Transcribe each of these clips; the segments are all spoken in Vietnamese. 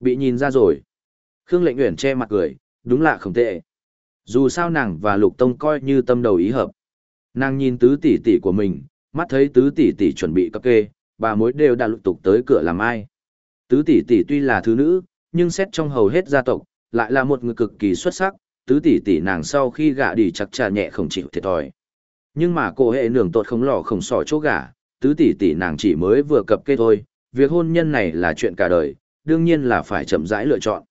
Bị nhìn ra rồi. Khương lệnh uyển che mặt cười, đúng là không tệ. Dù sao nàng và lục tông coi như tâm đầu ý hợp. Nàng nhìn tứ tỷ tỷ của mình, mắt thấy tứ tỷ tỷ chuẩn bị cấp kê, bà mối đều đã lục tục tới cửa làm ai. Tứ tỷ tỷ tuy là thứ nữ, nhưng xét trong hầu hết gia tộc, lại là một người cực kỳ xuất sắc, tứ tỷ tỷ nàng sau khi gả đi chắc chả nhẹ không chịu thiệt thòi. Nhưng mà cô hệ nường tột không lò không sỏ chỗ gả, tứ tỷ tỷ nàng chỉ mới vừa cập kê thôi, việc hôn nhân này là chuyện cả đời, đương nhiên là phải chậm rãi lựa chọn.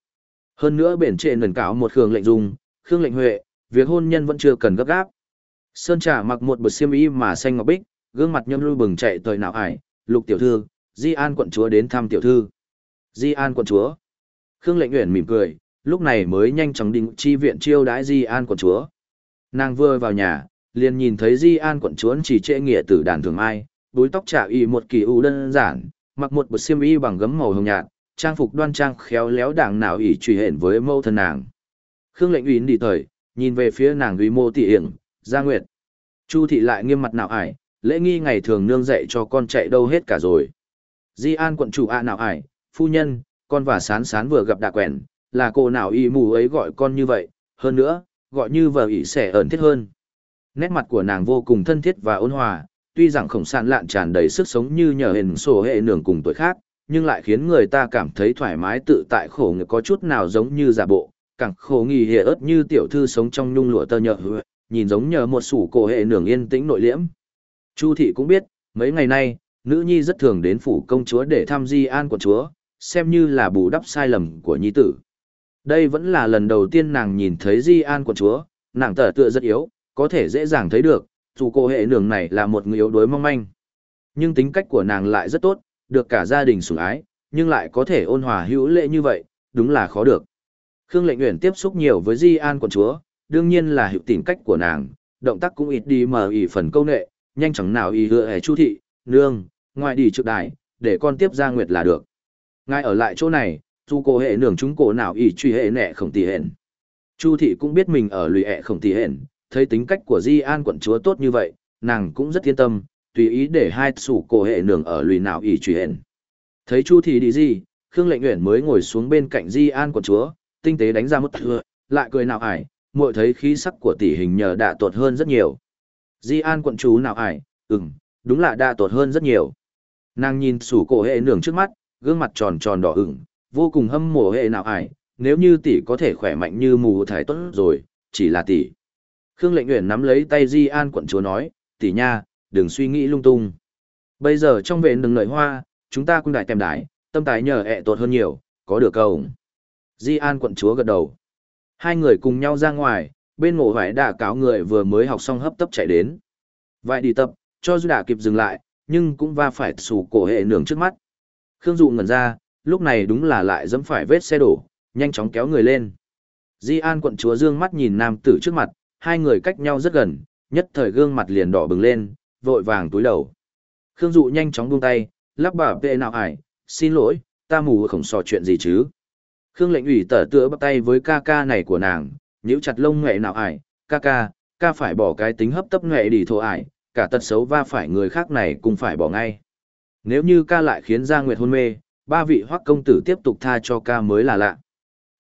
Hơn nữa bền trên nền cáo một khương lệnh dung, khương lệnh huệ, việc hôn nhân vẫn chưa cần gấp gáp. Sơn Trà mặc một bộ xiêm y mà xanh ngọc bích, gương mặt nhâm lưu bừng chạy tới nào ải, lục tiểu thư, Di An quận chúa đến thăm tiểu thư. Di An quận chúa. Khương lệnh uyển mỉm cười, lúc này mới nhanh chóng đi chi viện chiêu đãi Di An quận chúa. Nàng vừa vào nhà, liền nhìn thấy Di An quận chúa chỉ trệ nghĩa tử đàn thường ai, búi tóc trà y một kỳ u đơn giản, mặc một bộ xiêm y bằng gấm màu hồng nhạt, trang phục đoan trang khéo léo đảng nào ỷ truy hển với mâu thân nàng. Khương lệnh uyển đi thời, nhìn về phía nàng uy mô tỷ hiển, gia nguyệt. Chu thị lại nghiêm mặt nào ải, lễ nghi ngày thường nương dạy cho con chạy đâu hết cả rồi. Di An quận chủ ạ nào ải, phu nhân, con và sán sán vừa gặp đạ quẻn, là cô nào y mù ấy gọi con như vậy, hơn nữa, gọi như vợ ỷ sẽ ẩn thiết hơn. Nét mặt của nàng vô cùng thân thiết và ôn hòa, tuy rằng khổng sạn lạn tràn đầy sức sống như nhờ hình sổ hệ nường cùng tuổi khác, nhưng lại khiến người ta cảm thấy thoải mái tự tại khổ người có chút nào giống như giả bộ, càng khổ nghi hề ớt như tiểu thư sống trong nhung lụa tơ nhợ nhìn giống nhờ một sủ cổ hệ nường yên tĩnh nội liễm. Chu thị cũng biết, mấy ngày nay, nữ nhi rất thường đến phủ công chúa để thăm di an của chúa, xem như là bù đắp sai lầm của nhi tử. Đây vẫn là lần đầu tiên nàng nhìn thấy di an của chúa, nàng tở tựa rất yếu, có thể dễ dàng thấy được, dù cô hệ nường này là một người yếu đuối mong manh. Nhưng tính cách của nàng lại rất tốt, được cả gia đình sủng ái, nhưng lại có thể ôn hòa hữu lệ như vậy, đúng là khó được. Khương Lệnh Uyển tiếp xúc nhiều với Di An quận chúa, đương nhiên là hiệu tính cách của nàng, động tác cũng ít đi mờ ỉ phần câu nệ, nhanh chóng nào y hứa hề chu thị, nương, ngoài đi trực đại, để con tiếp ra nguyệt là được. Ngay ở lại chỗ này, dù cô hệ nương chúng cổ nào y truy hệ nẹ không tì hẹn. Chu thị cũng biết mình ở lùi ẹ không tì hẹn, thấy tính cách của Di An quận chúa tốt như vậy, nàng cũng rất yên tâm, tùy ý để hai sủ cổ hệ nương ở lùi nào y truy. Thấy Chu thì đi gì, Khương Lệnh Uyển mới ngồi xuống bên cạnh Di An của chúa, tinh tế đánh ra một thưa, lại cười nào ải, muội thấy khí sắc của tỷ hình nhờ đã tuột hơn rất nhiều. Di An quận chú nào ải, ừm, đúng là đã tuột hơn rất nhiều. Nàng nhìn sủ cổ hệ nường trước mắt, gương mặt tròn tròn đỏ ửng, vô cùng hâm mộ hệ nào ải, nếu như tỷ có thể khỏe mạnh như mù thải tốt rồi, chỉ là tỷ. Khương Lệnh Uyển nắm lấy tay Di An quận chúa nói, tỷ nha, đừng suy nghĩ lung tung. Bây giờ trong vệ đừng lợi hoa, chúng ta cũng đại tèm đái, tâm tài nhờ ẹ tốt hơn nhiều, có được không? Di An quận chúa gật đầu. Hai người cùng nhau ra ngoài, bên ngộ vải đã cáo người vừa mới học xong hấp tấp chạy đến. Vài đi tập, cho dù đã kịp dừng lại, nhưng cũng va phải sủ cổ hệ nường trước mắt. Khương Dụ ngẩn ra, lúc này đúng là lại dẫm phải vết xe đổ, nhanh chóng kéo người lên. Di An quận chúa dương mắt nhìn nam tử trước mặt, hai người cách nhau rất gần, nhất thời gương mặt liền đỏ bừng lên, vội vàng túi đầu. Khương Dụ nhanh chóng buông tay, lắp bà vệ nào ải, xin lỗi, ta mù không sò chuyện gì chứ. Khương lệnh ủy tở tựa bắt tay với ca ca này của nàng, nhíu chặt lông nghệ nào ải, ca ca, ca phải bỏ cái tính hấp tấp nghệ đi thổ ải, cả tật xấu va phải người khác này cũng phải bỏ ngay. Nếu như ca lại khiến Gia Nguyệt hôn mê, ba vị hoắc công tử tiếp tục tha cho ca mới là lạ.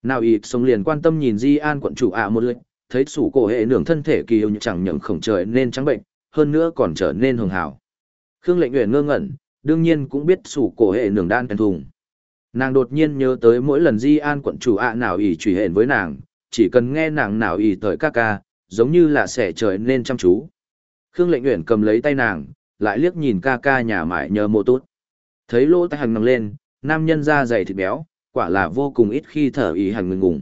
Nào ịt sống liền quan tâm nhìn Di An quận chủ ạ một lượt, thấy sủ cổ hệ nưởng thân thể kỳ yêu chẳng nhận khổng trời nên trắng bệnh, hơn nữa còn trở nên hường hảo. Khương lệnh nguyện ngơ ngẩn, đương nhiên cũng biết sủ cổ hệ nường đan kèn thùng. Nàng đột nhiên nhớ tới mỗi lần Di An quận chủ ạ nào ỷ trùy hẹn với nàng, chỉ cần nghe nàng nào ỷ tới ca ca, giống như là sẽ trời nên chăm chú. Khương lệnh nguyện cầm lấy tay nàng, lại liếc nhìn ca ca nhà mải nhờ mô tốt. Thấy lỗ tay hành nằm lên, nam nhân da dày thịt béo, quả là vô cùng ít khi thở ý hành ngừng ngùng.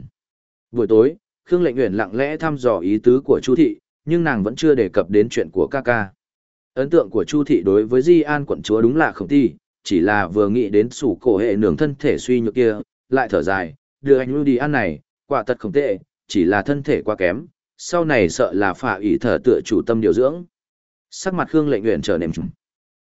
Buổi tối, Khương lệnh nguyện lặng lẽ thăm dò ý tứ của chú thị, nhưng nàng vẫn chưa đề cập đến chuyện của ca ca. Ấn tượng của Chu thị đối với Di An quận chúa đúng là không ti, chỉ là vừa nghĩ đến sủ cổ hệ nướng thân thể suy nhược kia, lại thở dài, đưa anh đi ăn này, quả thật không tệ, chỉ là thân thể quá kém, sau này sợ là phạ ý thở tựa chủ tâm điều dưỡng. Sắc mặt Khương lệnh nguyện trở nềm trùng.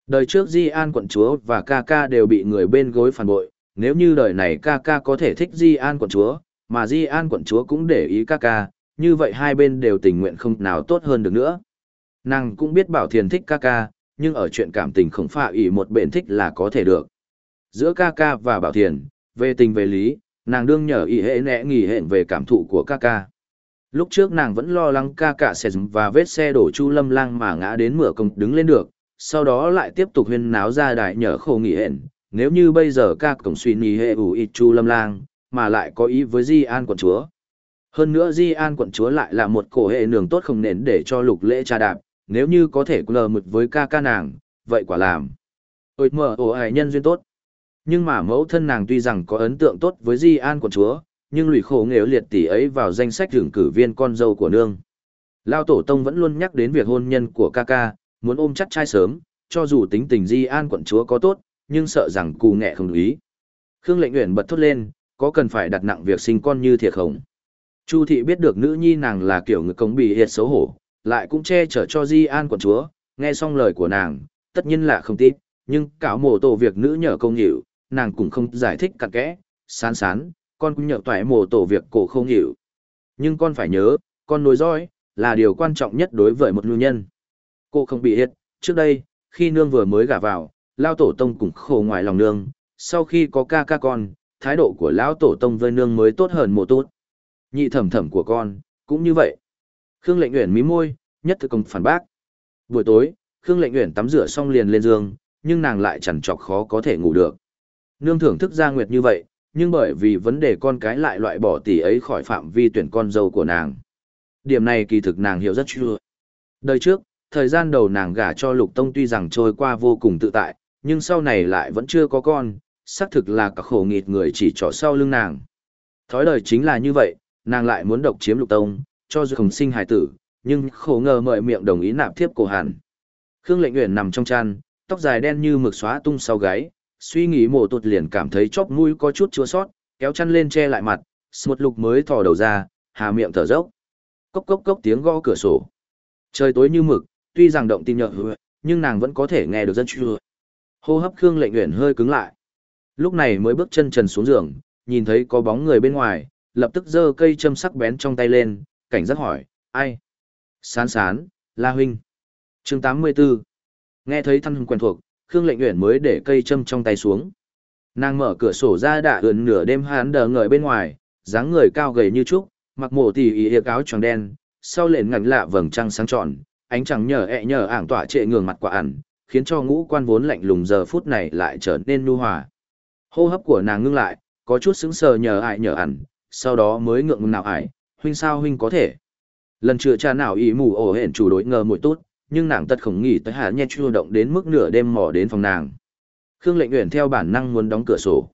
Đời trước Di An quận chúa và ca ca đều bị người bên gối phản bội, nếu như đời này ca ca có thể thích Di An quận chúa, mà Di An quận chúa cũng để ý ca ca, như vậy hai bên đều tình nguyện không nào tốt hơn được nữa. Nàng cũng biết Bảo Thiền thích ca ca, nhưng ở chuyện cảm tình không phạ ỉ một bền thích là có thể được. Giữa ca ca và Bảo Thiền, về tình về lý, Nàng đương nhờ ý hệ nẹ nghỉ hẹn về cảm thụ của ca ca. Lúc trước nàng vẫn lo lắng ca ca sẽ dùng và vết xe đổ chu lâm lang mà ngã đến mửa công đứng lên được, sau đó lại tiếp tục huyên náo ra đại nhờ khổ nghỉ hẹn. Nếu như bây giờ ca cổng suy nghĩ hệ ủ ít chu lâm lang, mà lại có ý với Di An quận chúa. Hơn nữa Di An quận chúa lại là một cổ hệ nường tốt không nền để cho lục lễ trà đạp, nếu như có thể lờ mực với ca ca nàng, vậy quả làm. Ôi mở ổ hải nhân duyên tốt. Nhưng mà mẫu thân nàng tuy rằng có ấn tượng tốt với Di An quận chúa, nhưng lụy khổ nghề liệt tỷ ấy vào danh sách thưởng cử viên con dâu của nương. Lao tổ tông vẫn luôn nhắc đến việc hôn nhân của ca ca, muốn ôm chắc trai sớm, cho dù tính tình Di An quận chúa có tốt, nhưng sợ rằng cù nghẹ không ý. Khương lệnh nguyện bật thốt lên, có cần phải đặt nặng việc sinh con như thiệt không? Chu thị biết được nữ nhi nàng là kiểu người công bị hiệt xấu hổ, lại cũng che chở cho Di An quận chúa, nghe xong lời của nàng, tất nhiên là không tin, nhưng cáo mổ tổ việc nữ nhờ công hiểu, nàng cũng không giải thích cặn kẽ, sán sán, con cũng nhờ toại mổ tổ việc cổ không hiểu. Nhưng con phải nhớ, con nối dõi, là điều quan trọng nhất đối với một nữ nhân. Cô không bị hiệt, trước đây, khi nương vừa mới gả vào, lao tổ tông cũng khổ ngoài lòng nương, sau khi có ca ca con, thái độ của lão tổ tông với nương mới tốt hơn một tốt. Nhị thẩm thẩm của con, cũng như vậy. Khương lệnh nguyện mí môi, nhất thực công phản bác. Buổi tối, Khương lệnh nguyện tắm rửa xong liền lên giường, nhưng nàng lại chẳng chọc khó có thể ngủ được. Nương thưởng thức gia nguyệt như vậy, nhưng bởi vì vấn đề con cái lại loại bỏ tỷ ấy khỏi phạm vi tuyển con dâu của nàng. Điểm này kỳ thực nàng hiểu rất chưa. Đời trước, thời gian đầu nàng gả cho Lục Tông tuy rằng trôi qua vô cùng tự tại, nhưng sau này lại vẫn chưa có con, xác thực là cả khổ nghịt người chỉ trỏ sau lưng nàng. Thói đời chính là như vậy, nàng lại muốn độc chiếm Lục Tông, cho dù không sinh hài tử, nhưng khổ ngờ mời miệng đồng ý nạp thiếp cổ hàn. Khương Lệnh Uyển nằm trong chăn, tóc dài đen như mực xóa tung sau gáy, suy nghĩ mổ tụt liền cảm thấy chóp mũi có chút chua sót, kéo chăn lên che lại mặt, một lục mới thò đầu ra, hà miệng thở dốc. Cốc cốc cốc tiếng gõ cửa sổ. Trời tối như mực, tuy rằng động tim nhợ nhưng nàng vẫn có thể nghe được dân chưa. Hô hấp Khương Lệnh Uyển hơi cứng lại. Lúc này mới bước chân trần xuống giường, nhìn thấy có bóng người bên ngoài, lập tức giơ cây châm sắc bén trong tay lên, cảnh giác hỏi, ai? Sán sán, La Huynh. chương 84. Nghe thấy thân hùng quen thuộc, Khương Lệnh Uyển mới để cây châm trong tay xuống. Nàng mở cửa sổ ra đã ướn nửa đêm hắn đờ ngời bên ngoài, dáng người cao gầy như trúc, mặc mổ tỉ ý hiệp áo tròn đen, sau lệnh ngành lạ vầng trăng sáng tròn, ánh trăng nhờ ẹ nhờ ảng tỏa trệ ngường mặt quả ẩn, khiến cho ngũ quan vốn lạnh lùng giờ phút này lại trở nên nu hòa. Hô hấp của nàng ngưng lại, có chút sững sờ nhờ ại nhờ ẩn, sau đó mới ngượng ngùng nào ải, huynh sao huynh có thể. Lần chưa cha nào ý mù ổ hển chủ đối ngờ một tốt, nhưng nàng tật không nghĩ tới hạ nhẹ chua động đến mức nửa đêm mò đến phòng nàng. Khương lệnh uyển theo bản năng muốn đóng cửa sổ.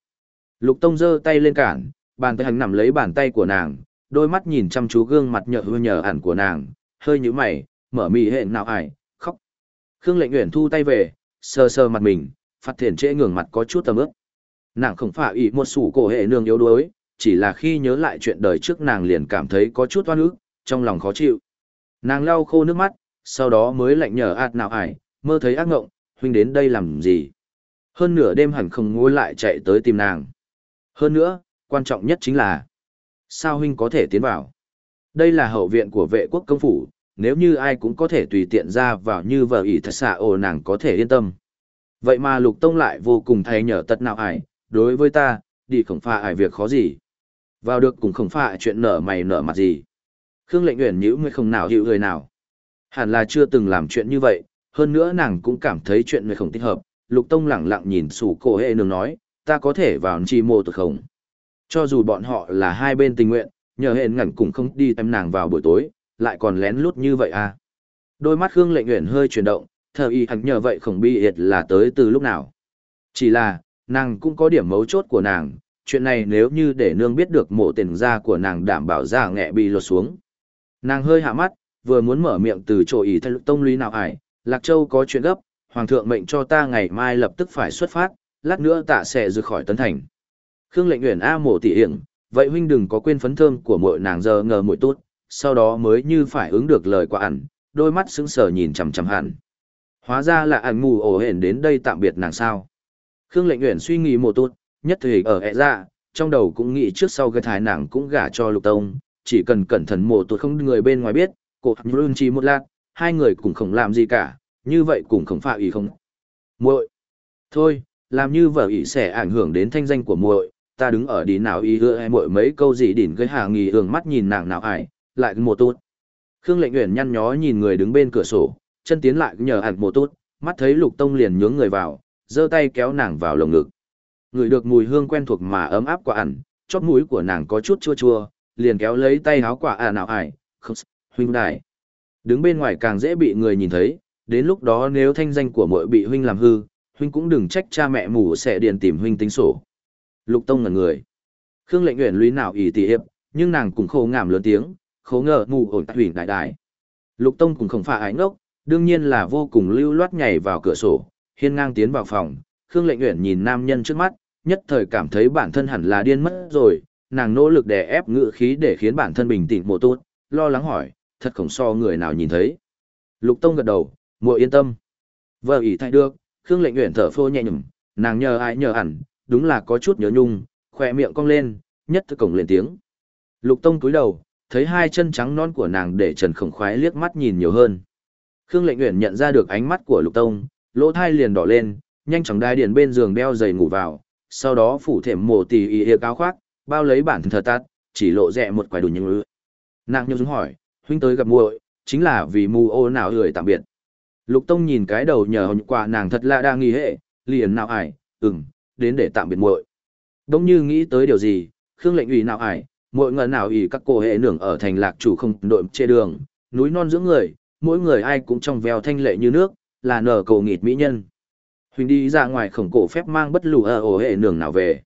Lục Tông giơ tay lên cản, bàn tay hắn nằm lấy bàn tay của nàng, đôi mắt nhìn chăm chú gương mặt nhợ hư nhờ ẩn của nàng, hơi nhíu mày, mở mì hẹn nào ải, khóc. Khương lệnh uyển thu tay về, sờ sờ mặt mình, phát thiền trễ ngường mặt có chút tầm ướp. Nàng không phải ý một sủ cổ hệ nương yếu đuối, chỉ là khi nhớ lại chuyện đời trước nàng liền cảm thấy có chút oan ức, trong lòng khó chịu. Nàng lau khô nước mắt, sau đó mới lạnh nhờ ạt nào ải, mơ thấy ác ngộng, huynh đến đây làm gì. Hơn nửa đêm hẳn không ngôi lại chạy tới tìm nàng. Hơn nữa, quan trọng nhất chính là, sao huynh có thể tiến vào? Đây là hậu viện của vệ quốc công phủ, nếu như ai cũng có thể tùy tiện ra vào như vợ ỷ thật xạ ồ nàng có thể yên tâm. Vậy mà lục tông lại vô cùng thay nhờ tật nào ải, đối với ta, đi khổng pha ải việc khó gì. Vào được cũng không phải chuyện nở mày nở mặt gì. Khương lệnh nguyện nhữ người không nào hiểu người nào. Hẳn là chưa từng làm chuyện như vậy, hơn nữa nàng cũng cảm thấy chuyện này không thích hợp. Lục Tông lẳng lặng nhìn sủ cổ hệ nương nói, ta có thể vào chi mô được không? Cho dù bọn họ là hai bên tình nguyện, nhờ hẹn ngẩn cùng không đi tắm nàng vào buổi tối, lại còn lén lút như vậy à? Đôi mắt Khương lệnh nguyện hơi chuyển động, thờ y hẳn nhờ vậy không bi hiệt là tới từ lúc nào. Chỉ là, nàng cũng có điểm mấu chốt của nàng, chuyện này nếu như để nương biết được mộ tiền gia của nàng đảm bảo ra nghẹ bị lột xuống. Nàng hơi hạ mắt, vừa muốn mở miệng từ chỗ ý thay tông lý nào ải, Lạc Châu có chuyện gấp, Hoàng thượng mệnh cho ta ngày mai lập tức phải xuất phát, lát nữa tạ sẽ rời khỏi tấn thành. Khương lệnh nguyện A mộ tỷ hiển, vậy huynh đừng có quên phấn thơm của mội nàng giờ ngờ mội tốt, sau đó mới như phải ứng được lời quả ẩn, đôi mắt sững sờ nhìn chằm chằm hẳn. Hóa ra là ẩn mù ổ hển đến đây tạm biệt nàng sao. Khương lệnh nguyện suy nghĩ một tốt, nhất thời ở ẹ dạ, trong đầu cũng nghĩ trước sau gây thái nàng cũng gả cho lục tông, chỉ cần cẩn thận mộ tốt không người bên ngoài biết, cổ hàm chỉ một lát, hai người cũng không làm gì cả, như vậy cũng không phạm ý không. muội Thôi, làm như vợ ý sẽ ảnh hưởng đến thanh danh của muội, ta đứng ở đi nào ý hứa em muội mấy câu gì đỉnh gây hà nghỉ hưởng mắt nhìn nàng nào ải, lại một tốt. Khương lệnh Uyển nhăn nhó nhìn người đứng bên cửa sổ, chân tiến lại nhờ hẳn một tốt, mắt thấy lục tông liền nhướng người vào, giơ tay kéo nàng vào lồng ngực. Người được mùi hương quen thuộc mà ấm áp quả ẩn, chót mũi của nàng có chút chua chua, liền kéo lấy tay áo quả à nào ải, không, huynh đại. Đứng bên ngoài càng dễ bị người nhìn thấy, đến lúc đó nếu thanh danh của muội bị huynh làm hư, huynh cũng đừng trách cha mẹ mù sẽ điền tìm huynh tính sổ. Lục Tông ngẩn người. Khương Lệnh Uyển lúy nào ỷ tỉ hiệp, nhưng nàng cũng khô ngảm lớn tiếng, khố ngờ mù ổn tại huyền đại đại. Lục Tông cũng không phải ái ngốc, đương nhiên là vô cùng lưu loát nhảy vào cửa sổ, hiên ngang tiến vào phòng. Khương Lệnh Uyển nhìn nam nhân trước mắt, nhất thời cảm thấy bản thân hẳn là điên mất rồi, nàng nỗ lực đè ép ngựa khí để khiến bản thân bình tĩnh một tốt, lo lắng hỏi, thật khổng so người nào nhìn thấy. Lục Tông gật đầu, muội yên tâm. Vợ ý thay được, Khương Lệnh Uyển thở phô nhẹ nhõm, nàng nhờ ai nhờ hẳn, đúng là có chút nhớ nhung, khỏe miệng cong lên, nhất thức cổng lên tiếng. Lục Tông cúi đầu, thấy hai chân trắng non của nàng để Trần Khổng khoái liếc mắt nhìn nhiều hơn. Khương Lệnh Uyển nhận ra được ánh mắt của Lục Tông, lỗ thai liền đỏ lên, nhanh chóng đai điện bên giường đeo giày ngủ vào, sau đó phủ thềm mồ tỉ y hiệp áo khoác, bao lấy bản thân thờ tát, chỉ lộ rẹ một quài đủ những ư. Nàng nhung hỏi, huynh tới gặp muội, chính là vì mù ô nào gửi tạm biệt. Lục Tông nhìn cái đầu nhờ hồng quả nàng thật là đang nghi hệ, liền nào ải, ừm, đến để tạm biệt muội. Đông như nghĩ tới điều gì, Khương lệnh ủy nào ải, mỗi ngờ nào ủy các cô hệ nưởng ở thành lạc chủ không đội chê đường, núi non giữa người, mỗi người ai cũng trong veo thanh lệ như nước, là nở cầu nghịt mỹ nhân. Huỳnh đi ra ngoài khổng cổ phép mang bất lù ở ổ hệ nường nào về.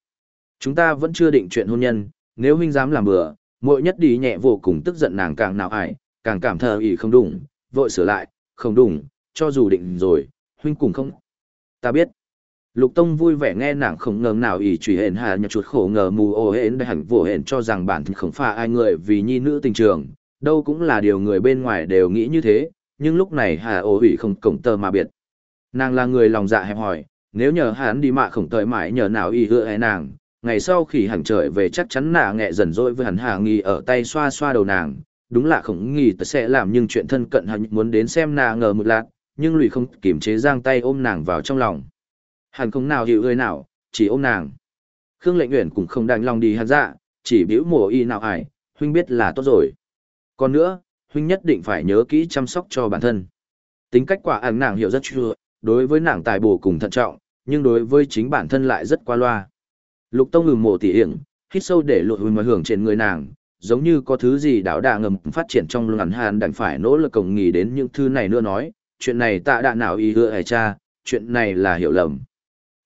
Chúng ta vẫn chưa định chuyện hôn nhân, nếu huynh dám làm bừa, mỗi nhất đi nhẹ vô cùng tức giận nàng càng nào ải, càng cảm thờ ý không đúng, vội sửa lại, không đúng, cho dù định rồi, huynh cùng không. Ta biết. Lục Tông vui vẻ nghe nàng không ngờ nào ý chủy hển hà nhập chuột khổ ngờ mù ồ hẹn đại hẳn vô hển cho rằng bản thân không pha ai người vì nhi nữ tình trường, đâu cũng là điều người bên ngoài đều nghĩ như thế, nhưng lúc này hà ồ hủy không cổng tờ mà biệt. Nàng là người lòng dạ hẹp hỏi, nếu nhờ hắn đi mạ khổng tợi mãi nhờ nào y hứa hay nàng, ngày sau khi hẳn trời về chắc chắn nạ nghẹ dần dỗi với hắn hà nghi ở tay xoa xoa đầu nàng, đúng là khổng nghi tớ sẽ làm nhưng chuyện thân cận hắn muốn đến xem nà ngờ một lát, nhưng lùi không kiềm chế giang tay ôm nàng vào trong lòng. Hắn không nào hiểu người nào, chỉ ôm nàng. Khương lệnh nguyện cũng không đành lòng đi hắn dạ, chỉ biểu mùa y nào ải, huynh biết là tốt rồi. Còn nữa, huynh nhất định phải nhớ kỹ chăm sóc cho bản thân. Tính cách quả ảnh nàng hiểu rất chưa, đối với nàng tài bổ cùng thận trọng, nhưng đối với chính bản thân lại rất qua loa. Lục Tông ngừng mổ tỉ hiểm, hít sâu để lụt hồi hưởng trên người nàng, giống như có thứ gì đảo đà ngầm phát triển trong lưng hàn đành phải nỗ lực cổng nghỉ đến những thứ này nữa nói, chuyện này tạ đạ nào ý hứa hề cha, chuyện này là hiểu lầm.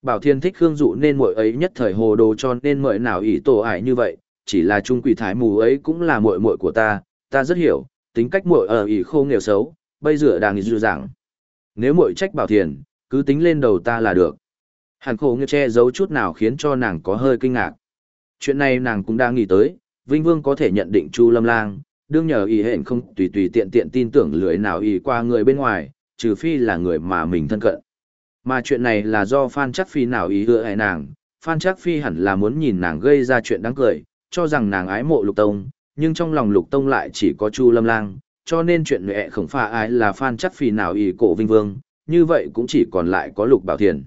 Bảo Thiên thích hương Dụ nên muội ấy nhất thời hồ đồ cho nên muội nào ý tổ ải như vậy, chỉ là trung quỷ thái mù ấy cũng là muội muội của ta, ta rất hiểu, tính cách muội ở ý khô nghèo xấu, bây giờ đang dư dạng. Nếu muội trách Bảo thiền cứ tính lên đầu ta là được. Hàn khổ như che giấu chút nào khiến cho nàng có hơi kinh ngạc. Chuyện này nàng cũng đang nghĩ tới, Vinh Vương có thể nhận định Chu Lâm Lang, đương nhờ ý hẹn không tùy tùy tiện tiện tin tưởng lưỡi nào ý qua người bên ngoài, trừ phi là người mà mình thân cận. Mà chuyện này là do Phan Chắc Phi nào ý hứa hại nàng, Phan Chắc Phi hẳn là muốn nhìn nàng gây ra chuyện đáng cười, cho rằng nàng ái mộ Lục Tông, nhưng trong lòng Lục Tông lại chỉ có Chu Lâm Lang, cho nên chuyện mẹ không phải ai là Phan Chắc phì nào ý cổ Vinh Vương, như vậy cũng chỉ còn lại có Lục Bảo Thiền.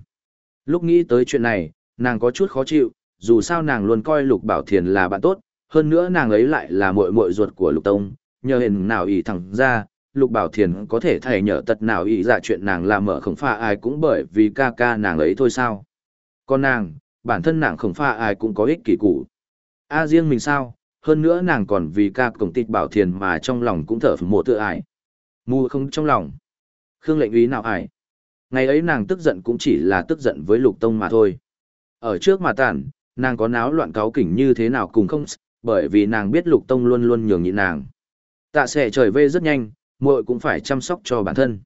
Lúc nghĩ tới chuyện này, nàng có chút khó chịu, dù sao nàng luôn coi Lục Bảo Thiền là bạn tốt, hơn nữa nàng ấy lại là muội muội ruột của Lục Tông, nhờ hình nào ý thẳng ra, Lục Bảo Thiền có thể thầy nhờ tật nào ý dạ chuyện nàng làm mở không pha ai cũng bởi vì ca ca nàng ấy thôi sao. Còn nàng, bản thân nàng không pha ai cũng có ích kỷ cũ A riêng mình sao, hơn nữa nàng còn vì ca cổng tịch Bảo Thiền mà trong lòng cũng thở phù mộ tự ải. Mù không trong lòng. Khương lệnh ý nào ải. Ngày ấy nàng tức giận cũng chỉ là tức giận với Lục Tông mà thôi. Ở trước mà tản, nàng có náo loạn cáo kỉnh như thế nào cùng không, bởi vì nàng biết Lục Tông luôn luôn nhường nhịn nàng. Tạ sẽ trời vê rất nhanh, muội cũng phải chăm sóc cho bản thân.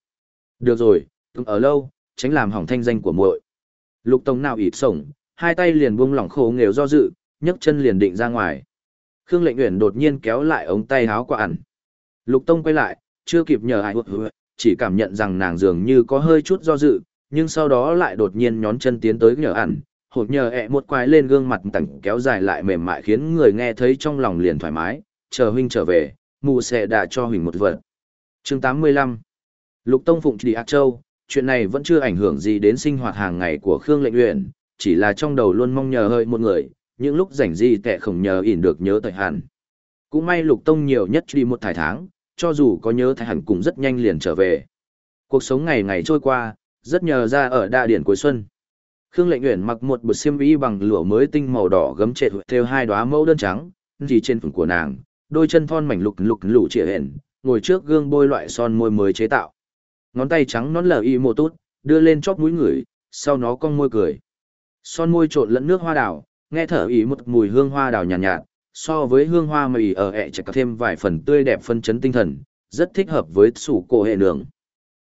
Được rồi, ở lâu, tránh làm hỏng thanh danh của muội. Lục Tông nào ịt sổng, hai tay liền buông lỏng khổ nghèo do dự, nhấc chân liền định ra ngoài. Khương Lệnh Uyển đột nhiên kéo lại ống tay áo quả ẩn. Lục Tông quay lại, chưa kịp nhờ ai chỉ cảm nhận rằng nàng dường như có hơi chút do dự, nhưng sau đó lại đột nhiên nhón chân tiến tới nhờ ẩn, hột nhờ ẹ một quái lên gương mặt tẳng kéo dài lại mềm mại khiến người nghe thấy trong lòng liền thoải mái, chờ huynh trở về, mù sẽ đã cho huynh một vật chương 85 Lục Tông Phụng trì Ác Châu, chuyện này vẫn chưa ảnh hưởng gì đến sinh hoạt hàng ngày của Khương Lệnh Uyển, chỉ là trong đầu luôn mong nhờ hơi một người, những lúc rảnh gì tệ không nhờ ỉn được nhớ tới hẳn. Cũng may lục tông nhiều nhất đi một thải tháng, cho dù có nhớ thải hẳn cũng rất nhanh liền trở về. Cuộc sống ngày ngày trôi qua, rất nhờ ra ở đa điển cuối xuân. Khương Lệnh Uyển mặc một bộ xiêm y bằng lụa mới tinh màu đỏ gấm trệt theo hai đóa mẫu đơn trắng, chỉ trên phần của nàng, đôi chân thon mảnh lục lục lũ trịa hển, ngồi trước gương bôi loại son môi mới chế tạo. Ngón tay trắng nón lờ y một tốt, đưa lên chóp mũi người, sau nó cong môi cười. Son môi trộn lẫn nước hoa đào, nghe thở ý một mùi hương hoa đào nhàn nhạt, nhạt, so với hương hoa mà ở ẹ chạy thêm vài phần tươi đẹp phân chấn tinh thần, rất thích hợp với sủ cổ hệ nướng.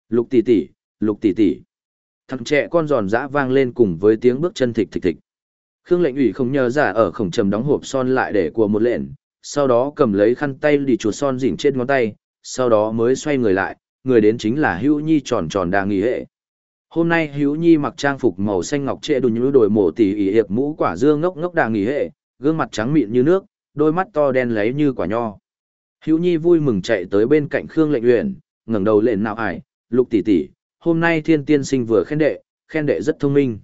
Lục tỷ tỷ, lục tỷ tỷ. Thằng trẻ con giòn dã vang lên cùng với tiếng bước chân thịch thịch thịch. Khương lệnh ủy không nhờ giả ở khổng trầm đóng hộp son lại để của một lện, sau đó cầm lấy khăn tay đi chuột son dỉnh trên ngón tay, sau đó mới xoay người lại, người đến chính là Hữu Nhi tròn tròn đa nghỉ hệ. Hôm nay Hữu Nhi mặc trang phục màu xanh ngọc trệ đùn như đổi mổ tỉ ỉ hiệp mũ quả dương ngốc ngốc đà nghỉ hệ, gương mặt trắng mịn như nước, đôi mắt to đen lấy như quả nho. Hữu Nhi vui mừng chạy tới bên cạnh Khương Lệnh Uyển, ngẩng đầu lên nào ải, "Lục tỷ tỷ, hôm nay Thiên Tiên Sinh vừa khen đệ, khen đệ rất thông minh."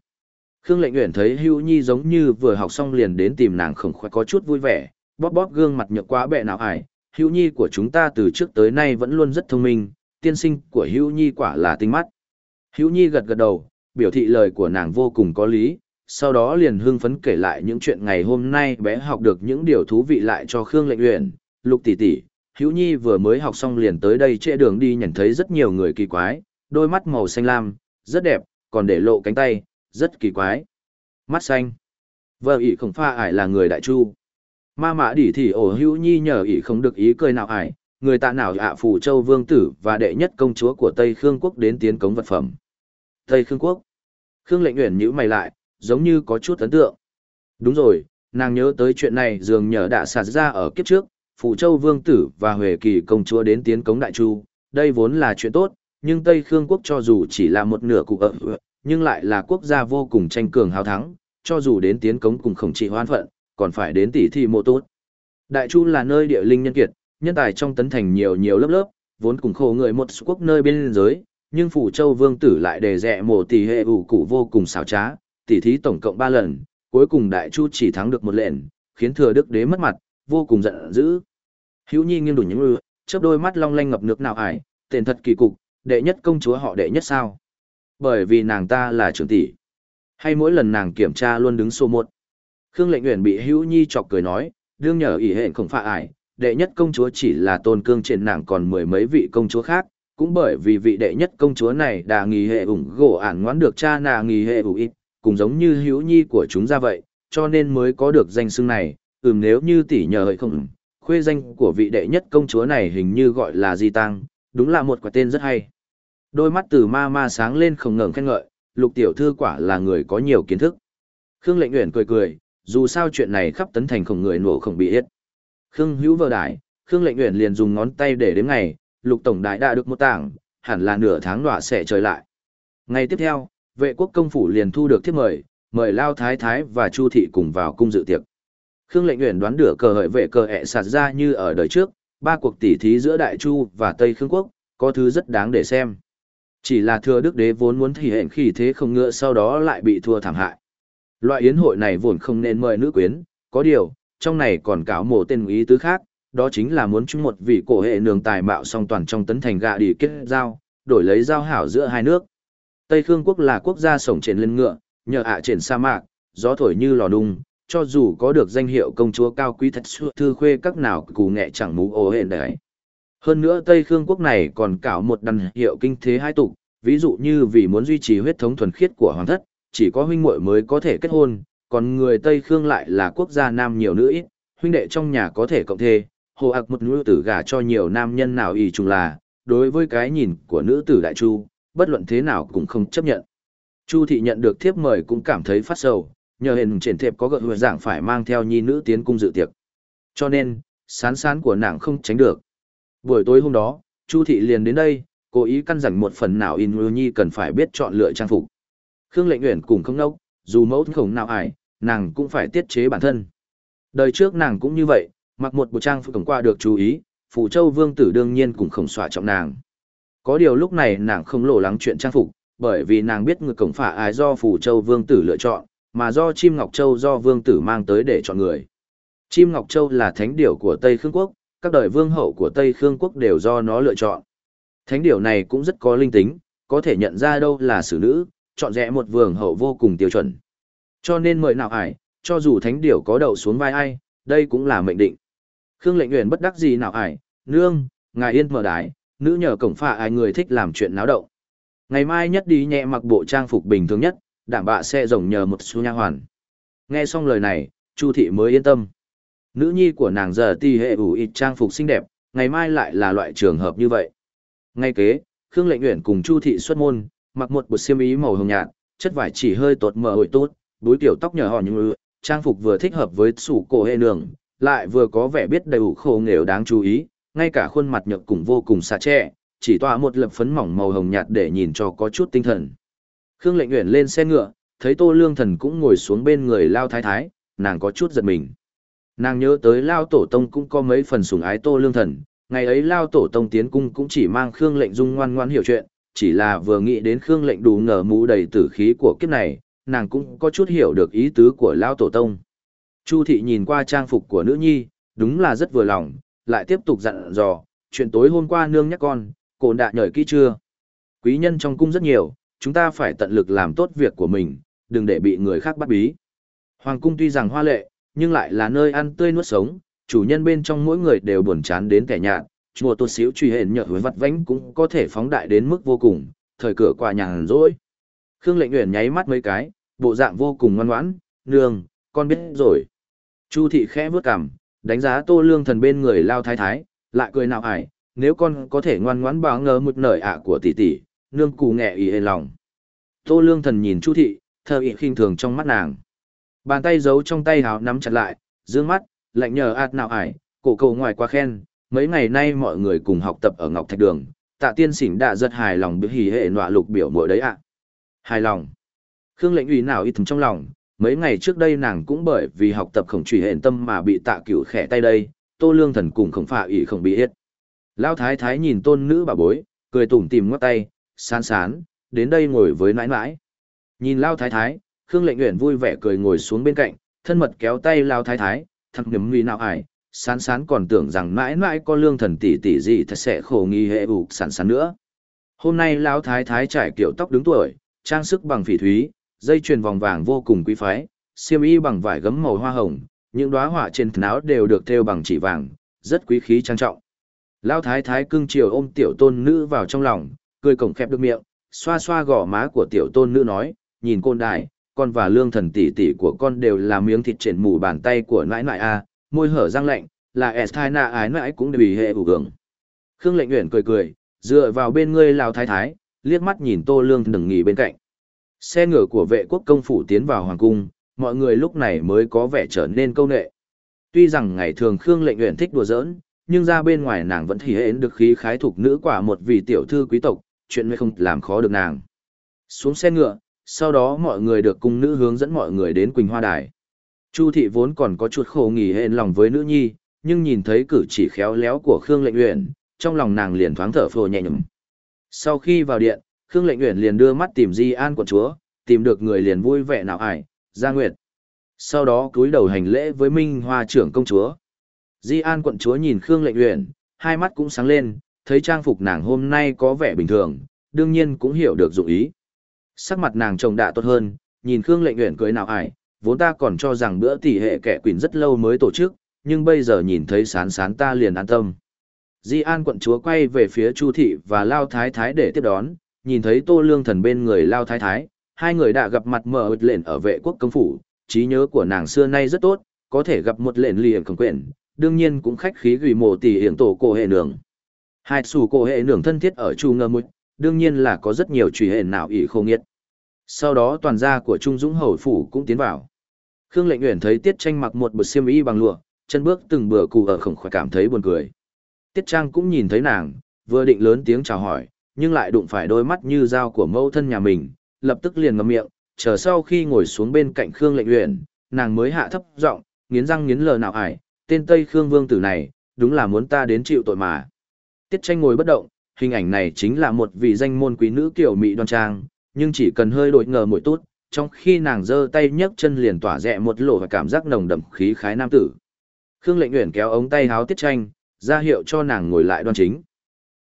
Khương Lệnh Uyển thấy Hữu Nhi giống như vừa học xong liền đến tìm nàng khổng khoái có chút vui vẻ, bóp bóp gương mặt nhợt quá bệ nào ải, Hữu Nhi của chúng ta từ trước tới nay vẫn luôn rất thông minh, tiên sinh của Hữu Nhi quả là tinh mắt. Hữu Nhi gật gật đầu, biểu thị lời của nàng vô cùng có lý, sau đó liền hưng phấn kể lại những chuyện ngày hôm nay bé học được những điều thú vị lại cho Khương Lệnh Uyển, Lục tỷ tỷ, Hữu Nhi vừa mới học xong liền tới đây trễ đường đi nhận thấy rất nhiều người kỳ quái, đôi mắt màu xanh lam, rất đẹp, còn để lộ cánh tay, rất kỳ quái. Mắt xanh. Vợ ỷ không pha ải là người đại chu. Ma mã đỉ thì ổ Hữu Nhi nhờ ỷ không được ý cười nào ải, người tạ nào hạ phủ châu vương tử và đệ nhất công chúa của Tây Khương quốc đến tiến cống vật phẩm. Tây Khương quốc. Khương lệnh nguyện nhữ mày lại, giống như có chút ấn tượng. Đúng rồi, nàng nhớ tới chuyện này dường nhờ đã sạt ra ở kiếp trước, phủ châu vương tử và huệ kỳ công chúa đến tiến cống đại chu, đây vốn là chuyện tốt, nhưng Tây Khương quốc cho dù chỉ là một nửa cụ ở, nhưng lại là quốc gia vô cùng tranh cường hào thắng, cho dù đến tiến cống cùng khổng trị hoan phận, còn phải đến tỷ thi mộ tốt. Đại chu là nơi địa linh nhân kiệt, nhân tài trong tấn thành nhiều nhiều lớp lớp, vốn cùng khổ người một quốc nơi bên giới, nhưng phủ châu vương tử lại đề rẻ mổ tỷ hệ ủ cụ vô cùng xảo trá, tỷ thí tổng cộng 3 lần, cuối cùng đại chu chỉ thắng được một lệnh, khiến thừa đức đế mất mặt, vô cùng giận dữ. Hữu Nhi nghiêng đủ những ư, chớp đôi mắt long lanh ngập nước nào ải, tên thật kỳ cục, đệ nhất công chúa họ đệ nhất sao? Bởi vì nàng ta là trưởng tỷ. Hay mỗi lần nàng kiểm tra luôn đứng số một. Khương Lệnh Uyển bị Hữu Nhi chọc cười nói, đương nhờ ỷ hẹn không phạ ải, đệ nhất công chúa chỉ là tôn cương trên nàng còn mười mấy vị công chúa khác, cũng bởi vì vị đệ nhất công chúa này đã nghỉ hệ ủng gỗ ản ngoãn được cha nà nghỉ hệ ủ ít, cùng giống như hữu nhi của chúng ra vậy, cho nên mới có được danh xưng này, ừm nếu như tỷ nhờ hợi không, khuê danh của vị đệ nhất công chúa này hình như gọi là Di Tăng, đúng là một quả tên rất hay. Đôi mắt từ ma ma sáng lên không ngừng khen ngợi, lục tiểu thư quả là người có nhiều kiến thức. Khương lệnh uyển cười cười, dù sao chuyện này khắp tấn thành khổng người nổ khổng bị hết. Khương hữu vờ đại, Khương lệnh nguyện liền dùng ngón tay để đếm ngày, lục tổng đại đã được một tảng, hẳn là nửa tháng đọa sẽ trời lại. Ngày tiếp theo, vệ quốc công phủ liền thu được thiếp mời, mời Lao Thái Thái và Chu Thị cùng vào cung dự tiệc. Khương lệnh nguyện đoán được cờ hợi vệ cờ ẹ sạt ra như ở đời trước, ba cuộc tỉ thí giữa Đại Chu và Tây Khương Quốc, có thứ rất đáng để xem. Chỉ là thừa đức đế vốn muốn thể hiện khi thế không ngựa sau đó lại bị thua thảm hại. Loại yến hội này vốn không nên mời nữ quyến, có điều, trong này còn cáo mổ tên ý tứ khác, đó chính là muốn chung một vị cổ hệ nương tài mạo song toàn trong tấn thành gạ đi kết giao, đổi lấy giao hảo giữa hai nước. Tây Khương quốc là quốc gia sổng trên lên ngựa, nhờ ạ trên sa mạc, gió thổi như lò đung, cho dù có được danh hiệu công chúa cao quý thật sự thư khuê các nào cù nghệ chẳng mũ ổ hệ đấy. Hơn nữa Tây Khương quốc này còn cảo một đằng hiệu kinh thế hai tục, ví dụ như vì muốn duy trì huyết thống thuần khiết của hoàng thất, chỉ có huynh muội mới có thể kết hôn, còn người Tây Khương lại là quốc gia nam nhiều nữ ít, huynh đệ trong nhà có thể cộng thê, hồ ạc một nữ tử gả cho nhiều nam nhân nào ý chung là, đối với cái nhìn của nữ tử đại chu, bất luận thế nào cũng không chấp nhận. Chu thị nhận được thiếp mời cũng cảm thấy phát sầu, nhờ hình triển thiệp có gợi hồi giảng phải mang theo nhi nữ tiến cung dự tiệc. Cho nên, sán sán của nàng không tránh được. Buổi tối hôm đó, Chu thị liền đến đây, cố ý căn dặn một phần nào in nhi cần phải biết chọn lựa trang phục. Khương lệnh nguyện cùng không nốc, dù mẫu khổng nào ải, nàng cũng phải tiết chế bản thân. Đời trước nàng cũng như vậy, mặc một bộ trang phục cổng qua được chú ý, Phủ Châu Vương tử đương nhiên cũng không xóa trọng nàng. Có điều lúc này nàng không lộ lắng chuyện trang phục, bởi vì nàng biết người cổng phả ái do Phủ Châu Vương tử lựa chọn, mà do chim Ngọc Châu do vương tử mang tới để chọn người. Chim Ngọc Châu là thánh điểu của Tây Khương Quốc, các đời vương hậu của Tây Khương Quốc đều do nó lựa chọn. Thánh điểu này cũng rất có linh tính, có thể nhận ra đâu là xử nữ, chọn rẽ một vương hậu vô cùng tiêu chuẩn. Cho nên mời nào ải, cho dù thánh điểu có đậu xuống vai ai, đây cũng là mệnh định. Khương lệnh nguyện bất đắc gì nào ải, nương, ngài yên mở đái, nữ nhờ cổng phạ ai người thích làm chuyện náo động. Ngày mai nhất đi nhẹ mặc bộ trang phục bình thường nhất, đảm bạ sẽ rồng nhờ một xu nha hoàn. Nghe xong lời này, Chu thị mới yên tâm. Nữ nhi của nàng giờ ti hệ ủ ít trang phục xinh đẹp, ngày mai lại là loại trường hợp như vậy. Ngay kế, Khương Lệnh Uyển cùng Chu thị xuất môn, mặc một bộ xiêm y màu hồng nhạt, chất vải chỉ hơi tột mờ ổi tốt, búi tiểu tóc nhờ họ như trang phục vừa thích hợp với sủ cổ hệ nường, lại vừa có vẻ biết đầy đủ khổ nghèo đáng chú ý, ngay cả khuôn mặt nhợt cũng vô cùng xà trẻ, chỉ tỏa một lập phấn mỏng màu hồng nhạt để nhìn cho có chút tinh thần. Khương Lệnh Uyển lên xe ngựa, thấy Tô Lương Thần cũng ngồi xuống bên người Lao Thái Thái, nàng có chút giật mình. Nàng nhớ tới Lao Tổ Tông cũng có mấy phần sủng ái Tô Lương Thần, ngày ấy Lao Tổ Tông tiến cung cũng chỉ mang Khương Lệnh Dung ngoan ngoan hiểu chuyện, chỉ là vừa nghĩ đến Khương Lệnh đủ ngờ mũ đầy tử khí của kiếp này, nàng cũng có chút hiểu được ý tứ của Lao Tổ Tông. Chu thị nhìn qua trang phục của nữ nhi, đúng là rất vừa lòng, lại tiếp tục dặn dò, chuyện tối hôm qua nương nhắc con, cồn đã nhởi kỹ chưa? Quý nhân trong cung rất nhiều, chúng ta phải tận lực làm tốt việc của mình, đừng để bị người khác bắt bí. Hoàng cung tuy rằng hoa lệ, nhưng lại là nơi ăn tươi nuốt sống, chủ nhân bên trong mỗi người đều buồn chán đến kẻ nhạt, chùa tốt xíu truy hển nhợ với vặt vánh cũng có thể phóng đại đến mức vô cùng, thời cửa qua nhàn rỗi. Khương lệnh Uyển nháy mắt mấy cái, bộ dạng vô cùng ngoan ngoãn, nương, con biết rồi. Chu thị khẽ bước cằm, đánh giá tô lương thần bên người lao thái thái, lại cười nào ải, nếu con có thể ngoan ngoãn báo ngờ một nở ạ của tỷ tỷ, nương cù nghẹ ý hề lòng. Tô lương thần nhìn Chu thị, thơ ý khinh thường trong mắt nàng. Bàn tay giấu trong tay hào nắm chặt lại, dương mắt, lạnh nhờ ạt nào ải, cổ cầu ngoài qua khen, mấy ngày nay mọi người cùng học tập ở Ngọc Thạch Đường, tạ tiên xỉn đã rất hài lòng biểu hỉ hệ nọa lục biểu mỗi đấy ạ. Hài lòng. Khương lệnh ủy nào ít thầm trong lòng, mấy ngày trước đây nàng cũng bởi vì học tập khổng trùy hện tâm mà bị tạ cửu khẽ tay đây, tô lương thần cùng khổng phạ ủy không bị hết. Lao thái thái nhìn tôn nữ bà bối, cười tủm tìm ngoắc tay, sán sán, đến đây ngồi với nãi nãi. Nhìn Lao thái thái, Khương lệnh nguyện vui vẻ cười ngồi xuống bên cạnh, thân mật kéo tay Lao thái thái, thằng nhấm nguy nào ải, sán sán còn tưởng rằng mãi mãi có lương thần tỷ tỷ gì thật sẽ khổ nghi hệ ủ sán sán nữa. Hôm nay Lão thái thái trải kiểu tóc đứng tuổi, trang sức bằng phỉ thúy, dây chuyền vòng vàng vô cùng quý phái, xiêm y bằng vải gấm màu hoa hồng, những đóa họa trên áo đều được thêu bằng chỉ vàng, rất quý khí trang trọng. Lão thái thái cưng chiều ôm tiểu tôn nữ vào trong lòng, cười cổng khép được miệng, xoa xoa gò má của tiểu tôn nữ nói, nhìn côn đại, con và lương thần tỷ tỷ của con đều là miếng thịt trên mù bàn tay của nãi nãi a, môi hở răng lạnh, là Esthina ái nãi cũng bị hệ ủ gường. Khương lệnh nguyện cười cười, dựa vào bên ngươi lão thái thái, liếc mắt nhìn tô lương đừng nghỉ bên cạnh. Xe ngựa của vệ quốc công phủ tiến vào hoàng cung, mọi người lúc này mới có vẻ trở nên câu nệ. Tuy rằng ngày thường Khương lệnh luyện thích đùa giỡn, nhưng ra bên ngoài nàng vẫn thể hiện được khí khái thuộc nữ quả một vị tiểu thư quý tộc, chuyện mới không làm khó được nàng. Xuống xe ngựa, sau đó mọi người được cung nữ hướng dẫn mọi người đến Quỳnh Hoa Đài. Chu thị vốn còn có chuột khổ nghỉ hên lòng với nữ nhi, nhưng nhìn thấy cử chỉ khéo léo của Khương Lệnh Uyển, trong lòng nàng liền thoáng thở phồ nhẹ nhõm. Sau khi vào điện, Khương Lệnh Uyển liền đưa mắt tìm Di An quận chúa, tìm được người liền vui vẻ nào ải, Gia Nguyệt. Sau đó cúi đầu hành lễ với Minh Hoa trưởng công chúa. Di An quận chúa nhìn Khương Lệnh Uyển, hai mắt cũng sáng lên, thấy trang phục nàng hôm nay có vẻ bình thường, đương nhiên cũng hiểu được dụng ý. Sắc mặt nàng trông đã tốt hơn, nhìn Khương Lệnh Uyển cười nào ải, vốn ta còn cho rằng bữa tỷ hệ kẻ quỷ rất lâu mới tổ chức, nhưng bây giờ nhìn thấy sán sán ta liền an tâm. Di An quận chúa quay về phía Chu thị và Lao Thái Thái để tiếp đón, nhìn thấy Tô Lương Thần bên người Lao Thái Thái, hai người đã gặp mặt mở ụt lệnh ở vệ quốc công phủ, trí nhớ của nàng xưa nay rất tốt, có thể gặp một lệnh liền cầm quyền, đương nhiên cũng khách khí gửi mộ tỷ hiển tổ cổ hệ nường. Hai sủ cổ hệ nường thân thiết ở Chu Ngơ Mụt, đương nhiên là có rất nhiều trùy hệ nào ỷ không nghiệt. Sau đó toàn gia của Trung Dũng Hầu Phủ cũng tiến vào. Khương Lệnh Uyển thấy Tiết Tranh mặc một bộ xiêm y bằng lụa, chân bước từng bữa cụ ở khổng khoái cảm thấy buồn cười. Tiết Trang cũng nhìn thấy nàng, vừa định lớn tiếng chào hỏi, nhưng lại đụng phải đôi mắt như dao của mẫu thân nhà mình, lập tức liền ngậm miệng, chờ sau khi ngồi xuống bên cạnh Khương Lệnh Uyển, nàng mới hạ thấp giọng, nghiến răng nghiến lợi nào ải, tên Tây Khương Vương tử này, đúng là muốn ta đến chịu tội mà. Tiết Tranh ngồi bất động, hình ảnh này chính là một vị danh môn quý nữ kiểu mỹ đoan trang, nhưng chỉ cần hơi đổi ngờ một chút, trong khi nàng giơ tay nhấc chân liền tỏa rẽ một lộ và cảm giác nồng đậm khí khái nam tử. Khương Lệnh Uyển kéo ống tay háo Tiết Tranh, ra hiệu cho nàng ngồi lại đoan chính.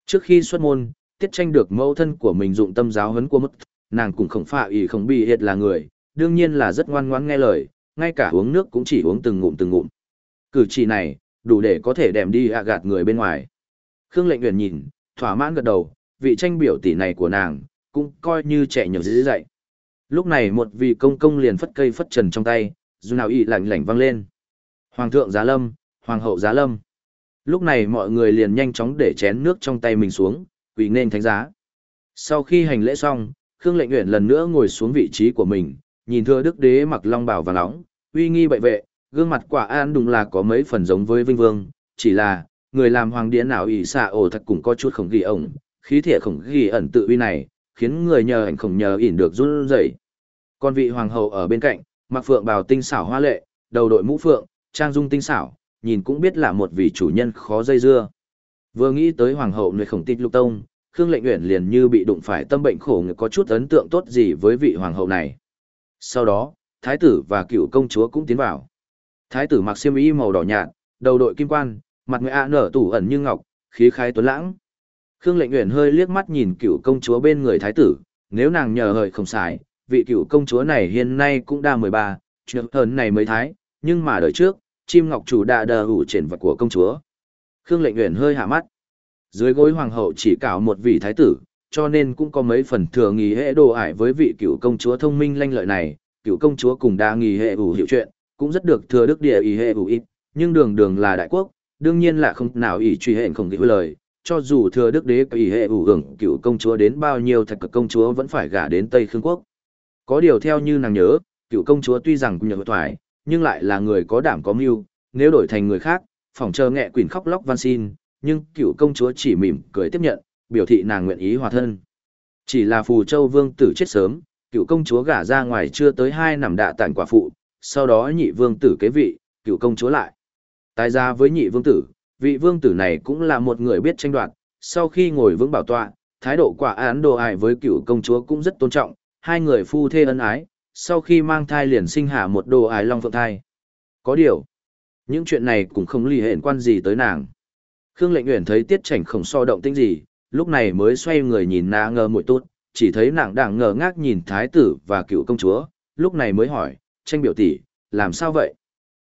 Trước khi xuất môn, Tiết Tranh được mẫu thân của mình dụng tâm giáo huấn của mức, nàng cũng không phạ ý không bị hiệt là người, đương nhiên là rất ngoan ngoãn nghe lời, ngay cả uống nước cũng chỉ uống từng ngụm từng ngụm. Cử chỉ này, đủ để có thể đem đi hạ gạt người bên ngoài. Khương Lệnh Uyển nhìn, thỏa mãn gật đầu, vị tranh biểu tỷ này của nàng, cũng coi như trẻ nhỏ dữ dậy. Lúc này một vị công công liền phất cây phất trần trong tay, dù nào y lạnh lạnh vang lên. Hoàng thượng giá lâm, hoàng hậu giá lâm. Lúc này mọi người liền nhanh chóng để chén nước trong tay mình xuống, quỳ nên thánh giá. Sau khi hành lễ xong, Khương Lệnh Uyển lần nữa ngồi xuống vị trí của mình, nhìn thưa đức đế mặc long bào và nóng, uy nghi bệ vệ, gương mặt quả an đúng là có mấy phần giống với vinh vương, chỉ là, người làm hoàng điện nào ỷ xạ ổ thật cũng có chút khổng ghi ổng, khí thể khổng ghi ẩn tự uy này, khiến người nhờ ảnh khổng nhờ ỉn được run rẩy. Còn vị hoàng hậu ở bên cạnh, mặc phượng bào tinh xảo hoa lệ, đầu đội mũ phượng, trang dung tinh xảo, nhìn cũng biết là một vị chủ nhân khó dây dưa. Vừa nghĩ tới hoàng hậu người khổng tịch lục tông, Khương Lệnh Uyển liền như bị đụng phải tâm bệnh khổ người có chút ấn tượng tốt gì với vị hoàng hậu này. Sau đó, thái tử và cựu công chúa cũng tiến vào. Thái tử mặc xiêm y màu đỏ nhạt, đầu đội kim quan, mặt người ạ nở tủ ẩn như ngọc, khí khái tuấn lãng. Khương Lệnh Uyển hơi liếc mắt nhìn cựu công chúa bên người thái tử, nếu nàng nhờ hời không xài, vị cựu công chúa này hiện nay cũng đã 13, chuyện hơn này mới thái, nhưng mà đời trước, chim ngọc chủ đã đờ hủ triển vật của công chúa. Khương Lệnh Uyển hơi hạ mắt. Dưới gối hoàng hậu chỉ cảo một vị thái tử, cho nên cũng có mấy phần thừa nghỉ hệ đồ ải với vị cựu công chúa thông minh lanh lợi này, cựu công chúa cùng đa nghỉ hệ ủ hiệu chuyện, cũng rất được thừa đức địa ý hệ ủ ít, nhưng đường đường là đại quốc, đương nhiên là không nào ý truy hệ không nghĩ lời, cho dù thừa đức đế ý hệ ủ hưởng cựu công chúa đến bao nhiêu thạch cực công chúa vẫn phải gả đến Tây Khương Quốc. Có điều theo như nàng nhớ, cựu công chúa tuy rằng cũng nhờ thoải, nhưng lại là người có đảm có mưu, nếu đổi thành người khác, phỏng chờ nghẹ quỷ khóc lóc van xin, nhưng cựu công chúa chỉ mỉm cười tiếp nhận, biểu thị nàng nguyện ý hòa thân. Chỉ là phù châu vương tử chết sớm, cựu công chúa gả ra ngoài chưa tới hai năm đạ tản quả phụ, sau đó nhị vương tử kế vị, cựu công chúa lại. Tái ra với nhị vương tử, vị vương tử này cũng là một người biết tranh đoạt, sau khi ngồi vững bảo tọa, thái độ quả án đồ ai với cựu công chúa cũng rất tôn trọng, hai người phu thê ân ái, sau khi mang thai liền sinh hạ một đồ ái long phượng thai. Có điều, những chuyện này cũng không lì hện quan gì tới nàng. Khương lệnh nguyện thấy tiết chảnh không so động tĩnh gì, lúc này mới xoay người nhìn nà ngờ mũi tốt, chỉ thấy nàng đang ngờ ngác nhìn thái tử và cựu công chúa, lúc này mới hỏi, tranh biểu tỷ, làm sao vậy?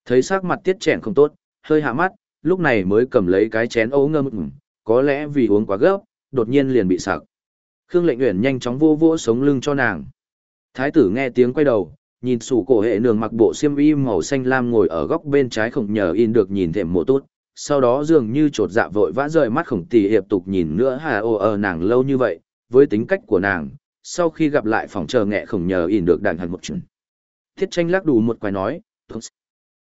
Thấy sắc mặt tiết chảnh không tốt, hơi hạ mắt, lúc này mới cầm lấy cái chén ấu ngâm, có lẽ vì uống quá gấp, đột nhiên liền bị sặc. Khương lệnh nguyện nhanh chóng vô vô sống lưng cho nàng. Thái tử nghe tiếng quay đầu, nhìn sủ cổ hệ nường mặc bộ xiêm y màu xanh lam ngồi ở góc bên trái khổng nhờ in được nhìn thềm mộ tốt. Sau đó dường như trột dạ vội vã rời mắt khổng tỷ hiệp tục nhìn nữa hà ô ở nàng lâu như vậy, với tính cách của nàng, sau khi gặp lại phòng chờ nghệ khổng nhờ in được đàn hẳn một chuyện. Thiết tranh lắc đủ một quái nói,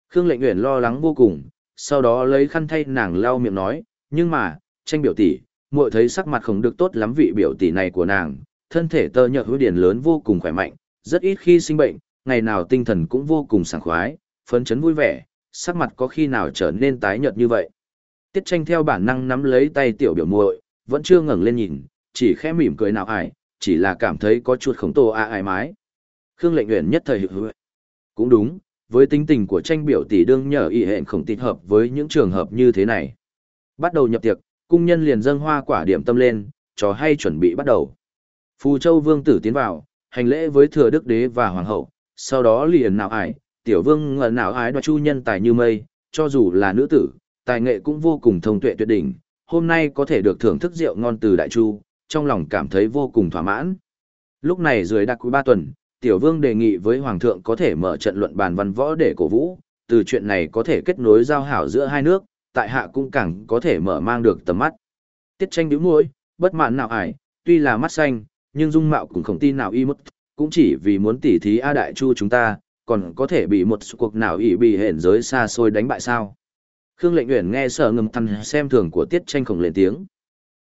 Khương lệnh nguyện lo lắng vô cùng, sau đó lấy khăn thay nàng lau miệng nói, nhưng mà, tranh biểu tỷ, muội thấy sắc mặt không được tốt lắm vị biểu tỷ này của nàng, thân thể tơ nhợt hữu điển lớn vô cùng khỏe mạnh, rất ít khi sinh bệnh, ngày nào tinh thần cũng vô cùng sảng khoái, phấn chấn vui vẻ, sắc mặt có khi nào trở nên tái nhợt như vậy. Tiết tranh theo bản năng nắm lấy tay tiểu biểu muội, vẫn chưa ngẩng lên nhìn, chỉ khẽ mỉm cười nào ải, chỉ là cảm thấy có chút khổng tổ a à mái. Khương lệnh nguyện nhất thời hữu Cũng đúng, với tính tình của tranh biểu tỷ đương nhờ y hẹn không tịt hợp với những trường hợp như thế này. Bắt đầu nhập tiệc, cung nhân liền dâng hoa quả điểm tâm lên, trò hay chuẩn bị bắt đầu. Phù Châu vương tử tiến vào, hành lễ với thừa đức đế và hoàng hậu, sau đó liền nào ải, tiểu vương ngờ nào ái đoạt chu nhân tài như mây, cho dù là nữ tử, tài nghệ cũng vô cùng thông tuệ tuyệt đỉnh, hôm nay có thể được thưởng thức rượu ngon từ đại chu, trong lòng cảm thấy vô cùng thỏa mãn. Lúc này dưới đặc quý ba tuần, tiểu vương đề nghị với hoàng thượng có thể mở trận luận bàn văn võ để cổ vũ, từ chuyện này có thể kết nối giao hảo giữa hai nước, tại hạ cũng càng có thể mở mang được tầm mắt. Tiết tranh đứng môi, bất mãn nào ải, tuy là mắt xanh, nhưng dung mạo cũng không tin nào y mất, cũng chỉ vì muốn tỉ thí A Đại Chu chúng ta, còn có thể bị một cuộc nào ỷ bị hển giới xa xôi đánh bại sao. Khương lệnh uyển nghe sở ngầm thằn xem thường của tiết tranh khổng lên tiếng.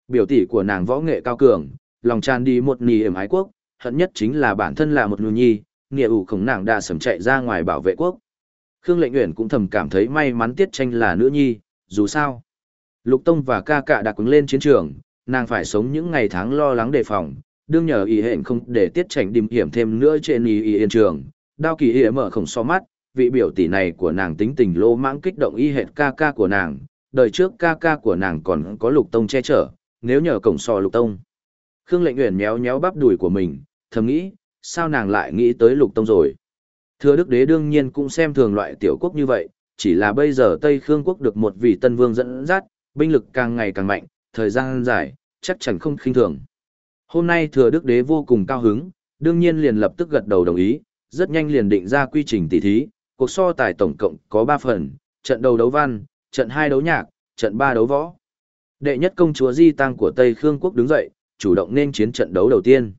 Biểu tỷ của nàng võ nghệ cao cường, lòng tràn đi một nì ểm ái quốc, hận nhất chính là bản thân là một nhu nhi, nghĩa ủ khổng nàng đã sầm chạy ra ngoài bảo vệ quốc. Khương lệnh uyển cũng thầm cảm thấy may mắn tiết tranh là nữ nhi, dù sao. Lục Tông và ca cạ đã cứng lên chiến trường, nàng phải sống những ngày tháng lo lắng đề phòng, đương nhờ ý hẹn không để tiết tránh điểm hiểm thêm nữa trên ý ý yên trường, đao kỳ hiểm mở không so mắt, vị biểu tỷ này của nàng tính tình lô mãng kích động y hệt ca ca của nàng, đời trước ca ca của nàng còn có lục tông che chở, nếu nhờ cổng so lục tông. Khương lệnh uyển méo méo bắp đùi của mình, thầm nghĩ, sao nàng lại nghĩ tới lục tông rồi. Thưa đức đế đương nhiên cũng xem thường loại tiểu quốc như vậy, chỉ là bây giờ Tây Khương quốc được một vị tân vương dẫn dắt, binh lực càng ngày càng mạnh, thời gian dài, chắc chắn không khinh thường. Hôm nay thừa đức đế vô cùng cao hứng, đương nhiên liền lập tức gật đầu đồng ý, rất nhanh liền định ra quy trình tỉ thí, cuộc so tài tổng cộng có 3 phần, trận đầu đấu văn, trận 2 đấu nhạc, trận 3 đấu võ. Đệ nhất công chúa Di Tăng của Tây Khương quốc đứng dậy, chủ động nên chiến trận đấu đầu tiên.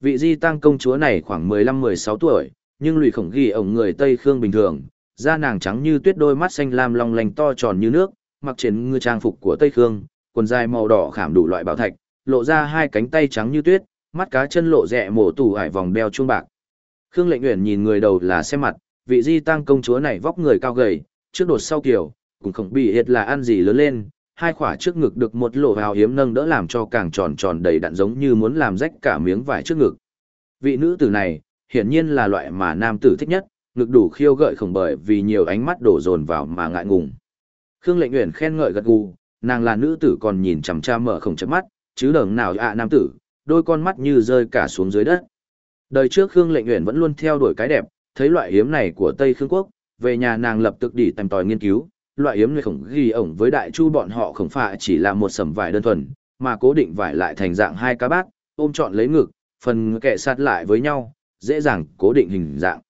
Vị Di Tăng công chúa này khoảng 15-16 tuổi, nhưng lùi khổng ghi ổng người Tây Khương bình thường, da nàng trắng như tuyết đôi mắt xanh lam long lanh to tròn như nước, mặc trên ngư trang phục của Tây Khương, quần dài màu đỏ khảm đủ loại bảo thạch, lộ ra hai cánh tay trắng như tuyết, mắt cá chân lộ rẹ mổ tủ ải vòng đeo chuông bạc. Khương Lệnh Uyển nhìn người đầu là xem mặt, vị di tăng công chúa này vóc người cao gầy, trước đột sau kiểu, cũng không bị hiệt là ăn gì lớn lên, hai khỏa trước ngực được một lỗ hào hiếm nâng đỡ làm cho càng tròn tròn đầy đặn giống như muốn làm rách cả miếng vải trước ngực. Vị nữ tử này, hiển nhiên là loại mà nam tử thích nhất, ngực đủ khiêu gợi không bởi vì nhiều ánh mắt đổ dồn vào mà ngại ngùng. Khương Lệnh Uyển khen ngợi gật gù, nàng là nữ tử còn nhìn chằm chằm mở không chớp mắt, chứ đừng nào ạ nam tử, đôi con mắt như rơi cả xuống dưới đất. Đời trước Khương Lệnh Uyển vẫn luôn theo đuổi cái đẹp, thấy loại hiếm này của Tây Khương Quốc, về nhà nàng lập tức đi tìm tòi nghiên cứu, loại hiếm này khổng ghi ổng với đại chu bọn họ không phải chỉ là một sầm vải đơn thuần, mà cố định vải lại thành dạng hai cá bát, ôm trọn lấy ngực, phần kẻ sát lại với nhau, dễ dàng cố định hình dạng.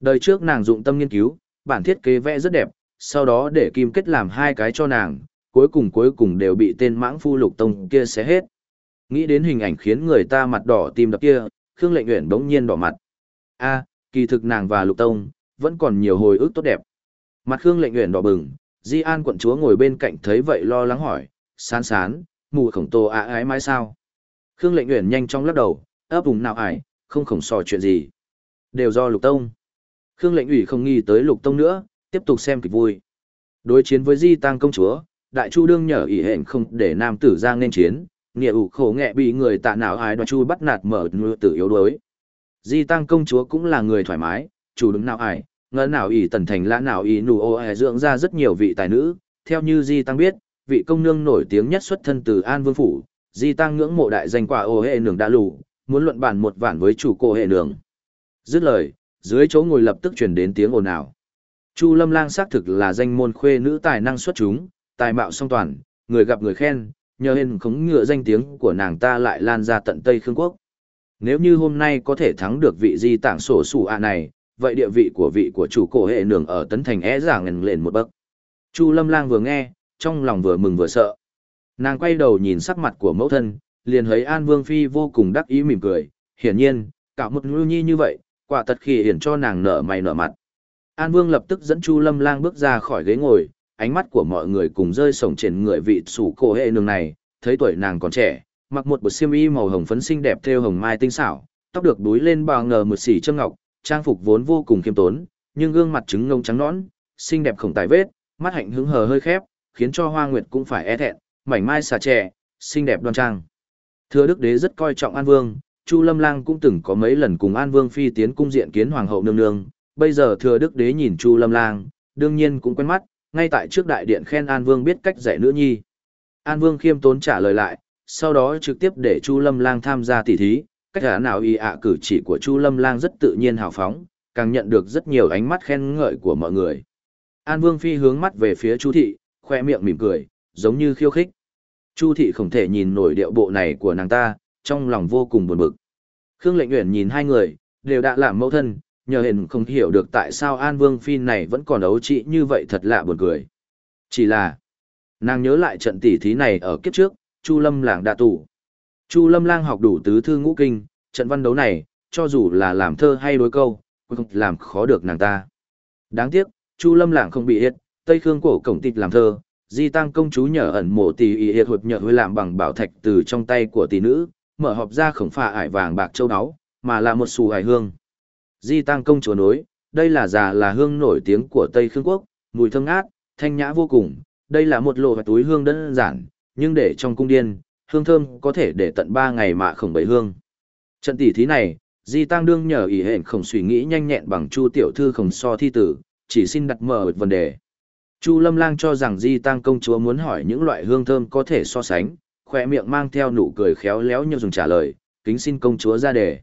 Đời trước nàng dụng tâm nghiên cứu, bản thiết kế vẽ rất đẹp, sau đó để kim kết làm hai cái cho nàng, cuối cùng cuối cùng đều bị tên mãng phu lục tông kia xé hết. Nghĩ đến hình ảnh khiến người ta mặt đỏ tim đập kia, Khương Lệnh Uyển bỗng nhiên đỏ mặt. A, kỳ thực nàng và Lục Tông vẫn còn nhiều hồi ức tốt đẹp. Mặt Khương Lệnh Uyển đỏ bừng, Di An quận chúa ngồi bên cạnh thấy vậy lo lắng hỏi, "Sán sán, mù khổng tô ạ ái mãi sao?" Khương Lệnh Uyển nhanh chóng lắc đầu, ấp úng nào ải, không khổng sò chuyện gì. Đều do Lục Tông. Khương Lệnh ủy không nghi tới Lục Tông nữa, tiếp tục xem kịch vui. Đối chiến với Di Tăng công chúa, Đại Chu đương nhờ ỷ hển không để nam tử ra nên chiến, nghĩa ủ khổ nghệ bị người tạ nào ai đoạt chu bắt nạt mở ngựa tử yếu đuối. Di tăng công chúa cũng là người thoải mái, chủ đứng nào ai, ngỡ nào ỷ tần thành lã nào ỷ nụ ô ai dưỡng ra rất nhiều vị tài nữ, theo như Di tăng biết, vị công nương nổi tiếng nhất xuất thân từ An Vương Phủ, Di tăng ngưỡng mộ đại danh quả ô hệ nường đã lù, muốn luận bản một vản với chủ cô hệ nường. Dứt lời, dưới chỗ ngồi lập tức truyền đến tiếng ồn ào. Chu Lâm Lang xác thực là danh môn khuê nữ tài năng xuất chúng, tài mạo song toàn, người gặp người khen, nhờ hên khống ngựa danh tiếng của nàng ta lại lan ra tận Tây Khương Quốc. Nếu như hôm nay có thể thắng được vị di tảng sổ sủ ạ này, vậy địa vị của vị của chủ cổ hệ nường ở Tấn Thành é giả ngần lên một bậc. Chu Lâm Lang vừa nghe, trong lòng vừa mừng vừa sợ. Nàng quay đầu nhìn sắc mặt của mẫu thân, liền thấy An Vương Phi vô cùng đắc ý mỉm cười, hiển nhiên, cả một ngư nhi như vậy, quả thật khi hiển cho nàng nở mày nở mặt. An Vương lập tức dẫn Chu Lâm Lang bước ra khỏi ghế ngồi, ánh mắt của mọi người cùng rơi sổng trên người vị sủ cổ hệ nương này, thấy tuổi nàng còn trẻ, mặc một bộ xiêm y màu hồng phấn xinh đẹp theo hồng mai tinh xảo, tóc được búi lên bao ngờ một xỉ châm ngọc, trang phục vốn vô cùng khiêm tốn, nhưng gương mặt trứng ngông trắng nõn, xinh đẹp không tài vết, mắt hạnh hứng hờ hơi khép, khiến cho Hoa Nguyệt cũng phải e thẹn, mảnh mai xà trẻ, xinh đẹp đoan trang. Thưa Đức Đế rất coi trọng An Vương, Chu Lâm Lang cũng từng có mấy lần cùng An Vương phi tiến cung diện kiến hoàng hậu nương nương, bây giờ Thừa Đức Đế nhìn Chu Lâm Lang, đương nhiên cũng quen mắt, ngay tại trước đại điện khen An Vương biết cách dạy nữ nhi. An Vương khiêm tốn trả lời lại, sau đó trực tiếp để Chu Lâm Lang tham gia tỉ thí, cách hả nào y ạ cử chỉ của Chu Lâm Lang rất tự nhiên hào phóng, càng nhận được rất nhiều ánh mắt khen ngợi của mọi người. An Vương phi hướng mắt về phía Chu thị, khoe miệng mỉm cười, giống như khiêu khích. Chu thị không thể nhìn nổi điệu bộ này của nàng ta, trong lòng vô cùng buồn bực. Khương Lệnh Uyển nhìn hai người, đều đã làm mẫu thân, nhờ hển không hiểu được tại sao An Vương Phi này vẫn còn ấu trị như vậy thật lạ buồn cười. Chỉ là, nàng nhớ lại trận tỉ thí này ở kiếp trước, Chu Lâm làng đã tủ. Chu Lâm Lang học đủ tứ thư ngũ kinh, trận văn đấu này, cho dù là làm thơ hay đối câu, cũng không làm khó được nàng ta. Đáng tiếc, Chu Lâm Lang không bị hiệt, Tây Khương cổ cổng tịch làm thơ, Di Tăng công chúa nhờ ẩn mộ tỷ y hiệt hụt nhờ hơi làm bằng bảo thạch từ trong tay của tỷ nữ, mở hộp ra khổng phà ải vàng bạc châu đáo mà là một xù hải hương. Di Tăng công chúa nối, đây là già là hương nổi tiếng của Tây Khương Quốc, mùi thơm ngát, thanh nhã vô cùng. Đây là một lộ túi hương đơn giản, nhưng để trong cung điên, hương thơm có thể để tận 3 ngày mà không bấy hương. Trận tỷ thí này, Di Tăng đương nhờ ý hẹn không suy nghĩ nhanh nhẹn bằng Chu tiểu thư không so thi tử, chỉ xin đặt mở vấn đề. Chu Lâm Lang cho rằng Di Tăng công chúa muốn hỏi những loại hương thơm có thể so sánh, khỏe miệng mang theo nụ cười khéo léo như dùng trả lời, kính xin công chúa ra đề.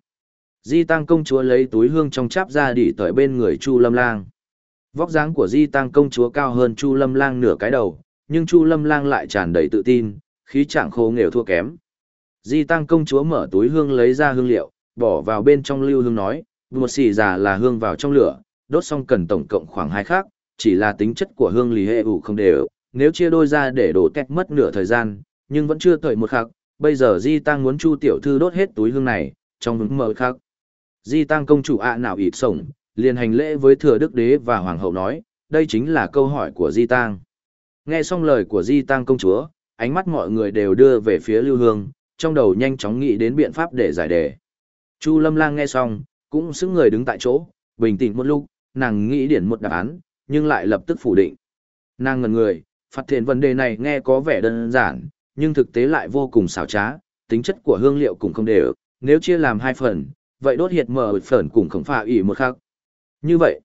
Di Tăng công chúa lấy túi hương trong cháp ra đỉ tới bên người Chu Lâm Lang. Vóc dáng của Di Tăng công chúa cao hơn Chu Lâm Lang nửa cái đầu, nhưng Chu Lâm Lang lại tràn đầy tự tin, khí trạng khô nghèo thua kém. Di Tăng công chúa mở túi hương lấy ra hương liệu, bỏ vào bên trong lưu hương nói, một xì già là hương vào trong lửa, đốt xong cần tổng cộng khoảng hai khác, chỉ là tính chất của hương lì hệ ủ không đều, nếu chia đôi ra để đổ tét mất nửa thời gian, nhưng vẫn chưa tới một khắc, bây giờ Di Tăng muốn Chu tiểu thư đốt hết túi hương này, trong vững mở khắc. Di Tăng công chủ ạ nào ịt sổng, liền hành lễ với thừa đức đế và hoàng hậu nói, đây chính là câu hỏi của Di Tăng. Nghe xong lời của Di Tăng công chúa, ánh mắt mọi người đều đưa về phía Lưu Hương, trong đầu nhanh chóng nghĩ đến biện pháp để giải đề. Chu Lâm Lang nghe xong, cũng xứng người đứng tại chỗ, bình tĩnh một lúc, nàng nghĩ điển một đáp án, nhưng lại lập tức phủ định. Nàng ngần người, phát hiện vấn đề này nghe có vẻ đơn giản, nhưng thực tế lại vô cùng xảo trá, tính chất của hương liệu cũng không đều, nếu chia làm hai phần, vậy đốt hiệt mở phởn cùng khổng pha ủy một khắc Như vậy,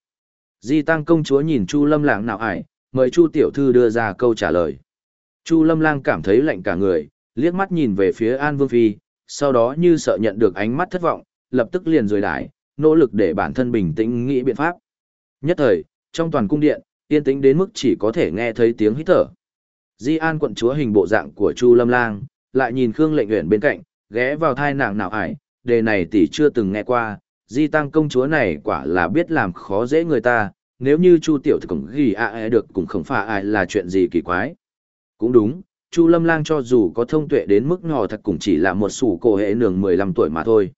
Di Tăng công chúa nhìn Chu Lâm Lang nào ải, mời Chu tiểu thư đưa ra câu trả lời. Chu Lâm Lang cảm thấy lạnh cả người, liếc mắt nhìn về phía An Vương Phi, sau đó như sợ nhận được ánh mắt thất vọng, lập tức liền rời đái, nỗ lực để bản thân bình tĩnh nghĩ biện pháp. Nhất thời, trong toàn cung điện, yên tĩnh đến mức chỉ có thể nghe thấy tiếng hít thở. Di An quận chúa hình bộ dạng của Chu Lâm Lang, lại nhìn Khương Lệnh Uyển bên cạnh, ghé vào thai nàng nào ải, đề này tỷ chưa từng nghe qua, Di Tăng công chúa này quả là biết làm khó dễ người ta, nếu như Chu tiểu thì cũng ghi ạ à được cũng không phải ai là chuyện gì kỳ quái. Cũng đúng, Chu Lâm Lang cho dù có thông tuệ đến mức nhỏ thật cũng chỉ là một sủ cổ hệ nường 15 tuổi mà thôi.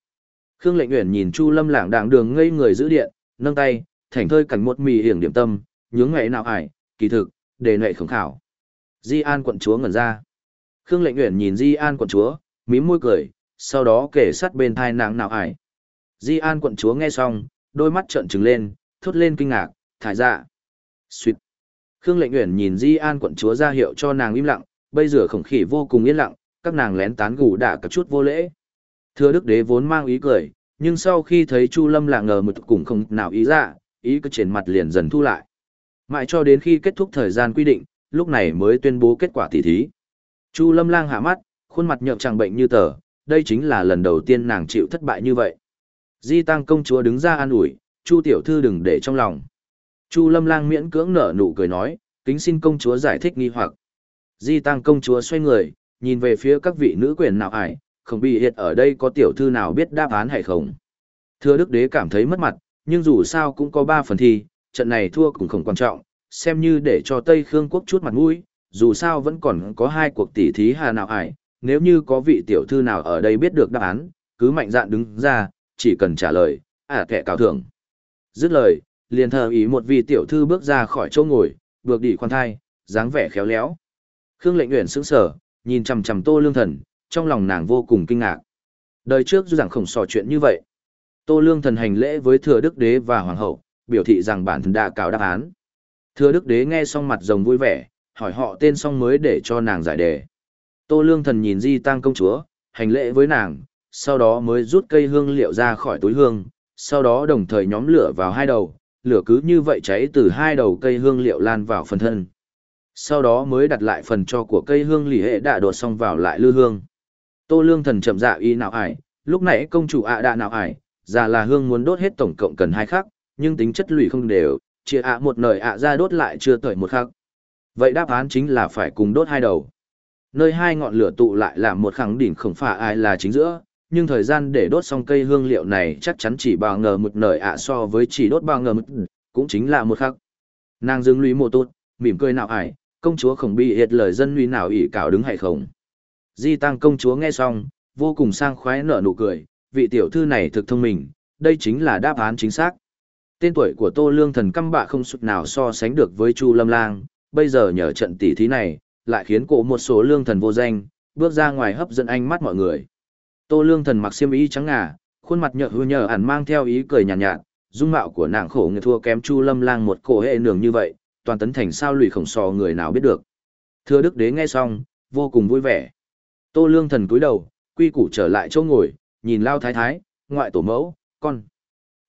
Khương Lệnh Uyển nhìn Chu Lâm Lang đang đường ngây người giữ điện, nâng tay, thảnh thơi cảnh một mì hiển điểm tâm, nhướng ngậy nào ải, kỳ thực, đề nệ khổng khảo. Di An quận chúa ngẩn ra. Khương Lệnh Uyển nhìn Di An quận chúa, mím môi cười, sau đó kể sát bên thai nàng nào ải. Di An quận chúa nghe xong, đôi mắt trợn trừng lên, thốt lên kinh ngạc, thải dạ. Xuyệt. Khương Lệnh Uyển nhìn Di An quận chúa ra hiệu cho nàng im lặng, bây giờ khổng khỉ vô cùng yên lặng, các nàng lén tán gù đả cả chút vô lễ. Thưa đức đế vốn mang ý cười, nhưng sau khi thấy Chu Lâm là ngờ một cùng không nào ý ra, ý cứ trên mặt liền dần thu lại. Mãi cho đến khi kết thúc thời gian quy định, lúc này mới tuyên bố kết quả tỷ thí. Chu Lâm lang hạ mắt, khuôn mặt nhợt chẳng bệnh như tờ, đây chính là lần đầu tiên nàng chịu thất bại như vậy. Di Tăng công chúa đứng ra an ủi, Chu tiểu thư đừng để trong lòng. Chu Lâm lang miễn cưỡng nở nụ cười nói, kính xin công chúa giải thích nghi hoặc. Di Tăng công chúa xoay người, nhìn về phía các vị nữ quyền nào ải, không bị hiện ở đây có tiểu thư nào biết đáp án hay không. Thưa đức đế cảm thấy mất mặt, nhưng dù sao cũng có ba phần thi, trận này thua cũng không quan trọng, xem như để cho Tây Khương quốc chút mặt mũi, dù sao vẫn còn có hai cuộc tỷ thí hà nào ải, nếu như có vị tiểu thư nào ở đây biết được đáp án, cứ mạnh dạn đứng ra, chỉ cần trả lời, à kẻ cao thưởng. Dứt lời, liền thờ ý một vị tiểu thư bước ra khỏi chỗ ngồi, bước đi khoan thai, dáng vẻ khéo léo. Khương Lệnh Uyển sững sờ, nhìn chằm chằm Tô Lương Thần, trong lòng nàng vô cùng kinh ngạc. Đời trước dù rằng không sò chuyện như vậy. Tô Lương Thần hành lễ với Thừa Đức Đế và Hoàng hậu, biểu thị rằng bản thân đã cào đáp án. Thừa Đức Đế nghe xong mặt rồng vui vẻ, hỏi họ tên xong mới để cho nàng giải đề. Tô Lương Thần nhìn Di Tăng công chúa, hành lễ với nàng, sau đó mới rút cây hương liệu ra khỏi túi hương, sau đó đồng thời nhóm lửa vào hai đầu, lửa cứ như vậy cháy từ hai đầu cây hương liệu lan vào phần thân. Sau đó mới đặt lại phần cho của cây hương lì hệ đã đột xong vào lại lư hương. Tô lương thần chậm dạ y nào ải, lúc nãy công chủ ạ đã nào ải, già là hương muốn đốt hết tổng cộng cần hai khắc, nhưng tính chất lụy không đều, chia ạ một nời ạ ra đốt lại chưa tới một khắc. Vậy đáp án chính là phải cùng đốt hai đầu. Nơi hai ngọn lửa tụ lại là một khẳng đỉnh không phải ai là chính giữa, nhưng thời gian để đốt xong cây hương liệu này chắc chắn chỉ bao ngờ một nời ạ so với chỉ đốt bao ngờ một, cũng chính là một khắc. Nàng dương lũy mô tốt, mỉm cười nào ải, công chúa không bị hiệt lời dân lũy nào ỉ cảo đứng hay không. Di tăng công chúa nghe xong, vô cùng sang khoái nở nụ cười, vị tiểu thư này thực thông minh, đây chính là đáp án chính xác. Tên tuổi của Tô Lương thần căm bạ không sụt nào so sánh được với Chu Lâm Lang, bây giờ nhờ trận tỷ thí này, lại khiến cổ một số lương thần vô danh, bước ra ngoài hấp dẫn ánh mắt mọi người. Tô Lương thần mặc xiêm y trắng ngà, khuôn mặt nhợt hư nhờ ẩn mang theo ý cười nhàn nhạt, nhạt, dung mạo của nàng khổ người thua kém Chu Lâm Lang một cổ hệ nường như vậy, toàn tấn thành sao lùi khổng sò người nào biết được. Thưa đức đế nghe xong, vô cùng vui vẻ. Tô lương thần cúi đầu, quy củ trở lại chỗ ngồi, nhìn Lao Thái Thái, ngoại tổ mẫu, con.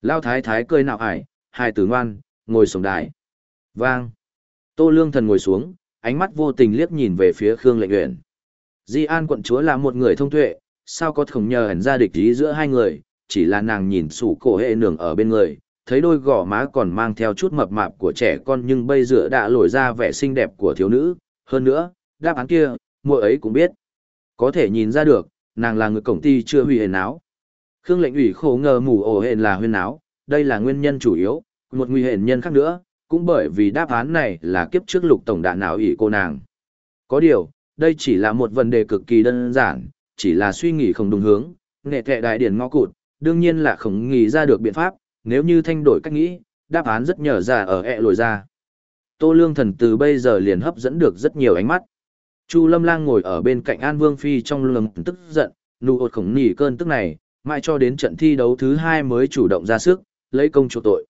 Lao Thái Thái cười nào ải, hai tử ngoan, ngồi sổng đài. Vang. Tô Lương Thần ngồi xuống, ánh mắt vô tình liếc nhìn về phía Khương Lệnh Uyển. Di An quận chúa là một người thông tuệ, sao có thổng nhờ hẳn ra địch ý giữa hai người, chỉ là nàng nhìn sủ cổ hệ nường ở bên người, thấy đôi gò má còn mang theo chút mập mạp của trẻ con nhưng bây giờ đã lồi ra vẻ xinh đẹp của thiếu nữ, hơn nữa, đáp án kia, muội ấy cũng biết. Có thể nhìn ra được, nàng là người cổng ty chưa hủy hề náo. Khương lệnh ủy khổ ngờ mù ổ hền là huyên náo, đây là nguyên nhân chủ yếu, một nguy hển nhân khác nữa, cũng bởi vì đáp án này là kiếp trước lục tổng đạn nào ủy cô nàng. Có điều, đây chỉ là một vấn đề cực kỳ đơn giản, chỉ là suy nghĩ không đúng hướng, nghệ thệ đại điển ngõ cụt, đương nhiên là không nghĩ ra được biện pháp, nếu như thanh đổi cách nghĩ, đáp án rất nhờ ra ở ẹ lồi ra. Tô Lương Thần từ bây giờ liền hấp dẫn được rất nhiều ánh mắt. Chu Lâm Lang ngồi ở bên cạnh An Vương Phi trong lầm tức giận, nụ ột khổng nỉ cơn tức này, mãi cho đến trận thi đấu thứ hai mới chủ động ra sức, lấy công chủ tội.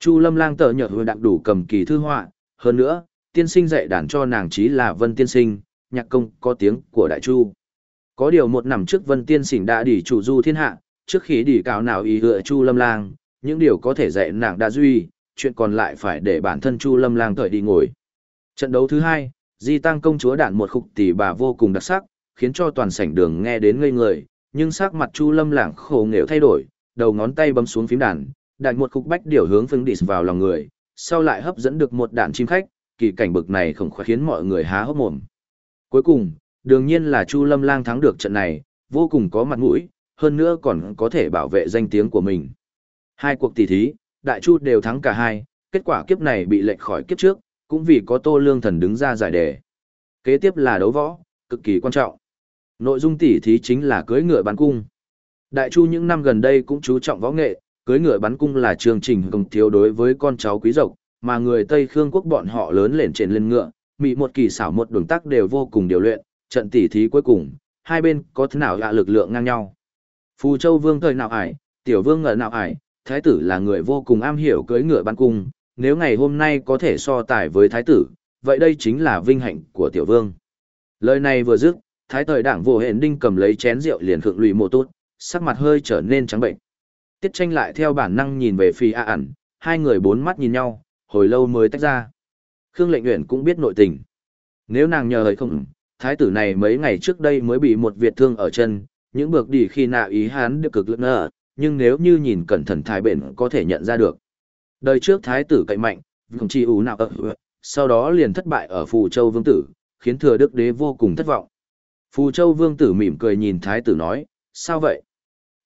Chu Lâm Lang tờ nhợt hồi đặng đủ cầm kỳ thư họa, hơn nữa, tiên sinh dạy đàn cho nàng chí là Vân Tiên Sinh, nhạc công có tiếng của Đại Chu. Có điều một năm trước Vân Tiên Sinh đã đỉ chủ du thiên hạ, trước khi đỉ cáo nào ý hựa Chu Lâm Lang, những điều có thể dạy nàng đã duy, chuyện còn lại phải để bản thân Chu Lâm Lang thời đi ngồi. Trận đấu thứ hai, Di Tăng công chúa đạn một khúc tỷ bà vô cùng đặc sắc, khiến cho toàn sảnh đường nghe đến ngây người, nhưng sắc mặt Chu Lâm Lang khổ nghèo thay đổi, đầu ngón tay bấm xuống phím đàn, đại một khúc bách điều hướng phương đi vào lòng người, sau lại hấp dẫn được một đạn chim khách, kỳ cảnh bực này không khỏi khiến mọi người há hốc mồm. Cuối cùng, đương nhiên là Chu Lâm Lang thắng được trận này, vô cùng có mặt mũi, hơn nữa còn có thể bảo vệ danh tiếng của mình. Hai cuộc tỷ thí, Đại Chu đều thắng cả hai, kết quả kiếp này bị lệch khỏi kiếp trước, cũng vì có Tô Lương Thần đứng ra giải đề. Kế tiếp là đấu võ, cực kỳ quan trọng. Nội dung tỷ thí chính là cưỡi ngựa bắn cung. Đại Chu những năm gần đây cũng chú trọng võ nghệ, cưới ngựa bắn cung là chương trình công thiếu đối với con cháu quý tộc, mà người Tây Khương quốc bọn họ lớn lên trên lên ngựa, mị một kỳ xảo một đường tắc đều vô cùng điều luyện, trận tỷ thí cuối cùng, hai bên có thế nào là lực lượng ngang nhau. Phù Châu Vương thời nào ải, Tiểu Vương ngờ nào ải, thái tử là người vô cùng am hiểu cưỡi ngựa bắn cung, nếu ngày hôm nay có thể so tài với thái tử, vậy đây chính là vinh hạnh của tiểu vương. Lời này vừa dứt, thái thời đảng vô hẹn đinh cầm lấy chén rượu liền khượng lùi mộ tốt, sắc mặt hơi trở nên trắng bệnh. Tiết tranh lại theo bản năng nhìn về phi a ẩn, hai người bốn mắt nhìn nhau, hồi lâu mới tách ra. Khương lệnh nguyện cũng biết nội tình. Nếu nàng nhờ hời không, thái tử này mấy ngày trước đây mới bị một việt thương ở chân, những bước đi khi nạ ý hán được cực lực nợ, nhưng nếu như nhìn cẩn thận thái bền có thể nhận ra được. Đời trước thái tử cậy mạnh, không chi ủ nào ở, sau đó liền thất bại ở Phù Châu Vương Tử, khiến thừa đức đế vô cùng thất vọng. Phù Châu Vương Tử mỉm cười nhìn thái tử nói, sao vậy?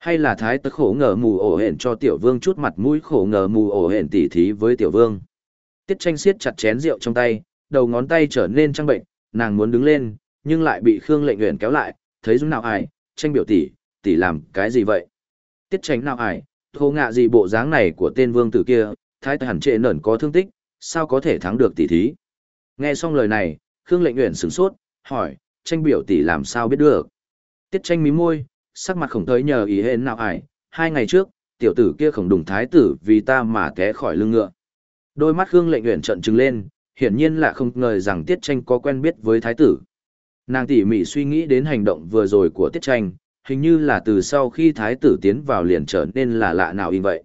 Hay là thái tử khổ ngờ mù ổ hển cho tiểu vương chút mặt mũi khổ ngờ mù ổ hển tỉ thí với tiểu vương. Tiết tranh siết chặt chén rượu trong tay, đầu ngón tay trở nên trăng bệnh, nàng muốn đứng lên, nhưng lại bị Khương lệnh Uyển kéo lại, thấy dung nào ai, tranh biểu tỷ, tỷ làm cái gì vậy? tiết tranh nào ai thô ngạ gì bộ dáng này của tên vương tử kia, thái tài hẳn trệ nẩn có thương tích, sao có thể thắng được tỷ thí. Nghe xong lời này, Khương lệnh Uyển sửng sốt, hỏi, tranh biểu tỷ làm sao biết được. Tiết tranh mí môi, sắc mặt khổng tới nhờ ý hên nào ải, hai ngày trước, tiểu tử kia khổng đùng thái tử vì ta mà té khỏi lưng ngựa. Đôi mắt Khương lệnh nguyện trận trừng lên, hiển nhiên là không ngờ rằng Tiết tranh có quen biết với thái tử. Nàng tỉ mỉ suy nghĩ đến hành động vừa rồi của Tiết tranh, hình như là từ sau khi thái tử tiến vào liền trở nên là lạ nào in vậy.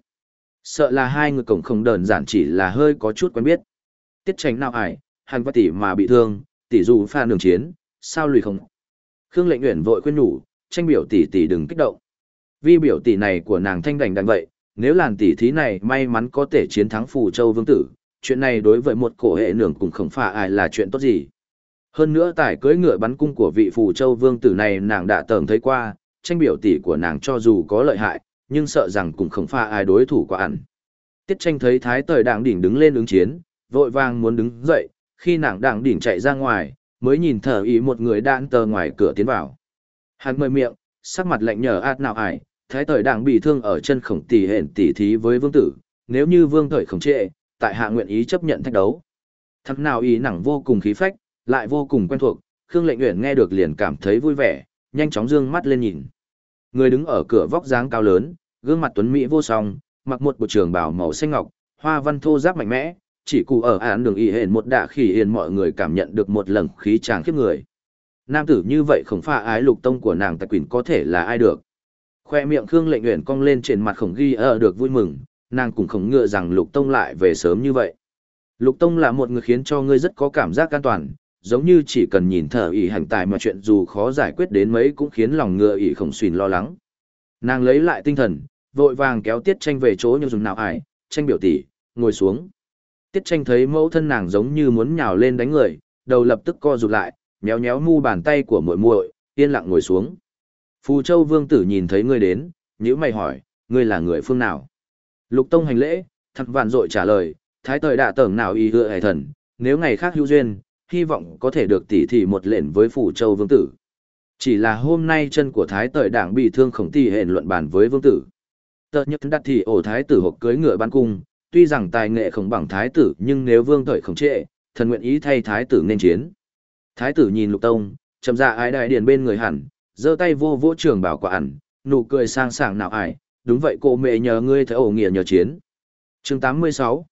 Sợ là hai người cổng không đơn giản chỉ là hơi có chút quen biết. Tiết tranh nào ải, hành và tỷ mà bị thương, tỷ dù pha đường chiến, sao lùi không. Khương lệnh nguyện vội khuyên nhủ, tranh biểu tỷ tỷ đừng kích động. Vì biểu tỷ này của nàng thanh đành đành vậy, nếu làn tỷ thí này may mắn có thể chiến thắng phù châu vương tử, chuyện này đối với một cổ hệ nưởng cũng không phải ai là chuyện tốt gì. Hơn nữa tại cưới ngựa bắn cung của vị phù châu vương tử này nàng đã tởm thấy qua, tranh biểu tỷ của nàng cho dù có lợi hại, nhưng sợ rằng cũng không phải ai đối thủ quả ẩn. Tiết tranh thấy thái tời đảng đỉnh đứng lên ứng chiến, vội vàng muốn đứng dậy, khi nàng đảng đỉnh chạy ra ngoài, mới nhìn thở ý một người đạn tờ ngoài cửa tiến vào. Hắn mời miệng, sắc mặt lạnh nhờ ạt nào ải, thái thời đảng bị thương ở chân khổng tỷ hển tỷ thí với vương tử, nếu như vương thời khổng trệ, tại hạ nguyện ý chấp nhận thách đấu. Thằng nào ý nặng vô cùng khí phách, lại vô cùng quen thuộc, Khương Lệnh Uyển nghe được liền cảm thấy vui vẻ, nhanh chóng dương mắt lên nhìn. Người đứng ở cửa vóc dáng cao lớn, gương mặt tuấn mỹ vô song, mặc một bộ trường bào màu xanh ngọc, hoa văn thô giáp mạnh mẽ, chỉ cụ ở án đường y hển một đạ khỉ hiền mọi người cảm nhận được một lần khí tràng khiếp người. Nam tử như vậy khổng pha ái lục tông của nàng tại quỷ có thể là ai được. Khoe miệng Khương Lệnh Uyển cong lên trên mặt khổng ghi ở được vui mừng, nàng cũng khổng ngựa rằng Lục Tông lại về sớm như vậy. Lục Tông là một người khiến cho ngươi rất có cảm giác an toàn, giống như chỉ cần nhìn thở ỉ hành tài mà chuyện dù khó giải quyết đến mấy cũng khiến lòng ngựa ỉ khổng xuyên lo lắng. Nàng lấy lại tinh thần, vội vàng kéo tiết tranh về chỗ như dùng nào ải, tranh biểu tỷ, ngồi xuống. Tiết tranh thấy mẫu thân nàng giống như muốn nhào lên đánh người, đầu lập tức co rụt lại, nhéo nhéo mu bàn tay của muội muội, yên lặng ngồi xuống. Phù Châu Vương tử nhìn thấy ngươi đến, nhíu mày hỏi, ngươi là người phương nào? Lục Tông hành lễ, thật vạn dội trả lời, thái thời đạ tưởng nào y hựa hải thần, nếu ngày khác hữu duyên, hy vọng có thể được tỉ thị một lệnh với Phù Châu Vương tử. Chỉ là hôm nay chân của thái thời đảng bị thương khổng tỷ hẹn luận bàn với Vương tử. Tờ nhất đặt thì ổ thái tử hộp cưới ngựa ban cung, tuy rằng tài nghệ không bằng thái tử nhưng nếu vương thời không trệ, thần nguyện ý thay thái tử nên chiến. Thái tử nhìn lục tông, chậm dạ ái đại điền bên người hẳn, giơ tay vô vỗ trường bảo quả ẩn, nụ cười sang sảng nào ải, đúng vậy cô mẹ nhờ ngươi thấy ổ nghĩa nhờ chiến. chương 86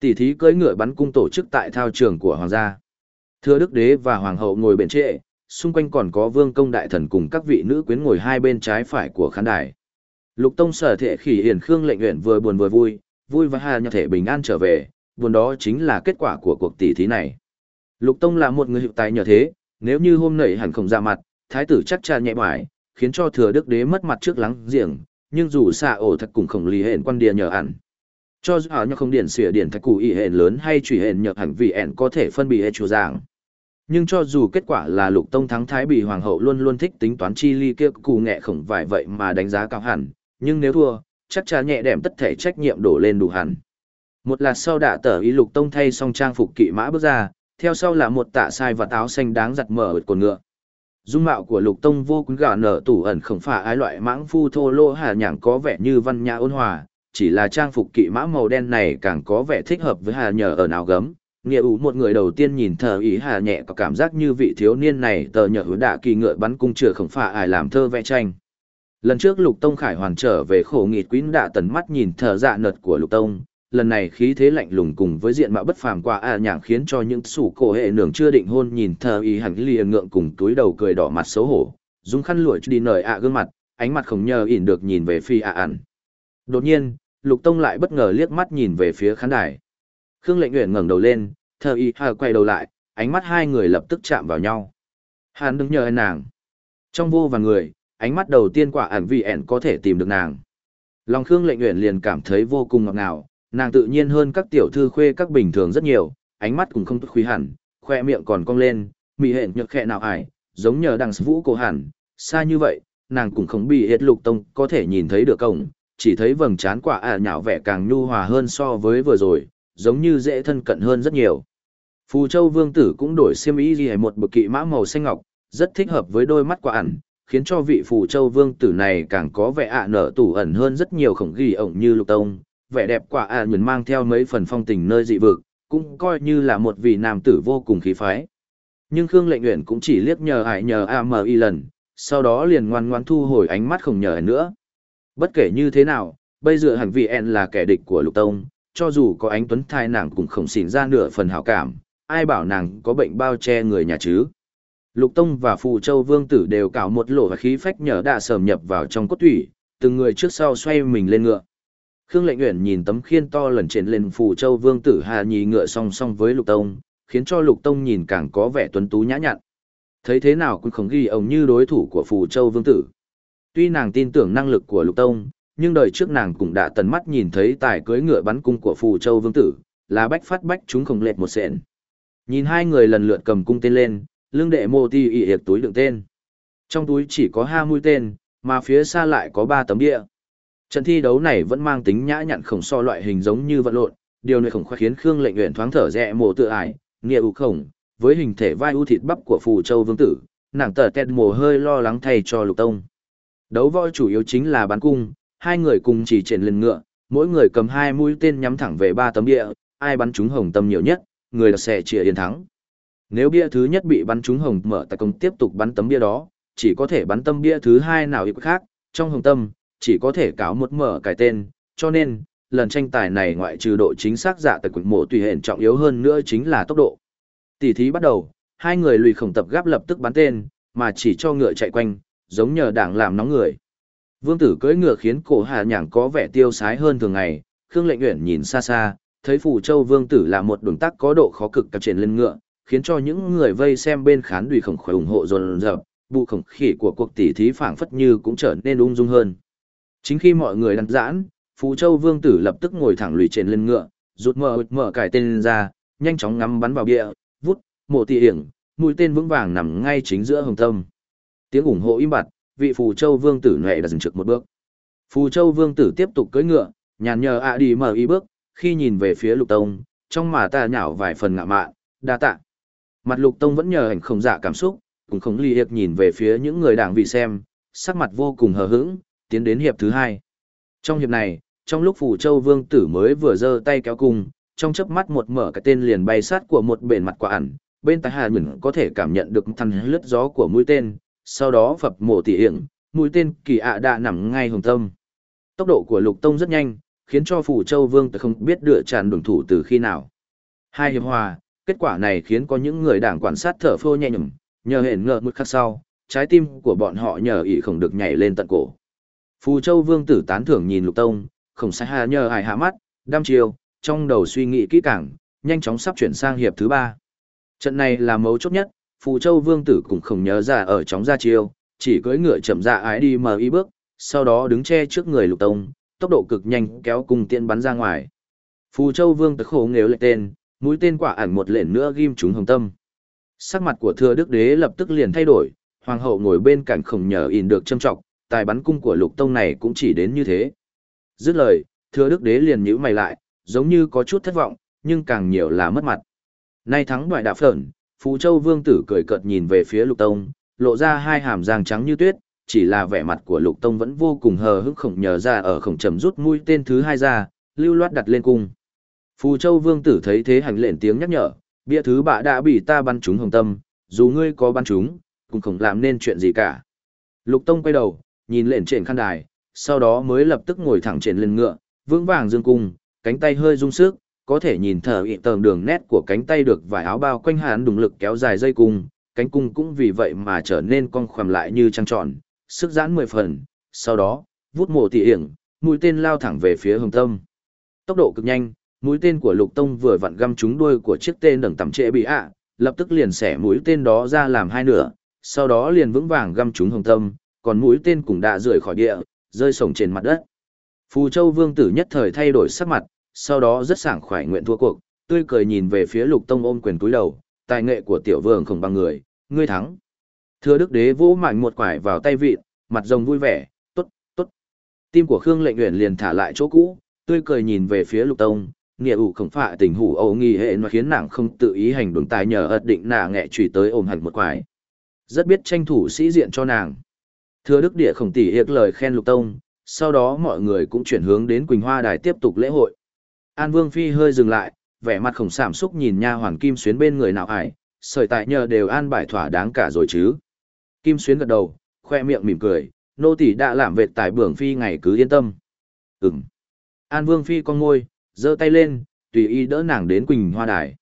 Tỷ thí cưỡi ngựa bắn cung tổ chức tại thao trường của hoàng gia. Thưa đức đế và hoàng hậu ngồi bên trệ, xung quanh còn có vương công đại thần cùng các vị nữ quyến ngồi hai bên trái phải của khán đài. Lục Tông sở thể khỉ hiển khương lệnh nguyện vừa buồn vừa vui, vui và hà nhờ thể bình an trở về, buồn đó chính là kết quả của cuộc tỷ thí này. Lục Tông là một người hiệu tài nhờ thế, nếu như hôm nay hẳn không ra mặt, thái tử chắc chắn nhẹ bại, khiến cho thừa đức đế mất mặt trước lắng giềng, nhưng dù xạ ổ thật cũng không lý hẹn quan địa nhờ hẳn, Cho dù như không điển xỉa điển thạch cụ ý hẹn lớn hay trùy hẹn nhờ hẳn vì hẹn có thể phân bị hệ chủ giảng. Nhưng cho dù kết quả là lục tông thắng thái bị hoàng hậu luôn luôn thích tính toán chi ly kia cụ nghệ khổng vài vậy mà đánh giá cao hẳn, nhưng nếu thua, chắc chắn nhẹ đệm tất thể trách nhiệm đổ lên đủ hẳn. Một là sau đạ tờ ý lục tông thay xong trang phục kỵ mã bước ra, theo sau là một tạ sai và táo xanh đáng giặt mở ở cồn ngựa. Dung mạo của lục tông vô cùng gà nở tủ ẩn không phải ai loại mãng phu thô lô hà nhảng có vẻ như văn nhã ôn hòa, chỉ là trang phục kỵ mã màu đen này càng có vẻ thích hợp với hà nhờ ở nào gấm. Nghĩa ủ một người đầu tiên nhìn thờ ý hà nhẹ có cảm giác như vị thiếu niên này tờ nhờ hứa đạ kỳ ngựa bắn cung chừa không phải ai làm thơ vẽ tranh. Lần trước Lục Tông Khải hoàn trở về khổ nghịt quýn đạ tần mắt nhìn thờ dạ nợt của Lục Tông, lần này khí thế lạnh lùng cùng với diện mạo bất phàm qua a à khiến cho những sủ cổ hệ nường chưa định hôn nhìn thờ y hẳn lìa ngượng cùng túi đầu cười đỏ mặt xấu hổ, dùng khăn lụa đi nời ạ gương mặt, ánh mặt không nhờ ỉn được nhìn về phi ạ ẩn. Đột nhiên, Lục Tông lại bất ngờ liếc mắt nhìn về phía khán đài. Khương Lệnh Uyển ngẩng đầu lên, thờ y hà quay đầu lại, ánh mắt hai người lập tức chạm vào nhau. Hàn đứng nhờ nàng. Trong vô và người, ánh mắt đầu tiên quả ẩn vì ẻn có thể tìm được nàng. Lòng Khương Lệnh Uyển liền cảm thấy vô cùng ngọt ngào, nàng tự nhiên hơn các tiểu thư khuê các bình thường rất nhiều, ánh mắt cũng không tốt quý hẳn, khoe miệng còn cong lên, mị hẹn nhược khẽ nào ải, giống nhờ đằng vũ cổ hẳn, xa như vậy, nàng cũng không bị hết lục tông có thể nhìn thấy được cổng, chỉ thấy vầng trán quả ả nhạo vẻ càng nhu hòa hơn so với vừa rồi, giống như dễ thân cận hơn rất nhiều. Phù Châu Vương tử cũng đổi xiêm y gì một bực kỵ mã màu xanh ngọc, rất thích hợp với đôi mắt quả ẩn, khiến cho vị Phù Châu Vương tử này càng có vẻ ạ nở tủ ẩn hơn rất nhiều khổng ghi ổng như lục tông, vẻ đẹp quả ạ à mang theo mấy phần phong tình nơi dị vực, cũng coi như là một vị nam tử vô cùng khí phái. Nhưng Khương Lệnh Uyển cũng chỉ liếc nhờ ải nhờ a mờ y lần, sau đó liền ngoan ngoan thu hồi ánh mắt không nhờ nữa. Bất kể như thế nào, bây giờ hẳn vị en là kẻ địch của Lục Tông, cho dù có ánh tuấn thai nàng cũng không xỉn ra nửa phần hảo cảm, ai bảo nàng có bệnh bao che người nhà chứ. Lục Tông và Phù Châu Vương Tử đều cào một lỗ và khí phách nhờ đã sờm nhập vào trong cốt thủy, từng người trước sau xoay mình lên ngựa. Khương Lệnh Uyển nhìn tấm khiên to lần trên lên phù châu vương tử Hà Nhì ngựa song song với Lục Tông, khiến cho Lục Tông nhìn càng có vẻ tuấn tú nhã nhặn. Thấy thế nào cũng không ghi ông như đối thủ của phù châu vương tử. Tuy nàng tin tưởng năng lực của Lục Tông, nhưng đời trước nàng cũng đã tần mắt nhìn thấy tài cưới ngựa bắn cung của phù châu vương tử, là bách phát bách chúng không lệch một sẹn. Nhìn hai người lần lượt cầm cung tên lên, lưng đệ mô ti ị hiệp túi đựng tên. Trong túi chỉ có hai mũi tên, mà phía xa lại có ba tấm địa. Trận thi đấu này vẫn mang tính nhã nhặn khổng so loại hình giống như vận lộn, điều này khổng khoa khiến Khương Lệnh Uyển thoáng thở rẽ mồ tự ải, nghĩa ưu khổng, với hình thể vai ưu thịt bắp của phù châu vương tử, nàng tờ tẹt mồ hơi lo lắng thay cho Lục Tông. Đấu võ chủ yếu chính là bắn cung, hai người cùng chỉ triển lên ngựa, mỗi người cầm hai mũi tên nhắm thẳng về ba tấm địa, ai bắn trúng hồng tâm nhiều nhất, người sẽ chia yên thắng. Nếu bia thứ nhất bị bắn trúng hồng mở tại công tiếp tục bắn tấm bia đó, chỉ có thể bắn tâm bia thứ hai nào ít khác, trong hồng tâm, chỉ có thể cáo một mở cái tên, cho nên, lần tranh tài này ngoại trừ độ chính xác giả tại quận mộ tùy hẹn trọng yếu hơn nữa chính là tốc độ. Tỷ thí bắt đầu, hai người lùi khổng tập gáp lập tức bắn tên, mà chỉ cho ngựa chạy quanh, giống nhờ đảng làm nóng người. Vương tử cưỡi ngựa khiến cổ hà nhảng có vẻ tiêu sái hơn thường ngày, Khương Lệnh Uyển nhìn xa xa, thấy Phù Châu Vương tử là một đường tác có độ khó cực cặp triển lên ngựa, khiến cho những người vây xem bên khán đùi khổng khỏe ủng hộ dồn dập, vụ khổng khỉ của cuộc tỷ thí phảng phất như cũng trở nên ung dung hơn. Chính khi mọi người đặt giãn, Phù Châu Vương tử lập tức ngồi thẳng lùi trên lên ngựa, rụt mở mở cải tên ra, nhanh chóng ngắm bắn vào bia, vút, mộ tỉ hiển, mũi tên vững vàng nằm ngay chính giữa hồng tâm. Tiếng ủng hộ im bặt, vị Phù Châu Vương tử nhẹ đã dừng trực một bước. Phù Châu Vương tử tiếp tục cưỡi ngựa, nhàn nhờ ạ đi mở y bước, khi nhìn về phía Lục Tông, trong mà ta nhảo vài phần ngạ mạn, đa tạ. Mặt Lục Tông vẫn nhờ ảnh không dạ cảm xúc, cũng không ly hiệp nhìn về phía những người đảng vị xem, sắc mặt vô cùng hờ hững, tiến đến hiệp thứ hai. Trong hiệp này, trong lúc Phù Châu Vương tử mới vừa giơ tay kéo cung, trong chớp mắt một mở cái tên liền bay sát của một bền mặt quả ẩn, bên tai hà nhẫn có thể cảm nhận được thằn lướt gió của mũi tên, sau đó phập mổ tỉ hiện, mũi tên kỳ ạ đã nằm ngay hồng tâm. Tốc độ của Lục Tông rất nhanh, khiến cho Phủ Châu Vương tử không biết đựa tràn đường thủ từ khi nào. Hai hiệp hòa, kết quả này khiến có những người đảng quan sát thở phô nhẹ nhầm, nhờ hẹn ngờ một khắc sau, trái tim của bọn họ nhờ ý không được nhảy lên tận cổ. Phù Châu Vương tử tán thưởng nhìn Lục Tông, không sai hà nhờ hài hạ mắt, đăm chiều, trong đầu suy nghĩ kỹ càng, nhanh chóng sắp chuyển sang hiệp thứ ba. Trận này là mấu chốt nhất, Phù Châu Vương tử cũng không nhớ ra ở chóng ra chiêu, chỉ cưỡi ngựa chậm ra ái đi mờ y bước, sau đó đứng che trước người Lục Tông, tốc độ cực nhanh kéo cùng tiên bắn ra ngoài. Phù Châu Vương tử khổ nghếu lại tên, mũi tên quả ẩn một lệnh nữa ghim trúng hồng tâm. Sắc mặt của Thừa Đức Đế lập tức liền thay đổi, hoàng hậu ngồi bên cạnh không nhờ in được châm trọng, tài bắn cung của Lục Tông này cũng chỉ đến như thế. Dứt lời, Thừa Đức Đế liền nhíu mày lại, giống như có chút thất vọng, nhưng càng nhiều là mất mặt. Nay thắng đoại đạp phởn, Phú Châu Vương tử cười cợt nhìn về phía Lục Tông, lộ ra hai hàm răng trắng như tuyết, chỉ là vẻ mặt của Lục Tông vẫn vô cùng hờ hững khổng nhờ ra ở khổng trầm rút mũi tên thứ hai ra, lưu loát đặt lên cung. Phù Châu Vương tử thấy thế hành lệnh tiếng nhắc nhở, bia thứ bạ đã bị ta bắn trúng hồng tâm, dù ngươi có bắn trúng, cũng không làm nên chuyện gì cả. Lục Tông quay đầu, nhìn lên trên khăn đài, sau đó mới lập tức ngồi thẳng trên lên ngựa, vững vàng dương cung, cánh tay hơi rung sức, có thể nhìn thở ị tầng đường nét của cánh tay được vải áo bao quanh hắn đùng lực kéo dài dây cung, cánh cung cũng vì vậy mà trở nên cong khoằm lại như trăng tròn, sức giãn mười phần, sau đó, vút mổ tỉ hiển, mũi tên lao thẳng về phía hồng tâm. Tốc độ cực nhanh, mũi tên của lục tông vừa vặn găm trúng đuôi của chiếc tên đằng tầm trễ bị ạ, lập tức liền xẻ mũi tên đó ra làm hai nửa, sau đó liền vững vàng găm trúng hồng tâm, còn mũi tên cũng đã rời khỏi địa, rơi sổng trên mặt đất. Phù Châu Vương tử nhất thời thay đổi sắc mặt, sau đó rất sảng khoái nguyện thua cuộc, tươi cười nhìn về phía Lục Tông ôm quyền túi đầu, tài nghệ của tiểu vương không bằng người, ngươi thắng. Thừa Đức Đế vỗ mạnh một quải vào tay vị, mặt rồng vui vẻ, tốt, tốt. Tim của Khương Lệnh Uyển liền thả lại chỗ cũ, tươi cười nhìn về phía Lục Tông, nghĩa ủ không phạ tình hủ âu nghi hệ mà khiến nàng không tự ý hành động tài nhờ ật định nà nghệ trùy tới ôm hẳn một quải. Rất biết tranh thủ sĩ diện cho nàng. Thưa Đức Địa khổng tỷ hiệp lời khen Lục Tông, sau đó mọi người cũng chuyển hướng đến Quỳnh Hoa Đài tiếp tục lễ hội. An Vương Phi hơi dừng lại, vẻ mặt khổng sảm xúc nhìn nha hoàn Kim Xuyến bên người nào ải, sợi tại nhờ đều an bài thỏa đáng cả rồi chứ. Kim Xuyến gật đầu, khoe miệng mỉm cười, nô tỷ đã làm vệ tại bưởng Phi ngày cứ yên tâm. Ừm. An Vương Phi con ngôi, giơ tay lên, tùy ý đỡ nàng đến Quỳnh Hoa Đài.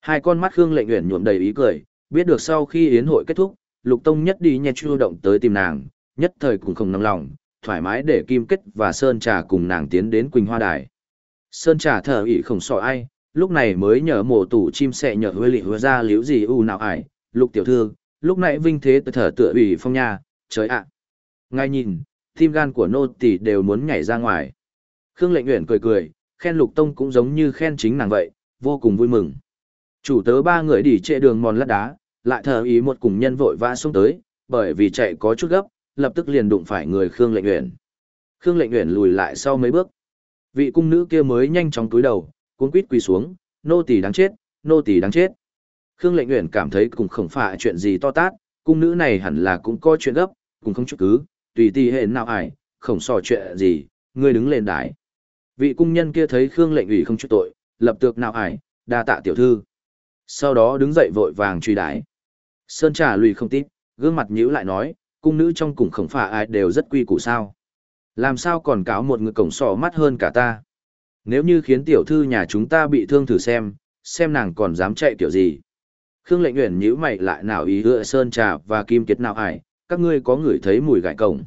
Hai con mắt Khương Lệnh Uyển nhuộm đầy ý cười, biết được sau khi yến hội kết thúc, Lục Tông nhất đi nhẹ chu động tới tìm nàng, nhất thời cũng không nóng lòng, thoải mái để Kim Kết và Sơn Trà cùng nàng tiến đến Quỳnh Hoa Đài. Sơn Trà thở ỉ không sợ ai, lúc này mới nhờ mổ tủ chim sẻ nhờ hơi lị hứa ra liếu gì u nào ải, lục tiểu thư, lúc nãy vinh thế tự thở tựa ủy phong nha, trời ạ. Ngay nhìn, tim gan của nô tỳ đều muốn nhảy ra ngoài. Khương lệnh nguyện cười cười, khen lục tông cũng giống như khen chính nàng vậy, vô cùng vui mừng. Chủ tớ ba người đi trệ đường mòn lát đá, lại thờ ý một cùng nhân vội vã xuống tới, bởi vì chạy có chút gấp, lập tức liền đụng phải người Khương Lệnh Uyển. Khương Lệnh Uyển lùi lại sau mấy bước. Vị cung nữ kia mới nhanh chóng cúi đầu, cuống quýt quỳ xuống, nô tỳ đáng chết, nô tỳ đáng chết. Khương Lệnh Uyển cảm thấy cũng không phải chuyện gì to tát, cung nữ này hẳn là cũng có chuyện gấp, cũng không chút cứ, tùy tì hệ nào ải, không so chuyện gì, ngươi đứng lên đái. Vị cung nhân kia thấy Khương Lệnh ủy không chút tội, lập tức nào ải, đa tạ tiểu thư. Sau đó đứng dậy vội vàng truy đái. Sơn trà lùi không tít, gương mặt nhíu lại nói, cung nữ trong cùng khổng phả ai đều rất quy củ sao. Làm sao còn cáo một người cổng sò mắt hơn cả ta. Nếu như khiến tiểu thư nhà chúng ta bị thương thử xem, xem nàng còn dám chạy kiểu gì. Khương lệnh nguyện nhíu mày lại nào ý ưa sơn trà và kim kiệt nào ải, các ngươi có ngửi thấy mùi gãi cổng.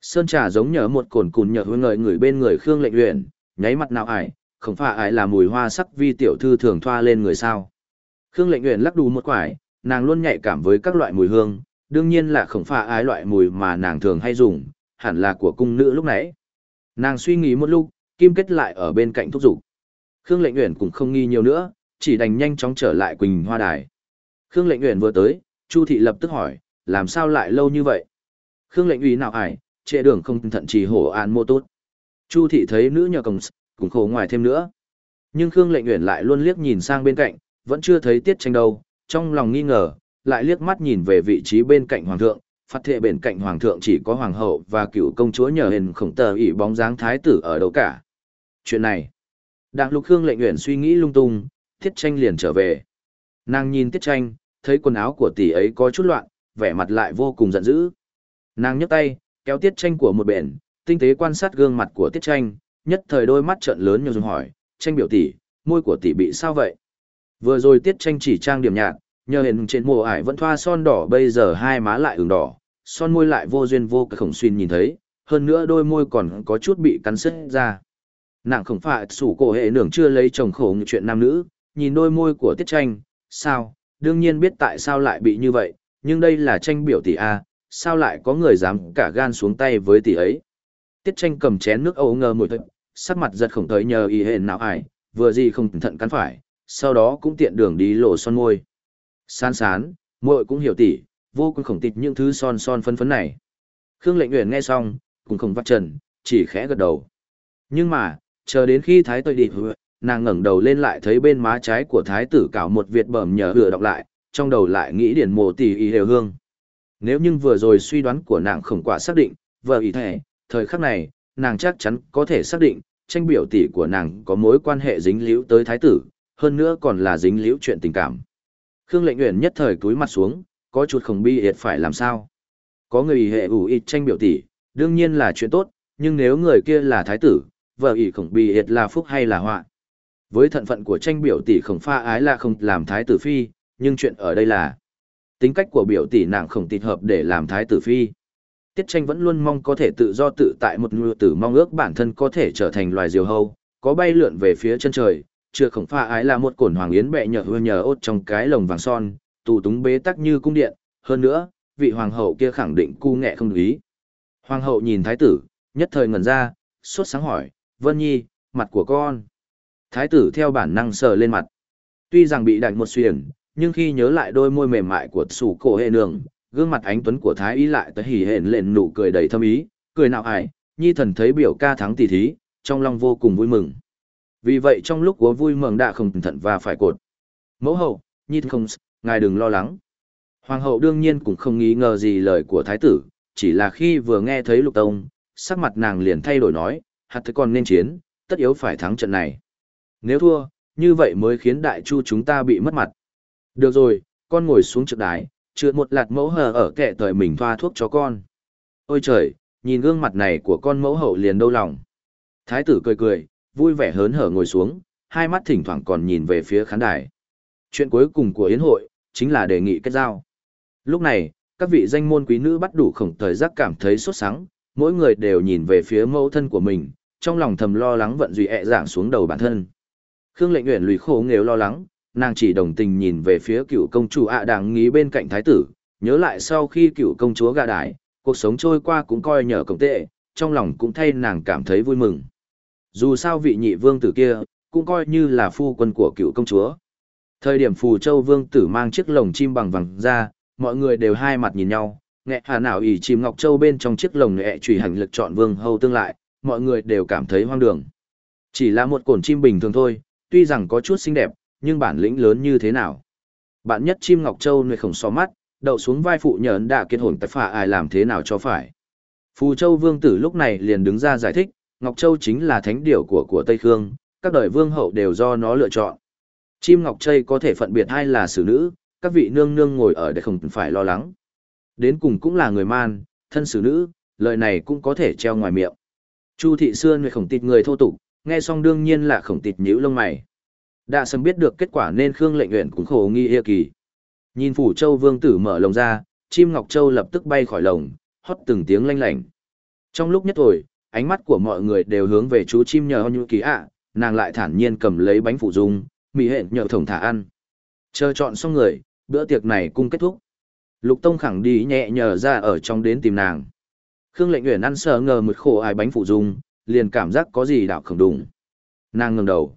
Sơn trà giống nhớ một cồn cùn nhờ hương ngợi người bên người Khương lệnh uyển, nháy mặt nào ải, không phải ải là mùi hoa sắc vi tiểu thư thường thoa lên người sao. Khương lệnh uyển lắc đù một quải, nàng luôn nhạy cảm với các loại mùi hương, đương nhiên là không phải ái loại mùi mà nàng thường hay dùng, hẳn là của cung nữ lúc nãy. Nàng suy nghĩ một lúc, kim kết lại ở bên cạnh thúc giục. Khương lệnh uyển cũng không nghi nhiều nữa, chỉ đành nhanh chóng trở lại Quỳnh Hoa Đài. Khương lệnh uyển vừa tới, Chu thị lập tức hỏi, làm sao lại lâu như vậy? Khương lệnh uy nào ải, trệ đường không thận chỉ hổ an mô tốt. Chu thị thấy nữ nhờ cổng cũng khổ ngoài thêm nữa. Nhưng Khương lệnh uyển lại luôn liếc nhìn sang bên cạnh, vẫn chưa thấy tiết tranh đâu, trong lòng nghi ngờ, lại liếc mắt nhìn về vị trí bên cạnh hoàng thượng, phát thệ bên cạnh hoàng thượng chỉ có hoàng hậu và cựu công chúa nhờ hình khổng tờ ỉ bóng dáng thái tử ở đâu cả. Chuyện này, đặng lục hương lệnh nguyện suy nghĩ lung tung, tiết tranh liền trở về. Nàng nhìn tiết tranh, thấy quần áo của tỷ ấy có chút loạn, vẻ mặt lại vô cùng giận dữ. Nàng nhấc tay, kéo tiết tranh của một bên, tinh tế quan sát gương mặt của tiết tranh, nhất thời đôi mắt trợn lớn nhiều dùng hỏi, tranh biểu tỷ, môi của tỷ bị sao vậy? Vừa rồi tiết tranh chỉ trang điểm nhạt, nhờ hiện trên mùa ải vẫn thoa son đỏ bây giờ hai má lại ửng đỏ, son môi lại vô duyên vô cả khổng xuyên nhìn thấy, hơn nữa đôi môi còn có chút bị cắn sứt ra. Nàng không phải sủ cổ hệ nưởng chưa lấy chồng khổ như chuyện nam nữ, nhìn đôi môi của tiết tranh, sao, đương nhiên biết tại sao lại bị như vậy, nhưng đây là tranh biểu tỷ A, sao lại có người dám cả gan xuống tay với tỷ ấy. Tiết tranh cầm chén nước ấu ngờ mùi thật, sắc mặt giật khổng tới nhờ y hên nào ải, vừa gì không thận cắn phải, sau đó cũng tiện đường đi lộ son môi. Sán sán, muội cũng hiểu tỷ, vô cùng khổng tịt những thứ son son phấn phấn này. Khương lệnh Uyển nghe xong, cũng không vắt trần, chỉ khẽ gật đầu. Nhưng mà, chờ đến khi thái tôi đi nàng ngẩng đầu lên lại thấy bên má trái của thái tử cảo một việt bẩm nhờ hựa đọc lại, trong đầu lại nghĩ điển mồ tỷ y đều hương. Nếu nhưng vừa rồi suy đoán của nàng khổng quả xác định, vợ ý thể, thời khắc này, nàng chắc chắn có thể xác định, tranh biểu tỷ của nàng có mối quan hệ dính liễu tới thái tử, hơn nữa còn là dính liễu chuyện tình cảm. Khương lệnh Uyển nhất thời túi mặt xuống, có chút không bi hiệt phải làm sao. Có người hệ ủ ít tranh biểu tỷ, đương nhiên là chuyện tốt, nhưng nếu người kia là thái tử, vợ ỷ khổng bi hiệt là phúc hay là họa với thận phận của tranh biểu tỷ khổng pha ái là không làm thái tử phi, nhưng chuyện ở đây là tính cách của biểu tỷ nàng khổng tịt hợp để làm thái tử phi. Tiết tranh vẫn luôn mong có thể tự do tự tại một ngựa tử mong ước bản thân có thể trở thành loài diều hâu, có bay lượn về phía chân trời, chưa khổng pha ái là một cổn hoàng yến bẹ nhờ hưa nhờ ốt trong cái lồng vàng son, tù túng bế tắc như cung điện, hơn nữa, vị hoàng hậu kia khẳng định cu nghẹ không ý. Hoàng hậu nhìn thái tử, nhất thời ngẩn ra, suốt sáng hỏi, Vân Nhi, mặt của con. Thái tử theo bản năng sờ lên mặt. Tuy rằng bị đạch một xuyển, nhưng khi nhớ lại đôi môi mềm mại của sủ cổ hệ nương, gương mặt ánh tuấn của Thái y lại tới hỉ hển lên nụ cười đầy thâm ý, cười nào ải, nhi thần thấy biểu ca thắng tỷ thí, trong lòng vô cùng vui mừng. Vì vậy trong lúc của vui mừng đã không thận và phải cột. Mẫu hậu, nhi không, ngài đừng lo lắng. Hoàng hậu đương nhiên cũng không nghi ngờ gì lời của thái tử, chỉ là khi vừa nghe thấy lục tông, sắc mặt nàng liền thay đổi nói, hạt thế còn nên chiến, tất yếu phải thắng trận này. Nếu thua, như vậy mới khiến đại chu chúng ta bị mất mặt. Được rồi, con ngồi xuống trực đái, chữa một lạt mẫu hờ ở kệ thời mình thoa thuốc cho con. Ôi trời, nhìn gương mặt này của con mẫu hậu liền đau lòng. Thái tử cười cười, vui vẻ hớn hở ngồi xuống, hai mắt thỉnh thoảng còn nhìn về phía khán đài. Chuyện cuối cùng của yến hội, chính là đề nghị kết giao. Lúc này, các vị danh môn quý nữ bắt đủ khổng thời giác cảm thấy sốt sắng, mỗi người đều nhìn về phía mẫu thân của mình, trong lòng thầm lo lắng vận duy ẹ dạng xuống đầu bản thân. Khương lệnh nguyện lùi khổ nghèo lo lắng, nàng chỉ đồng tình nhìn về phía cựu công chủ ạ à đang nghĩ bên cạnh thái tử, nhớ lại sau khi cựu công chúa gà đái, cuộc sống trôi qua cũng coi nhờ công tệ, trong lòng cũng thay nàng cảm thấy vui mừng. Dù sao vị nhị vương tử kia, cũng coi như là phu quân của cựu công chúa. Thời điểm phù châu vương tử mang chiếc lồng chim bằng vàng ra, mọi người đều hai mặt nhìn nhau, nghệ hà nào ỉ chìm ngọc châu bên trong chiếc lồng nghệ trùy hành lực chọn vương hầu tương lại, mọi người đều cảm thấy hoang đường. Chỉ là một cổn chim bình thường thôi, tuy rằng có chút xinh đẹp, nhưng bản lĩnh lớn như thế nào. Bạn nhất chim Ngọc Châu nơi khổng so mắt, đậu xuống vai phụ nhờn đã kết hồn tại phà ai làm thế nào cho phải. Phù Châu Vương tử lúc này liền đứng ra giải thích, Ngọc Châu chính là thánh điểu của của Tây Khương, các đời vương hậu đều do nó lựa chọn. Chim Ngọc Châu có thể phân biệt hai là xử nữ, các vị nương nương ngồi ở đây không phải lo lắng. Đến cùng cũng là người man, thân xử nữ, lời này cũng có thể treo ngoài miệng. Chu thị xưa người khổng tịt người thô tục, nghe xong đương nhiên là khổng tịt nhíu lông mày. Đã sớm biết được kết quả nên Khương lệnh nguyện cũng khổ nghi yêu kỳ. Nhìn phủ châu vương tử mở lồng ra, chim ngọc châu lập tức bay khỏi lồng, hót từng tiếng lanh lảnh. Trong lúc nhất thời, ánh mắt của mọi người đều hướng về chú chim nhờ như kỳ ạ, nàng lại thản nhiên cầm lấy bánh phụ dung, mì hẹn nhờ thổng thả ăn. Chờ chọn xong người, bữa tiệc này cung kết thúc. Lục Tông khẳng đi nhẹ nhờ ra ở trong đến tìm nàng. Khương Lệnh Uyển ăn sờ ngờ một khổ ai bánh phụ dung, liền cảm giác có gì đạo không đúng. Nàng ngẩng đầu,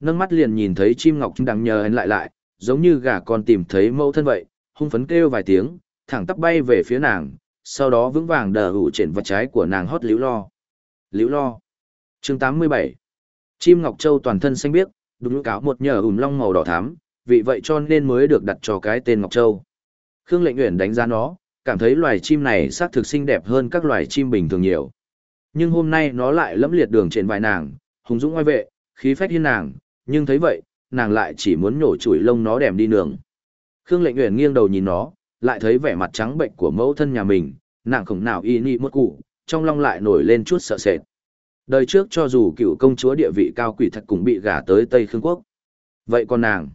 nâng mắt liền nhìn thấy chim ngọc đang nhờ hắn lại lại, giống như gà con tìm thấy mẫu thân vậy, hung phấn kêu vài tiếng, thẳng tắp bay về phía nàng, sau đó vững vàng đờ hủ trên vật trái của nàng hót líu lo. Liễu lo. Chương 87. Chim ngọc châu toàn thân xanh biếc, đúng cáo một nhờ ủm long màu đỏ thắm, vì vậy cho nên mới được đặt cho cái tên ngọc châu. Khương Lệnh Uyển đánh giá nó, cảm thấy loài chim này xác thực xinh đẹp hơn các loài chim bình thường nhiều. Nhưng hôm nay nó lại lẫm liệt đường trên vai nàng, hùng dũng oai vệ, khí phách hiên nàng, nhưng thấy vậy, nàng lại chỉ muốn nhổ chuỗi lông nó đèm đi đường. Khương Lệnh Uyển nghiêng đầu nhìn nó, lại thấy vẻ mặt trắng bệnh của mẫu thân nhà mình, nàng không nào y ni một cụ, trong lòng lại nổi lên chút sợ sệt. Đời trước cho dù cựu công chúa địa vị cao quỷ thật cũng bị gả tới Tây Khương Quốc. Vậy còn nàng?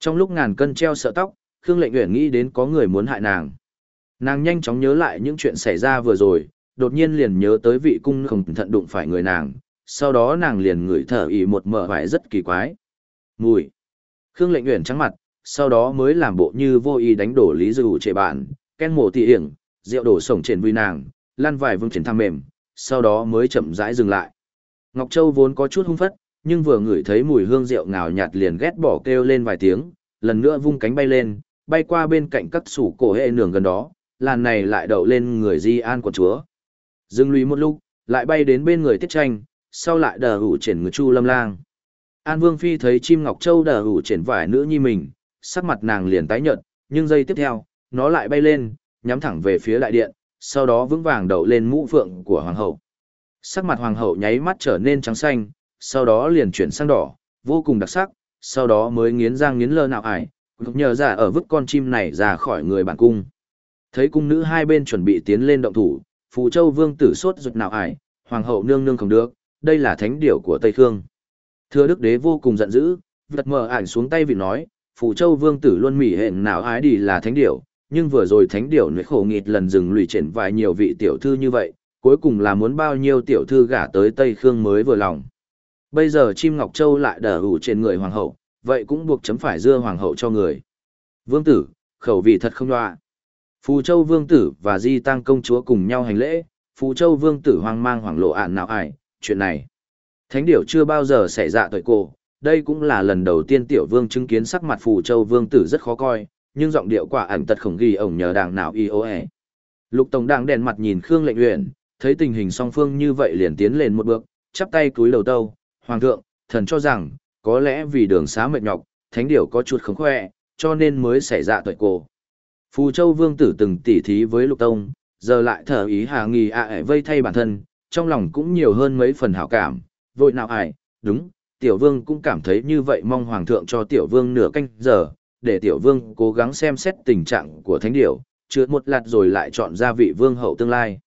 Trong lúc ngàn cân treo sợ tóc, Khương Lệnh Uyển nghĩ đến có người muốn hại nàng. Nàng nhanh chóng nhớ lại những chuyện xảy ra vừa rồi, đột nhiên liền nhớ tới vị cung không thận đụng phải người nàng, sau đó nàng liền ngửi thở ý một mở vải rất kỳ quái. Mùi. Khương Lệnh Uyển trắng mặt, sau đó mới làm bộ như vô ý đánh đổ lý dư trệ bạn, ken mổ tỉ hiển, rượu đổ sổng trên vui nàng, lăn vài vương triển thang mềm, sau đó mới chậm rãi dừng lại. Ngọc Châu vốn có chút hung phất, nhưng vừa ngửi thấy mùi hương rượu ngào nhạt liền ghét bỏ kêu lên vài tiếng, lần nữa vung cánh bay lên, bay qua bên cạnh các sủ cổ hệ nường gần đó, làn này lại đậu lên người Di An của chúa. Dừng lùi một lúc, lại bay đến bên người Tiết Tranh, sau lại đờ hủ triển người Chu Lâm Lang. An Vương Phi thấy chim Ngọc Châu đờ hủ triển vải nữ nhi mình, sắc mặt nàng liền tái nhợt, nhưng giây tiếp theo, nó lại bay lên, nhắm thẳng về phía đại điện, sau đó vững vàng đậu lên mũ phượng của hoàng hậu. Sắc mặt hoàng hậu nháy mắt trở nên trắng xanh, sau đó liền chuyển sang đỏ, vô cùng đặc sắc, sau đó mới nghiến răng nghiến lơ nào ải, nhờ ra ở vứt con chim này ra khỏi người bản cung. Thấy cung nữ hai bên chuẩn bị tiến lên động thủ, Phù Châu Vương tử sốt ruột nào ải, hoàng hậu nương nương không được, đây là thánh điểu của Tây Khương. Thưa đức đế vô cùng giận dữ, vật mở ảnh xuống tay vì nói, Phù Châu Vương tử luôn mỉ hẹn nào ái đi là thánh điểu, nhưng vừa rồi thánh điểu nỗi khổ nghịt lần dừng lùi triển vài nhiều vị tiểu thư như vậy, cuối cùng là muốn bao nhiêu tiểu thư gả tới Tây Khương mới vừa lòng. Bây giờ chim Ngọc Châu lại đờ ủ trên người hoàng hậu, vậy cũng buộc chấm phải dưa hoàng hậu cho người. Vương tử, khẩu vị thật không loa. Phù Châu Vương tử và Di Tăng công chúa cùng nhau hành lễ, Phù Châu Vương tử hoang mang hoảng lộ ạn nào ải, chuyện này. Thánh điểu chưa bao giờ xảy ra tội cô, đây cũng là lần đầu tiên tiểu vương chứng kiến sắc mặt Phù Châu Vương tử rất khó coi, nhưng giọng điệu quả ảnh tật khổng ghi ổng nhờ đảng nào y ô ẻ. Lục Tổng đảng đèn mặt nhìn Khương lệnh uyển, thấy tình hình song phương như vậy liền tiến lên một bước, chắp tay cúi đầu tâu, Hoàng thượng, thần cho rằng, có lẽ vì đường xá mệt nhọc, thánh điểu có chút không khỏe, cho nên mới xảy ra tội cổ Phù Châu Vương tử từng tỉ thí với Lục Tông, giờ lại thở ý hà nghi ạ à vây thay bản thân, trong lòng cũng nhiều hơn mấy phần hảo cảm, vội nào ải, đúng, Tiểu Vương cũng cảm thấy như vậy mong Hoàng thượng cho Tiểu Vương nửa canh giờ, để Tiểu Vương cố gắng xem xét tình trạng của thánh điểu, chứa một lạt rồi lại chọn ra vị Vương hậu tương lai.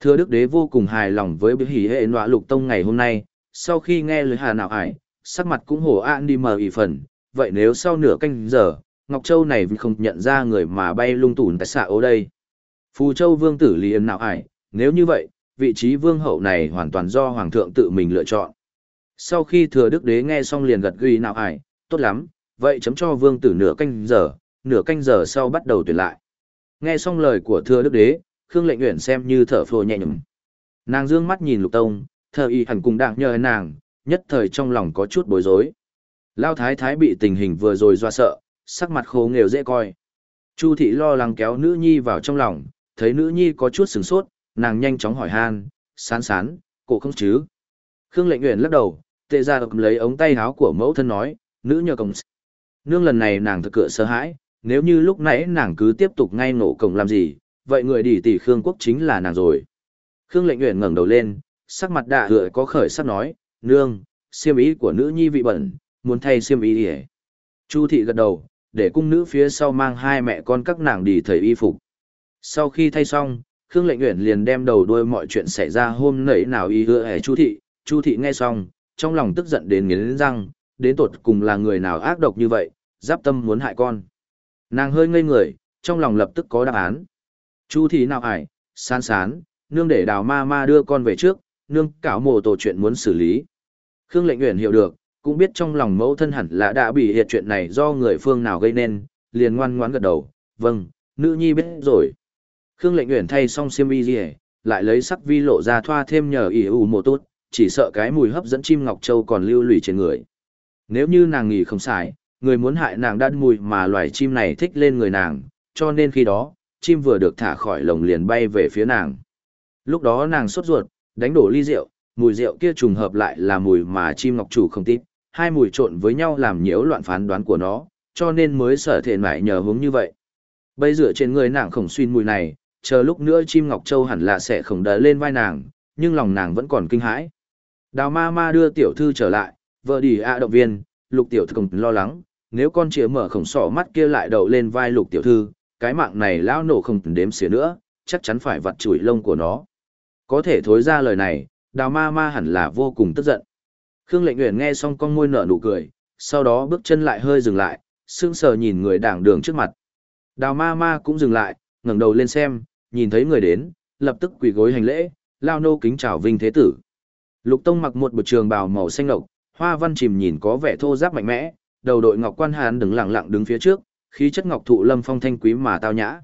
Thưa Đức Đế vô cùng hài lòng với biểu hỷ hệ nọa Lục Tông ngày hôm nay, sau khi nghe lời hà nào ải, sắc mặt cũng hổ an đi mờ ỉ phần, vậy nếu sau nửa canh giờ, Ngọc Châu này vì không nhận ra người mà bay lung tủn tại xạ ô đây. Phù Châu vương tử lý ân nào ải, nếu như vậy, vị trí vương hậu này hoàn toàn do hoàng thượng tự mình lựa chọn. Sau khi thừa đức đế nghe xong liền gật ghi nào ải, tốt lắm, vậy chấm cho vương tử nửa canh giờ, nửa canh giờ sau bắt đầu tuyển lại. Nghe xong lời của thừa đức đế, Khương lệnh Uyển xem như thở phồ nhẹ nhõm. Nàng dương mắt nhìn lục tông, thờ y hẳn cùng đang nhờ nàng, nhất thời trong lòng có chút bối rối. Lao thái thái bị tình hình vừa rồi doa sợ, sắc mặt khô nghèo dễ coi. Chu thị lo lắng kéo nữ nhi vào trong lòng, thấy nữ nhi có chút sửng sốt, nàng nhanh chóng hỏi han, sán sán, cổ không chứ. Khương lệnh nguyện lắc đầu, tệ ra cầm lấy ống tay áo của mẫu thân nói, nữ nhờ cổng. Nương lần này nàng thực cựa sợ hãi, nếu như lúc nãy nàng cứ tiếp tục ngay nổ cổng làm gì, vậy người đỉ tỷ Khương quốc chính là nàng rồi. Khương lệnh nguyện ngẩng đầu lên, sắc mặt đạ hựa có khởi sắc nói, nương, siêm ý của nữ nhi vị bẩn, muốn thay siêm ý đi Chu thị gật đầu, để cung nữ phía sau mang hai mẹ con các nàng đi thầy y phục. Sau khi thay xong, Khương Lệnh nguyện liền đem đầu đuôi mọi chuyện xảy ra hôm nãy nào y hứa hề Chu thị, Chu thị nghe xong, trong lòng tức giận đến nghiến răng, đến tột cùng là người nào ác độc như vậy, giáp tâm muốn hại con. Nàng hơi ngây người, trong lòng lập tức có đáp án. Chu thị nào ải, sán sán, nương để đào ma ma đưa con về trước, nương cảo mồ tổ chuyện muốn xử lý. Khương lệnh nguyện hiểu được, cũng biết trong lòng mẫu thân hẳn là đã bị hiệt chuyện này do người phương nào gây nên, liền ngoan ngoãn gật đầu, vâng, nữ nhi biết rồi. Khương lệnh nguyện thay xong xiêm y gì lại lấy sắc vi lộ ra thoa thêm nhờ ỉ ủ mồ tốt, chỉ sợ cái mùi hấp dẫn chim ngọc châu còn lưu lùi trên người. Nếu như nàng nghỉ không xài, người muốn hại nàng đắt mùi mà loài chim này thích lên người nàng, cho nên khi đó, chim vừa được thả khỏi lồng liền bay về phía nàng. Lúc đó nàng sốt ruột, đánh đổ ly rượu, mùi rượu kia trùng hợp lại là mùi mà chim ngọc chủ không thích, hai mùi trộn với nhau làm nhiễu loạn phán đoán của nó, cho nên mới sở thể mãi nhờ hướng như vậy. Bây giờ trên người nàng khổng xuyên mùi này, chờ lúc nữa chim ngọc châu hẳn là sẽ khổng đỡ lên vai nàng, nhưng lòng nàng vẫn còn kinh hãi. Đào ma ma đưa tiểu thư trở lại, vợ đi ạ động viên, lục tiểu thư lo lắng, nếu con chĩa mở khổng sỏ mắt kia lại đậu lên vai lục tiểu thư, cái mạng này lão nổ không đếm xỉa nữa, chắc chắn phải vặt chùi lông của nó. Có thể thối ra lời này, đào ma ma hẳn là vô cùng tức giận. Khương lệnh nguyện nghe xong con môi nở nụ cười, sau đó bước chân lại hơi dừng lại, sững sờ nhìn người đảng đường trước mặt. Đào ma ma cũng dừng lại, ngẩng đầu lên xem, nhìn thấy người đến, lập tức quỳ gối hành lễ, lao nô kính chào vinh thế tử. Lục Tông mặc một bộ trường bào màu xanh lộc, hoa văn chìm nhìn có vẻ thô ráp mạnh mẽ, đầu đội ngọc quan hàn đứng lặng lặng đứng phía trước, khí chất ngọc thụ lâm phong thanh quý mà tao nhã.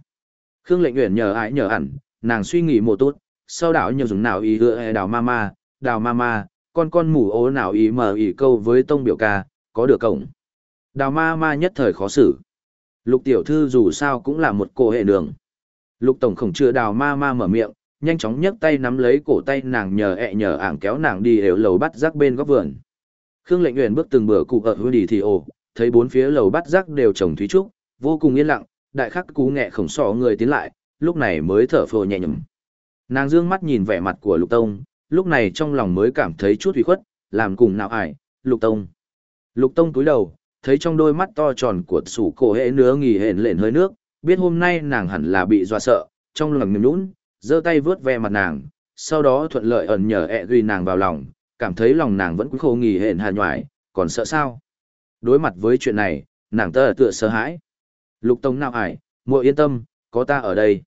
Khương Lệnh Uyển nhờ ái nhờ ẩn, nàng suy nghĩ một tốt, sau đảo nhiều dùng nào ý hựa e đào ma ma, đào ma ma, con con mù ố nào ý mờ ý câu với tông biểu ca, có được cổng. Đào ma ma nhất thời khó xử. Lục tiểu thư dù sao cũng là một cô hệ đường. Lục tổng khổng chưa đào ma ma mở miệng, nhanh chóng nhấc tay nắm lấy cổ tay nàng nhờ ẹ nhờ ảng kéo nàng đi đều lầu bắt rác bên góc vườn. Khương lệnh nguyện bước từng bữa cụ ở hư đi thì ồ, thấy bốn phía lầu bắt rác đều trồng thúy trúc, vô cùng yên lặng, đại khắc cú nghẹ khổng sọ người tiến lại, lúc này mới thở phồ nhẹ nhõm. Nàng dương mắt nhìn vẻ mặt của Lục Tông, lúc này trong lòng mới cảm thấy chút ủy khuất, làm cùng nào ải, Lục Tông. Lục Tông túi đầu, thấy trong đôi mắt to tròn của sủ cổ hệ nứa nghỉ hển lện hơi nước, biết hôm nay nàng hẳn là bị dọa sợ, trong lòng mềm nhũn giơ tay vướt ve mặt nàng, sau đó thuận lợi ẩn nhờ ẹ duy nàng vào lòng, cảm thấy lòng nàng vẫn khô nghỉ hển hà nhoài, còn sợ sao? Đối mặt với chuyện này, nàng tơ tựa sợ hãi. Lục Tông nào ải, muội yên tâm, có ta ở đây.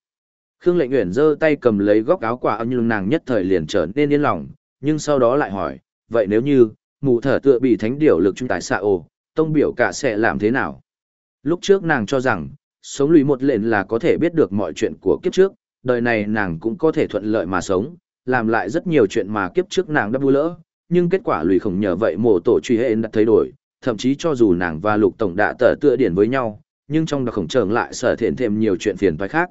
Khương Lệnh Uyển giơ tay cầm lấy góc áo quả nhưng nàng nhất thời liền trở nên yên lòng, nhưng sau đó lại hỏi, vậy nếu như, mù thở tựa bị thánh điểu lực trung tài xạ ồ, tông biểu cả sẽ làm thế nào? Lúc trước nàng cho rằng, sống lùi một lệnh là có thể biết được mọi chuyện của kiếp trước, đời này nàng cũng có thể thuận lợi mà sống, làm lại rất nhiều chuyện mà kiếp trước nàng đã vui lỡ, nhưng kết quả lùi không nhờ vậy mổ tổ truy hệ đã thay đổi, thậm chí cho dù nàng và lục tổng đã tở tựa điển với nhau, nhưng trong đó khổng trở lại sở thiện thêm nhiều chuyện phiền toái khác.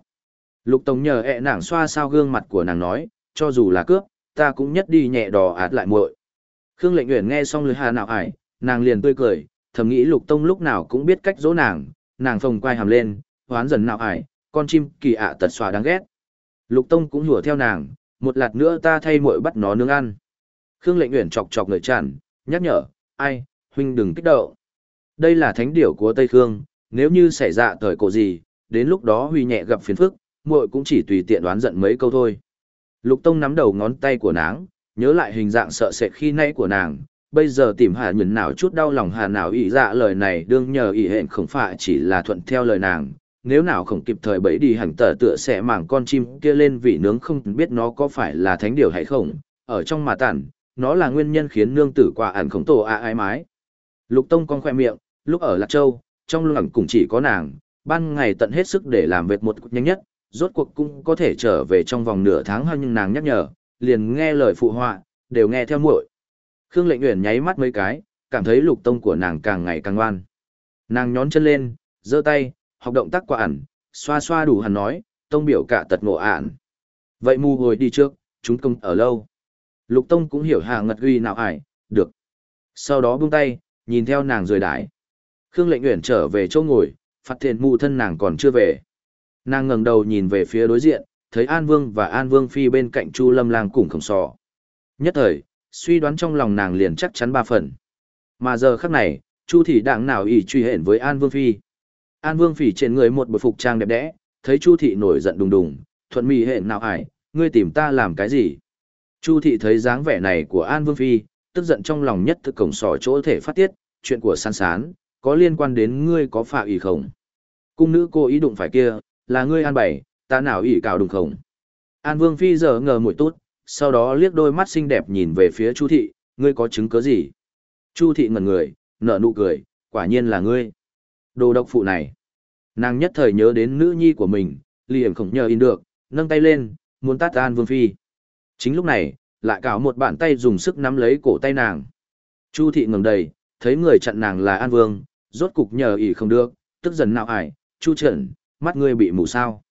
Lục tổng nhờ ẹ nàng xoa sao gương mặt của nàng nói, cho dù là cướp, ta cũng nhất đi nhẹ đò ạt lại muội. Khương lệnh nguyện nghe xong lời hà nào ải, nàng liền tươi cười, thầm nghĩ lục tông lúc nào cũng biết cách dỗ nàng, nàng phồng quai hàm lên, hoán dần nào ải, con chim kỳ ạ tật xòa đáng ghét. Lục tông cũng hùa theo nàng, một lát nữa ta thay muội bắt nó nướng ăn. Khương lệnh nguyện chọc chọc người chản, nhắc nhở, ai, huynh đừng kích động. Đây là thánh điểu của Tây Khương, nếu như xảy ra thời cổ gì, đến lúc đó huy nhẹ gặp phiền phức, muội cũng chỉ tùy tiện đoán giận mấy câu thôi. Lục Tông nắm đầu ngón tay của nàng, nhớ lại hình dạng sợ sệt khi nãy của nàng, bây giờ tìm hà nhuần nào chút đau lòng hà nào ý dạ lời này đương nhờ ý hẹn không phải chỉ là thuận theo lời nàng, nếu nào không kịp thời bẫy đi hành tờ tựa sẽ mảng con chim kia lên vị nướng không biết nó có phải là thánh điều hay không, ở trong mà tản, nó là nguyên nhân khiến nương tử quả ẩn khổng tổ a ai mái. Lục Tông con khoe miệng, lúc ở Lạc Châu, trong lưng cũng chỉ có nàng, ban ngày tận hết sức để làm việc một nhanh nhất, rốt cuộc cũng có thể trở về trong vòng nửa tháng hơn nhưng nàng nhắc nhở, liền nghe lời phụ họa, đều nghe theo muội. Khương Lệnh Uyển nháy mắt mấy cái, cảm thấy lục tông của nàng càng ngày càng ngoan. Nàng nhón chân lên, giơ tay, học động tác quả ẩn, xoa xoa đủ hẳn nói, tông biểu cả tật ngộ ản. Vậy mù hồi đi trước, chúng công ở lâu. Lục tông cũng hiểu hà ngật ghi nào ải, được. Sau đó buông tay, nhìn theo nàng rời đái. Khương Lệnh Uyển trở về chỗ ngồi, phát thiện mù thân nàng còn chưa về. Nàng ngẩng đầu nhìn về phía đối diện, thấy An Vương và An Vương Phi bên cạnh Chu Lâm Lang cùng khổng sò. Nhất thời, suy đoán trong lòng nàng liền chắc chắn ba phần. Mà giờ khắc này, Chu thị đảng nào ỷ truy hẹn với An Vương Phi. An Vương Phi trên người một bộ phục trang đẹp đẽ, thấy Chu thị nổi giận đùng đùng, thuận mì hẹn nào ải, ngươi tìm ta làm cái gì? Chu thị thấy dáng vẻ này của An Vương Phi, tức giận trong lòng nhất thực cổng sỏ chỗ thể phát tiết, chuyện của san sán, có liên quan đến ngươi có phạm ý không? Cung nữ cô ý đụng phải kia, là ngươi an bày, ta nào ỷ cào đùng không. An Vương Phi giờ ngờ mũi tốt, sau đó liếc đôi mắt xinh đẹp nhìn về phía Chu Thị, ngươi có chứng cứ gì? Chu Thị ngẩn người, nở nụ cười, quả nhiên là ngươi. Đồ độc phụ này. Nàng nhất thời nhớ đến nữ nhi của mình, liền không nhờ in được, nâng tay lên, muốn tát An Vương Phi. Chính lúc này, lại cào một bàn tay dùng sức nắm lấy cổ tay nàng. Chu Thị ngừng đầy, thấy người chặn nàng là An Vương, rốt cục nhờ ỉ không được, tức dần nào ải, Chu Trần, mắt ngươi bị mù sao.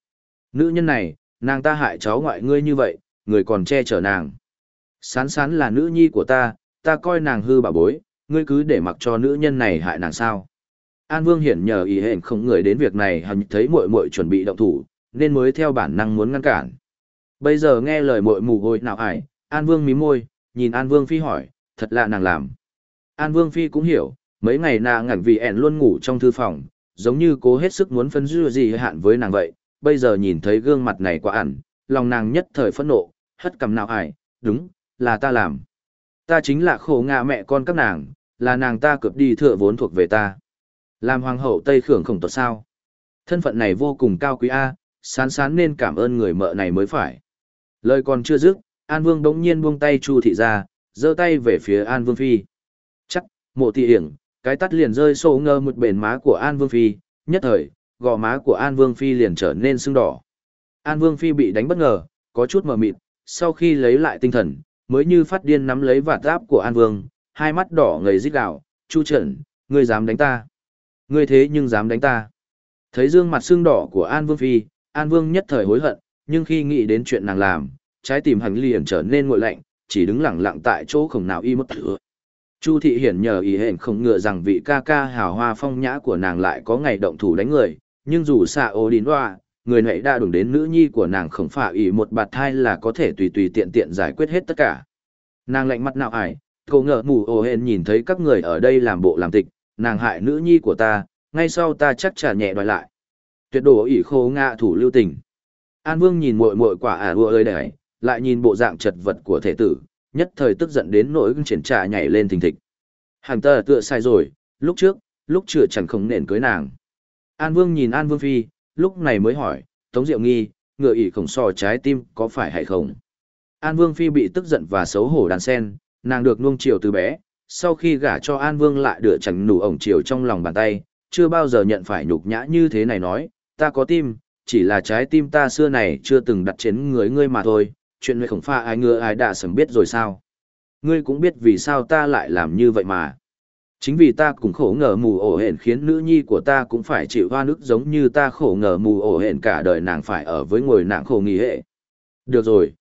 Nữ nhân này, nàng ta hại cháu ngoại ngươi như vậy, người còn che chở nàng. Sán sán là nữ nhi của ta, ta coi nàng hư bà bối, ngươi cứ để mặc cho nữ nhân này hại nàng sao. An Vương hiển nhờ ý hẹn không người đến việc này hắn thấy muội muội chuẩn bị động thủ, nên mới theo bản năng muốn ngăn cản. Bây giờ nghe lời muội mù hôi nào ải, An Vương mím môi, nhìn An Vương Phi hỏi, thật lạ nàng làm. An Vương Phi cũng hiểu, mấy ngày nàng ngẩn vì ẹn luôn ngủ trong thư phòng, giống như cố hết sức muốn phân dư gì hạn với nàng vậy, bây giờ nhìn thấy gương mặt này quá ẩn, lòng nàng nhất thời phẫn nộ, hất cầm nào ải, đúng, là ta làm. Ta chính là khổ ngạ mẹ con các nàng, là nàng ta cướp đi thừa vốn thuộc về ta. Làm hoàng hậu Tây Khưởng khổng tuật sao. Thân phận này vô cùng cao quý A, sán sán nên cảm ơn người mợ này mới phải. Lời còn chưa dứt, An Vương đống nhiên buông tay Chu thị ra, giơ tay về phía An Vương Phi. Chắc, mộ thị hiển, cái tắt liền rơi sổ ngơ một bền má của An Vương Phi, nhất thời, gò má của An Vương Phi liền trở nên sưng đỏ. An Vương Phi bị đánh bất ngờ, có chút mờ mịt, sau khi lấy lại tinh thần, mới như phát điên nắm lấy vạt giáp của An Vương, hai mắt đỏ ngầy rít gạo, Chu Trần, ngươi dám đánh ta. Ngươi thế nhưng dám đánh ta. Thấy dương mặt sưng đỏ của An Vương Phi, An Vương nhất thời hối hận, nhưng khi nghĩ đến chuyện nàng làm, trái tim hắn liền trở nên nguội lạnh, chỉ đứng lặng lặng tại chỗ không nào y mất thửa. Chu thị hiển nhờ ý hẹn không ngựa rằng vị ca ca hào hoa phong nhã của nàng lại có ngày động thủ đánh người, nhưng dù xa ô đín hoa, người nãy đã đụng đến nữ nhi của nàng không phải ý một bạt thai là có thể tùy tùy tiện tiện giải quyết hết tất cả. Nàng lạnh mặt nào ải, cô ngờ mù ô hẹn nhìn thấy các người ở đây làm bộ làm tịch, nàng hại nữ nhi của ta, ngay sau ta chắc trả nhẹ đòi lại. Tuyệt đồ ỷ khô ngạ thủ lưu tình. An Vương nhìn muội muội quả ả à ơi đẩy, lại nhìn bộ dạng chật vật của thể tử, nhất thời tức giận đến nỗi triển trà nhảy lên thình thịch. Hàng tờ tựa sai rồi, lúc trước, lúc chưa chẳng không nền cưới nàng. An Vương nhìn An Vương Phi, lúc này mới hỏi, Tống Diệu nghi, ngựa ỉ khổng sò trái tim có phải hay không? An Vương Phi bị tức giận và xấu hổ đàn sen, nàng được nuông chiều từ bé, sau khi gả cho An Vương lại đựa chẳng nụ ổng chiều trong lòng bàn tay, chưa bao giờ nhận phải nhục nhã như thế này nói, ta có tim, chỉ là trái tim ta xưa này chưa từng đặt trên người ngươi mà thôi, chuyện này khổng pha ai ngựa ai đã sớm biết rồi sao. Ngươi cũng biết vì sao ta lại làm như vậy mà. Chính vì ta cũng khổ ngờ mù ổ hển khiến nữ nhi của ta cũng phải chịu hoa nước giống như ta khổ ngờ mù ổ hển cả đời nàng phải ở với ngồi nàng khổ nghỉ hệ. Được rồi.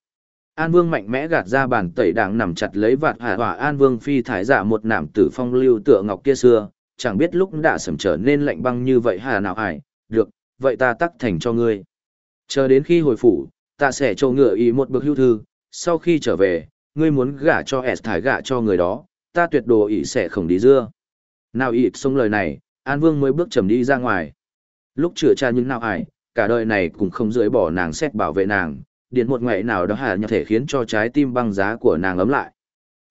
An Vương mạnh mẽ gạt ra bàn tẩy đảng nằm chặt lấy vạt hạ hỏa An Vương phi thái giả dạ một nạm tử phong lưu tựa ngọc kia xưa, chẳng biết lúc đã sầm trở nên lạnh băng như vậy hà nào ải, được, vậy ta tắc thành cho ngươi. Chờ đến khi hồi phủ, ta sẽ cho ngựa ý một bức hưu thư, sau khi trở về, ngươi muốn gả cho S thải gả cho người đó, ta tuyệt đồ ý sẽ không đi dưa. Nào ịt xong lời này, An Vương mới bước chầm đi ra ngoài. Lúc chữa cha những nào ải, cả đời này cũng không rưỡi bỏ nàng xét bảo vệ nàng, điện một ngày nào đó hà nhập thể khiến cho trái tim băng giá của nàng ấm lại.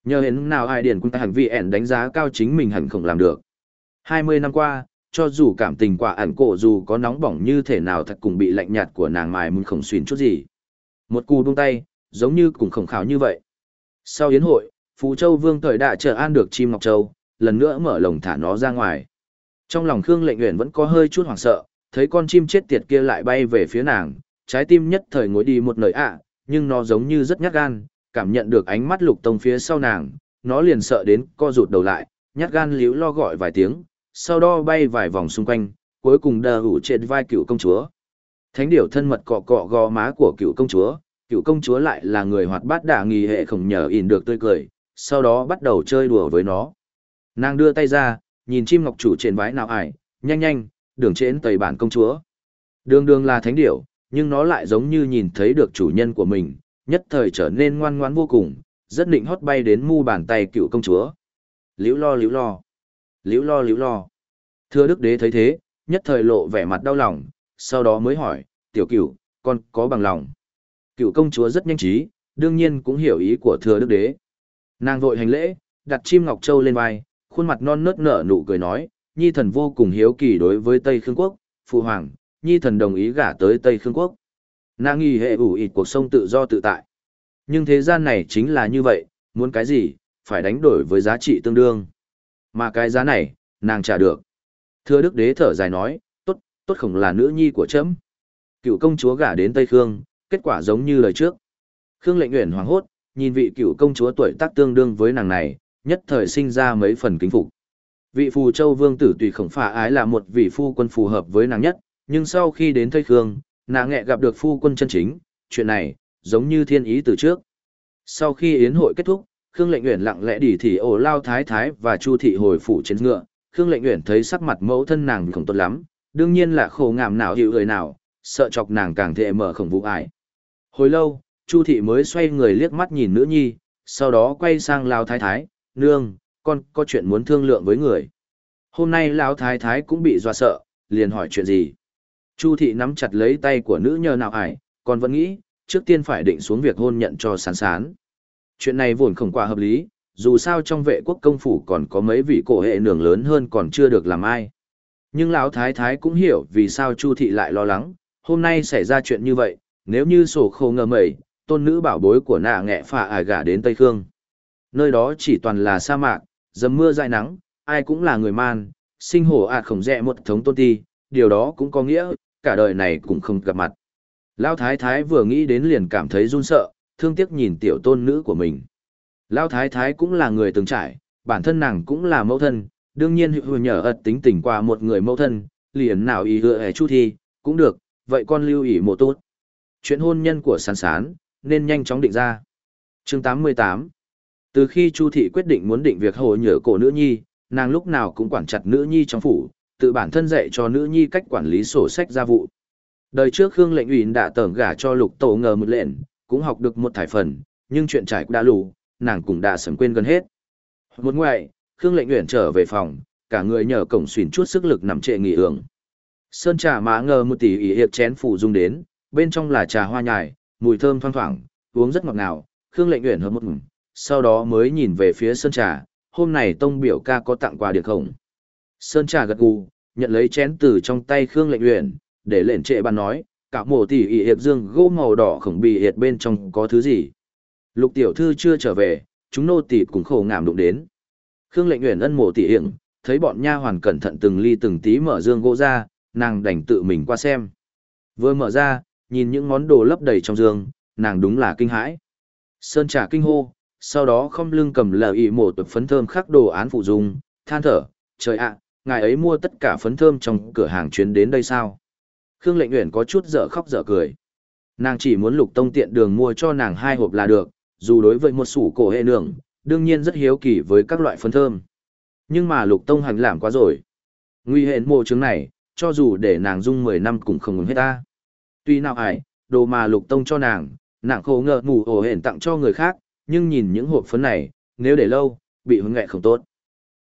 Nhờ hiện nào ai điển cũng hành vi ẻn đánh giá cao chính mình hẳn không làm được. 20 năm qua, cho dù cảm tình quả ẩn cổ dù có nóng bỏng như thể nào thật cũng bị lạnh nhạt của nàng mài muốn khổng xuyên chút gì. Một cú buông tay, giống như cùng khổng khảo như vậy. Sau yến hội, Phú Châu Vương thời đã chờ an được chim Ngọc Châu, lần nữa mở lồng thả nó ra ngoài. Trong lòng Khương Lệnh Uyển vẫn có hơi chút hoảng sợ, thấy con chim chết tiệt kia lại bay về phía nàng, trái tim nhất thời ngồi đi một nơi ạ, nhưng nó giống như rất nhát gan, cảm nhận được ánh mắt Lục Tông phía sau nàng, nó liền sợ đến co rụt đầu lại, nhát gan liếu lo gọi vài tiếng, sau đó bay vài vòng xung quanh, cuối cùng đờ hủ trên vai cựu công chúa. Thánh điểu thân mật cọ cọ gò má của cựu công chúa, cựu công chúa lại là người hoạt bát đả nghi hệ khổng nhờ ỉn được tươi cười, sau đó bắt đầu chơi đùa với nó. Nàng đưa tay ra, nhìn chim ngọc chủ trên vái nào ải, nhanh nhanh, đường trên tầy bản công chúa. Đường đường là thánh điểu, nhưng nó lại giống như nhìn thấy được chủ nhân của mình, nhất thời trở nên ngoan ngoãn vô cùng, rất định hót bay đến mu bàn tay cựu công chúa. Liễu lo liễu lo, liễu lo liễu lo. Thưa đức đế thấy thế, nhất thời lộ vẻ mặt đau lòng, sau đó mới hỏi, tiểu cựu, con có bằng lòng. Cựu công chúa rất nhanh trí, đương nhiên cũng hiểu ý của thừa đức đế. Nàng vội hành lễ, đặt chim ngọc châu lên vai, khuôn mặt non nớt nở nụ cười nói, nhi thần vô cùng hiếu kỳ đối với Tây Khương Quốc, phụ hoàng, nhi thần đồng ý gả tới Tây Khương Quốc. Nàng nghi hệ ủ ịt cuộc sống tự do tự tại. Nhưng thế gian này chính là như vậy, muốn cái gì, phải đánh đổi với giá trị tương đương. Mà cái giá này, nàng trả được. Thưa đức đế thở dài nói, tốt, tốt không là nữ nhi của trẫm Cựu công chúa gả đến Tây Khương, kết quả giống như lời trước. Khương lệnh nguyện hoảng hốt, nhìn vị cựu công chúa tuổi tác tương đương với nàng này, nhất thời sinh ra mấy phần kính phục. Vị phù châu vương tử tùy khổng phả ái là một vị phu quân phù hợp với nàng nhất, nhưng sau khi đến Tây Khương, nàng nghẹ gặp được phu quân chân chính, chuyện này, giống như thiên ý từ trước. Sau khi yến hội kết thúc, Khương Lệnh Uyển lặng lẽ đi thì ổ lao thái thái và Chu thị hồi phủ trên ngựa, Khương Lệnh Uyển thấy sắc mặt mẫu thân nàng không tốt lắm, đương nhiên là khổ ngảm nào hiểu người nào, sợ chọc nàng càng thể mở khổng vụ ải. Hồi lâu, Chu thị mới xoay người liếc mắt nhìn nữ nhi, sau đó quay sang lao thái thái, nương, con có chuyện muốn thương lượng với người. Hôm nay Lão thái thái cũng bị dọa sợ, liền hỏi chuyện gì. Chu thị nắm chặt lấy tay của nữ nhờ nào ải, còn vẫn nghĩ, trước tiên phải định xuống việc hôn nhận cho sán sán. Chuyện này vốn không quá hợp lý, dù sao trong vệ quốc công phủ còn có mấy vị cổ hệ nường lớn hơn còn chưa được làm ai. Nhưng lão thái thái cũng hiểu vì sao Chu thị lại lo lắng, hôm nay xảy ra chuyện như vậy, nếu như sổ khô ngờ mẩy, tôn nữ bảo bối của nạ nghẹ phà ải gả đến Tây Khương. Nơi đó chỉ toàn là sa mạc, dầm mưa dại nắng, ai cũng là người man, sinh hổ ạt khổng rẽ một thống tôn ti, điều đó cũng có nghĩa, cả đời này cũng không gặp mặt. Lão thái thái vừa nghĩ đến liền cảm thấy run sợ, thương tiếc nhìn tiểu tôn nữ của mình. Lão thái thái cũng là người từng trải, bản thân nàng cũng là mẫu thân, đương nhiên hữu nhờ ật tính tình qua một người mẫu thân, liền nào ý hứa chu thi, cũng được, vậy con lưu ý một tốt. Chuyện hôn nhân của sán sán, nên nhanh chóng định ra. chương 88 Từ khi Chu thị quyết định muốn định việc hồ nhờ cổ nữ nhi, nàng lúc nào cũng quản chặt nữ nhi trong phủ, tự bản thân dạy cho nữ nhi cách quản lý sổ sách gia vụ. Đời trước Khương lệnh ủy đã tởm gả cho lục tổ ngờ một lệnh, cũng học được một thải phần, nhưng chuyện trải đã lù, nàng cũng đã sớm quên gần hết. Một ngoại, Khương lệnh uyển trở về phòng, cả người nhờ cổng xuyên chút sức lực nằm trệ nghỉ ưởng. Sơn trà má ngờ một tỷ ý hiệp chén phủ dung đến, bên trong là trà hoa nhài, mùi thơm thoang thoảng, uống rất ngọt ngào, Khương lệnh uyển hớp một ngụm, sau đó mới nhìn về phía sơn trà, hôm nay tông biểu ca có tặng quà được không? Sơn trà gật gù, nhận lấy chén từ trong tay Khương lệnh uyển, để lệnh trệ bàn nói, cả mổ tỷ ý hiệp dương gỗ màu đỏ khổng bì hiệt bên trong có thứ gì. Lục tiểu thư chưa trở về, chúng nô tỷ cũng khổ ngảm đụng đến. Khương lệnh uyển ân mổ tỷ hiểm, thấy bọn nha hoàn cẩn thận từng ly từng tí mở dương gỗ ra, nàng đành tự mình qua xem. Vừa mở ra, nhìn những món đồ lấp đầy trong dương, nàng đúng là kinh hãi. Sơn trà kinh hô, sau đó không lưng cầm lờ y mổ tập phấn thơm khắc đồ án phụ dung, than thở, trời ạ, ngài ấy mua tất cả phấn thơm trong cửa hàng chuyến đến đây sao? Khương Lệnh Uyển có chút dở khóc dở cười. Nàng chỉ muốn Lục Tông tiện đường mua cho nàng hai hộp là được, dù đối với một sủ cổ hệ nương, đương nhiên rất hiếu kỳ với các loại phấn thơm. Nhưng mà Lục Tông hành làm quá rồi. Nguy hiểm mô chứng này, cho dù để nàng dung 10 năm cũng không ngừng hết ta. Tuy nào ải, đồ mà Lục Tông cho nàng, nàng khổ ngờ ngủ ổ hển tặng cho người khác, nhưng nhìn những hộp phấn này, nếu để lâu, bị hứng nghệ không tốt.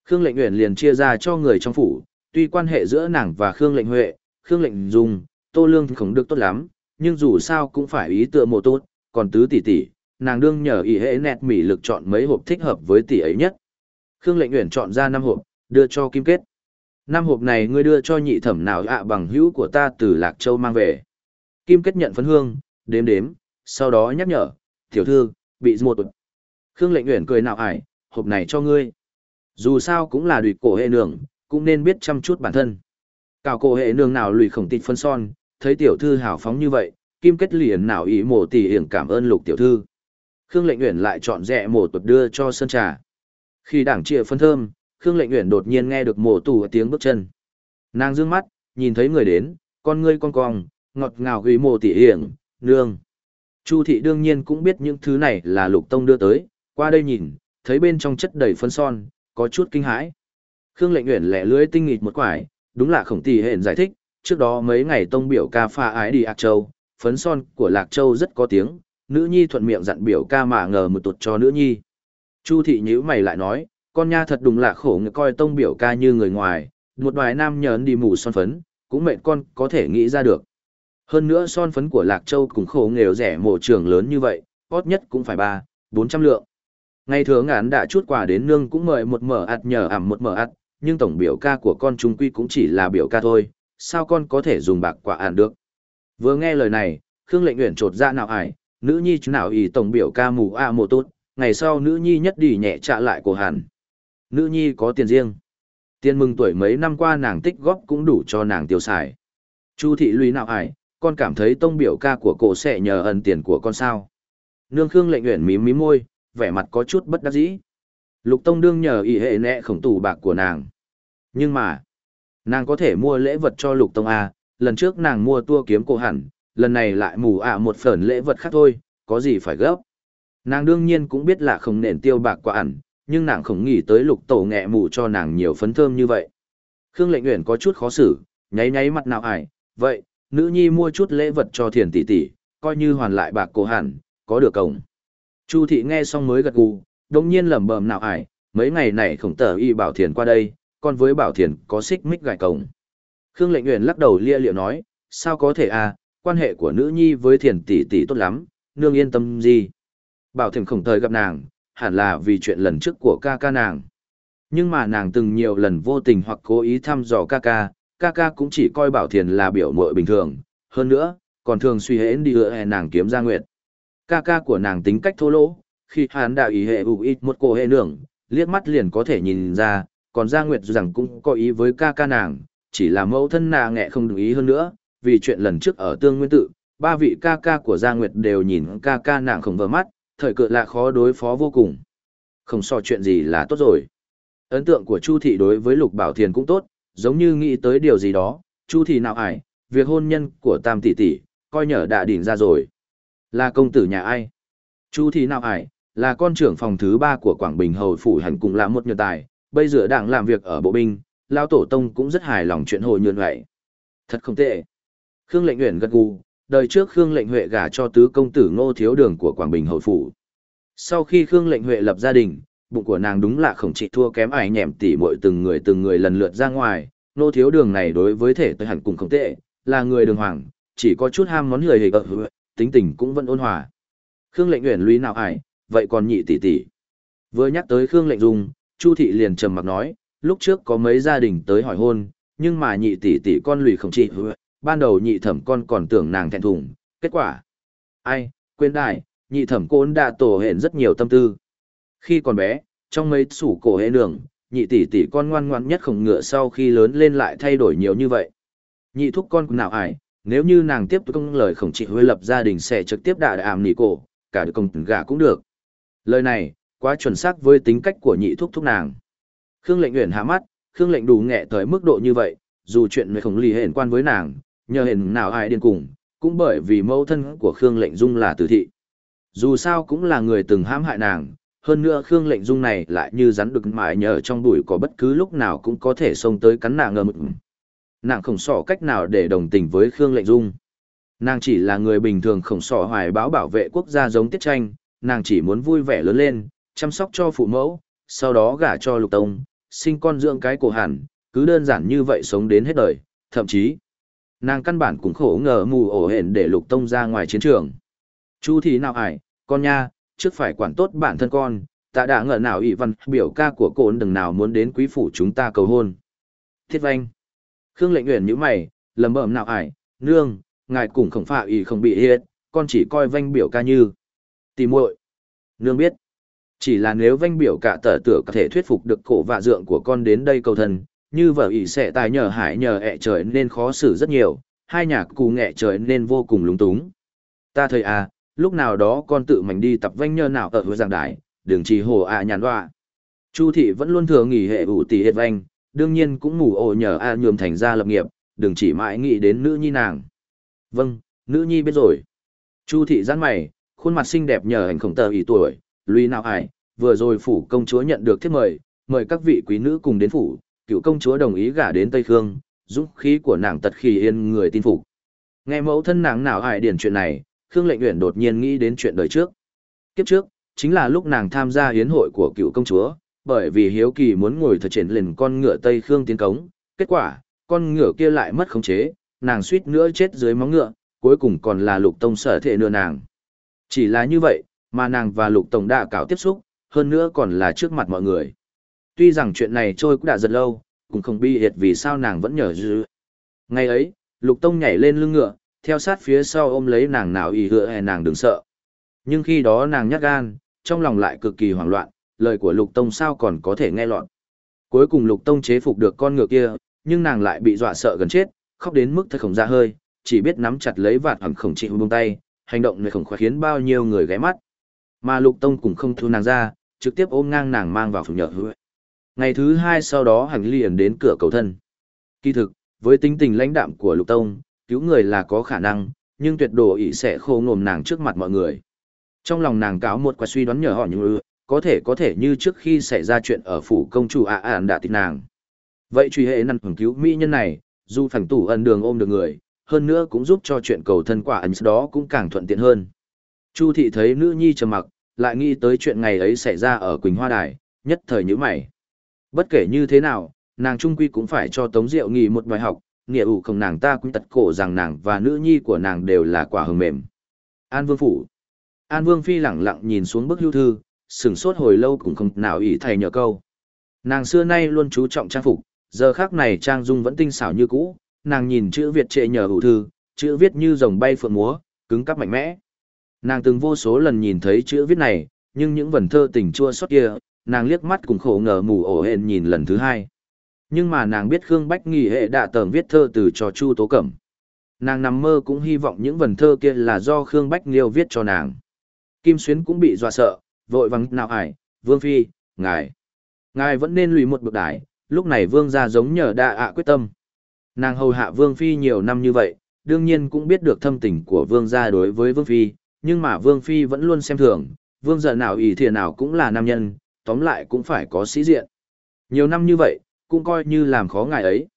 Khương Lệnh Uyển liền chia ra cho người trong phủ, tuy quan hệ giữa nàng và Khương Lệnh Huệ, Khương lệnh dung, tô lương không được tốt lắm, nhưng dù sao cũng phải ý tựa mộ tốt, còn tứ tỷ tỷ, nàng đương nhờ ý hệ nẹt mỉ lực chọn mấy hộp thích hợp với tỷ ấy nhất. Khương lệnh uyển chọn ra năm hộp, đưa cho kim kết. Năm hộp này ngươi đưa cho nhị thẩm nào ạ bằng hữu của ta từ Lạc Châu mang về. Kim kết nhận phấn hương, đếm đếm, sau đó nhắc nhở, tiểu thư, bị một. Khương lệnh uyển cười nào ải, hộp này cho ngươi. Dù sao cũng là đùi cổ hệ nương, cũng nên biết chăm chút bản thân. Cào cổ hệ nương nào lùi khổng tịt phân son, thấy tiểu thư hào phóng như vậy, kim kết liền nào ý mổ tỷ hiển cảm ơn lục tiểu thư. Khương lệnh uyển lại chọn rẽ mổ tuột đưa cho sơn trà. Khi đảng trịa phân thơm, Khương lệnh uyển đột nhiên nghe được mổ tù tiếng bước chân. Nàng dương mắt, nhìn thấy người đến, con ngươi con cong, ngọt ngào ghi mổ tỷ hiển, nương. Chu thị đương nhiên cũng biết những thứ này là lục tông đưa tới, qua đây nhìn, thấy bên trong chất đầy phân son, có chút kinh hãi. Khương lệnh uyển lẻ lưới tinh nghịch một quải, đúng là khổng tỷ hện giải thích, trước đó mấy ngày tông biểu ca pha ái đi Ác Châu, phấn son của Lạc Châu rất có tiếng, nữ nhi thuận miệng dặn biểu ca mà ngờ một tụt cho nữ nhi. Chu thị nhíu mày lại nói, con nha thật đúng là khổ người coi tông biểu ca như người ngoài, một đoài nam nhớn đi mù son phấn, cũng mệt con có thể nghĩ ra được. Hơn nữa son phấn của Lạc Châu cũng khổ nghèo rẻ mộ trường lớn như vậy, tốt nhất cũng phải ba, bốn trăm lượng. Ngày thường ngán đã chút quà đến nương cũng mời một mở ạt nhờ ẩm một mở ạt, nhưng tổng biểu ca của con trung quy cũng chỉ là biểu ca thôi, sao con có thể dùng bạc quả ản được. Vừa nghe lời này, Khương Lệnh Uyển trột ra nào ải, nữ nhi chú nào ý tổng biểu ca mù a mồ tốt, ngày sau nữ nhi nhất đi nhẹ trả lại của hàn Nữ nhi có tiền riêng. Tiền mừng tuổi mấy năm qua nàng tích góp cũng đủ cho nàng tiêu xài. Chu thị lùi nào ải, con cảm thấy tông biểu ca của cổ sẽ nhờ ẩn tiền của con sao. Nương Khương lệnh nguyện mím mím môi, vẻ mặt có chút bất đắc dĩ. Lục tông đương nhờ ý hệ nẹ khổng tủ bạc của nàng. Nhưng mà, nàng có thể mua lễ vật cho lục tông A, lần trước nàng mua tua kiếm cổ hẳn, lần này lại mù ạ một phần lễ vật khác thôi, có gì phải gấp. Nàng đương nhiên cũng biết là không nền tiêu bạc quả ẩn, nhưng nàng không nghĩ tới lục tổ nghẹ mù cho nàng nhiều phấn thơm như vậy. Khương lệnh nguyện có chút khó xử, nháy nháy mặt nào ải, vậy, nữ nhi mua chút lễ vật cho thiền tỷ tỷ, coi như hoàn lại bạc cổ hẳn, có được cổng. Chu thị nghe xong mới gật gù, đồng nhiên lẩm bẩm nào ải, mấy ngày này khổng tờ y bảo thiền qua đây, còn với bảo thiền có xích mích gài cổng. Khương lệnh nguyện lắc đầu lia liệu nói, sao có thể à, quan hệ của nữ nhi với thiền tỷ tỷ tốt lắm, nương yên tâm gì. Bảo thiền khổng thời gặp nàng, hẳn là vì chuyện lần trước của ca ca nàng. Nhưng mà nàng từng nhiều lần vô tình hoặc cố ý thăm dò ca ca, ca ca cũng chỉ coi bảo thiền là biểu mội bình thường, hơn nữa, còn thường suy hễn đi hứa nàng kiếm ra nguyệt. Ca ca của nàng tính cách thô lỗ, khi hắn đạo ý hệ ủ ít một cô hệ nưởng, liếc mắt liền có thể nhìn ra, còn Gia Nguyệt rằng cũng có ý với ca ca nàng, chỉ là mẫu thân nàng nghệ không đồng ý hơn nữa, vì chuyện lần trước ở tương nguyên tự, ba vị ca ca của Gia Nguyệt đều nhìn ca ca nàng không vừa mắt, thời cự lạ khó đối phó vô cùng. Không so chuyện gì là tốt rồi. Ấn tượng của Chu Thị đối với Lục Bảo Thiền cũng tốt, giống như nghĩ tới điều gì đó, Chu Thị nào ải, việc hôn nhân của Tam Tỷ Tỷ, coi nhở đã đỉnh ra rồi. Là công tử nhà ai? Chu Thị nào ải, là con trưởng phòng thứ ba của Quảng Bình Hầu Phủ hẳn cùng là một nhân tài, bây giờ đang làm việc ở bộ binh, Lao Tổ Tông cũng rất hài lòng chuyện hồi nhuận vậy. Thật không tệ. Khương Lệnh Uyển gật gù, đời trước Khương Lệnh Huệ gả cho tứ công tử Ngô Thiếu Đường của Quảng Bình hầu phủ. Sau khi Khương Lệnh Huệ lập gia đình, bụng của nàng đúng là khổng chỉ thua kém ải nhẹm tỉ muội từng người từng người lần lượt ra ngoài, Ngô Thiếu Đường này đối với thể tới hẳn cùng không tệ, là người đường hoàng, chỉ có chút ham món lười hề ở tính tình cũng vẫn ôn hòa. Khương Lệnh Uyển lùi nào ải, vậy còn nhị tỷ tỷ. Vừa nhắc tới Khương Lệnh Dung, Chu thị liền trầm mặc nói, lúc trước có mấy gia đình tới hỏi hôn, nhưng mà nhị tỷ tỷ con lùi không trị, ban đầu nhị thẩm con còn tưởng nàng thẹn thùng, kết quả. Ai, quên đại, nhị thẩm cô đã tổ hẹn rất nhiều tâm tư. Khi còn bé, trong mấy sủ cổ hệ đường, nhị tỷ tỷ con ngoan ngoan nhất không ngựa sau khi lớn lên lại thay đổi nhiều như vậy. Nhị thúc con nào ải, nếu như nàng tiếp tục công lời khổng trị huê lập gia đình sẽ trực tiếp đại ảm nỉ cổ, cả được công gà cũng được. Lời này, quá chuẩn xác với tính cách của nhị thúc thúc nàng. Khương lệnh uyển hạ mắt, Khương lệnh đủ nghệ tới mức độ như vậy, dù chuyện người khổng lì hển quan với nàng, nhờ hển nào ai điên cùng, cũng bởi vì mẫu thân của Khương Lệnh Dung là tử thị. Dù sao cũng là người từng hãm hại nàng, hơn nữa Khương Lệnh Dung này lại như rắn được mãi nhờ trong bụi có bất cứ lúc nào cũng có thể xông tới cắn nàng ngờ mực. Nàng không sỏ cách nào để đồng tình với Khương Lệnh Dung. Nàng chỉ là người bình thường không sỏ hoài báo bảo vệ quốc gia giống tiết tranh, nàng chỉ muốn vui vẻ lớn lên, chăm sóc cho phụ mẫu, sau đó gả cho lục tông, sinh con dưỡng cái cổ hẳn, cứ đơn giản như vậy sống đến hết đời, thậm chí Nàng căn bản cũng khổ ngờ mù ổ hển để lục tông ra ngoài chiến trường. Chu thì nào ải, con nha, trước phải quản tốt bản thân con, ta đã ngờ nào ỷ văn biểu ca của cô đừng nào muốn đến quý phủ chúng ta cầu hôn. Thiết vanh. Khương lệnh nguyện như mày, lầm bẩm nào ải, nương, ngài cũng không phạ ý không bị hiệt, con chỉ coi vanh biểu ca như. Tìm muội Nương biết. Chỉ là nếu vanh biểu cả tờ tựa có thể thuyết phục được cổ vạ dượng của con đến đây cầu thần, như vợ ỷ sẽ tài nhờ hải nhờ ẹ trời nên khó xử rất nhiều, hai nhà cù nghệ trời nên vô cùng lúng túng. Ta thấy à, lúc nào đó con tự mình đi tập vanh nhờ nào ở hứa giảng đại, đường trì hồ à nhàn đoạ. Chu thị vẫn luôn thường nghỉ hệ ủ tỷ hết vanh, đương nhiên cũng ngủ ổ nhờ a nhường thành ra lập nghiệp, đừng chỉ mãi nghĩ đến nữ nhi nàng. Vâng, nữ nhi biết rồi. Chu thị giãn mày, khuôn mặt xinh đẹp nhờ ảnh khổng tờ ý tuổi, lùi nào ải, vừa rồi phủ công chúa nhận được thiết mời, mời các vị quý nữ cùng đến phủ, cựu công chúa đồng ý gả đến Tây Khương, dũng khí của nàng tật khi yên người tin phục. Nghe mẫu thân nàng nào ải điển chuyện này, Khương Lệnh Uyển đột nhiên nghĩ đến chuyện đời trước. Kiếp trước, chính là lúc nàng tham gia hiến hội của cựu công chúa, bởi vì hiếu kỳ muốn ngồi thật triển lên con ngựa Tây Khương tiến cống, kết quả, con ngựa kia lại mất khống chế, nàng suýt nữa chết dưới móng ngựa, cuối cùng còn là Lục Tông sở thể nửa nàng. Chỉ là như vậy, mà nàng và Lục Tông đã cảo tiếp xúc, hơn nữa còn là trước mặt mọi người tuy rằng chuyện này trôi cũng đã rất lâu, cũng không bi hiệt vì sao nàng vẫn nhờ dư. Ngày ấy, Lục Tông nhảy lên lưng ngựa, theo sát phía sau ôm lấy nàng nào ý hựa hè nàng đừng sợ. Nhưng khi đó nàng nhát gan, trong lòng lại cực kỳ hoảng loạn, lời của Lục Tông sao còn có thể nghe lọt. Cuối cùng Lục Tông chế phục được con ngựa kia, nhưng nàng lại bị dọa sợ gần chết, khóc đến mức thật khổng ra hơi, chỉ biết nắm chặt lấy vạt ẩm khổng trị buông tay, hành động này khổng khoái khiến bao nhiêu người ghé mắt. Mà Lục Tông cũng không thu nàng ra, trực tiếp ôm ngang nàng mang vào phòng nhợ hứa. Ngày thứ hai sau đó hành liền đến cửa cầu thân. Kỳ thực, với tính tình lãnh đạm của Lục Tông, cứu người là có khả năng, nhưng tuyệt đồ ý sẽ khô ngồm nàng trước mặt mọi người. Trong lòng nàng cáo một quả suy đoán nhờ họ như ư, có thể có thể như trước khi xảy ra chuyện ở phủ công chủ ạ ản đã tin nàng. Vậy truy hệ năng hưởng cứu mỹ nhân này, dù phẳng tủ ẩn đường ôm được người, hơn nữa cũng giúp cho chuyện cầu thân quả ẩn đó cũng càng thuận tiện hơn. Chu thị thấy nữ nhi trầm mặc, lại nghĩ tới chuyện ngày ấy xảy ra ở Quỳnh Hoa Đài, nhất thời như mày. Bất kể như thế nào, nàng trung quy cũng phải cho Tống Diệu nghỉ một bài học, nghĩa ủ không nàng ta cũng tật cổ rằng nàng và nữ nhi của nàng đều là quả hừng mềm. An Vương Phủ An Vương Phi lẳng lặng nhìn xuống bức hưu thư, sửng sốt hồi lâu cũng không nào ý thầy nhờ câu. Nàng xưa nay luôn chú trọng trang phục, giờ khác này trang dung vẫn tinh xảo như cũ, nàng nhìn chữ Việt trệ nhờ hữu thư, chữ viết như rồng bay phượng múa, cứng cắp mạnh mẽ. Nàng từng vô số lần nhìn thấy chữ viết này, nhưng những vần thơ tình chua xót kia, nàng liếc mắt cùng khổ ngờ mù ổ hên nhìn lần thứ hai. Nhưng mà nàng biết Khương Bách Nghị hệ đã tờm viết thơ từ cho Chu Tố Cẩm. Nàng nằm mơ cũng hy vọng những vần thơ kia là do Khương Bách Liêu viết cho nàng. Kim Xuyến cũng bị dọa sợ, vội vắng nào ải, Vương Phi, ngài. Ngài vẫn nên lùi một bậc đài, lúc này Vương gia giống nhờ đa ạ quyết tâm. Nàng hầu hạ Vương Phi nhiều năm như vậy, đương nhiên cũng biết được thâm tình của Vương gia đối với Vương Phi, nhưng mà Vương Phi vẫn luôn xem thường, Vương giờ nào ỷ thiện nào cũng là nam nhân, tóm lại cũng phải có sĩ diện. Nhiều năm như vậy, cũng coi như làm khó ngài ấy.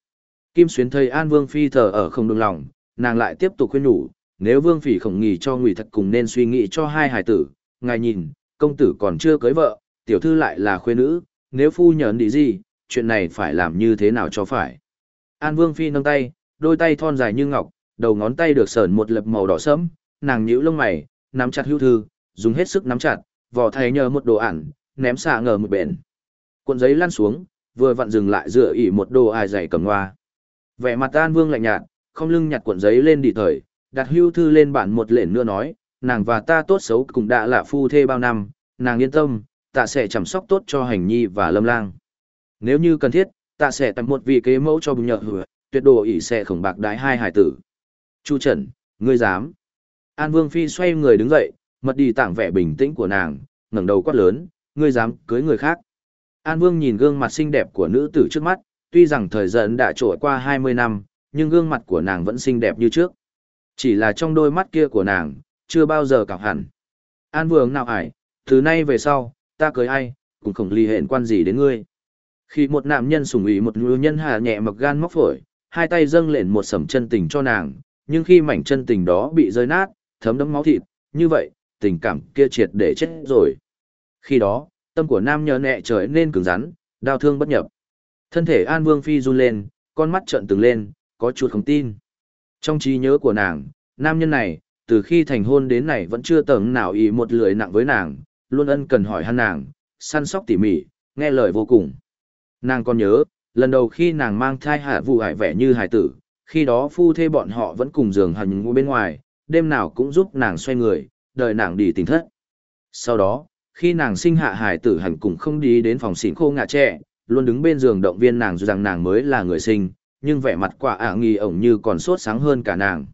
Kim Xuyến thấy An Vương Phi thờ ở không đường lòng, nàng lại tiếp tục khuyên nhủ, nếu Vương Phi khổng nghỉ cho ngụy thật cùng nên suy nghĩ cho hai hải tử, ngài nhìn, công tử còn chưa cưới vợ, tiểu thư lại là khuê nữ, nếu phu nhờn đi gì, chuyện này phải làm như thế nào cho phải. An Vương Phi nâng tay, đôi tay thon dài như ngọc, đầu ngón tay được sờn một lập màu đỏ sẫm, nàng nhíu lông mày, nắm chặt hưu thư, dùng hết sức nắm chặt, vò thay nhờ một đồ ản, ném xả ngờ một bền. Cuộn giấy lăn xuống, vừa vặn dừng lại dựa ỉ một đồ ai dày cầm hoa. Vẻ mặt An Vương lạnh nhạt, không lưng nhặt cuộn giấy lên đi thời, đặt hưu thư lên bản một lệnh nữa nói, nàng và ta tốt xấu cũng đã là phu thê bao năm, nàng yên tâm, ta sẽ chăm sóc tốt cho hành nhi và lâm lang. Nếu như cần thiết, ta sẽ tặng một vị kế mẫu cho bùng nhợ hửa, tuyệt đồ ỷ sẽ khổng bạc đái hai hải tử. Chu Trần, ngươi dám. An Vương Phi xoay người đứng dậy, mật đi tảng vẻ bình tĩnh của nàng, ngẩng đầu quát lớn, ngươi dám cưới người khác. An Vương nhìn gương mặt xinh đẹp của nữ tử trước mắt, tuy rằng thời gian đã trôi qua 20 năm, nhưng gương mặt của nàng vẫn xinh đẹp như trước. Chỉ là trong đôi mắt kia của nàng, chưa bao giờ cảm hẳn. An Vương nào ải, từ nay về sau, ta cưới ai, cũng không ly hẹn quan gì đến ngươi. Khi một nam nhân sủng ý một nữ nhân hạ nhẹ mặc gan móc phổi, hai tay dâng lên một sầm chân tình cho nàng, nhưng khi mảnh chân tình đó bị rơi nát, thấm đẫm máu thịt, như vậy, tình cảm kia triệt để chết rồi. Khi đó, tâm của nam nhớ nẹ trời nên cứng rắn, đau thương bất nhập. Thân thể An Vương Phi run lên, con mắt trợn từng lên, có chút không tin. Trong trí nhớ của nàng, nam nhân này, từ khi thành hôn đến này vẫn chưa từng nào ý một lưỡi nặng với nàng, luôn ân cần hỏi han nàng, săn sóc tỉ mỉ, nghe lời vô cùng. Nàng còn nhớ, lần đầu khi nàng mang thai hạ vụ hải vẻ như hải tử, khi đó phu thê bọn họ vẫn cùng giường hành ngủ bên ngoài, đêm nào cũng giúp nàng xoay người, đợi nàng đi tỉnh thất. Sau đó, khi nàng sinh hạ hải tử hành cũng không đi đến phòng xỉn khô ngạ trẻ, luôn đứng bên giường động viên nàng dù rằng nàng mới là người sinh, nhưng vẻ mặt quả ả nghi ổng như còn sốt sáng hơn cả nàng.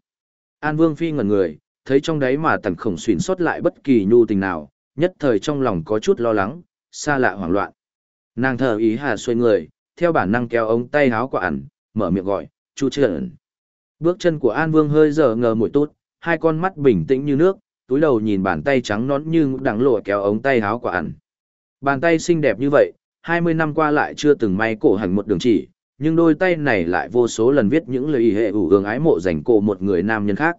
An Vương Phi ngẩn người, thấy trong đấy mà tần khổng xuyên sót lại bất kỳ nhu tình nào, nhất thời trong lòng có chút lo lắng, xa lạ hoảng loạn. Nàng thờ ý hà xoay người, theo bản năng kéo ống tay háo quả ẩn, mở miệng gọi, chu trần. Bước chân của An Vương hơi dở ngờ mũi tốt, hai con mắt bình tĩnh như nước, túi đầu nhìn bàn tay trắng nón như đằng lộ kéo ống tay háo quả ẩn. Bàn tay xinh đẹp như vậy, 20 năm qua lại chưa từng may cổ hành một đường chỉ, nhưng đôi tay này lại vô số lần viết những lời hệ ủ ương ái mộ dành cổ một người nam nhân khác.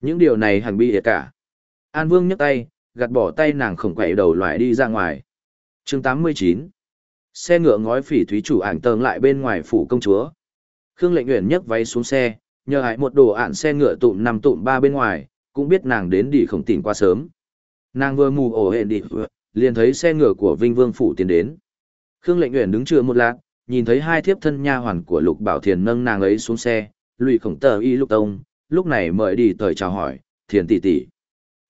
Những điều này hành bi cả. An Vương nhấc tay, gạt bỏ tay nàng khổng quậy đầu loại đi ra ngoài. chương 89 Xe ngựa ngói phỉ thúy chủ ảnh tường lại bên ngoài phủ công chúa. Khương lệnh nguyện nhấc váy xuống xe, nhờ hại một đồ ạn xe ngựa tụm nằm tụm ba bên ngoài, cũng biết nàng đến đi không tỉnh qua sớm. Nàng vừa mù ổ hẹn đi, liền thấy xe ngựa của Vinh Vương phủ tiến đến. Khương lệnh nguyện đứng chưa một lát, nhìn thấy hai thiếp thân nha hoàn của Lục Bảo Thiền nâng nàng ấy xuống xe, lụy khổng tờ y lục tông, lúc này mời đi tới chào hỏi, thiền tỷ tỷ.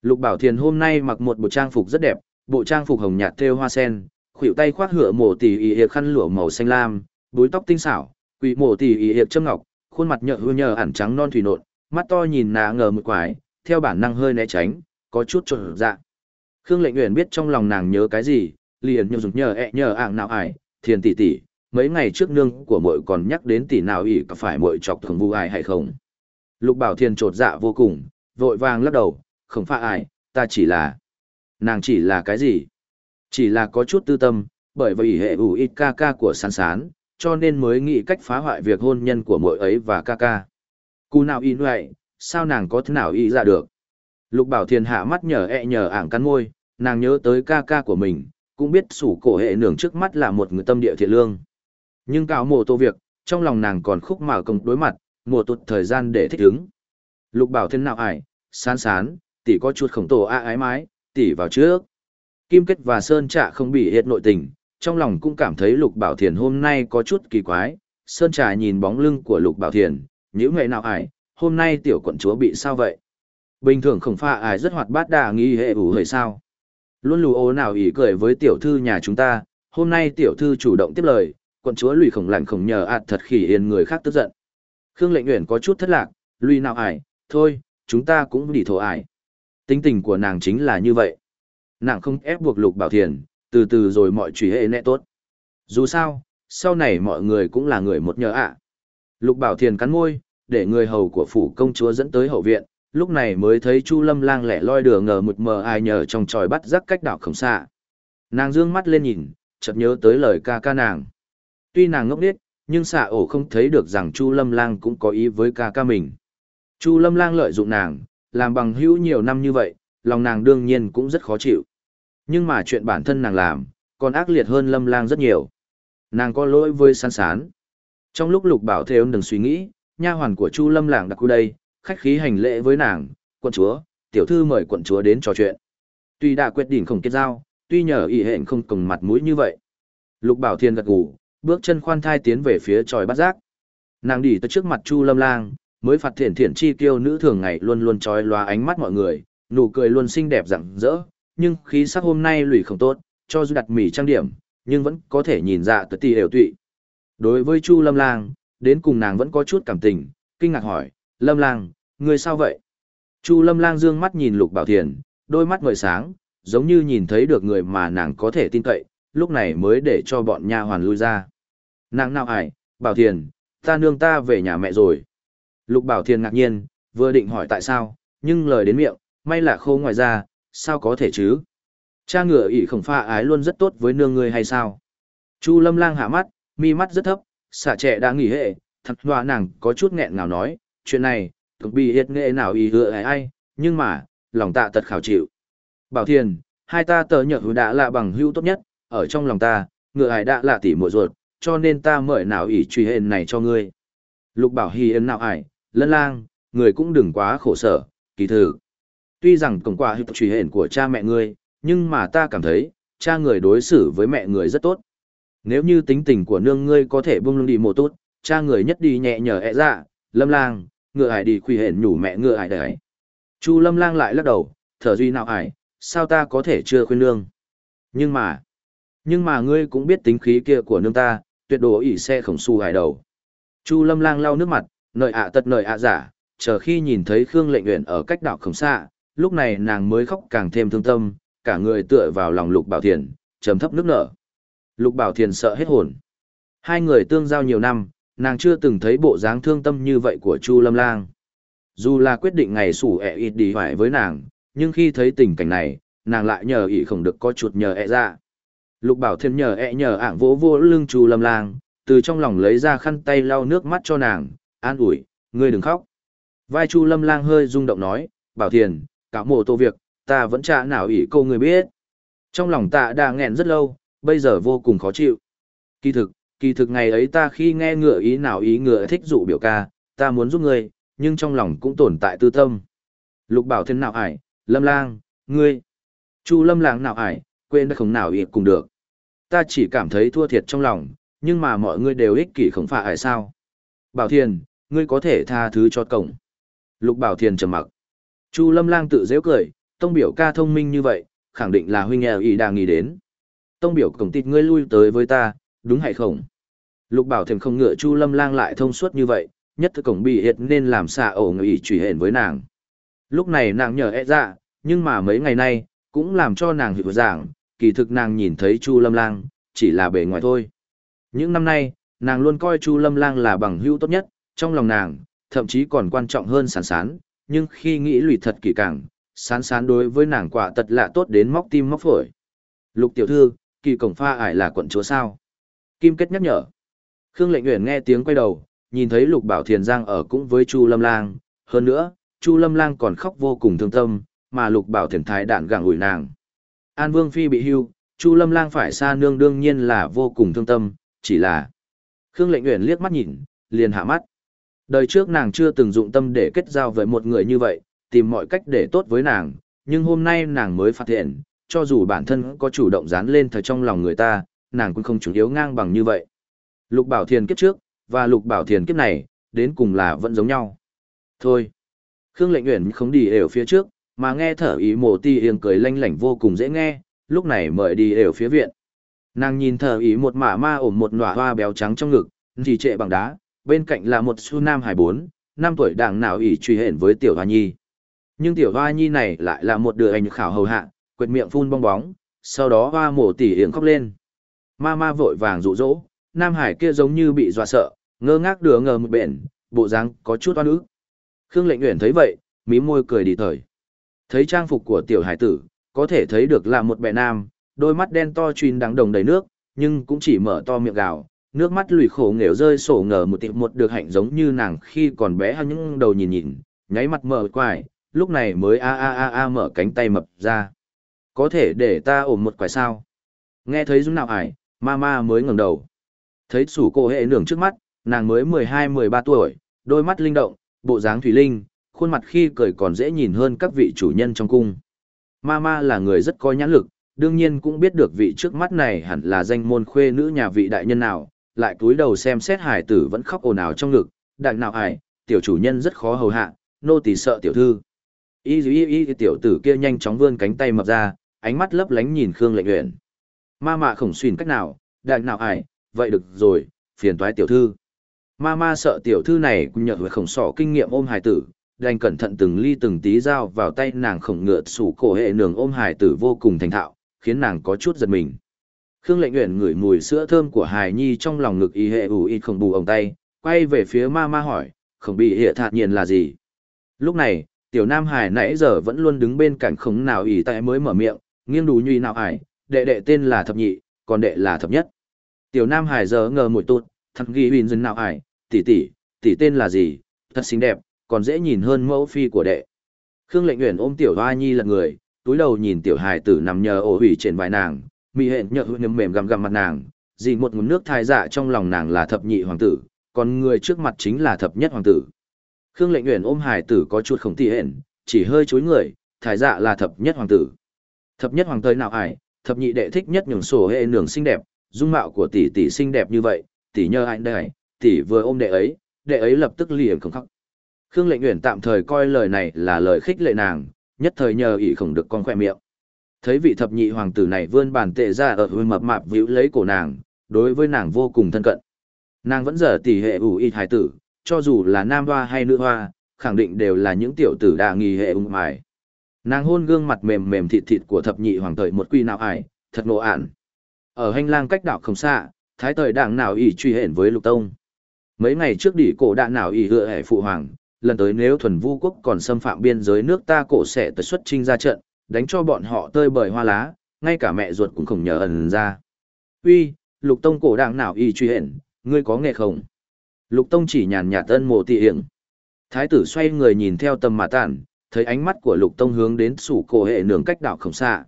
Lục Bảo Thiền hôm nay mặc một bộ trang phục rất đẹp, bộ trang phục hồng nhạt thêu hoa sen, khuỷu tay khoác hựa mổ tỷ y hiệp khăn lụa màu xanh lam, búi tóc tinh xảo, quỷ mổ tỷ y hiệp châm ngọc, khuôn mặt nhợ hư nhờ ẩn trắng non thủy nộn, mắt to nhìn nà ngờ một quái, theo bản năng hơi né tránh, có chút trộn dạ. Khương Lệnh Uyển biết trong lòng nàng nhớ cái gì, liền nhờ dùng nhờ ẹ nhờ ạng nào ải, thiền tỷ tỷ, mấy ngày trước nương của muội còn nhắc đến tỷ nào ỷ có phải muội chọc thường vu ai hay không. Lục Bảo Thiên trột dạ vô cùng, vội vàng lắc đầu, không phải ai, ta chỉ là... Nàng chỉ là cái gì? Chỉ là có chút tư tâm, bởi vì hệ ủ ít ca ca của sán sán, cho nên mới nghĩ cách phá hoại việc hôn nhân của mỗi ấy và ca ca. Cú nào y vậy, sao nàng có thế nào y ra được? Lục Bảo Thiên hạ mắt nhờ ẹ nhờ ảng cắn môi, nàng nhớ tới ca ca của mình, cũng biết sủ cổ hệ nưởng trước mắt là một người tâm địa thiện lương. Nhưng cáo mồ tô việc, trong lòng nàng còn khúc mà công đối mặt, mùa tụt thời gian để thích ứng. Lục Bảo Thiên nào ải, sán sán, tỷ có chuột khổng tổ a ái mái, tỷ vào trước. Kim Kết và Sơn Trạ không bị hiện nội tình, trong lòng cũng cảm thấy Lục Bảo Thiền hôm nay có chút kỳ quái. Sơn Trà nhìn bóng lưng của Lục Bảo Thiền, những ngày nào ải, hôm nay tiểu quận chúa bị sao vậy? Bình thường khổng pha ải rất hoạt bát đà nghi hệ ủ hơi sao. Luôn lù ô nào ỉ cười với tiểu thư nhà chúng ta, hôm nay tiểu thư chủ động tiếp lời, quận chúa lùi khổng lạnh khổng nhờ ạt thật khỉ hiền người khác tức giận. Khương lệnh nguyện có chút thất lạc, lui nào ải, thôi, chúng ta cũng đi thổ ải. Tính tình của nàng chính là như vậy. Nàng không ép buộc lục bảo thiền, từ từ rồi mọi truy hệ nẹ tốt. Dù sao, sau này mọi người cũng là người một nhờ ạ. Lục bảo thiền cắn môi, để người hầu của phủ công chúa dẫn tới hậu viện, lúc này mới thấy Chu Lâm Lang lẻ loi đường ngờ một mờ ai nhờ trong tròi bắt rắc cách đảo không xa. Nàng dương mắt lên nhìn, chợt nhớ tới lời ca ca nàng. Tuy nàng ngốc điếc nhưng xạ ổ không thấy được rằng Chu Lâm Lang cũng có ý với ca ca mình. Chu Lâm Lang lợi dụng nàng, làm bằng hữu nhiều năm như vậy, lòng nàng đương nhiên cũng rất khó chịu. Nhưng mà chuyện bản thân nàng làm, còn ác liệt hơn Lâm Lang rất nhiều. Nàng có lỗi với sán sán. Trong lúc Lục Bảo Thế đừng suy nghĩ, nha hoàn của Chu Lâm Lang đặc khu đây, khách khí hành lễ với nàng, quận chúa, tiểu thư mời quận chúa đến trò chuyện. Tuy đã quyết định không kết giao, tuy nhờ ý hẹn không cùng mặt mũi như vậy. Lục Bảo Thiên gật gù, bước chân khoan thai tiến về phía tròi bắt giác. Nàng đi tới trước mặt Chu Lâm Lang, mới phạt thiện thiện chi tiêu nữ thường ngày luôn luôn trói loa ánh mắt mọi người, nụ cười luôn xinh đẹp rạng rỡ, nhưng khí sắc hôm nay lùi không tốt, cho dù đặt mỉ trang điểm, nhưng vẫn có thể nhìn ra tới tì đều tụy. Đối với Chu Lâm Lang, đến cùng nàng vẫn có chút cảm tình, kinh ngạc hỏi, Lâm Lang, ngươi sao vậy? Chu Lâm Lang dương mắt nhìn Lục Bảo Thiền, đôi mắt ngời sáng, giống như nhìn thấy được người mà nàng có thể tin cậy, lúc này mới để cho bọn nha hoàn lui ra. Nàng nào ải, Bảo Thiền, ta nương ta về nhà mẹ rồi. Lục Bảo Thiền ngạc nhiên, vừa định hỏi tại sao, nhưng lời đến miệng, may là khô ngoài ra, sao có thể chứ? Cha ngựa ỷ khổng pha ái luôn rất tốt với nương ngươi hay sao? Chu Lâm Lang hạ mắt, mi mắt rất thấp, xả trẻ đã nghỉ hệ, thật hoa nàng có chút nghẹn ngào nói, chuyện này, thực bị hiệt nghệ nào ý hứa ai ai, nhưng mà, lòng ta tật khảo chịu. Bảo Thiền, hai ta tờ nhợ hữu đã là bằng hữu tốt nhất, ở trong lòng ta, ngựa ải đã là tỷ muội ruột, cho nên ta mời nào ỷ truy hên này cho ngươi. Lục bảo hi ấn nào ải, lân lang, người cũng đừng quá khổ sở, kỳ thử. Tuy rằng cổng quả hiệp truy hên của cha mẹ ngươi, nhưng mà ta cảm thấy, cha người đối xử với mẹ người rất tốt. Nếu như tính tình của nương ngươi có thể bung lưng đi một tốt, cha người nhất đi nhẹ nhở ẹ dạ, lâm lang, ngựa ải đi khuy hển nhủ mẹ ngựa ải đấy. Chu lâm lang lại lắc đầu, thở duy nào ải, sao ta có thể chưa khuyên nương. Nhưng mà, nhưng mà ngươi cũng biết tính khí kia của nương ta, tuyệt đồ ỉ xe khổng su hải đầu. Chu lâm lang lau nước mặt, nợi ạ tật nợi ạ giả, chờ khi nhìn thấy Khương lệnh nguyện ở cách đảo khổng xa, lúc này nàng mới khóc càng thêm thương tâm, cả người tựa vào lòng lục bảo thiền, trầm thấp nước nở. Lục bảo thiền sợ hết hồn. Hai người tương giao nhiều năm, nàng chưa từng thấy bộ dáng thương tâm như vậy của Chu Lâm Lang. Dù là quyết định ngày sủ ẹ ít đi hoài với nàng, nhưng khi thấy tình cảnh này, nàng lại nhờ ỷ không được có chuột nhờ ẹ ra. Lục bảo thêm nhờ ẹ nhờ ảng vỗ vỗ lưng Chu Lâm Lang, từ trong lòng lấy ra khăn tay lau nước mắt cho nàng, an ủi, ngươi đừng khóc. Vai Chu Lâm Lang hơi rung động nói, bảo thiền, cả mộ tô việc, ta vẫn trả nào ý câu người biết. Trong lòng ta đã nghẹn rất lâu, bây giờ vô cùng khó chịu. Kỳ thực, kỳ thực ngày ấy ta khi nghe ngựa ý nào ý ngựa thích dụ biểu ca, ta muốn giúp ngươi, nhưng trong lòng cũng tồn tại tư tâm. Lục bảo thiên nào ải, lâm lang, ngươi. Chu lâm lang nào ải, quên đã không nào ý cùng được. Ta chỉ cảm thấy thua thiệt trong lòng, nhưng mà mọi người đều ích kỷ không phải hay sao. Bảo thiền, ngươi có thể tha thứ cho cổng. Lục Bảo Thiền trầm mặc. Chu Lâm Lang tự dễ cười, tông biểu ca thông minh như vậy, khẳng định là huynh e nghèo ý đang nghĩ đến. Tông biểu cổng tịt ngươi lui tới với ta, đúng hay không? Lục Bảo Thiền không ngựa Chu Lâm Lang lại thông suốt như vậy, nhất thức cổng bị hiệt nên làm xạ ổ người trùy hển với nàng. Lúc này nàng nhờ e dạ, nhưng mà mấy ngày nay, cũng làm cho nàng hiểu rằng kỳ thực nàng nhìn thấy Chu Lâm Lang, chỉ là bề ngoài thôi. Những năm nay, nàng luôn coi Chu Lâm Lang là bằng hữu tốt nhất, trong lòng nàng, thậm chí còn quan trọng hơn sán sán, nhưng khi nghĩ lùi thật kỳ càng, sán sán đối với nàng quả tật lạ tốt đến móc tim móc phổi. Lục tiểu thư, kỳ cổng pha ải là quận chúa sao? Kim kết nhắc nhở. Khương lệnh nguyện nghe tiếng quay đầu, nhìn thấy lục bảo thiền giang ở cũng với Chu Lâm Lang, hơn nữa, Chu Lâm Lang còn khóc vô cùng thương tâm, mà lục bảo thiền thái đạn gẳng ủi nàng. An Vương Phi bị hưu, Chu Lâm Lang phải xa nương đương nhiên là vô cùng thương tâm, chỉ là... Khương Lệnh Uyển liếc mắt nhìn, liền hạ mắt. Đời trước nàng chưa từng dụng tâm để kết giao với một người như vậy, tìm mọi cách để tốt với nàng, nhưng hôm nay nàng mới phát hiện, cho dù bản thân có chủ động dán lên thời trong lòng người ta, nàng cũng không chủ yếu ngang bằng như vậy. Lục Bảo Thiền kiếp trước, và Lục Bảo Thiền kiếp này, đến cùng là vẫn giống nhau. Thôi. Khương Lệnh Uyển không đi ở phía trước, mà nghe thở ý mồ ti yên cười lanh lảnh vô cùng dễ nghe, lúc này mời đi đều phía viện. Nàng nhìn thở ý một mả ma ổm một nỏa hoa béo trắng trong ngực, chỉ trệ bằng đá, bên cạnh là một su nam hải bốn, năm tuổi đảng nào ỷ truy hển với tiểu hoa nhi. Nhưng tiểu hoa nhi này lại là một đứa anh khảo hầu hạ, quệt miệng phun bong bóng, sau đó hoa mổ tỉ yến khóc lên. Ma ma vội vàng rụ rỗ, nam hải kia giống như bị dọa sợ, ngơ ngác đứa ngờ một bện, bộ dáng có chút oan ức. Khương lệnh uyển thấy vậy, mí môi cười đi thời. Thấy trang phục của tiểu hải tử, có thể thấy được là một bệ nam, đôi mắt đen to truyền đắng đồng đầy nước, nhưng cũng chỉ mở to miệng gào, nước mắt lùi khổ nghèo rơi sổ ngờ một tiệm một được hạnh giống như nàng khi còn bé hay những đầu nhìn nhìn, nháy mặt mở quải, lúc này mới a a a a mở cánh tay mập ra. Có thể để ta ôm một quải sao? Nghe thấy dung nào ải, mama mới ngẩng đầu. Thấy sủ cô hệ nường trước mắt, nàng mới mười hai mười ba tuổi, đôi mắt linh động, bộ dáng thủy linh, khuôn mặt khi cười còn dễ nhìn hơn các vị chủ nhân trong cung. Mama là người rất có nhãn lực, đương nhiên cũng biết được vị trước mắt này hẳn là danh môn khuê nữ nhà vị đại nhân nào, lại cúi đầu xem xét hải tử vẫn khóc ồn ào trong ngực, đại nào hải, tiểu chủ nhân rất khó hầu hạ, nô tỳ sợ tiểu thư. Y y y tiểu tử kia nhanh chóng vươn cánh tay mập ra, ánh mắt lấp lánh nhìn Khương Lệnh Uyển. Ma ma khổng xuyên cách nào, đại nào hải, vậy được rồi, phiền toái tiểu thư. Ma ma sợ tiểu thư này cũng nhờ với khổng sỏ kinh nghiệm ôm hải tử, đành cẩn thận từng ly từng tí dao vào tay nàng khổng ngựa sủ cổ hệ nường ôm hải tử vô cùng thành thạo, khiến nàng có chút giật mình. Khương Lệnh nguyện ngửi mùi sữa thơm của hài nhi trong lòng ngực y hệ ủ y không bù ổng tay, quay về phía ma ma hỏi, không bị hệ thạt nhiên là gì. Lúc này, tiểu nam hải nãy giờ vẫn luôn đứng bên cạnh khổng nào ỉ tại mới mở miệng, nghiêng đủ nhuy nào hải, đệ đệ tên là thập nhị, còn đệ là thập nhất. Tiểu nam hải giờ ngờ mùi tụt, thật ghi huỳnh dân nào hải, tỷ tỷ, tỷ tên là gì, thật xinh đẹp, còn dễ nhìn hơn mẫu phi của đệ. Khương Lệnh nguyện ôm tiểu hoa nhi lật người, túi đầu nhìn tiểu hài tử nằm nhờ ổ hủy trên vai nàng, mị hẹn nhợ nhầm mềm gầm gầm mặt nàng, gì một nguồn nước thai dạ trong lòng nàng là thập nhị hoàng tử, còn người trước mặt chính là thập nhất hoàng tử. Khương Lệnh nguyện ôm hài tử có chút không tỉ hẹn, chỉ hơi chối người, thai dạ là thập nhất hoàng tử. Thập nhất hoàng tử nào ải, thập nhị đệ thích nhất nhường sổ hệ nường xinh đẹp, dung mạo của tỷ tỷ xinh đẹp như vậy, tỷ nhờ anh đây, tỷ vừa ôm đệ ấy, đệ ấy lập tức liền không khóc. Khương Lệnh Uyển tạm thời coi lời này là lời khích lệ nàng, nhất thời nhờ ỷ khổng được con khỏe miệng. Thấy vị thập nhị hoàng tử này vươn bàn tệ ra ở hơi mập mạp víu lấy cổ nàng, đối với nàng vô cùng thân cận. Nàng vẫn giờ tỷ hệ ủ y thái tử, cho dù là nam hoa hay nữ hoa, khẳng định đều là những tiểu tử đà nghi hệ ung mài. Nàng hôn gương mặt mềm mềm thịt thịt của thập nhị hoàng tử một quy nào ải, thật ngộ ản. Ở hành lang cách đảo không xa, thái thời đảng nào ỷ truy hển với lục tông. Mấy ngày trước đỉ cổ đạn nào ỷ hựa hệ phụ hoàng, lần tới nếu thuần vu quốc còn xâm phạm biên giới nước ta cổ sẽ tới xuất trinh ra trận, đánh cho bọn họ tơi bời hoa lá, ngay cả mẹ ruột cũng không nhờ ẩn ra. Uy, lục tông cổ đảng nào y truy hển, ngươi có nghe không? Lục tông chỉ nhàn nhạt tân mộ tị hiển. Thái tử xoay người nhìn theo tầm mà tản, thấy ánh mắt của lục tông hướng đến sủ cổ hệ nường cách đảo không xa.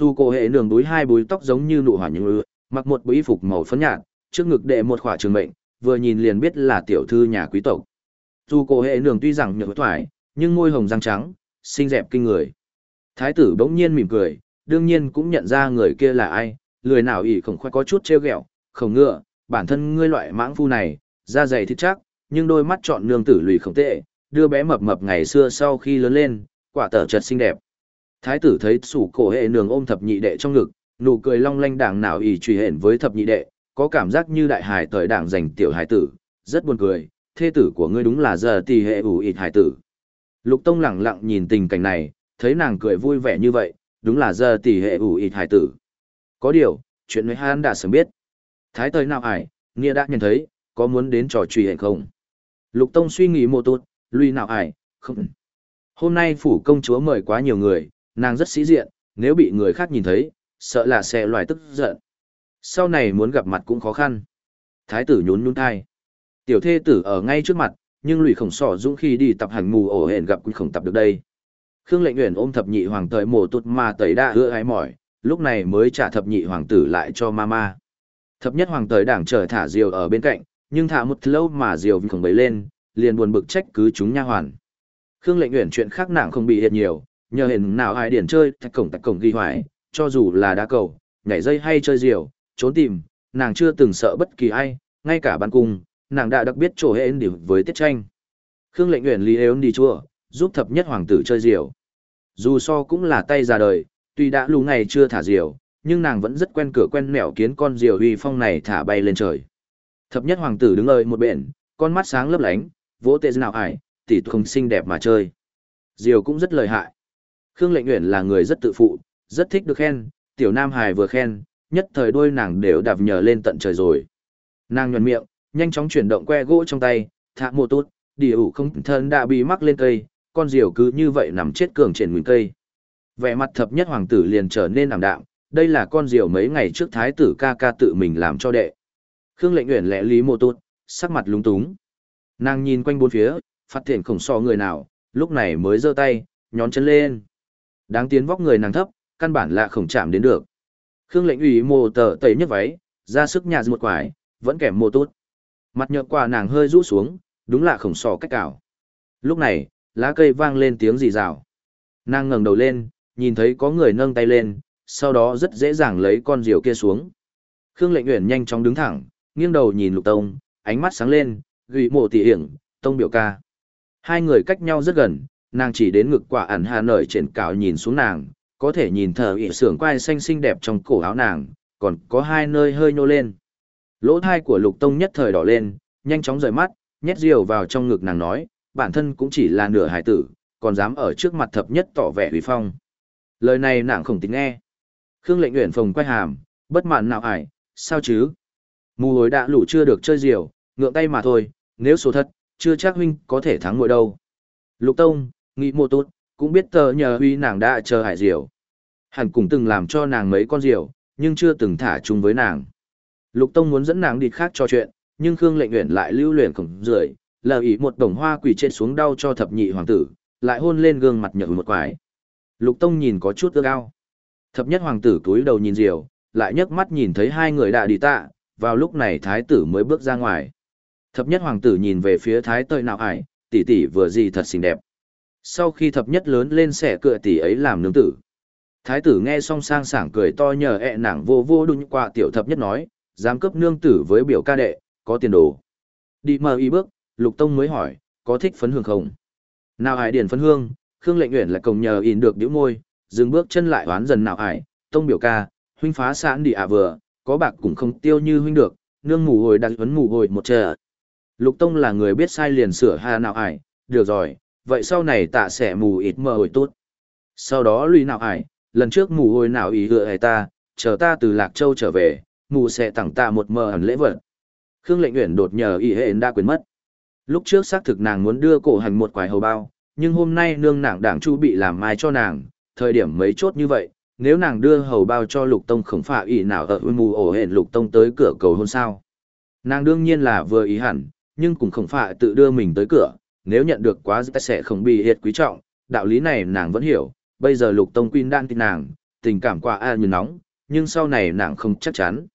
Dù cổ hệ nường đuối hai búi tóc giống như nụ hỏa những ư, mặc một bộ y phục màu phấn nhạt, trước ngực đệ một khỏa trường mệnh, vừa nhìn liền biết là tiểu thư nhà quý tộc. Dù cổ hệ nường tuy rằng nhược thoải, nhưng môi hồng răng trắng, xinh đẹp kinh người. Thái tử bỗng nhiên mỉm cười, đương nhiên cũng nhận ra người kia là ai, lười nào ỉ khổng khoe có chút trêu ghẹo, không ngựa, bản thân ngươi loại mãng phu này, da dày thịt chắc, nhưng đôi mắt chọn nương tử lùi khổng tệ, đưa bé mập mập ngày xưa sau khi lớn lên, quả tở chật xinh đẹp. Thái tử thấy sủ cổ hệ nường ôm thập nhị đệ trong ngực, nụ cười long lanh đảng nào ỉ truy hển với thập nhị đệ, có cảm giác như đại hải thời đảng dành tiểu hải tử, rất buồn cười, thê tử của ngươi đúng là giờ tỷ hệ ủ ịt hải tử. Lục Tông lẳng lặng nhìn tình cảnh này, thấy nàng cười vui vẻ như vậy, đúng là giờ tỷ hệ ủ ịt hải tử. Có điều, chuyện với hắn đã sớm biết. Thái thời nào ải, nghĩa đã nhận thấy, có muốn đến trò truy hay không? Lục Tông suy nghĩ một tốt, lui nào ải, không. Hôm nay phủ công chúa mời quá nhiều người, nàng rất sĩ diện, nếu bị người khác nhìn thấy, sợ là sẽ loài tức giận. Sau này muốn gặp mặt cũng khó khăn. Thái tử nhún nhún thai. Tiểu thê tử ở ngay trước mặt, nhưng lụy khổng sỏ dũng khi đi tập hành mù ổ hển gặp cũng khổng tập được đây. Khương lệnh nguyện ôm thập nhị hoàng thời mổ tụt mà tẩy đa hứa ái mỏi, lúc này mới trả thập nhị hoàng tử lại cho mama. Thập nhất hoàng tới đảng trở thả diều ở bên cạnh, nhưng thả một lâu mà diều vì khổng bấy lên, liền buồn bực trách cứ chúng nha hoàn. Khương lệnh nguyện chuyện khác nặng không bị hiện nhiều, nhờ hình nào ai điển chơi thạch cổng thạch cổng ghi hoài, cho dù là đá cầu, nhảy dây hay chơi diều, trốn tìm, nàng chưa từng sợ bất kỳ ai, ngay cả ban cung, nàng đã đặc biết chỗ hệ điểm với tiết tranh. Khương lệnh nguyện lý ếu đi chùa, giúp thập nhất hoàng tử chơi diều. Dù so cũng là tay ra đời, tuy đã lù ngày chưa thả diều, nhưng nàng vẫn rất quen cửa quen mẹo kiến con diều uy phong này thả bay lên trời. Thập nhất hoàng tử đứng ơi một bên, con mắt sáng lấp lánh, vỗ tệ nào ải, tỷ không xinh đẹp mà chơi. Diều cũng rất lợi hại. Khương Lệnh nguyện là người rất tự phụ, rất thích được khen, tiểu nam hài vừa khen, nhất thời đôi nàng đều đạp nhờ lên tận trời rồi. Nàng nhuận miệng, nhanh chóng chuyển động que gỗ trong tay, thả mồ tốt, điều không thân đã bị mắc lên cây, con diều cứ như vậy nằm chết cường trên nguyên cây. Vẻ mặt thập nhất hoàng tử liền trở nên ảm đạm, đây là con diều mấy ngày trước thái tử ca ca tự mình làm cho đệ. Khương lệnh nguyện lẽ lý mô tốt, sắc mặt lúng túng. Nàng nhìn quanh bốn phía, phát hiện khổng so người nào, lúc này mới giơ tay, nhón chân lên. Đáng tiến vóc người nàng thấp, căn bản là không chạm đến được. Khương lệnh ủy mô tờ tẩy nhất váy, ra sức nhà một quải, vẫn kèm mô tốt. Mặt nhợt quả nàng hơi rũ xuống, đúng là khổng sò cách cào. Lúc này, lá cây vang lên tiếng rì rào. Nàng ngẩng đầu lên, nhìn thấy có người nâng tay lên, sau đó rất dễ dàng lấy con diều kia xuống. Khương Lệnh Uyển nhanh chóng đứng thẳng, nghiêng đầu nhìn Lục Tông, ánh mắt sáng lên, gửi mộ tỷ hiển, Tông biểu ca. Hai người cách nhau rất gần, nàng chỉ đến ngực quả ẩn hà nở triển cào nhìn xuống nàng, có thể nhìn thở ị sưởng quai xanh xinh đẹp trong cổ áo nàng, còn có hai nơi hơi nhô lên. Lỗ thai của Lục Tông nhất thời đỏ lên, nhanh chóng rời mắt, nhét diều vào trong ngực nàng nói, bản thân cũng chỉ là nửa hải tử, còn dám ở trước mặt thập nhất tỏ vẻ uy phong. Lời này nàng không tính nghe. Khương lệnh nguyện phồng quay hàm, bất mãn nào ải, sao chứ? Mù hối đã lũ chưa được chơi diều, ngượng tay mà thôi, nếu số thật, chưa chắc huynh có thể thắng ngồi đâu. Lục Tông, nghĩ mô tốt, cũng biết tờ nhờ huy nàng đã chờ hải diều. Hẳn cũng từng làm cho nàng mấy con diều, nhưng chưa từng thả chung với nàng. Lục Tông muốn dẫn nàng đi khác cho chuyện, nhưng Khương lệnh nguyện lại lưu luyện khổng rưỡi, lờ ý một đồng hoa quỷ trên xuống đau cho thập nhị hoàng tử, lại hôn lên gương mặt nhợt một quải. Lục Tông nhìn có chút ước ao. Thập nhất hoàng tử túi đầu nhìn Diều, lại nhấc mắt nhìn thấy hai người đã đi tạ, vào lúc này thái tử mới bước ra ngoài. Thập nhất hoàng tử nhìn về phía thái tơi nào ải, tỷ tỷ vừa gì thật xinh đẹp. Sau khi thập nhất lớn lên sẽ cựa tỷ ấy làm nương tử. Thái tử nghe xong sang sảng cười to nhờ ẹ nàng vô vô đụng qua tiểu thập nhất nói, dám cướp nương tử với biểu ca đệ, có tiền đồ. Đi mờ y bước, lục tông mới hỏi, có thích phấn hương không? Nào hải điển phấn hương, Khương lệnh nguyễn là cổng nhờ in được điếu môi, dừng bước chân lại oán dần nào ải, tông biểu ca, huynh phá sản đi à vừa, có bạc cũng không tiêu như huynh được, nương mù hồi đặt vấn mù hồi một chờ. Lục tông là người biết sai liền sửa hà nào ải, được rồi, vậy sau này tạ sẽ mù ít mờ hồi tốt. Sau đó lùi nào ải, lần trước mù hồi nào ý hựa hề ta, chờ ta từ Lạc Châu trở về, mù sẽ tặng ta một mờ hẳn lễ vật. Khương lệnh uyển đột nhờ ý hệ đã quên mất. Lúc trước xác thực nàng muốn đưa cổ hành một quài hầu bao, nhưng hôm nay nương nàng đảng chu bị làm mai cho nàng, thời điểm mấy chốt như vậy, nếu nàng đưa hầu bao cho lục tông khổng phạ ý nào ở mù ổ hẹn lục tông tới cửa cầu hôn sao. Nàng đương nhiên là vừa ý hẳn, nhưng cũng khổng phạ tự đưa mình tới cửa, nếu nhận được quá sẽ không bị hiệt quý trọng, đạo lý này nàng vẫn hiểu, bây giờ lục tông quyên đang tin nàng, tình cảm qua a như nóng, nhưng sau này nàng không chắc chắn.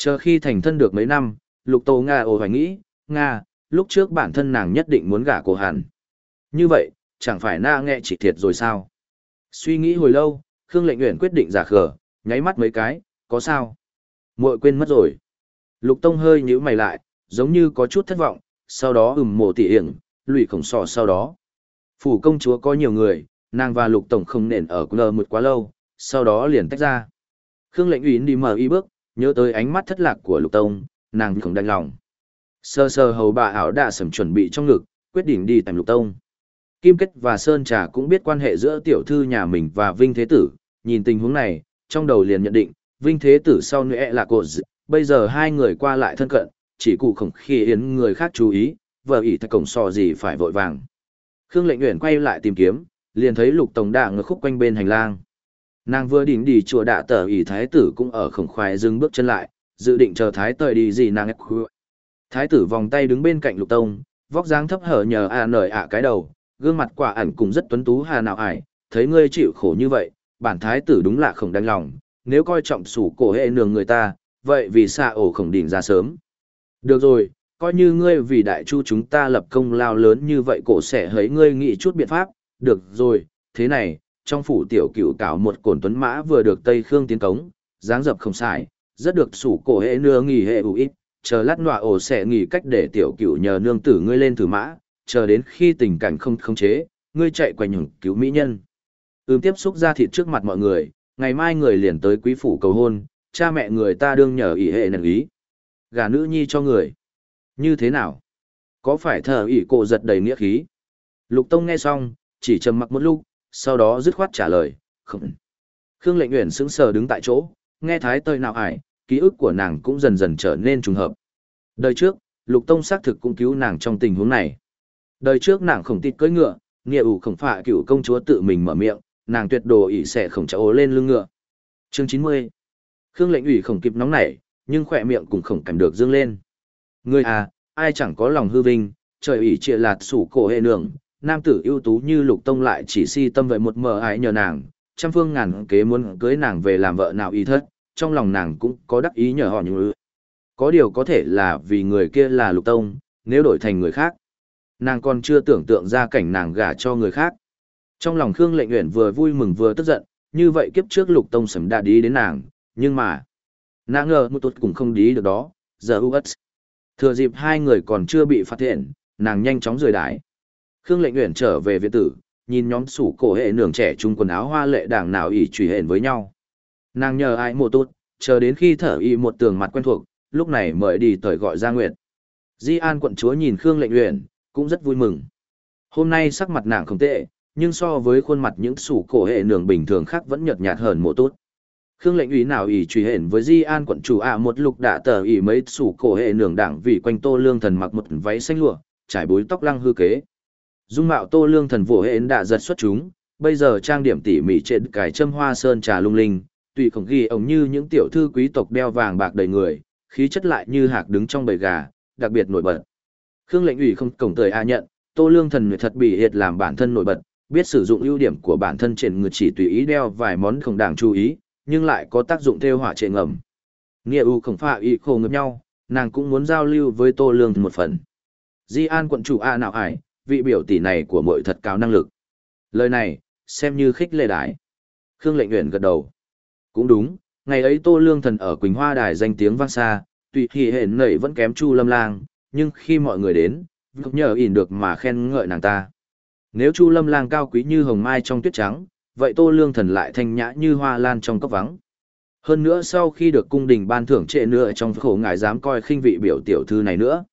Chờ khi thành thân được mấy năm, lục tô Nga ồ hoài nghĩ, Nga, lúc trước bản thân nàng nhất định muốn gả cổ hàn, Như vậy, chẳng phải na nghe chỉ thiệt rồi sao? Suy nghĩ hồi lâu, Khương Lệnh Uyển quyết định giả khờ, nháy mắt mấy cái, có sao? Muội quên mất rồi. Lục Tông hơi nhíu mày lại, giống như có chút thất vọng, sau đó ừm mồ tỉ hiển, lụy khổng sò sau đó. Phủ công chúa có nhiều người, nàng và lục tổng không nền ở lờ một quá lâu, sau đó liền tách ra. Khương lệnh uyển đi mở y bước, nhớ tới ánh mắt thất lạc của lục tông, nàng không đành lòng. Sơ sơ hầu bà ảo đã sầm chuẩn bị trong ngực, quyết định đi tìm lục tông. Kim Kết và Sơn Trà cũng biết quan hệ giữa tiểu thư nhà mình và Vinh Thế Tử, nhìn tình huống này, trong đầu liền nhận định, Vinh Thế Tử sau nữa là cột bây giờ hai người qua lại thân cận, chỉ cụ khổng khi yến người khác chú ý, vợ ỷ thật cổng sò gì phải vội vàng. Khương lệnh nguyện quay lại tìm kiếm, liền thấy lục tổng đạ ngược khúc quanh bên hành lang. Nàng vừa đỉnh đi chùa đạ tờ ỷ thái tử cũng ở khổng khoái dừng bước chân lại, dự định chờ thái tời đi gì nàng ép Thái tử vòng tay đứng bên cạnh lục tông, vóc dáng thấp hở nhờ à nởi ạ cái đầu, gương mặt quả ẩn cũng rất tuấn tú hà nào ải, thấy ngươi chịu khổ như vậy, bản thái tử đúng là không đành lòng, nếu coi trọng sủ cổ hệ nường người ta, vậy vì sao ổ khổng đỉnh ra sớm. Được rồi, coi như ngươi vì đại chu chúng ta lập công lao lớn như vậy cổ sẽ hấy ngươi nghĩ chút biện pháp, được rồi, thế này, trong phủ tiểu cựu cảo một cổn tuấn mã vừa được Tây Khương tiến cống, dáng dập không sai, rất được sủ cổ hệ nưa nghỉ hệ ủ ít, chờ lát nọa ổ sẽ nghỉ cách để tiểu cựu nhờ nương tử ngươi lên thử mã, chờ đến khi tình cảnh không khống chế, ngươi chạy quanh hưởng cứu mỹ nhân. Ưm tiếp xúc ra thịt trước mặt mọi người, ngày mai người liền tới quý phủ cầu hôn, cha mẹ người ta đương nhờ ỷ hệ nần ý. Gà nữ nhi cho người. Như thế nào? Có phải thờ ỷ cổ giật đầy nghĩa khí? Lục Tông nghe xong, chỉ trầm mặc một lúc, sau đó dứt khoát trả lời, không. Khương lệnh nguyện sững sờ đứng tại chỗ, nghe thái tơi nào ải, ký ức của nàng cũng dần dần trở nên trùng hợp. Đời trước, Lục Tông xác thực cũng cứu nàng trong tình huống này. Đời trước nàng không tịt cưỡi ngựa, nghĩa ủ không phạ cựu công chúa tự mình mở miệng, nàng tuyệt đồ ỉ sẽ khổng cháu ố lên lưng ngựa. Chương chín mươi Khương lệnh ủy khổng kịp nóng nảy, nhưng khỏe miệng cũng khổng cảm được dương lên. Ngươi à, ai chẳng có lòng hư vinh, trời ủy trịa lạt sủ cổ hệ nương, nam tử ưu tú như lục tông lại chỉ si tâm vậy một mờ ái nhờ nàng, trăm phương ngàn kế muốn cưới nàng về làm vợ nào y thất, trong lòng nàng cũng có đắc ý nhờ họ như Có điều có thể là vì người kia là lục tông, nếu đổi thành người khác. Nàng còn chưa tưởng tượng ra cảnh nàng gả cho người khác. Trong lòng Khương Lệnh Uyển vừa vui mừng vừa tức giận, như vậy kiếp trước Lục Tông sầm đã đi đến nàng, nhưng mà, nàng ngờ một tốt cũng không đi được đó, giờ u ất. Thừa dịp hai người còn chưa bị phát hiện, nàng nhanh chóng rời đái. Khương Lệnh Uyển trở về viện tử, nhìn nhóm sủ cổ hệ nường trẻ chung quần áo hoa lệ đảng nào ỉ trùy hẹn với nhau. Nàng nhờ ai mộ tốt, chờ đến khi thở y một tường mặt quen thuộc, lúc này mời đi tời gọi ra nguyệt. Di An quận chúa nhìn Khương Lệnh Uyển, cũng rất vui mừng. Hôm nay sắc mặt nàng không tệ, nhưng so với khuôn mặt những sủ cổ hệ nường bình thường khác vẫn nhợt nhạt hơn mộ tốt. Khương lệnh ủy nào ủy truy hển với Di An quận chủ ạ một lục đạ tờ ủy mấy sủ cổ hệ nường đảng vì quanh Tô Lương thần mặc một váy xanh lụa, trải búi tóc lăng hư kế. Dung mạo Tô Lương thần vụ hện đã giật xuất chúng, bây giờ trang điểm tỉ mỉ trên cài châm hoa sơn trà lung linh, tùy khổng ghi ống như những tiểu thư quý tộc đeo vàng bạc đầy người, khí chất lại như hạc đứng trong bầy gà, đặc biệt nổi bật. Khương lệnh ủy không cổng tời a nhận, Tô Lương thần thật bị hiệt làm bản thân nổi bật, biết sử dụng ưu điểm của bản thân trên người chỉ tùy ý đeo vài món không đáng chú ý, nhưng lại có tác dụng theo hỏa trệ ngầm. Nghĩa ưu khổng phạ ý khổ ngập nhau, nàng cũng muốn giao lưu với Tô Lương một phần. Di An quận chủ A nào ải, vị biểu tỷ này của muội thật cao năng lực. Lời này, xem như khích lệ đái. Khương lệnh nguyện gật đầu. Cũng đúng, ngày ấy Tô Lương thần ở Quỳnh Hoa Đài danh tiếng vang xa, tùy thì hển nảy vẫn kém Chu Lâm Lang, nhưng khi mọi người đến, vực nhờ ỉn được mà khen ngợi nàng ta. Nếu Chu Lâm Lang cao quý như hồng mai trong tuyết trắng, vậy Tô Lương Thần lại thanh nhã như hoa lan trong cốc vắng. Hơn nữa sau khi được cung đình ban thưởng trệ nữa trong khổ ngài dám coi khinh vị biểu tiểu thư này nữa.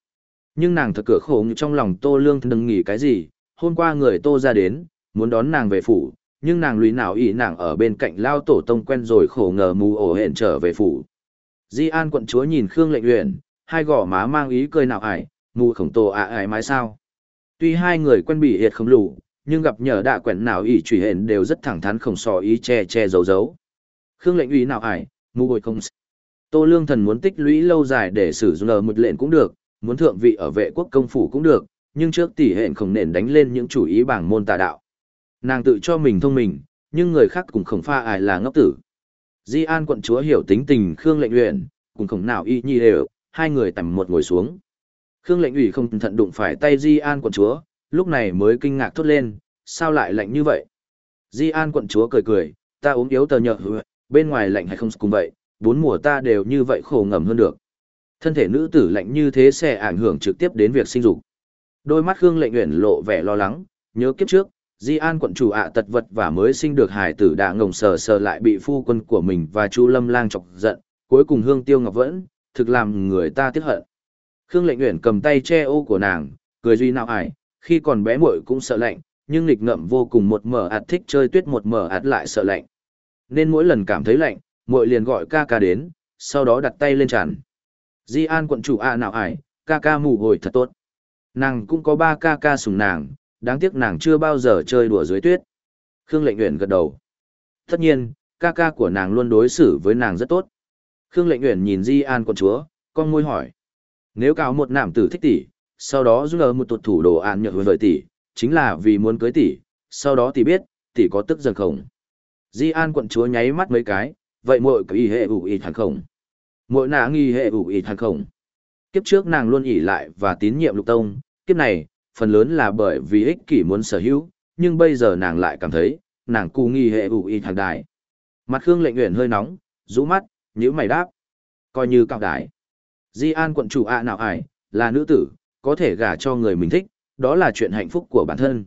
Nhưng nàng thật cửa khổ như trong lòng Tô Lương Thần đừng nghĩ cái gì, hôm qua người Tô ra đến, muốn đón nàng về phủ, nhưng nàng lùi nào ý nàng ở bên cạnh lao tổ tông quen rồi khổ ngờ mù ổ hẹn trở về phủ. Di An quận chúa nhìn Khương lệnh luyện, hai gò má mang ý cười nào ải, mù khổng tổ ạ ải mái sao. Tuy hai người quen bị hiệt không lù, nhưng gặp nhờ đạ quẹn nào ý trùy hển đều rất thẳng thắn không sò ý che che giấu giấu. Khương lệnh ý nào ải, mù bội không Tô Lương Thần muốn tích lũy lâu dài để sử dụng lờ một lệnh cũng được, muốn thượng vị ở vệ quốc công phủ cũng được, nhưng trước tỷ hẹn không nền đánh lên những chủ ý bảng môn tà đạo. Nàng tự cho mình thông minh, nhưng người khác cũng không pha ai là ngốc tử. Di An quận chúa hiểu tính tình Khương lệnh luyện, cũng không nào y nhi đều, hai người tầm một ngồi xuống. Khương lệnh ủy không thận đụng phải tay Di An quận chúa, lúc này mới kinh ngạc thốt lên, sao lại lạnh như vậy? Di An quận chúa cười cười, ta ốm yếu tờ nhợ bên ngoài lạnh hay không cùng vậy, bốn mùa ta đều như vậy khổ ngầm hơn được. Thân thể nữ tử lạnh như thế sẽ ảnh hưởng trực tiếp đến việc sinh dục. Đôi mắt Khương Lệnh Uyển lộ vẻ lo lắng, nhớ kiếp trước, Di An quận chủ ạ tật vật và mới sinh được hài tử đã ngồng sờ sờ lại bị phu quân của mình và Chu Lâm Lang chọc giận, cuối cùng Hương Tiêu Ngọc vẫn, thực làm người ta tiếc hận. Khương Lệnh Uyển cầm tay che ô của nàng, cười duy nào ải, khi còn bé muội cũng sợ lạnh, nhưng nghịch ngợm vô cùng một mở ạt thích chơi tuyết một mở ạt lại sợ lạnh. Nên mỗi lần cảm thấy lạnh, muội liền gọi ca ca đến, sau đó đặt tay lên tràn. Di An quận chủ ạ nào ải, ca ca mù hồi thật tốt. Nàng cũng có ba ca ca sùng nàng, đáng tiếc nàng chưa bao giờ chơi đùa dưới tuyết. Khương Lệnh Uyển gật đầu. Tất nhiên, ca ca của nàng luôn đối xử với nàng rất tốt. Khương Lệnh Uyển nhìn Di An quận chúa, con môi hỏi. Nếu cáo một nam tử thích tỷ, sau đó giúp một tuột thủ đồ an nhượng với tỷ, chính là vì muốn cưới tỷ, sau đó tỷ biết, tỷ có tức giận không? Di An quận chúa nháy mắt mấy cái, vậy muội có ý hệ ủ ý thẳng không? Mỗi nàng nghi hệ ủ ý thằng khổng. Kiếp trước nàng luôn ỉ lại và tín nhiệm lục tông, kiếp này, phần lớn là bởi vì ích kỷ muốn sở hữu, nhưng bây giờ nàng lại cảm thấy, nàng cù nghi hệ ủ ý thằng đại. Mặt Khương lệnh nguyện hơi nóng, rũ mắt, nhíu mày đáp. Coi như cao đại. Di An quận chủ ạ nào ải, là nữ tử, có thể gả cho người mình thích, đó là chuyện hạnh phúc của bản thân.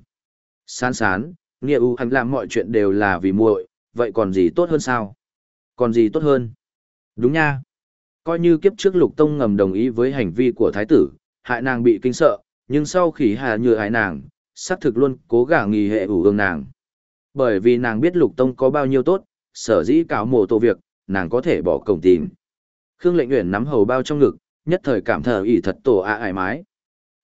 Sán sán, nghĩa ưu hành làm mọi chuyện đều là vì muội, vậy còn gì tốt hơn sao? Còn gì tốt hơn? Đúng nha. Coi như kiếp trước lục tông ngầm đồng ý với hành vi của thái tử, hại nàng bị kinh sợ, nhưng sau khi hà nhựa hại nàng, xác thực luôn cố gả nghỉ hệ ủ ương nàng. Bởi vì nàng biết lục tông có bao nhiêu tốt, sở dĩ cáo mồ tổ việc, nàng có thể bỏ cổng tìm. Khương lệnh nguyện nắm hầu bao trong ngực, nhất thời cảm thở ỉ thật tổ ạ ải mái.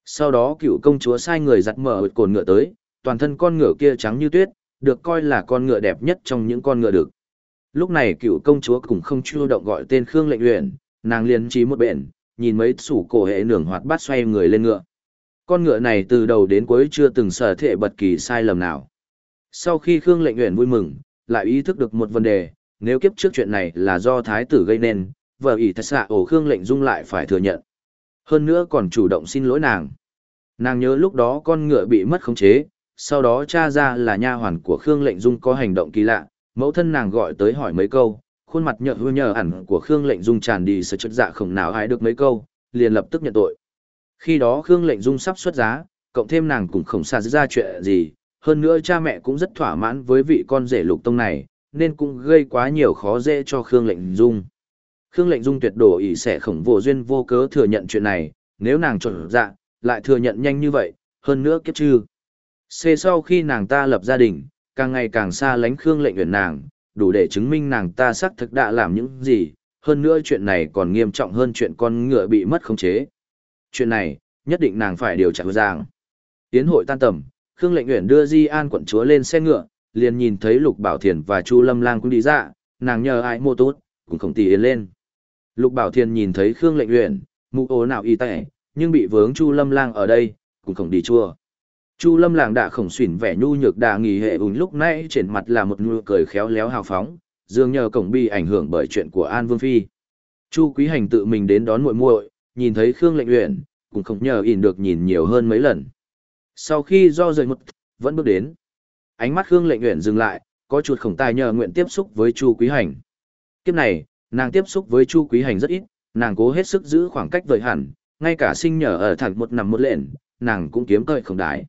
Sau đó cựu công chúa sai người giặt mở cồn ngựa tới, toàn thân con ngựa kia trắng như tuyết, được coi là con ngựa đẹp nhất trong những con ngựa được. Lúc này cựu công chúa cũng không chu động gọi tên Khương lệnh luyện, nàng liền trí một bện, nhìn mấy sủ cổ hệ nưởng hoạt bát xoay người lên ngựa. Con ngựa này từ đầu đến cuối chưa từng sở thể bất kỳ sai lầm nào. Sau khi Khương lệnh Uyển vui mừng, lại ý thức được một vấn đề, nếu kiếp trước chuyện này là do thái tử gây nên, vợ ỷ thật xạ ổ Khương lệnh dung lại phải thừa nhận. Hơn nữa còn chủ động xin lỗi nàng. Nàng nhớ lúc đó con ngựa bị mất khống chế, sau đó tra ra là nha hoàn của Khương Lệnh Dung có hành động kỳ lạ, mẫu thân nàng gọi tới hỏi mấy câu, khuôn mặt nhợ hư nhờ ẩn của Khương Lệnh Dung tràn đi sự chất dạ không nào ai được mấy câu, liền lập tức nhận tội. Khi đó Khương Lệnh Dung sắp xuất giá, cộng thêm nàng cũng không xa ra chuyện gì, hơn nữa cha mẹ cũng rất thỏa mãn với vị con rể lục tông này, nên cũng gây quá nhiều khó dễ cho Khương Lệnh Dung. Khương Lệnh Dung tuyệt đổ ý sẽ khổng vô duyên vô cớ thừa nhận chuyện này, nếu nàng trộn dạ, lại thừa nhận nhanh như vậy, hơn nữa kiếp chư. C sau khi nàng ta lập gia đình, càng ngày càng xa lánh Khương Lệnh Uyển nàng, đủ để chứng minh nàng ta xác thực đã làm những gì, hơn nữa chuyện này còn nghiêm trọng hơn chuyện con ngựa bị mất khống chế. Chuyện này, nhất định nàng phải điều tra ràng. Tiến hội tan tầm, Khương Lệnh Uyển đưa Di An quận chúa lên xe ngựa, liền nhìn thấy Lục Bảo Thiền và Chu Lâm Lang cũng đi ra, nàng nhờ ai mua tốt, cũng không tỉ yến lên. Lục Bảo Thiền nhìn thấy Khương Lệnh Uyển, mụ ố nào y tệ, nhưng bị vướng Chu Lâm Lang ở đây, cũng không đi chua. Chu Lâm Làng đã khổng xỉn vẻ nhu nhược đà nghỉ hệ ùn lúc nãy trên mặt là một nụ cười khéo léo hào phóng, dường nhờ cổng bị ảnh hưởng bởi chuyện của An Vương Phi. Chu Quý Hành tự mình đến đón muội muội, nhìn thấy Khương Lệnh Uyển, cũng không nhờ ỉn được nhìn nhiều hơn mấy lần. Sau khi do rời một, vẫn bước đến. Ánh mắt Khương Lệnh Uyển dừng lại, có chuột khổng tài nhờ nguyện tiếp xúc với Chu Quý Hành. Kiếp này, nàng tiếp xúc với Chu Quý Hành rất ít, nàng cố hết sức giữ khoảng cách vời hẳn, ngay cả sinh nhờ ở thẳng một nằm một lện, nàng cũng kiếm cợi không đái.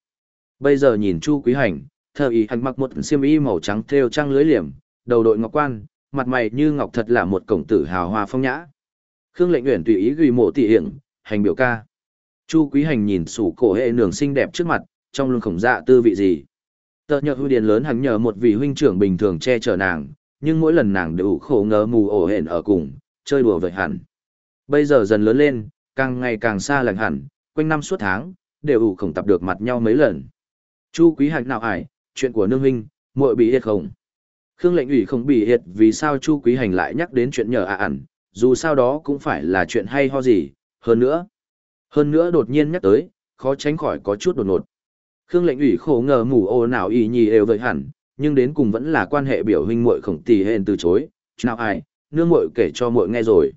Bây giờ nhìn Chu Quý Hành, thờ ý hành mặc một xiêm y màu trắng thêu trang lưới liềm, đầu đội ngọc quan, mặt mày như ngọc thật là một cổng tử hào hoa phong nhã. Khương Lệnh Uyển tùy ý gửi mộ tỷ hiển, hành biểu ca. Chu Quý Hành nhìn sủ cổ hệ nường xinh đẹp trước mặt, trong lưng khổng dạ tư vị gì. Tợ nhờ hưu điền lớn hắn nhờ một vị huynh trưởng bình thường che chở nàng, nhưng mỗi lần nàng đều khổ ngờ mù ổ hển ở cùng, chơi đùa vậy hẳn. Bây giờ dần lớn lên, càng ngày càng xa lành hẳn, quanh năm suốt tháng, đều ủ khổng tập được mặt nhau mấy lần. Chu quý hạch nào ải, chuyện của nương huynh, muội bị hiệt không? Khương lệnh ủy không bị hiệt vì sao Chu quý hành lại nhắc đến chuyện nhờ ạ ẩn, dù sao đó cũng phải là chuyện hay ho gì, hơn nữa. Hơn nữa đột nhiên nhắc tới, khó tránh khỏi có chút đột ngột. Khương lệnh ủy khổ ngờ mù ô nào y nhì đều vậy hẳn, nhưng đến cùng vẫn là quan hệ biểu huynh muội khổng tỷ hên từ chối, nào ai, nương muội kể cho muội nghe rồi.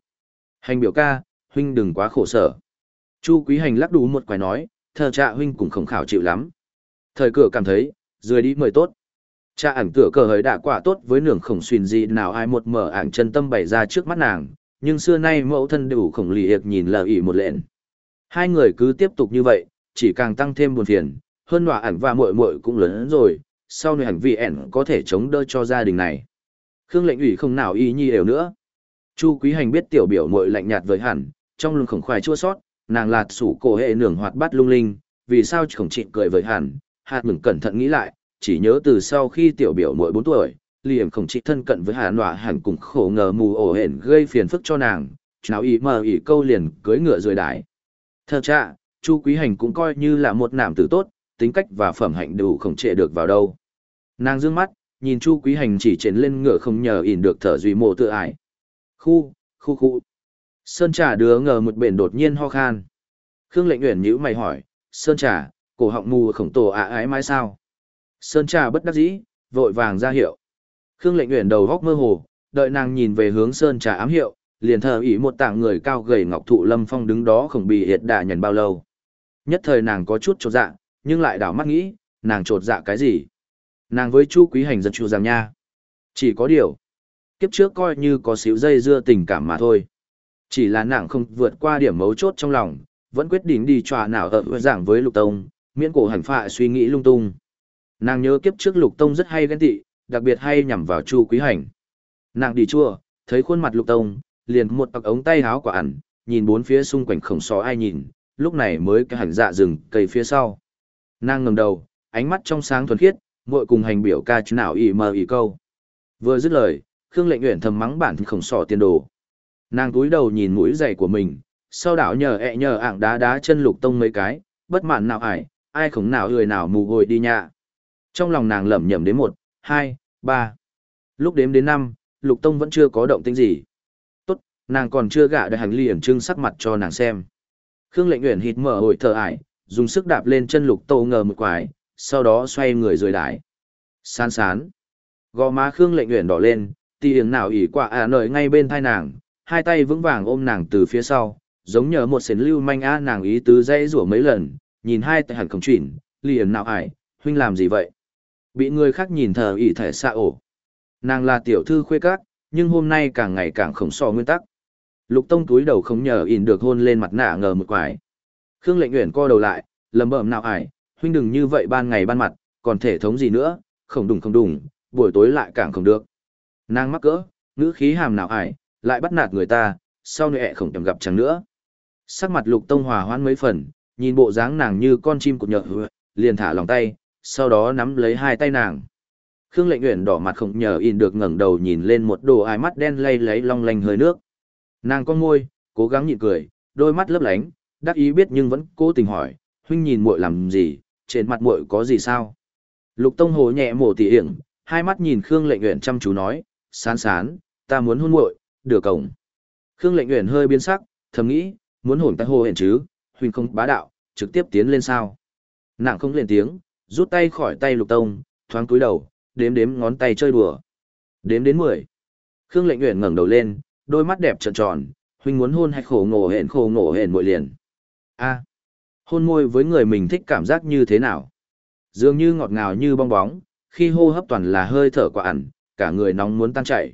Hành biểu ca, huynh đừng quá khổ sở. Chu Quý Hành lắc đủ một quái nói, thờ cha huynh cũng khổng khảo chịu lắm. Thời cửa cảm thấy, dưới đi mời tốt. Cha ảnh tựa cờ hời đã quả tốt với nường khổng xuyên gì nào ai một mở ảnh chân tâm bày ra trước mắt nàng, nhưng xưa nay mẫu thân đủ khổng lì hiệp nhìn lờ ỉ một lện. Hai người cứ tiếp tục như vậy, chỉ càng tăng thêm buồn phiền, hơn nọa ảnh và muội muội cũng lớn hơn rồi, sau này ảnh vì ẻn có thể chống đỡ cho gia đình này. Khương lệnh ủy không nào y nhi đều nữa. Chu Quý Hành biết tiểu biểu muội lạnh nhạt với hẳn, trong lưng khổng khoai chua sót, nàng lạt sủ cổ hệ nường hoạt bát lung linh, vì sao khổng trịnh cười với hẳn, hạt mừng cẩn thận nghĩ lại, chỉ nhớ từ sau khi tiểu biểu muội bốn tuổi, liềm khổng trị thân cận với Hà nọa hẳn cùng khổ ngờ mù ổ hển gây phiền phức cho nàng, nào ý mờ ý câu liền cưới ngựa rời đái. Thơ cha, Chu Quý Hành cũng coi như là một nam tử tốt, tính cách và phẩm hạnh đủ không trệ được vào đâu. Nàng dương mắt, nhìn Chu Quý Hành chỉ trên lên ngựa không nhờ ỉn được thở duy mộ tự ải. Khu, khu khu. Sơn trà đứa ngờ một bền đột nhiên ho khan. Khương lệnh Uyển nhữ mày hỏi, Sơn trà, cổ họng mù khổng tổ ạ ái mai sao? Sơn trà bất đắc dĩ, vội vàng ra hiệu. Khương lệnh nguyện đầu góc mơ hồ, đợi nàng nhìn về hướng Sơn trà ám hiệu, liền thờ ỉ một tạng người cao gầy ngọc thụ lâm phong đứng đó khổng bị hiệt đà nhận bao lâu. Nhất thời nàng có chút chột dạ, nhưng lại đảo mắt nghĩ, nàng chột dạ cái gì? Nàng với chu quý hành dân chu giang nha. Chỉ có điều, kiếp trước coi như có xíu dây dưa tình cảm mà thôi. Chỉ là nàng không vượt qua điểm mấu chốt trong lòng, vẫn quyết định đi tròa nào ở giảng với lục tông, miễn cổ hành phạ suy nghĩ lung tung. Nàng nhớ kiếp trước lục tông rất hay ghen tị, đặc biệt hay nhằm vào chu quý hành. Nàng đi chua, thấy khuôn mặt lục tông, liền một bạc ống tay háo quả ẩn, nhìn bốn phía xung quanh khổng sò ai nhìn, lúc này mới cái hành dạ rừng cây phía sau. Nàng ngẩng đầu, ánh mắt trong sáng thuần khiết, muội cùng hành biểu ca chú nào ỉ mờ ỉ câu. Vừa dứt lời, Khương Lệnh Uyển thầm mắng bản khổng sọ tiền đồ. Nàng túi đầu nhìn mũi giày của mình, sau đảo nhờ ẹ nhờ ảng đá đá chân lục tông mấy cái, bất mãn nào ải, ai khổng nào người nào mù gội đi nhạ. Trong lòng nàng lẩm nhẩm đến một, hai, ba. Lúc đếm đến năm, lục tông vẫn chưa có động tĩnh gì Tốt, nàng còn chưa gạ được hành liền trưng sắc mặt cho nàng xem khương lệnh uyển hít mở hồi thở ải dùng sức đạp lên chân lục tô ngờ một quái sau đó xoay người rời đái sán sán gò má khương lệnh uyển đỏ lên tì hiền nào ỉ quả à nợi ngay bên thai nàng hai tay vững vàng ôm nàng từ phía sau giống nhờ một sến lưu manh á nàng ý tứ dây rủa mấy lần nhìn hai tay hẳn khổng chuyển, liền nào ải huynh làm gì vậy bị người khác nhìn thờ ỉ thẻ xa ổ nàng là tiểu thư khuê cát nhưng hôm nay càng ngày càng khổng so nguyên tắc Lục Tông túi đầu không nhờ ỉn được hôn lên mặt nạ ngờ một quải. Khương Lệnh Uyển co đầu lại, lầm bẩm nào ải, huynh đừng như vậy ban ngày ban mặt, còn thể thống gì nữa, không đùng không đùng, buổi tối lại càng không được. Nàng mắc cỡ, ngữ khí hàm nào ải, lại bắt nạt người ta, sau này không tầm gặp chẳng nữa. Sắc mặt Lục Tông hòa hoãn mấy phần, nhìn bộ dáng nàng như con chim cụt nhợ, liền thả lòng tay, sau đó nắm lấy hai tay nàng. Khương Lệnh Uyển đỏ mặt không nhờ in được ngẩng đầu nhìn lên một đồ ai mắt đen lay lấy long lanh hơi nước. Nàng con môi, cố gắng nhịn cười, đôi mắt lấp lánh, đắc ý biết nhưng vẫn cố tình hỏi, huynh nhìn muội làm gì, trên mặt muội có gì sao? Lục Tông Hồ nhẹ mổ tỉ hiển, hai mắt nhìn Khương Lệnh Uyển chăm chú nói, sán sán, ta muốn hôn muội, đưa cổng. Khương Lệnh Uyển hơi biến sắc, thầm nghĩ, muốn hồn ta hồ hẹn chứ, huynh không bá đạo, trực tiếp tiến lên sao? Nàng không lên tiếng, rút tay khỏi tay Lục Tông, thoáng cúi đầu, đếm đếm ngón tay chơi đùa. Đếm đến mười. Khương Lệnh Uyển ngẩng đầu lên, đôi mắt đẹp trợn tròn, huynh muốn hôn hay khổ ngổ hển khổ ngổ hển muội liền. A, hôn môi với người mình thích cảm giác như thế nào? Dường như ngọt ngào như bong bóng, khi hô hấp toàn là hơi thở quả ẩn, cả người nóng muốn tan chảy.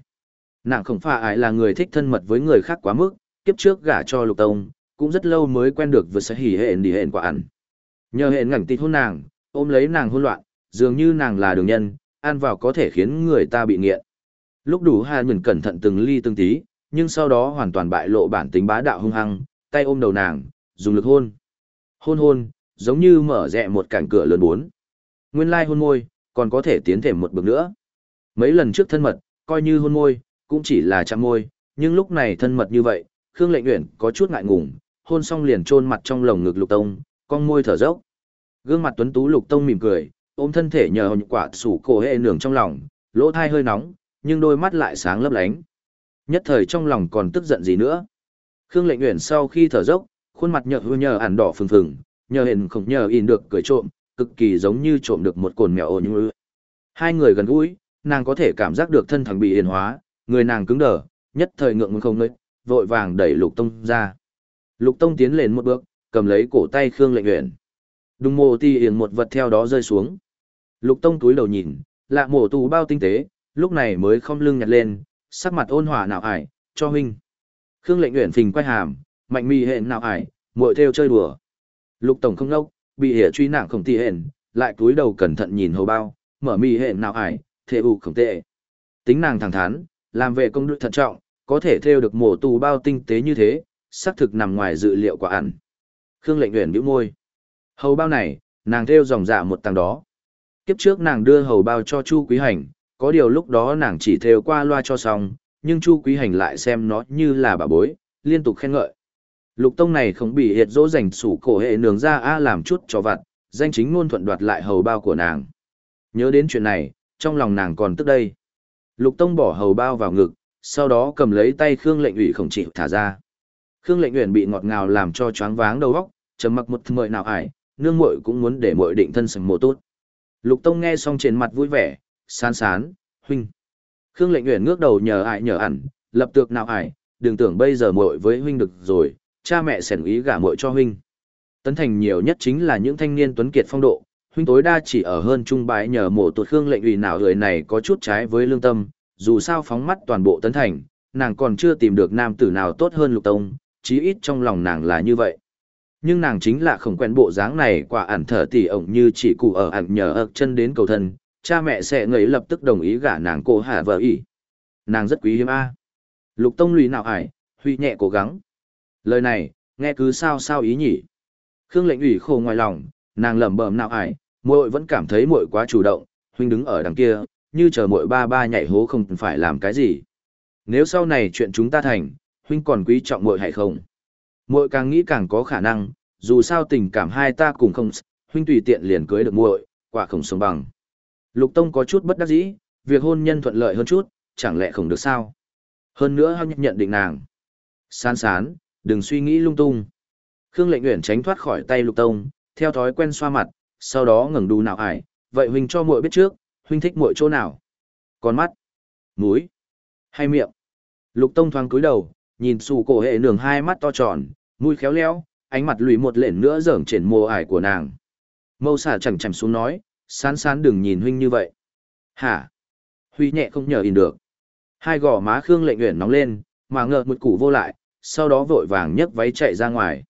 Nàng không phải ai là người thích thân mật với người khác quá mức, kiếp trước gả cho lục tông, cũng rất lâu mới quen được với sẽ hỉ hẹn đi hẹn quả ăn. Nhờ hẹn ngảnh tịt hôn nàng, ôm lấy nàng hôn loạn, dường như nàng là đường nhân, ăn vào có thể khiến người ta bị nghiện. Lúc đủ hai mình cẩn thận từng ly từng tí, nhưng sau đó hoàn toàn bại lộ bản tính bá đạo hung hăng, tay ôm đầu nàng, dùng lực hôn. Hôn hôn, giống như mở rẹ một cảnh cửa lớn bốn. Nguyên lai hôn môi, còn có thể tiến thêm một bước nữa. Mấy lần trước thân mật, coi như hôn môi, cũng chỉ là chạm môi, nhưng lúc này thân mật như vậy, Khương Lệnh Uyển có chút ngại ngùng, hôn xong liền chôn mặt trong lồng ngực Lục Tông, con môi thở dốc. Gương mặt tuấn tú Lục Tông mỉm cười, ôm thân thể nhờ quả sủ cổ hệ nường trong lòng, lỗ thai hơi nóng, nhưng đôi mắt lại sáng lấp lánh. Nhất thời trong lòng còn tức giận gì nữa. Khương lệnh Uyển sau khi thở dốc, khuôn mặt nhợ hư nhờ đỏ phừng phừng, nhờ hình không nhờ in được cười trộm, cực kỳ giống như trộm được một cồn mèo ô như Hai người gần gũi, nàng có thể cảm giác được thân thằng bị yên hóa, người nàng cứng đờ, nhất thời ngượng không nơi, vội vàng đẩy lục tông ra. Lục tông tiến lên một bước, cầm lấy cổ tay Khương lệnh Uyển. Đùng mồ ti yển một vật theo đó rơi xuống. Lục tông túi đầu nhìn, lạ mổ tù bao tinh tế, lúc này mới không lưng nhặt lên, sắc mặt ôn hòa nào ải, cho huynh. Khương lệnh Uyển phình quay hàm, mạnh mi hẹn nào ải, muội theo chơi đùa. Lục tổng không nốc, bị hệ truy nặng không ti hẹn, lại cúi đầu cẩn thận nhìn hầu bao, mở mi hẹn nào ải, thế ủ không tệ. Tính nàng thẳng thắn, làm về công đức thận trọng, có thể theo được mổ tù bao tinh tế như thế, xác thực nằm ngoài dự liệu của ẩn. Khương lệnh nguyện bĩu môi. Hầu bao này, nàng theo dòng dạ một tầng đó. Kiếp trước nàng đưa hầu bao cho Chu Quý Hành, có điều lúc đó nàng chỉ theo qua loa cho xong, nhưng Chu Quý Hành lại xem nó như là bà bối, liên tục khen ngợi. Lục Tông này không bị hiệt dỗ dành sủ cổ hệ nường ra a làm chút cho vặt, danh chính ngôn thuận đoạt lại hầu bao của nàng. Nhớ đến chuyện này, trong lòng nàng còn tức đây. Lục Tông bỏ hầu bao vào ngực, sau đó cầm lấy tay Khương Lệnh Uyển không chịu thả ra. Khương Lệnh Uyển bị ngọt ngào làm cho choáng váng đầu óc, trầm mặc một mợi nào ải, nương muội cũng muốn để muội định thân sừng mộ tốt. Lục Tông nghe xong trên mặt vui vẻ, sán sán, huynh. Khương Lệnh Uyển ngước đầu nhờ ải nhờ ẩn, lập tược nào ải, đừng tưởng bây giờ muội với huynh được rồi, cha mẹ sẻn ý gả muội cho huynh. Tấn thành nhiều nhất chính là những thanh niên tuấn kiệt phong độ, huynh tối đa chỉ ở hơn trung bái nhờ mộ tuột Khương Lệnh Uyển nào người này có chút trái với lương tâm, dù sao phóng mắt toàn bộ tấn thành, nàng còn chưa tìm được nam tử nào tốt hơn Lục Tông, chí ít trong lòng nàng là như vậy. Nhưng nàng chính là không quen bộ dáng này quả ẩn thở tỉ ổng như chỉ cụ ở ẩn nhờ ợt chân đến cầu thân, cha mẹ sẽ ngấy lập tức đồng ý gả nàng cô hạ vợ ỉ. Nàng rất quý hiếm a. Lục tông lùi nào ải, huy nhẹ cố gắng. Lời này, nghe cứ sao sao ý nhỉ? Khương lệnh ủy khổ ngoài lòng, nàng lẩm bẩm nào ải, muội vẫn cảm thấy muội quá chủ động, huynh đứng ở đằng kia, như chờ muội ba ba nhảy hố không phải làm cái gì. Nếu sau này chuyện chúng ta thành huynh còn quý trọng muội hay không? Muội càng nghĩ càng có khả năng dù sao tình cảm hai ta cùng không huynh tùy tiện liền cưới được muội quả không sống bằng. Lục tông có chút bất đắc dĩ việc hôn nhân thuận lợi hơn chút chẳng lẽ không được sao? Hơn nữa hắn nhận định nàng. Sán sán đừng suy nghĩ lung tung. Khương lệnh uyển tránh thoát khỏi tay lục tông theo thói quen xoa mặt sau đó ngẩng đù nào ải vậy huynh cho muội biết trước huynh thích muội chỗ nào? Con mắt mũi, hay miệng. Lục tông thoáng cúi đầu nhìn xù cổ hệ nường hai mắt to tròn, mũi khéo léo, ánh mặt lùi một lện nữa dởng trên mồ ải của nàng. Mâu xả chẳng chằm xuống nói, sán sán đừng nhìn huynh như vậy. Hả? Huy nhẹ không nhờ in được. Hai gò má khương lệnh uyển nóng lên, mà ngợt một củ vô lại, sau đó vội vàng nhấc váy chạy ra ngoài.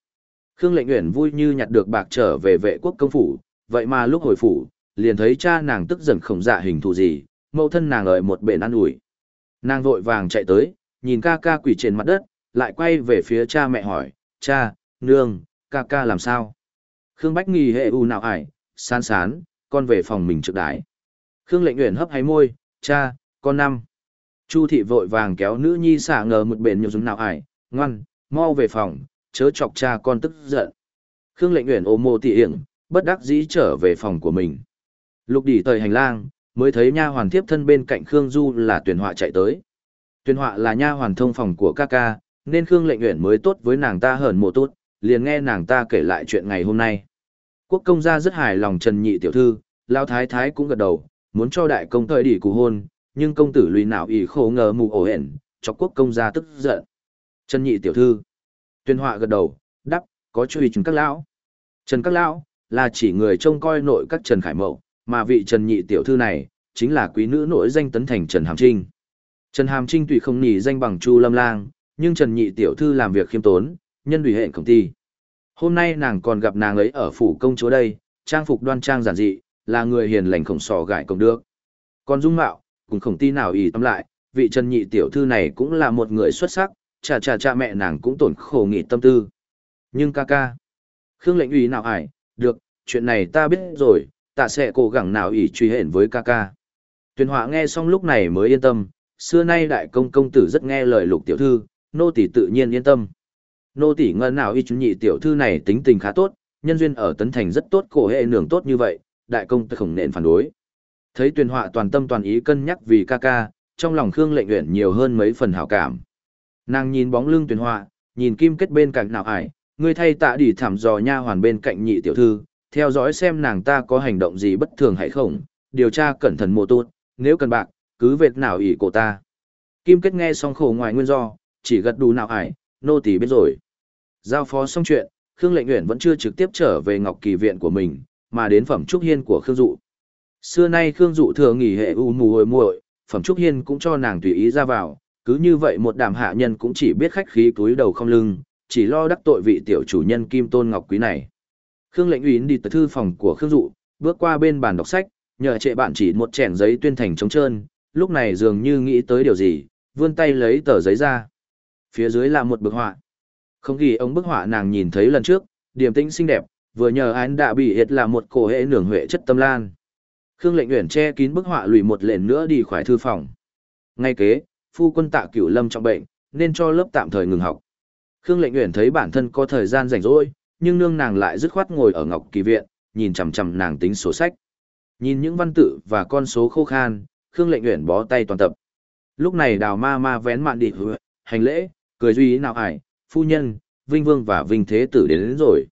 Khương lệnh uyển vui như nhặt được bạc trở về vệ quốc công phủ, vậy mà lúc hồi phủ, liền thấy cha nàng tức giận khổng dạ hình thù gì, mẫu thân nàng ở một bể năn ủi. Nàng vội vàng chạy tới nhìn ca ca quỷ trên mặt đất, lại quay về phía cha mẹ hỏi, cha, nương, ca ca làm sao? Khương Bách nghi hệ u nào ải, sán sán, con về phòng mình trực đái. Khương lệnh nguyện hấp hay môi, cha, con năm. Chu thị vội vàng kéo nữ nhi xả ngờ một bền nhiều dùng nào ải, ngoan, mau về phòng, chớ chọc cha con tức giận. Khương lệnh nguyện ôm mô tỉ hiển, bất đắc dĩ trở về phòng của mình. Lục đỉ tời hành lang, mới thấy nha hoàn thiếp thân bên cạnh Khương Du là tuyển họa chạy tới tuyên họa là nha hoàn thông phòng của ca ca, nên Khương lệnh Uyển mới tốt với nàng ta hờn mộ tốt, liền nghe nàng ta kể lại chuyện ngày hôm nay. Quốc công gia rất hài lòng Trần Nhị tiểu thư, Lao Thái Thái cũng gật đầu, muốn cho đại công thời đi cụ hôn, nhưng công tử lùi nào ỷ khổ ngờ mù ổ hển, cho quốc công gia tức giận. Trần Nhị tiểu thư, tuyên họa gật đầu, đắp, có chú ý chúng các lão. Trần các lão, là chỉ người trông coi nội các Trần Khải Mậu, mà vị Trần Nhị tiểu thư này, chính là quý nữ nổi danh tấn thành Trần Hàm Trinh. Trần Hàm Trinh tùy không nỉ danh bằng Chu Lâm Lang, nhưng Trần Nhị tiểu thư làm việc khiêm tốn, nhân ủy hệ công ty. Hôm nay nàng còn gặp nàng ấy ở phủ công chúa đây, trang phục đoan trang giản dị, là người hiền lành khổng sò gải công được. Còn dung mạo, cũng không tin nào ý tâm lại, vị Trần Nhị tiểu thư này cũng là một người xuất sắc, cha cha cha mẹ nàng cũng tổn khổ nghị tâm tư. Nhưng ca ca, Khương lệnh ủy nào ải, được, chuyện này ta biết rồi, ta sẽ cố gắng nào ý truy hẹn với ca ca. Tuyền họa nghe xong lúc này mới yên tâm, xưa nay đại công công tử rất nghe lời lục tiểu thư, nô tỷ tự nhiên yên tâm. Nô tỷ ngân nào y chú nhị tiểu thư này tính tình khá tốt, nhân duyên ở tấn thành rất tốt cổ hệ nường tốt như vậy, đại công tử không nện phản đối. Thấy tuyển họa toàn tâm toàn ý cân nhắc vì ca ca, trong lòng Khương lệnh nguyện nhiều hơn mấy phần hảo cảm. Nàng nhìn bóng lưng tuyển họa, nhìn kim kết bên cạnh nào ải, người thay tạ đi thảm dò nha hoàn bên cạnh nhị tiểu thư, theo dõi xem nàng ta có hành động gì bất thường hay không, điều tra cẩn thận mô tốt, nếu cần bạc, cứ vệt nào ỷ cổ ta. Kim kết nghe xong khổ ngoài nguyên do, chỉ gật đủ nào ải, nô tỳ biết rồi. Giao phó xong chuyện, Khương Lệnh Uyển vẫn chưa trực tiếp trở về Ngọc Kỳ viện của mình, mà đến phẩm trúc hiên của Khương Dụ. Xưa nay Khương Dụ thường nghỉ hệ u mù hồi muội, phẩm trúc hiên cũng cho nàng tùy ý ra vào, cứ như vậy một đàm hạ nhân cũng chỉ biết khách khí túi đầu không lưng, chỉ lo đắc tội vị tiểu chủ nhân Kim Tôn Ngọc Quý này. Khương lệnh uyển đi tới thư phòng của Khương Dụ, bước qua bên bàn đọc sách, nhờ trệ bạn chỉ một chèn giấy tuyên thành trống trơn, lúc này dường như nghĩ tới điều gì, vươn tay lấy tờ giấy ra. Phía dưới là một bức họa. Không ghi ống bức họa nàng nhìn thấy lần trước, điềm tĩnh xinh đẹp, vừa nhờ án đã bị hiệt là một cổ hệ nưởng huệ chất tâm lan. Khương lệnh uyển che kín bức họa lùi một lệnh nữa đi khỏi thư phòng. Ngay kế, phu quân tạ cửu lâm trọng bệnh, nên cho lớp tạm thời ngừng học. Khương lệnh uyển thấy bản thân có thời gian rảnh rỗi, nhưng nương nàng lại dứt khoát ngồi ở ngọc kỳ viện, nhìn chằm chằm nàng tính sổ sách. Nhìn những văn tự và con số khô khan, Khương lệnh uyển bó tay toàn tập. Lúc này đào ma ma vén mạn đi hứa, hành lễ, cười duy ý nào ải, phu nhân, vinh vương và vinh thế tử đến, đến rồi.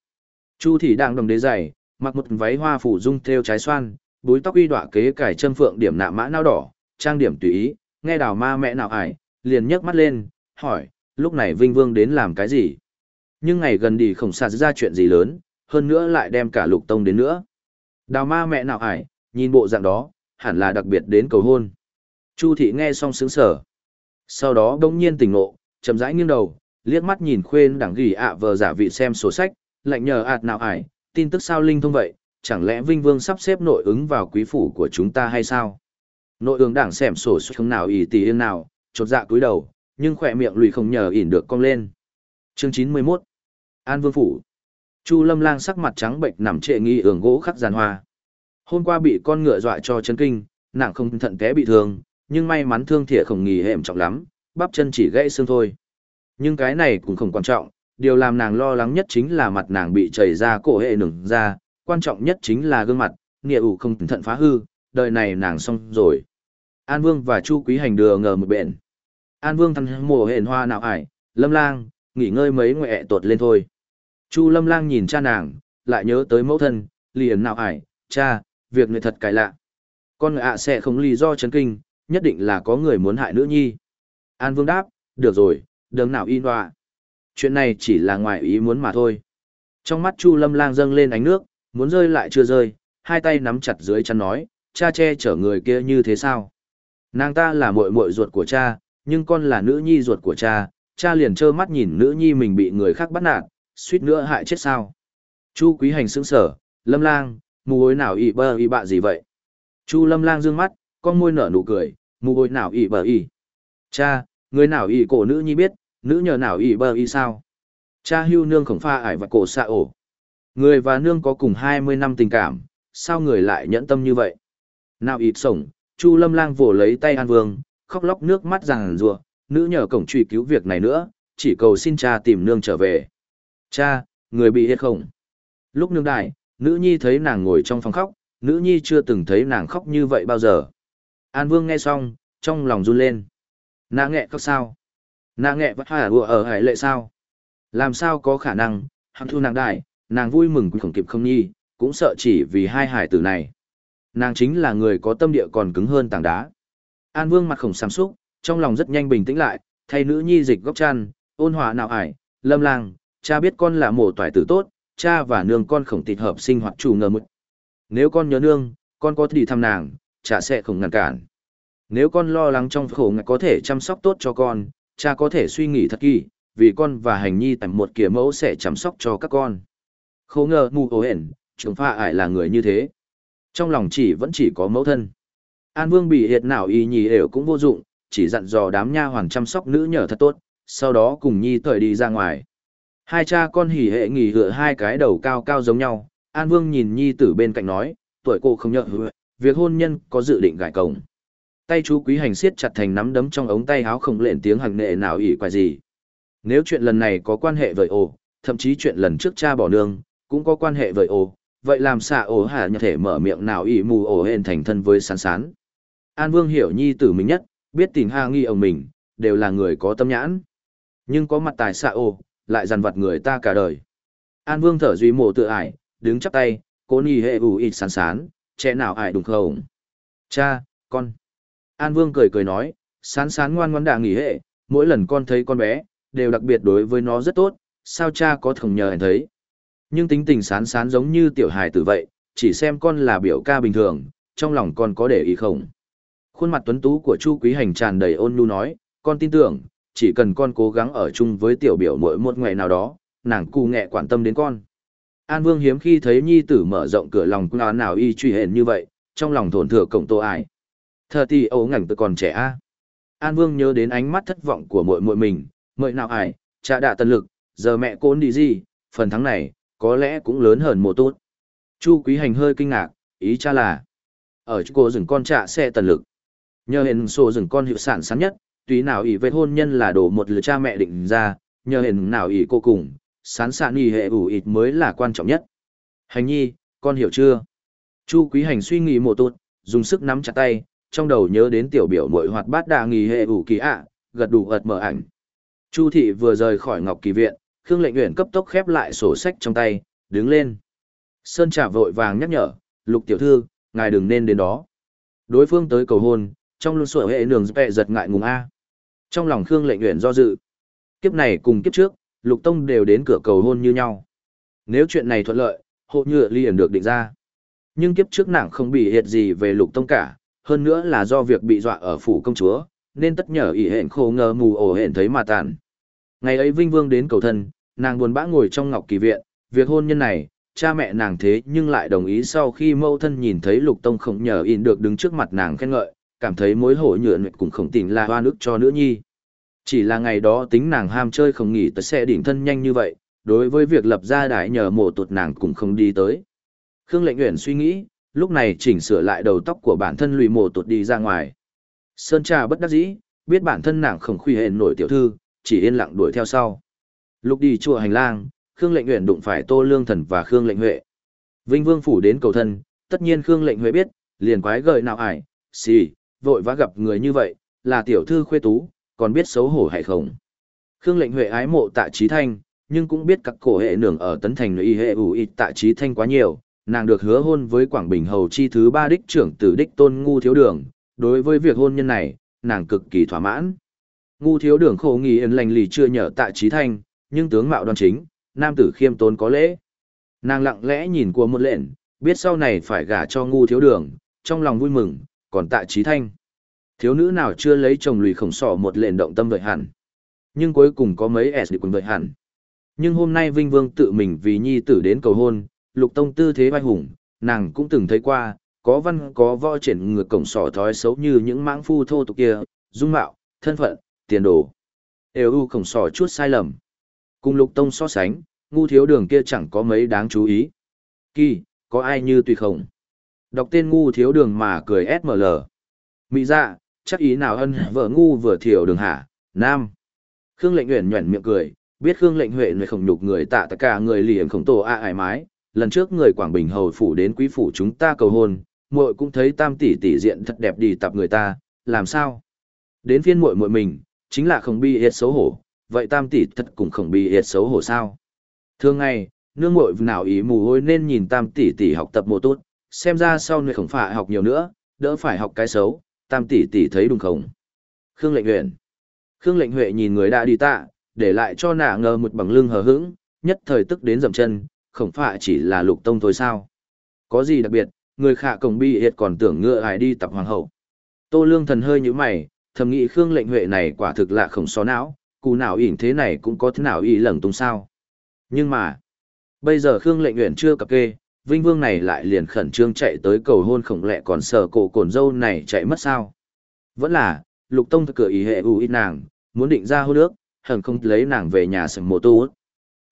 Chu thị đang đồng đế dày, mặc một váy hoa phủ dung theo trái xoan, búi tóc uy đọa kế cải châm phượng điểm nạ mã nao đỏ, trang điểm tùy ý, nghe đào ma mẹ nào ải, liền nhấc mắt lên, hỏi, lúc này vinh vương đến làm cái gì? Nhưng ngày gần đi không xa ra chuyện gì lớn, hơn nữa lại đem cả lục tông đến nữa. Đào ma mẹ nào ải, nhìn bộ dạng đó, hẳn là đặc biệt đến cầu hôn. Chu thị nghe xong sướng sở. Sau đó đông nhiên tỉnh ngộ, chậm rãi nghiêng đầu, liếc mắt nhìn khuyên đẳng gỉ ạ vờ giả vị xem sổ sách, lạnh nhờ ạt nào ải, tin tức sao linh thông vậy, chẳng lẽ Vinh Vương sắp xếp nội ứng vào quý phủ của chúng ta hay sao? Nội ứng đảng xem sổ sách không nào ý tỷ yên nào, chột dạ cúi đầu, nhưng khỏe miệng lùi không nhờ ỉn được cong lên. Chương 91 An Vương Phủ Chu Lâm Lang sắc mặt trắng bệnh nằm trệ nghi ưởng gỗ khắc giàn hoa. Hôm qua bị con ngựa dọa cho chấn kinh, nàng không thận té bị thương, nhưng may mắn thương thỉa không nghỉ hệm trọng lắm, bắp chân chỉ gãy xương thôi. Nhưng cái này cũng không quan trọng, điều làm nàng lo lắng nhất chính là mặt nàng bị chảy ra cổ hệ nửng ra, quan trọng nhất chính là gương mặt, nghĩa ủ không thận phá hư, đời này nàng xong rồi. An Vương và Chu Quý Hành đưa ngờ một bện. An Vương thằng mồ hển hoa nào ải, lâm lang, nghỉ ngơi mấy ngoẹ tuột lên thôi. Chu lâm lang nhìn cha nàng, lại nhớ tới mẫu thân, liền nào ải, cha, việc này thật cài lạ. Con ạ sẽ không lý do chấn kinh, nhất định là có người muốn hại nữ nhi. An Vương đáp, được rồi, đừng nào in hoa. Chuyện này chỉ là ngoài ý muốn mà thôi. Trong mắt Chu Lâm Lang dâng lên ánh nước, muốn rơi lại chưa rơi, hai tay nắm chặt dưới chăn nói, cha che chở người kia như thế sao? Nàng ta là muội muội ruột của cha, nhưng con là nữ nhi ruột của cha, cha liền trơ mắt nhìn nữ nhi mình bị người khác bắt nạt, suýt nữa hại chết sao? Chu Quý Hành sững sở, Lâm Lang, mù hối nào ỉ bờ ỉ bạ gì vậy? Chu Lâm Lang dương mắt, con môi nở nụ cười, mù hối nào ỉ bờ ỉ. Cha, người nào ỉ cổ nữ nhi biết, nữ nhờ nào ỉ bờ ỉ sao? Cha hưu nương khổng pha ải và cổ xạ ổ. Người và nương có cùng 20 năm tình cảm, sao người lại nhẫn tâm như vậy? Nào ịt sổng, Chu Lâm Lang vồ lấy tay An Vương, khóc lóc nước mắt ràng rùa, nữ nhờ cổng truy cứu việc này nữa, chỉ cầu xin cha tìm nương trở về. Cha, người bị hết không? Lúc nương đại, nữ nhi thấy nàng ngồi trong phòng khóc, nữ nhi chưa từng thấy nàng khóc như vậy bao giờ. An Vương nghe xong, trong lòng run lên. Nạ nghẹ khóc sao? Nạ nghẹ vẫn hả ở hải lệ sao? Làm sao có khả năng, hằng thu nàng đại, nàng vui mừng cũng không kịp không nhi, cũng sợ chỉ vì hai hải tử này. Nàng chính là người có tâm địa còn cứng hơn tảng đá. An Vương mặt khổng sám xúc, trong lòng rất nhanh bình tĩnh lại, thay nữ nhi dịch góc chăn, ôn hòa nào ải, lâm lang, cha biết con là mổ toại tử tốt, cha và nương con khổng tịt hợp sinh hoạt chủ ngờ mực. Nếu con nhớ nương, con có đi thăm nàng, cha sẽ không ngăn cản. Nếu con lo lắng trong khổ ngại có thể chăm sóc tốt cho con, cha có thể suy nghĩ thật kỹ, vì con và hành nhi tại một kiểu mẫu sẽ chăm sóc cho các con. Khổ ngờ mù ổ hển, chúng pha ải là người như thế. Trong lòng chỉ vẫn chỉ có mẫu thân. An Vương bị hiệt nào y nhì đều cũng vô dụng, chỉ dặn dò đám nha hoàn chăm sóc nữ nhờ thật tốt, sau đó cùng nhi thời đi ra ngoài. Hai cha con hỉ hệ nghỉ hựa hai cái đầu cao cao giống nhau, An Vương nhìn nhi tử bên cạnh nói, tuổi cô không nhận hựa, việc hôn nhân có dự định gải cổng. Tay chú quý hành siết chặt thành nắm đấm trong ống tay áo không lện tiếng hằng nệ nào ỉ quài gì. Nếu chuyện lần này có quan hệ với ổ, thậm chí chuyện lần trước cha bỏ nương, cũng có quan hệ với ổ, vậy làm xạ ổ hạ như thể mở miệng nào ỉ mù ổ hên thành thân với sán sán. An Vương hiểu nhi tử mình nhất, biết tình ha nghi ông mình, đều là người có tâm nhãn. Nhưng có mặt tài xạ ổ, lại dằn vặt người ta cả đời. An Vương thở duy mộ tự ải, đứng chắp tay, cố nhi hệ ủ ít sán sán, trẻ nào ải đúng không? Cha, con. An Vương cười cười nói, sán sán ngoan ngoan đà nghỉ hệ, mỗi lần con thấy con bé, đều đặc biệt đối với nó rất tốt, sao cha có thường nhờ hẹn thấy. Nhưng tính tình sán sán giống như tiểu hài tử vậy, chỉ xem con là biểu ca bình thường, trong lòng con có để ý không. Khuôn mặt tuấn tú của Chu Quý Hành tràn đầy ôn nhu nói, con tin tưởng, chỉ cần con cố gắng ở chung với tiểu biểu mỗi một ngày nào đó, nàng cù nghệ quan tâm đến con. An Vương hiếm khi thấy nhi tử mở rộng cửa lòng cung nào y truy hển như vậy, trong lòng thổn thừa cộng tô ải. Thờ thì ấu ngảnh tôi còn trẻ a. An Vương nhớ đến ánh mắt thất vọng của muội muội mình, mời nào ải, cha đạ tận lực, giờ mẹ cốn đi gì, phần thắng này, có lẽ cũng lớn hơn một tốt. Chu Quý Hành hơi kinh ngạc, ý cha là, ở cô rừng con trạ xe tần lực. Nhờ hình sổ rừng con hiệu sản sáng nhất, tùy nào ỷ về hôn nhân là đổ một lượt cha mẹ định ra, nhờ hình nào ỷ cô cùng, sán sạn ỷ hệ ủ ít mới là quan trọng nhất. Hành nhi, con hiểu chưa? Chu Quý Hành suy nghĩ một tốt, dùng sức nắm chặt tay, trong đầu nhớ đến tiểu biểu mội hoạt bát đà nghỉ hệ ủ kỳ ạ, gật đủ ợt mở ảnh. Chu thị vừa rời khỏi Ngọc Kỳ viện, Khương Lệnh Uyển cấp tốc khép lại sổ sách trong tay, đứng lên. Sơn Trà vội vàng nhắc nhở, "Lục tiểu thư, ngài đừng nên đến đó." Đối phương tới cầu hôn, trong luôn sủa hệ nường vẹ giật ngại ngùng a. Trong lòng Khương Lệnh Uyển do dự. Kiếp này cùng kiếp trước, Lục Tông đều đến cửa cầu hôn như nhau. Nếu chuyện này thuận lợi, hộ nhựa liền được định ra. Nhưng kiếp trước nàng không bị hiệt gì về Lục Tông cả, hơn nữa là do việc bị dọa ở phủ công chúa, nên tất nhờ ỷ hẹn khổ ngờ mù ổ hẹn thấy mà tàn. Ngày ấy Vinh Vương đến cầu thân, nàng buồn bã ngồi trong ngọc kỳ viện, việc hôn nhân này, cha mẹ nàng thế nhưng lại đồng ý sau khi mâu thân nhìn thấy lục tông không nhờ in được đứng trước mặt nàng khen ngợi, cảm thấy mối hổ nhựa nguyệt cũng không tình là hoa nước cho nữ nhi. Chỉ là ngày đó tính nàng ham chơi không nghỉ tới xe đỉnh thân nhanh như vậy, đối với việc lập ra đại nhờ mổ tụt nàng cũng không đi tới. Khương lệnh nguyện suy nghĩ, lúc này chỉnh sửa lại đầu tóc của bản thân lùi mổ tụt đi ra ngoài. Sơn trà bất đắc dĩ, biết bản thân nàng không khuy hề nổi tiểu thư, chỉ yên lặng đuổi theo sau. Lúc đi chùa hành lang, Khương Lệnh Uyển đụng phải Tô Lương Thần và Khương Lệnh Huệ. Vinh Vương phủ đến cầu thân, tất nhiên Khương Lệnh Huệ biết, liền quái gợi nào ải, xì, vội vã gặp người như vậy, là tiểu thư khuê tú, còn biết xấu hổ hay không. Khương Lệnh Huệ ái mộ tạ trí thanh, nhưng cũng biết các cổ hệ nưởng ở tấn thành y hệ ủ y tạ trí thanh quá nhiều, nàng được hứa hôn với Quảng Bình hầu chi thứ ba đích trưởng tử đích tôn ngu thiếu đường, đối với việc hôn nhân này, nàng cực kỳ thỏa mãn. Ngu thiếu đường khổ nghỉ yên lành lì chưa nhờ tạ trí thanh, nhưng tướng mạo đoan chính, nam tử khiêm tốn có lễ. Nàng lặng lẽ nhìn của một lệnh, biết sau này phải gả cho ngu thiếu đường, trong lòng vui mừng, còn tạ trí thanh. Thiếu nữ nào chưa lấy chồng lùi khổng sỏ một lệnh động tâm đợi hẳn. Nhưng cuối cùng có mấy S đi quần đợi hẳn. Nhưng hôm nay Vinh Vương tự mình vì nhi tử đến cầu hôn, lục tông tư thế vai hùng, nàng cũng từng thấy qua, có văn có võ triển ngược cổng sỏ thói xấu như những mãng phu thô tục kia, dung mạo, thân phận, tiền đồ. Đều u khổng sỏ chút sai lầm. Cùng lục tông so sánh, ngu thiếu đường kia chẳng có mấy đáng chú ý. Kỳ, có ai như tùy không? Đọc tên ngu thiếu đường mà cười SML. Mỹ dạ, chắc ý nào ân vợ ngu vừa thiểu đường hả? Nam. Khương lệnh nguyện nhuẩn miệng cười, biết Khương lệnh huệ người khổng nhục người tạ tất cả người liền khổng tổ a ải mái. Lần trước người Quảng Bình hầu phủ đến quý phủ chúng ta cầu hôn, muội cũng thấy tam tỷ tỷ diện thật đẹp đi tập người ta, làm sao? Đến phiên muội muội mình, chính là không bi hết xấu hổ, vậy tam tỷ thật cũng không bi hết xấu hổ sao? Thường ngày, nương muội nào ý mù hôi nên nhìn tam tỷ tỷ học tập một tốt, xem ra sau này không phải học nhiều nữa, đỡ phải học cái xấu, tam tỷ tỷ thấy đúng không? Khương lệnh huyện. Khương lệnh huệ nhìn người đã đi tạ, để lại cho nả ngờ một bằng lưng hờ hững, nhất thời tức đến dầm chân, không phải chỉ là lục tông thôi sao? Có gì đặc biệt, người khả cổng bi hiệt còn tưởng ngựa ai đi tập hoàng hậu. Tô lương thần hơi như mày, thầm nghĩ Khương lệnh huệ này quả thực là không xó não, cụ nào ỉn thế này cũng có thế nào ý lẩn tung sao. Nhưng mà, bây giờ Khương lệnh nguyện chưa cập kê, Vinh Vương này lại liền khẩn trương chạy tới cầu hôn khổng lệ còn sờ cổ cồn dâu này chạy mất sao. Vẫn là, lục tông thực cửa ý hệ ủ ít nàng, muốn định ra hôn nước, hẳn không lấy nàng về nhà sừng mộ tu.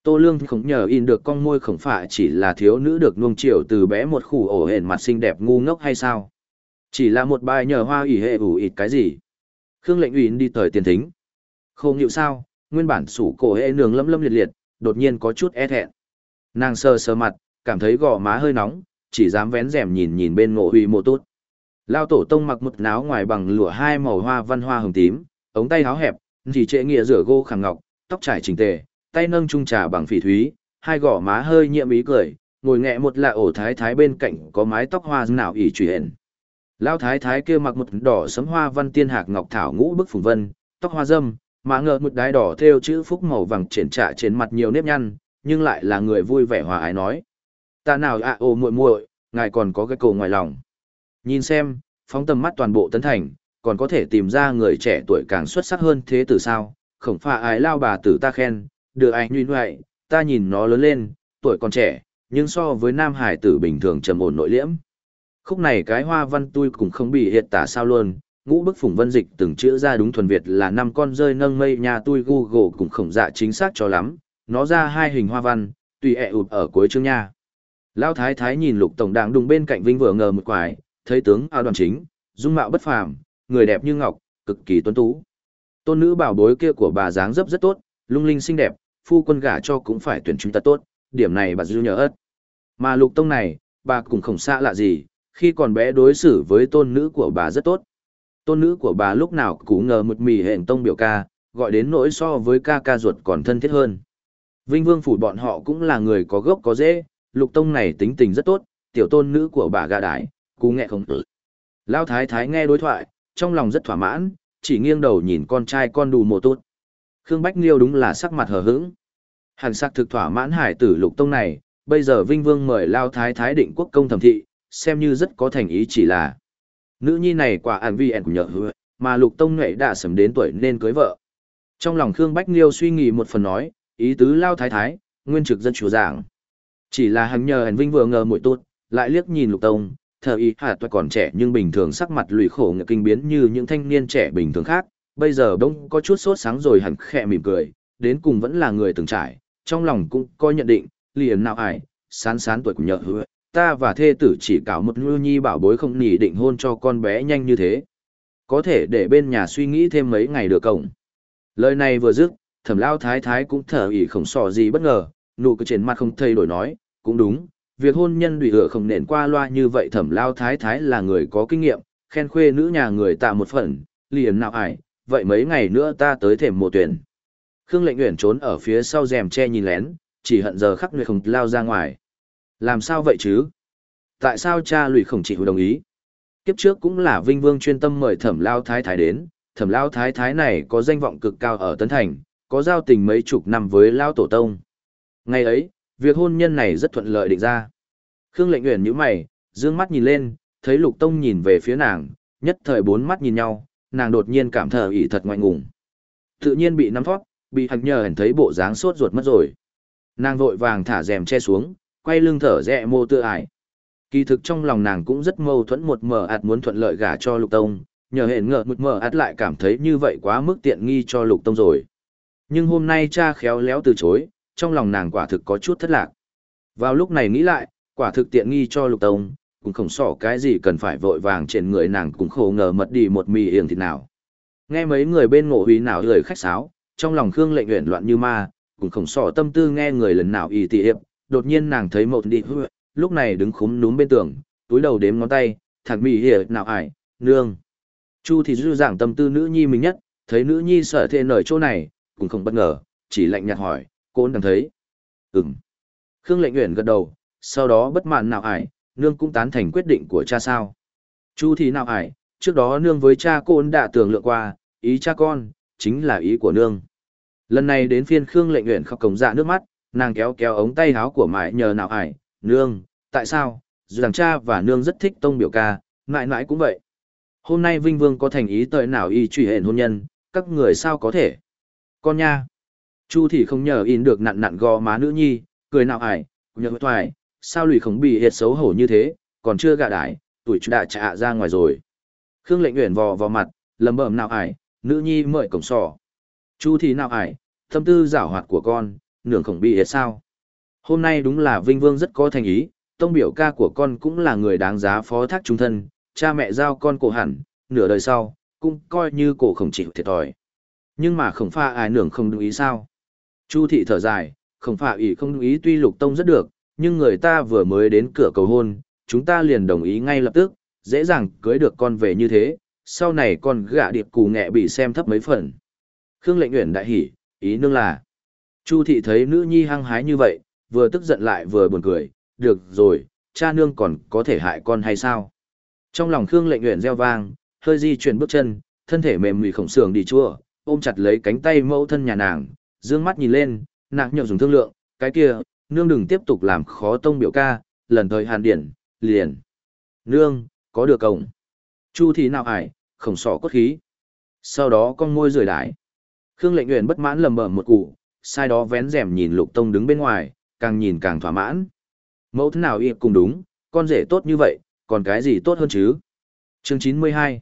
Tô Lương không nhờ in được con môi khổng phạ chỉ là thiếu nữ được nuông chiều từ bé một khủ ổ hển mặt xinh đẹp ngu ngốc hay sao? Chỉ là một bài nhờ hoa ủy hệ ủ ít cái gì? Khương lệnh ủy đi tới tiền thính. Không hiểu sao, nguyên bản sủ cổ hệ nường lâm lâm liệt liệt, đột nhiên có chút e thẹn. Nàng sờ sờ mặt, cảm thấy gò má hơi nóng, chỉ dám vén rèm nhìn nhìn bên ngộ huy mộ tốt. Lao tổ tông mặc một áo ngoài bằng lụa hai màu hoa văn hoa hồng tím, ống tay háo hẹp, chỉ trệ nghĩa rửa gô khẳng ngọc, tóc trải chỉnh tề, tay nâng chung trà bằng phỉ thúy, hai gò má hơi nhiệm ý cười, ngồi nghẹ một lạ ổ thái thái bên cạnh có mái tóc hoa nào ỉ chuyển, hển. Lao thái thái kia mặc một đỏ sấm hoa văn tiên hạc ngọc thảo ngũ bức phùng vân, tóc hoa dâm, mà ngờ một đái đỏ theo chữ phúc màu vàng triển trạ trên mặt nhiều nếp nhăn, nhưng lại là người vui vẻ hòa ái nói. Ta nào ạ à, ô muội muội, ngài còn có cái cổ ngoài lòng. Nhìn xem, phóng tầm mắt toàn bộ tấn thành, còn có thể tìm ra người trẻ tuổi càng xuất sắc hơn thế từ sao, khổng pha ái lao bà tử ta khen, đưa anh như vậy, ta nhìn nó lớn lên, tuổi còn trẻ, nhưng so với nam hải tử bình thường trầm ổn nội liễm. Khúc này cái hoa văn tôi cũng không bị hiện tả sao luôn, ngũ bức phùng vân dịch từng chữ ra đúng thuần Việt là năm con rơi nâng mây nhà tôi Google cũng khổng dạ chính xác cho lắm, nó ra hai hình hoa văn, tùy ẹ ụt ở cuối chương nha. Lão thái thái nhìn lục tổng đang đùng bên cạnh vinh vừa ngờ một quải, thấy tướng A đoàn chính, dung mạo bất phàm, người đẹp như ngọc, cực kỳ tuấn tú. Tôn nữ bảo bối kia của bà dáng dấp rất tốt, lung linh xinh đẹp, phu quân gả cho cũng phải tuyển chúng ta tốt, điểm này bà dư nhớ ớt. Mà lục tông này, bà cũng không xa lạ gì, khi còn bé đối xử với tôn nữ của bà rất tốt. Tôn nữ của bà lúc nào cũng ngờ một mì hẹn tông biểu ca, gọi đến nỗi so với ca ca ruột còn thân thiết hơn. Vinh Vương phủ bọn họ cũng là người có gốc có dễ, lục tông này tính tình rất tốt, tiểu tôn nữ của bà gà đái, cú nghe không tử. Lao thái thái nghe đối thoại, trong lòng rất thỏa mãn, chỉ nghiêng đầu nhìn con trai con đù mồ tốt. Khương Bách Liêu đúng là sắc mặt hờ hững. Hàn sắc thực thỏa mãn hải tử lục tông này, bây giờ Vinh Vương mời Lao thái thái định quốc công thẩm thị, xem như rất có thành ý chỉ là. Nữ nhi này quả ản vi ẻn nhờ hứa, mà lục tông nghệ đã sầm đến tuổi nên cưới vợ. Trong lòng Khương Bách Liêu suy nghĩ một phần nói, ý tứ Lao thái thái, nguyên trực dân chủ giảng. Chỉ là hắn nhờ hàn vinh vừa ngờ mũi tốt, lại liếc nhìn lục tông, thờ ý hà toại còn trẻ nhưng bình thường sắc mặt lùi khổ ngựa kinh biến như những thanh niên trẻ bình thường khác, bây giờ đông có chút sốt sáng rồi hẳn khẽ mỉm cười, đến cùng vẫn là người từng trải, trong lòng cũng coi nhận định, liền nào ải, sán sán tuổi của nhợ hứa, ta và thê tử chỉ cảo một ngư nhi bảo bối không nỉ định hôn cho con bé nhanh như thế. Có thể để bên nhà suy nghĩ thêm mấy ngày được cổng. Lời này vừa dứt, thẩm lao thái thái cũng thở ỉ không sò gì bất ngờ, nụ cười trên mặt không thay đổi nói, cũng đúng, việc hôn nhân đùi hựa không nền qua loa như vậy thẩm lao thái thái là người có kinh nghiệm, khen khuê nữ nhà người tạ một phần, liền nào ải, vậy mấy ngày nữa ta tới thềm mộ tuyển. Khương lệnh nguyện trốn ở phía sau rèm che nhìn lén, chỉ hận giờ khắc nguyệt không lao ra ngoài. Làm sao vậy chứ? Tại sao cha lụy không chịu đồng ý? Kiếp trước cũng là Vinh Vương chuyên tâm mời thẩm lao thái thái đến, thẩm lao thái thái này có danh vọng cực cao ở Tấn Thành, có giao tình mấy chục năm với lao tổ tông. Ngày ấy, việc hôn nhân này rất thuận lợi định ra. Khương lệnh Uyển nhíu mày, dương mắt nhìn lên, thấy lục tông nhìn về phía nàng, nhất thời bốn mắt nhìn nhau, nàng đột nhiên cảm thở ỉ thật ngoại ngùng. Tự nhiên bị nắm thoát, bị hạch nhờ hẳn thấy bộ dáng sốt ruột mất rồi. Nàng vội vàng thả rèm che xuống, quay lưng thở rẽ mô tự ải. Kỳ thực trong lòng nàng cũng rất mâu thuẫn một mờ ạt muốn thuận lợi gả cho lục tông, nhờ hẹn ngợ một mờ ạt lại cảm thấy như vậy quá mức tiện nghi cho lục tông rồi. Nhưng hôm nay cha khéo léo từ chối, trong lòng nàng quả thực có chút thất lạc. Vào lúc này nghĩ lại, quả thực tiện nghi cho lục tông, cũng không sỏ cái gì cần phải vội vàng trên người nàng cũng khổ ngờ mật đi một mì hiểm thịt nào. Nghe mấy người bên ngộ húy nào lời khách sáo, trong lòng Khương lệnh nguyện loạn như ma, cũng không sỏ tâm tư nghe người lần nào y tị hiệp, đột nhiên nàng thấy một đi hư, lúc này đứng khúm núm bên tường, túi đầu đếm ngón tay, thằng mì hiệp nào ải, nương. Chu thì dư dạng tâm tư nữ nhi mình nhất, thấy nữ nhi sợ thê nở chỗ này, cũng không bất ngờ, chỉ lạnh nhạt hỏi, cô đang thấy. Ừm. Khương lệnh nguyện gật đầu, sau đó bất mãn nào ải, nương cũng tán thành quyết định của cha sao. Chu thì nào ải, trước đó nương với cha cô đã tưởng lượng qua, ý cha con, chính là ý của nương. Lần này đến phiên Khương lệnh nguyện khóc cổng dạ nước mắt, nàng kéo kéo ống tay áo của mãi nhờ nào ải, nương, tại sao, rằng cha và nương rất thích tông biểu ca, mãi mãi cũng vậy. Hôm nay Vinh Vương có thành ý tới nào y truy hẹn hôn nhân, các người sao có thể. Con nha. Chu thì không nhờ in được nặn nặn gò má nữ nhi, cười nào ải, nhờ thoại, sao lùi không bị hiệt xấu hổ như thế, còn chưa gạ đải, tuổi chú đã trả ra ngoài rồi. Khương lệnh nguyện vò vào mặt, lầm bẩm nào ải, nữ nhi mời cổng sò. Chu thì nào ải, tâm tư giảo hoạt của con, nưởng không bị hiệt sao. Hôm nay đúng là Vinh Vương rất có thành ý, tông biểu ca của con cũng là người đáng giá phó thác trung thân, cha mẹ giao con cổ hẳn, nửa đời sau, cũng coi như cổ không chịu thiệt thòi. Nhưng mà không pha ai nưởng không đồng ý sao. Chu thị thở dài, không pha ý không đồng ý tuy lục tông rất được, nhưng người ta vừa mới đến cửa cầu hôn, chúng ta liền đồng ý ngay lập tức, dễ dàng cưới được con về như thế, sau này con gạ điệp cù nghẹ bị xem thấp mấy phần. Khương lệnh nguyện đại hỉ, ý nương là. Chu thị thấy nữ nhi hăng hái như vậy, vừa tức giận lại vừa buồn cười, được rồi, cha nương còn có thể hại con hay sao? Trong lòng Khương lệnh nguyện reo vang, hơi di chuyển bước chân, thân thể mềm mì khổng sườn đi chua, ôm chặt lấy cánh tay mẫu thân nhà nàng, dương mắt nhìn lên, nàng nhậu dùng thương lượng, cái kia, nương đừng tiếp tục làm khó tông biểu ca, lần thời hàn điển, liền. Nương, có được cổng. Chu thì nào ải, khổng sỏ cốt khí. Sau đó con môi rời đái. Khương lệnh nguyện bất mãn lầm bẩm một cụ, sai đó vén rèm nhìn lục tông đứng bên ngoài, càng nhìn càng thỏa mãn. Mẫu thế nào y cùng đúng, con rể tốt như vậy, còn cái gì tốt hơn chứ? Chương 92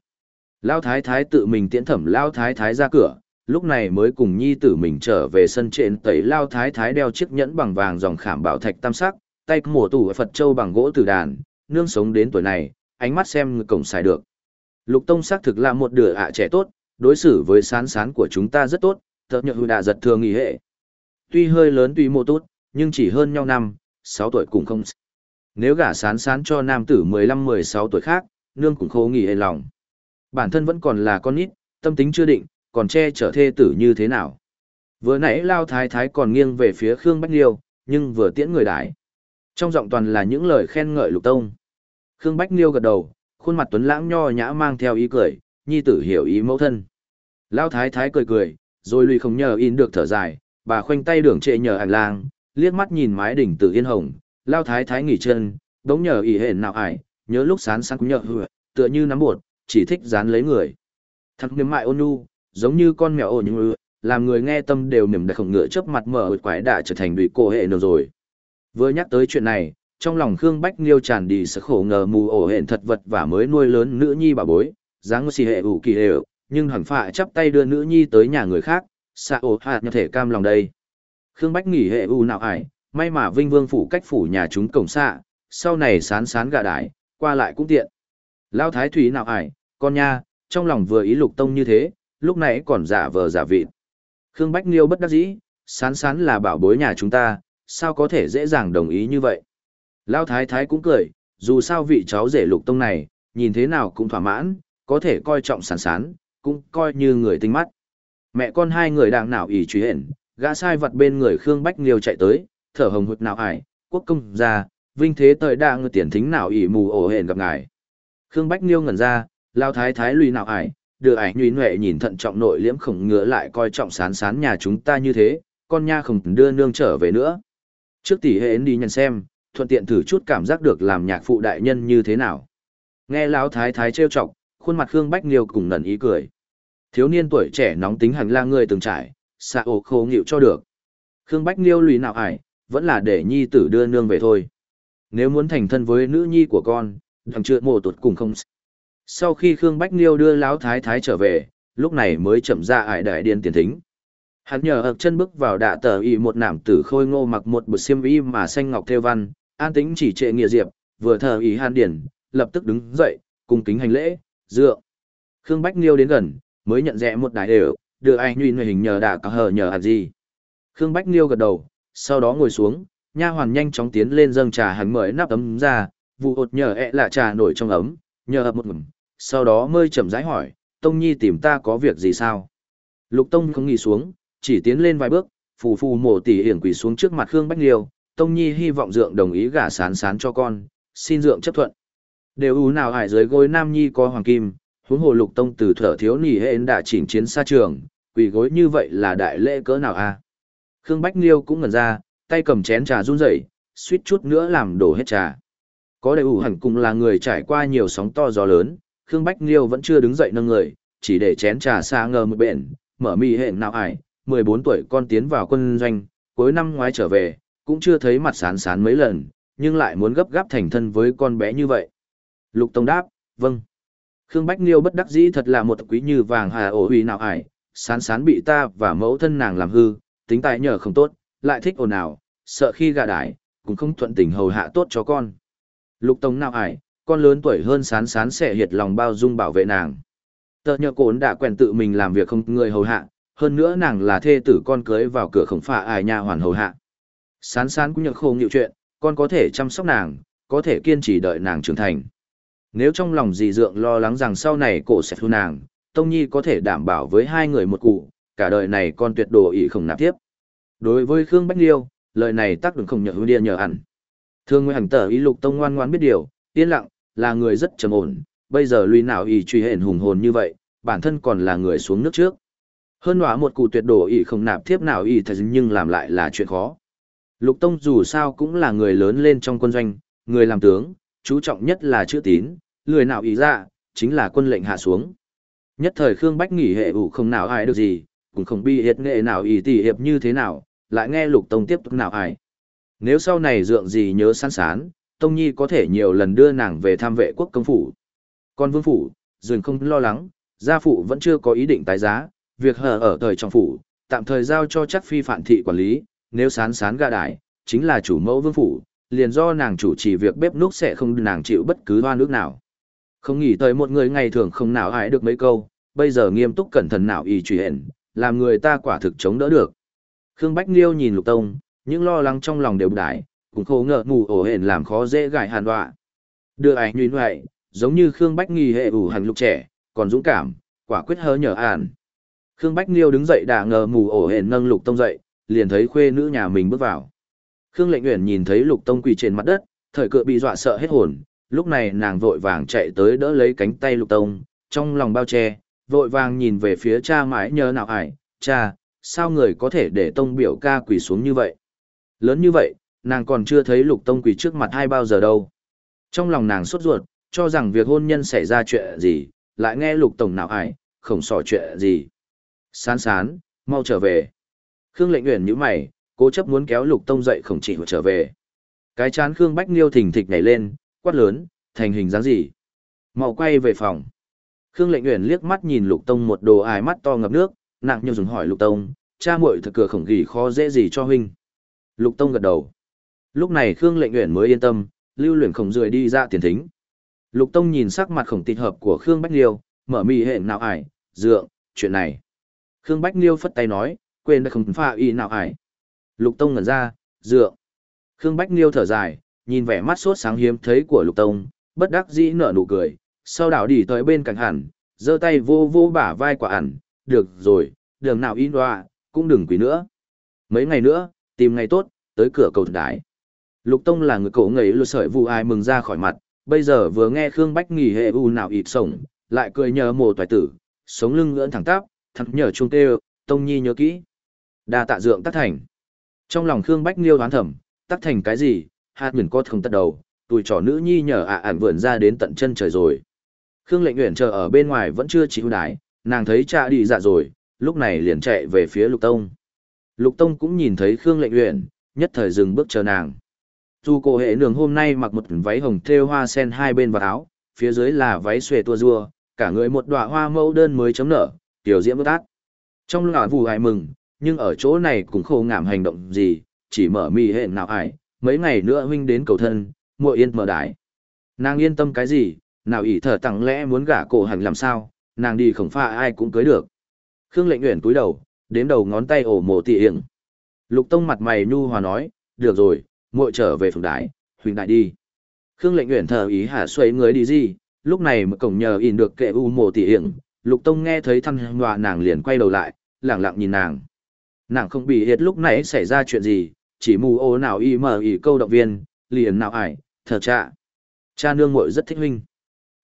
Lao Thái Thái tự mình tiễn thẩm Lao Thái Thái ra cửa, lúc này mới cùng nhi tử mình trở về sân trên tẩy Lao Thái Thái đeo chiếc nhẫn bằng vàng dòng khảm bảo thạch tam sắc, tay mùa tủ Phật Châu bằng gỗ tử đàn, nương sống đến tuổi này, ánh mắt xem người cổng xài được. Lục Tông xác thực là một đứa ạ trẻ tốt, đối xử với sán sán của chúng ta rất tốt, thật nhật hư đà giật thường nghỉ hệ. Tuy hơi lớn tuy mô tốt, nhưng chỉ hơn nhau năm, 6 tuổi cũng không. Nếu gả sán sán cho nam tử 15-16 tuổi khác, nương cũng khô nghỉ hệ lòng. Bản thân vẫn còn là con nít, tâm tính chưa định, còn che chở thê tử như thế nào. Vừa nãy Lao Thái Thái còn nghiêng về phía Khương Bách Liêu, nhưng vừa tiễn người đại Trong giọng toàn là những lời khen ngợi lục tông. Khương Bách Liêu gật đầu, khuôn mặt tuấn lãng nho nhã mang theo ý cười, nhi tử hiểu ý mẫu thân. Lao Thái Thái cười cười, rồi lùi không nhờ in được thở dài, bà khoanh tay đường trệ nhờ hành lang, liếc mắt nhìn mái đỉnh tử yên hồng, Lao Thái Thái nghỉ chân, đống nhờ ý hển nào ải, nhớ lúc sán sáng cũng nhờ hừa, tựa như nắm bột, chỉ thích dán lấy người. Thằng niềm mại ôn nhu, giống như con mèo ổ nhưng làm người nghe tâm đều mềm đặc khổng ngựa chớp mặt mở quái đã trở thành đùi cổ hệ nương rồi. Vừa nhắc tới chuyện này, trong lòng Khương Bách liêu tràn đi sự khổ ngờ mù ổ hẹn thật vật và mới nuôi lớn nữ nhi bà bối, dáng xì hệ ủ kỳ đều nhưng hẳn phạ chắp tay đưa nữ nhi tới nhà người khác, xa ổ hạt như thể cam lòng đây. Khương Bách nghỉ hệ ủ nào ải, may mà Vinh Vương phủ cách phủ nhà chúng cổng xạ, sau này sán sán gà đái, qua lại cũng tiện. Lao Thái Thủy nào ải, con nha, trong lòng vừa ý lục tông như thế, lúc nãy còn giả vờ giả vịt. Khương Bách Niêu bất đắc dĩ, sán sán là bảo bối nhà chúng ta, sao có thể dễ dàng đồng ý như vậy. Lao Thái Thái cũng cười, dù sao vị cháu rể lục tông này, nhìn thế nào cũng thỏa mãn, có thể coi trọng sán sán, cũng coi như người tinh mắt. Mẹ con hai người đang nào ỉ truy hển, gã sai vật bên người Khương Bách Niêu chạy tới, thở hồng hụt nào ải, quốc công ra, vinh thế tời đa ngư tiền thính nào ỉ mù ổ hển gặp ngài. Khương Bách Niêu ngẩn ra, lao thái thái lùi nào ải, đưa ảnh nhùy nhuệ nhìn thận trọng nội liễm khổng ngựa lại coi trọng sán sán nhà chúng ta như thế, con nha không đưa nương trở về nữa. Trước tỷ hệ đi nhận xem, thuận tiện thử chút cảm giác được làm nhạc phụ đại nhân như thế nào. Nghe lão thái thái trêu chọc, khuôn mặt Khương Bách Liêu cùng nần ý cười. Thiếu niên tuổi trẻ nóng tính hành la người từng trải, xạ ổ khô nghịu cho được. Khương Bách Liêu lùi nào ải, vẫn là để nhi tử đưa nương về thôi. Nếu muốn thành thân với nữ nhi của con, thằng chưa mồ tuột cùng không. Sau khi Khương Bách Liêu đưa lão thái thái trở về, lúc này mới chậm ra ải đại điên tiền thính. Hắn nhờ ập chân bước vào đạ tờ y một nảm tử khôi ngô mặc một bực xiêm y mà xanh ngọc theo văn, an tĩnh chỉ trệ nghĩa diệp, vừa thờ ý han điển, lập tức đứng dậy, cùng kính hành lễ, dựa. Khương Bách Liêu đến gần, mới nhận rẽ một đại đều, đưa anh nhuyên hình nhờ đạ cả hờ nhờ hạt gì. Khương Bách Liêu gật đầu, sau đó ngồi xuống, nha hoàn nhanh chóng tiến lên dâng trà hắn mới nắp ấm ra, vụ hột nhờ ẹ lạ trà nổi trong ấm, nhờ ập một ngụm, sau đó mới chậm rãi hỏi, Tông Nhi tìm ta có việc gì sao? Lục Tông không nghỉ xuống, chỉ tiến lên vài bước, phù phù mổ tỉ hiển quỳ xuống trước mặt Khương Bách Liêu, Tông Nhi hy vọng dượng đồng ý gả sán sán cho con, xin dượng chấp thuận. Đều ú nào hải dưới gối Nam Nhi có hoàng kim, huống hồ Lục Tông từ thở thiếu nỉ hệ đã chỉnh chiến xa trường, quỳ gối như vậy là đại lễ cỡ nào a? Khương Bách Liêu cũng ngẩn ra, tay cầm chén trà run rẩy, suýt chút nữa làm đổ hết trà. Có đầy ủ hẳn cùng là người trải qua nhiều sóng to gió lớn, Khương Bách Liêu vẫn chưa đứng dậy nâng người, chỉ để chén trà xa ngờ một bện, mở mì hẹn nào ải, 14 tuổi con tiến vào quân doanh, cuối năm ngoái trở về, cũng chưa thấy mặt sán sán mấy lần, nhưng lại muốn gấp gáp thành thân với con bé như vậy. Lục Tông đáp, vâng. Khương Bách Liêu bất đắc dĩ thật là một quý như vàng hà ổ huy nào ải, sán sán bị ta và mẫu thân nàng làm hư, tính tài nhờ không tốt, lại thích ồn ào, sợ khi gà đái, cũng không thuận tình hầu hạ tốt cho con. Lục Tông nào ải, con lớn tuổi hơn sán sán sẽ hiệt lòng bao dung bảo vệ nàng. Tờ nhờ cốn đã quen tự mình làm việc không người hầu hạ, hơn nữa nàng là thê tử con cưới vào cửa khổng phạ ải nhà hoàn hầu hạ. Sán sán cũng nhận khổ nhiều chuyện, con có thể chăm sóc nàng, có thể kiên trì đợi nàng trưởng thành. Nếu trong lòng dì dượng lo lắng rằng sau này cổ sẽ thu nàng, Tông Nhi có thể đảm bảo với hai người một cụ, cả đời này con tuyệt đồ ý không nạp tiếp. Đối với Khương Bách Liêu, lời này tác đừng không nhờ hư điên nhờ hẳn. Thương Nguyễn Hằng tờ ý lục tông ngoan ngoan biết điều, yên lặng, là người rất trầm ổn, bây giờ lùi nào ý truy hển hùng hồn như vậy, bản thân còn là người xuống nước trước. Hơn nữa một cụ tuyệt đổ ý không nạp tiếp nào ý thật nhưng làm lại là chuyện khó. Lục Tông dù sao cũng là người lớn lên trong quân doanh, người làm tướng, chú trọng nhất là chữ tín, lười nào ý ra, chính là quân lệnh hạ xuống. Nhất thời Khương Bách nghỉ hệ ủ không nào ai được gì, cũng không bi hiệt nghệ nào ý tỷ hiệp như thế nào, lại nghe Lục Tông tiếp tục nào ai. Nếu sau này dượng gì nhớ sán sán, Tông Nhi có thể nhiều lần đưa nàng về tham vệ quốc công phủ. Còn vương phủ, dường không lo lắng, gia phụ vẫn chưa có ý định tái giá, việc hở ở thời trong phủ, tạm thời giao cho chắc phi phản thị quản lý, nếu sán sán gà đại, chính là chủ mẫu vương phủ, liền do nàng chủ trì việc bếp núc sẽ không nàng chịu bất cứ hoa nước nào. Không nghĩ tới một người ngày thường không nào hại được mấy câu, bây giờ nghiêm túc cẩn thận nào y truy hển, làm người ta quả thực chống đỡ được. Khương Bách Liêu nhìn Lục Tông, những lo lắng trong lòng đều đại, cũng khổ ngợ ngủ ổ hển làm khó dễ gài hàn đọa. Đưa ảnh nhuyễn vậy, giống như Khương Bách nghi hệ ủ hành lục trẻ, còn dũng cảm, quả quyết hớ nhờ ản. Khương Bách Liêu đứng dậy đã ngờ mù ổ hển nâng Lục Tông dậy, liền thấy khuê nữ nhà mình bước vào. Khương Lệnh Uyển nhìn thấy Lục Tông quỳ trên mặt đất, thời cựa bị dọa sợ hết hồn, lúc này nàng vội vàng chạy tới đỡ lấy cánh tay Lục Tông, trong lòng bao che, vội vàng nhìn về phía cha mãi nhớ nào ải, cha, sao người có thể để Tông biểu ca quỳ xuống như vậy? Lớn như vậy, nàng còn chưa thấy Lục Tông quỳ trước mặt hai bao giờ đâu. Trong lòng nàng sốt ruột, cho rằng việc hôn nhân xảy ra chuyện gì, lại nghe Lục Tổng nào ải, khổng sỏ chuyện gì. Sán sán, mau trở về. Khương lệnh nguyện như mày, cố chấp muốn kéo lục tông dậy khổng chỉ trở về. Cái chán Khương Bách Niêu thình thịch nhảy lên, quát lớn, thành hình dáng gì. Mau quay về phòng. Khương lệnh nguyện liếc mắt nhìn lục tông một đồ ải mắt to ngập nước, nặng nhiều dùng hỏi lục tông, cha muội thật cửa khổng gỉ khó dễ gì cho huynh. Lục tông gật đầu. Lúc này Khương lệnh Uyển mới yên tâm, lưu luyện khổng rưỡi đi ra tiền thính. Lục tông nhìn sắc mặt khổng tịt hợp của Khương Bách liêu mở mì hệ nào ải, dượng, chuyện này. Khương Bách liêu phất tay nói, quên đã không pha y nào ải. Lục Tông ngẩn ra, dựa. Khương Bách liêu thở dài, nhìn vẻ mắt sốt sáng hiếm thấy của Lục Tông, bất đắc dĩ nở nụ cười, sau đảo đi tới bên cạnh hẳn, giơ tay vô vô bả vai quả ẩn, được rồi, đường nào in đoạ, cũng đừng quỷ nữa. Mấy ngày nữa, tìm ngày tốt, tới cửa cầu đái. Lục Tông là người cổ ngấy lùi sợi vụ ai mừng ra khỏi mặt, bây giờ vừa nghe Khương Bách nghỉ hệ u nào ịt sổng, lại cười nhờ mồ toài tử, sống lưng ngưỡng thẳng tắp, thẳng nhờ trung tê, Tông Nhi nhớ kỹ. đa tạ dượng tác thành. Trong lòng Khương Bách liêu đoán thầm, tắc thành cái gì, hạt nguyền có không tật đầu, tuổi trò nữ nhi nhờ ạ ản vượn ra đến tận chân trời rồi. Khương lệnh nguyện chờ ở bên ngoài vẫn chưa chịu đái, nàng thấy cha đi dạ rồi, lúc này liền chạy về phía lục tông. Lục tông cũng nhìn thấy Khương lệnh nguyện, nhất thời dừng bước chờ nàng. Dù cổ hệ nường hôm nay mặc một váy hồng thêu hoa sen hai bên vào áo, phía dưới là váy xuề tua rua, cả người một đóa hoa mẫu đơn mới chấm nở, tiểu diễm bất át. Trong lúc vù hài mừng, nhưng ở chỗ này cũng khô ngảm hành động gì, chỉ mở mì hệ nào ải, mấy ngày nữa huynh đến cầu thân, muội yên mở đại. Nàng yên tâm cái gì, nào ỷ thở tặng lẽ muốn gả cổ hành làm sao, nàng đi khổng pha ai cũng cưới được. Khương lệnh uyển cúi đầu, đếm đầu ngón tay ổ mồ tỉ hiểm. Lục tông mặt mày nhu hòa nói, được rồi, muội trở về phường đại huynh đại đi. Khương lệnh nguyện thờ ý hạ xoay người đi gì, lúc này mà cổng nhờ in được kệ u mồ tỉ hiểm. Lục tông nghe thấy thăng hoa nàng liền quay đầu lại, lẳng lặng nhìn nàng. Nàng không bị hiệt lúc nãy xảy ra chuyện gì, chỉ mù ô nào y mờ y câu động viên, liền nào ải, thờ cha. Cha nương muội rất thích huynh.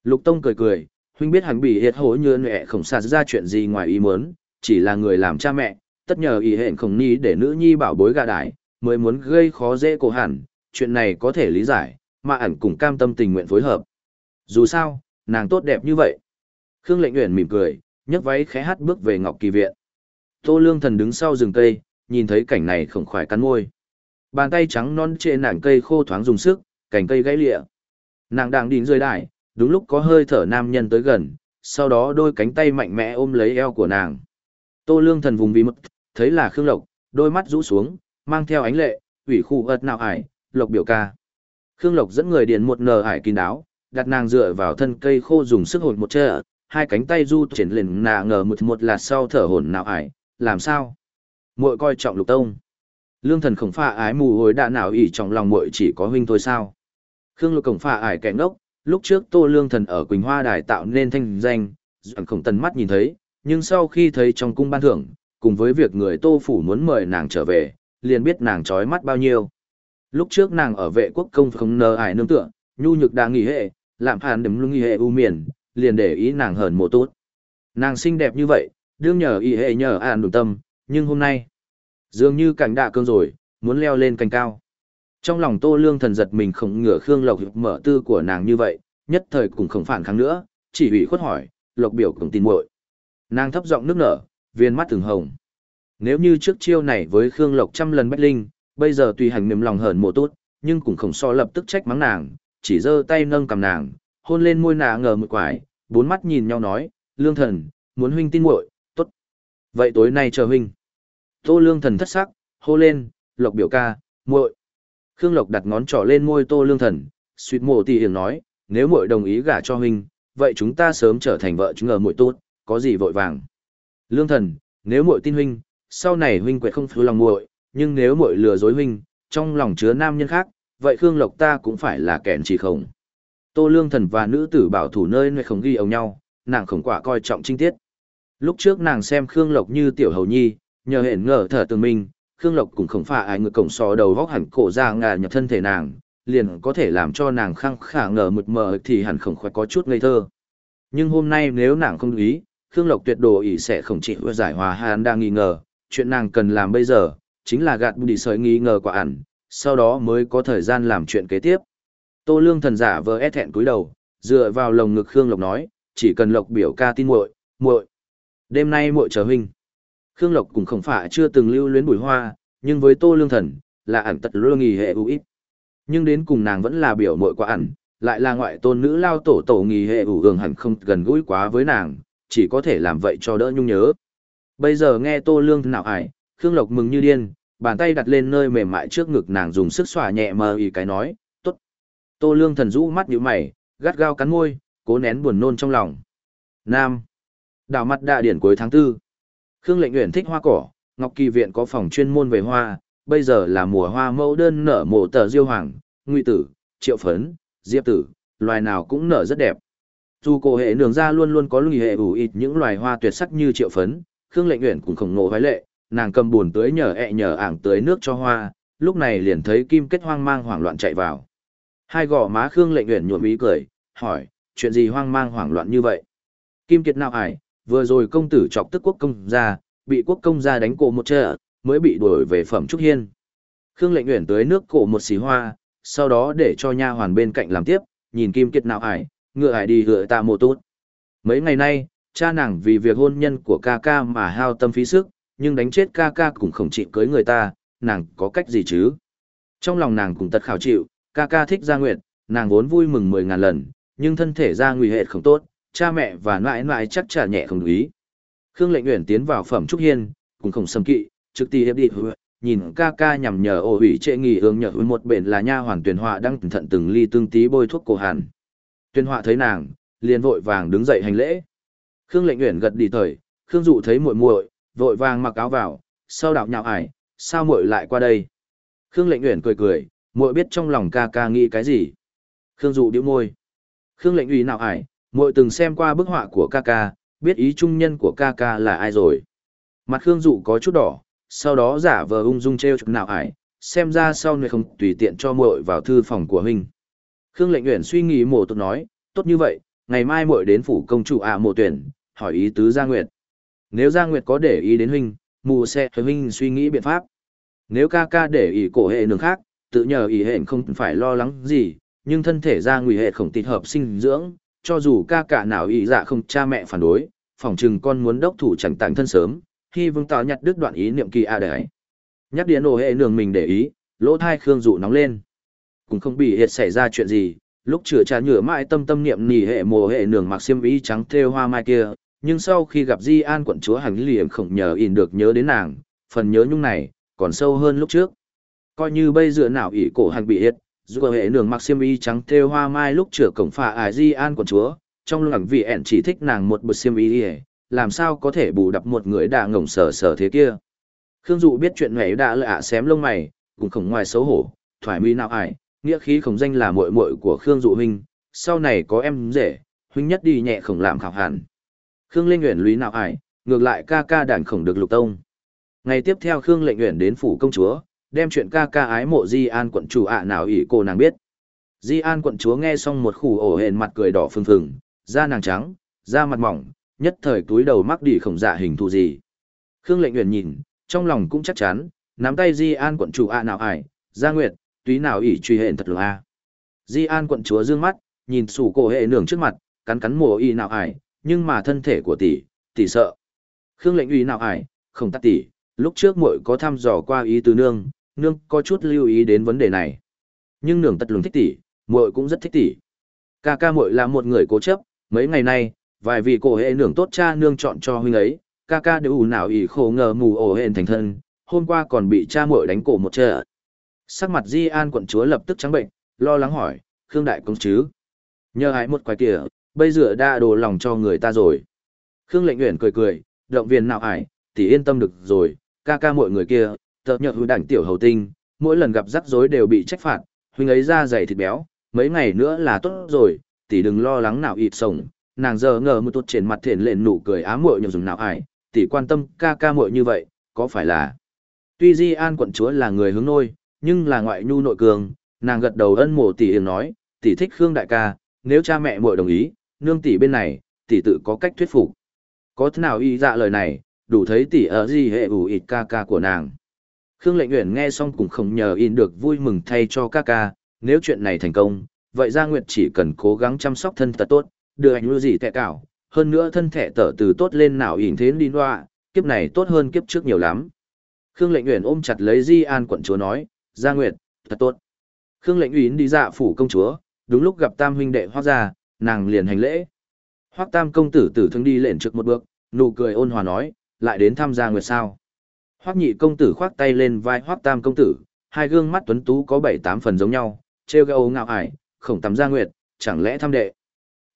Lục Tông cười cười, huynh biết hắn bị hiệt hối như nệ không xa ra chuyện gì ngoài ý muốn, chỉ là người làm cha mẹ, tất nhờ ý hẹn không ni để nữ nhi bảo bối gà đái, mới muốn gây khó dễ cổ hẳn, chuyện này có thể lý giải, mà ẩn cùng cam tâm tình nguyện phối hợp. Dù sao, nàng tốt đẹp như vậy. Khương lệnh nguyện mỉm cười, nhấc váy khẽ hát bước về Ngọc Kỳ Viện. Tô Lương Thần đứng sau rừng cây, nhìn thấy cảnh này không khỏi cắn môi. Bàn tay trắng non trên nàng cây khô thoáng dùng sức, cành cây gãy lịa. Nàng đang đỉnh rơi đại, đúng lúc có hơi thở nam nhân tới gần, sau đó đôi cánh tay mạnh mẽ ôm lấy eo của nàng. Tô Lương Thần vùng vì mất, thấy là Khương Lộc, đôi mắt rũ xuống, mang theo ánh lệ, ủy khu ợt nào ải, Lộc biểu ca. Khương Lộc dẫn người điền một nờ ải kín đáo, đặt nàng dựa vào thân cây khô dùng sức hồn một chơ, hai cánh tay du triển lên nà ngờ một một lạt sau thở hồn nào ải, làm sao? Muội coi trọng lục tông. Lương thần khổng pha ái mù hồi đã nào ỉ trong lòng muội chỉ có huynh thôi sao? Khương lộc khổng pha ải kẻ ngốc, lúc trước tô lương thần ở Quỳnh Hoa Đài tạo nên thanh danh, doãn khổng tần mắt nhìn thấy, nhưng sau khi thấy trong cung ban thưởng, cùng với việc người tô phủ muốn mời nàng trở về, liền biết nàng trói mắt bao nhiêu. Lúc trước nàng ở vệ quốc công không nờ ải nương tựa, nhu nhược đang nghỉ hệ, làm hàn đấm lưng nghỉ hệ u miền, liền để ý nàng hờn mộ tốt. Nàng xinh đẹp như vậy, đương nhờ y hệ nhờ an đủ tâm, nhưng hôm nay, dường như cảnh đạ cơn rồi, muốn leo lên cành cao. Trong lòng tô lương thần giật mình không ngửa Khương Lộc mở tư của nàng như vậy, nhất thời cũng không phản kháng nữa, chỉ ủy khuất hỏi, Lộc biểu cũng tin muội. Nàng thấp giọng nước nở, viên mắt từng hồng. Nếu như trước chiêu này với Khương Lộc trăm lần bách linh, bây giờ tùy hành mềm lòng hờn mộ tốt, nhưng cũng không so lập tức trách mắng nàng, chỉ giơ tay nâng cầm nàng, hôn lên môi nàng ngờ một quải, bốn mắt nhìn nhau nói, lương thần, muốn huynh tin muội, tốt. Vậy tối nay chờ huynh. Tô lương thần thất sắc, hô lên, lộc biểu ca, muội. Khương Lộc đặt ngón trỏ lên môi Tô Lương Thần, suýt mộ tỉ hiền nói, nếu muội đồng ý gả cho huynh, vậy chúng ta sớm trở thành vợ chứng ngờ muội tốt, có gì vội vàng. Lương Thần, nếu muội tin huynh, sau này huynh quệ không phứ lòng muội, nhưng nếu muội lừa dối huynh, trong lòng chứa nam nhân khác, vậy Khương Lộc ta cũng phải là kẻn chỉ không. Tô Lương Thần và nữ tử bảo thủ nơi nơi không ghi ấu nhau, nàng khổng quả coi trọng trinh tiết. Lúc trước nàng xem Khương Lộc như tiểu hầu nhi, nhờ hẹn ngờ thở từng mình, Khương Lộc cũng không phải ai người cổng sò đầu vóc hẳn cổ ra ngà nhập thân thể nàng, liền có thể làm cho nàng khăng khả ngờ mực mờ thì hẳn không khoái có chút ngây thơ. Nhưng hôm nay nếu nàng không ý, Khương Lộc tuyệt đồ ý sẽ không chỉ giải hòa hắn đang nghi ngờ, chuyện nàng cần làm bây giờ, chính là gạt bùi sợi nghi ngờ quả ẩn, sau đó mới có thời gian làm chuyện kế tiếp. Tô Lương thần giả vờ ép thẹn cúi đầu, dựa vào lồng ngực Khương Lộc nói, chỉ cần Lộc biểu ca tin muội, muội. Đêm nay muội chờ huynh. Khương Lộc cũng không phải chưa từng lưu luyến bùi hoa, nhưng với Tô Lương Thần, là ẩn tật lương nghỉ hệ ưu ít. Nhưng đến cùng nàng vẫn là biểu muội quá ẩn, lại là ngoại tôn nữ lao tổ tổ nghỉ hệ ủ hưởng hẳn không gần gũi quá với nàng, chỉ có thể làm vậy cho đỡ nhung nhớ. Bây giờ nghe Tô Lương nào ải, Khương Lộc mừng như điên, bàn tay đặt lên nơi mềm mại trước ngực nàng dùng sức xòa nhẹ mờ ý cái nói, tốt. Tô Lương thần rũ mắt nhíu mày, gắt gao cắn môi, cố nén buồn nôn trong lòng. Nam. Đảo mặt đạ điển cuối tháng tư. Khương Lệnh Uyển thích hoa cỏ, Ngọc Kỳ viện có phòng chuyên môn về hoa, bây giờ là mùa hoa mẫu đơn nở mộ tờ diêu hoàng, nguy tử, triệu phấn, diệp tử, loài nào cũng nở rất đẹp. Dù cổ hệ nường ra luôn luôn có lùi hệ ủ ít những loài hoa tuyệt sắc như triệu phấn, Khương Lệnh Uyển cũng khổng nộ hoái lệ, nàng cầm bùn tưới nhờ ẹ nhờ ảng tưới nước cho hoa, lúc này liền thấy kim kết hoang mang hoảng loạn chạy vào. Hai gò má Khương Lệnh Uyển nhuộm ý cười, hỏi, chuyện gì hoang mang hoảng loạn như vậy? Kim Kiệt nào ải, vừa rồi công tử chọc tức quốc công gia, bị quốc công gia đánh cổ một chợ mới bị đuổi về phẩm trúc hiên. Khương lệnh uyển tưới nước cổ một xí hoa, sau đó để cho nha hoàn bên cạnh làm tiếp, nhìn kim kiệt nào ải, ngựa ải đi gợi tạ mộ tốt. Mấy ngày nay, cha nàng vì việc hôn nhân của ca ca mà hao tâm phí sức, nhưng đánh chết ca ca cũng không chịu cưới người ta, nàng có cách gì chứ? Trong lòng nàng cũng tật khảo chịu, ca ca thích gia nguyệt, nàng vốn vui mừng mười ngàn lần, nhưng thân thể Gia nguy hệt không tốt, cha mẹ và nãi nãi chắc trả nhẹ không ý. Khương Lệnh Uyển tiến vào phẩm trúc hiên, cũng không sầm kỵ, trực tiếp đi nhìn ca ca nhằm nhờ ổ ủy trệ nghỉ hướng nhờ một bên là nha hoàn tuyển họa đang cẩn thận từng ly tương tí bôi thuốc cổ hàn. Tuyển họa thấy nàng, liền vội vàng đứng dậy hành lễ. Khương Lệnh Uyển gật đi thời, Khương Dụ thấy muội muội, vội vàng mặc áo vào, sau đạo nhạo ải, sao muội lại qua đây? Khương Lệnh Uyển cười cười, muội biết trong lòng ca ca nghĩ cái gì. Khương Dụ điếu môi. Khương Lệnh Uy nào ải, muội từng xem qua bức họa của ca ca, biết ý trung nhân của ca ca là ai rồi. Mặt Khương Dụ có chút đỏ, sau đó giả vờ ung dung treo chọc nào ải, xem ra sau này không tùy tiện cho muội vào thư phòng của huynh. Khương Lệnh Uyển suy nghĩ một tốt nói, tốt như vậy, ngày mai muội đến phủ công chủ ạ à mộ tuyển, hỏi ý tứ Gia Nguyệt. Nếu Gia Nguyệt có để ý đến huynh, mù sẽ huynh suy nghĩ biện pháp. Nếu ca ca để ý cổ hệ nương khác, tự nhờ ý hệ không phải lo lắng gì, nhưng thân thể Gia nguy hệ không tịt hợp sinh dưỡng, cho dù ca cả nào ý dạ không cha mẹ phản đối, phỏng chừng con muốn đốc thủ chẳng tặng thân sớm, khi vương tạo nhặt đứt đoạn ý niệm kỳ a đấy. Nhắc điện ổ hệ nương mình để ý, lỗ thai khương dụ nóng lên. Cũng không bị hiệt xảy ra chuyện gì, lúc chữa trà nhựa mãi tâm tâm niệm nỉ hệ mồ hệ nường mặc xiêm y trắng thêu hoa mai kia, nhưng sau khi gặp Di An quận chúa hành liềm không nhờ in được nhớ đến nàng, phần nhớ nhung này, còn sâu hơn lúc trước. Coi như bây giờ nào ỉ cổ hành bị hết dù hệ nường mặc xiêm y trắng thêu hoa mai lúc chữa cổng phà ải Di An quận chúa, trong lòng vì ẻn chỉ thích nàng một bực xiêm y làm sao có thể bù đắp một người đã ngổng sở sở thế kia. Khương Dụ biết chuyện này đã lạ xém lông mày, cũng không ngoài xấu hổ, thoải mi nào ải, nghĩa khí khổng danh là muội muội của Khương Dụ huynh, sau này có em rể, huynh nhất đi nhẹ khổng làm khảo hẳn. Khương Linh Uyển lúy nào ải, ngược lại ca ca đàn khổng được lục tông. Ngày tiếp theo Khương Lệnh Uyển đến phủ công chúa, đem chuyện ca ca ái mộ Di An quận chủ ạ nào ỷ cô nàng biết. Di An quận chúa nghe xong một khủ ổ hển mặt cười đỏ phừng phừng, da nàng trắng, da mặt mỏng, nhất thời túi đầu mắc đi khổng dạ hình thù gì. Khương lệnh nguyện nhìn, trong lòng cũng chắc chắn, nắm tay Di An quận chủ ạ nào ải, gia nguyệt, túy nào ỷ truy hện thật là a. Di An quận chúa dương mắt, nhìn sủ cổ hệ nường trước mặt, cắn cắn mùa y nào ải, nhưng mà thân thể của tỷ, tỷ sợ. Khương lệnh uy nào ải, không tắt tỷ, lúc trước muội có thăm dò qua ý tứ nương, nương có chút lưu ý đến vấn đề này. Nhưng nương tật lùng thích tỷ, muội cũng rất thích tỷ. Ca ca muội là một người cố chấp, mấy ngày nay, vài vị cổ hệ nương tốt cha nương chọn cho huynh ấy, ca ca đều ủ nào ỉ khổ ngờ mù ổ hẹn thành thân, hôm qua còn bị cha muội đánh cổ một trận. Sắc mặt Di An quận chúa lập tức trắng bệnh, lo lắng hỏi, Khương Đại Công chứ? Nhờ hãy một quái kìa, bây giờ đã đồ lòng cho người ta rồi. Khương Lệnh nguyễn cười cười, động viên nào ải, tỷ yên tâm được rồi, ca ca mọi người kia, tợ nhợt hữu đảnh tiểu hầu tinh, mỗi lần gặp rắc rối đều bị trách phạt, huynh ấy ra dày thịt béo, mấy ngày nữa là tốt rồi, tỷ đừng lo lắng nào ịt sổng, nàng giờ ngờ một tốt trên mặt thiện lên nụ cười ám muội nhầm dùng nào ải, tỷ quan tâm ca ca muội như vậy, có phải là... Tuy Di An quận chúa là người hướng nôi, nhưng là ngoại nhu nội cường, nàng gật đầu ân mộ tỷ hiền nói, tỷ thích Khương đại ca, nếu cha mẹ muội đồng ý, nương tỷ bên này, tỷ tự có cách thuyết phục. Có thế nào y dạ lời này, đủ thấy tỷ ở gì hệ ủ ịt ca ca của nàng. Khương lệnh nguyện nghe xong cũng không nhờ in được vui mừng thay cho ca ca, nếu chuyện này thành công, vậy Gia Nguyệt chỉ cần cố gắng chăm sóc thân tật tốt, đưa anh lưu gì tệ cảo, hơn nữa thân thể tở từ tốt lên nào ỉn thế đi loa, kiếp này tốt hơn kiếp trước nhiều lắm. Khương lệnh nguyện ôm chặt lấy Di An quận chúa nói, Gia Nguyệt, thật tốt. Khương lệnh uyển đi dạ phủ công chúa, đúng lúc gặp tam huynh đệ hoác gia, nàng liền hành lễ. Hoác tam công tử tử thương đi lệnh trước một bước, nụ cười ôn hòa nói, lại đến thăm Gia Nguyệt sao. Hoác nhị công tử khoác tay lên vai hoác tam công tử, hai gương mắt tuấn tú có bảy tám phần giống nhau, treo gâu ngạo ải, khổng tắm Gia Nguyệt, chẳng lẽ thăm đệ.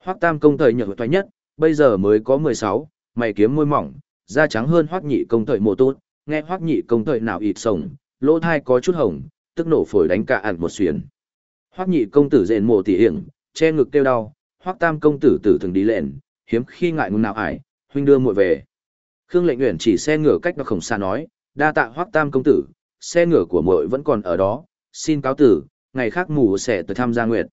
Hoác tam công thời nhược toái nhất, bây giờ mới có mười sáu, mày kiếm môi mỏng, da trắng hơn hoác nhị công thời mộ tốt, nghe hoác nhị công thời nào ịt sổng, lỗ thai có chút hồng, tức nổ phổi đánh cả ẩn một xuyến. Hoắc nhị công tử rèn mồ tỉ hiểm, che ngực kêu đau, Hoắc tam công tử tử thường đi lên, hiếm khi ngại ngùng nào ải, huynh đưa muội về. Khương Lệnh Uyển chỉ xe ngựa cách nó không xa nói, đa tạ Hoắc tam công tử, xe ngựa của muội vẫn còn ở đó, xin cáo tử, ngày khác mù sẽ tới tham gia nguyệt.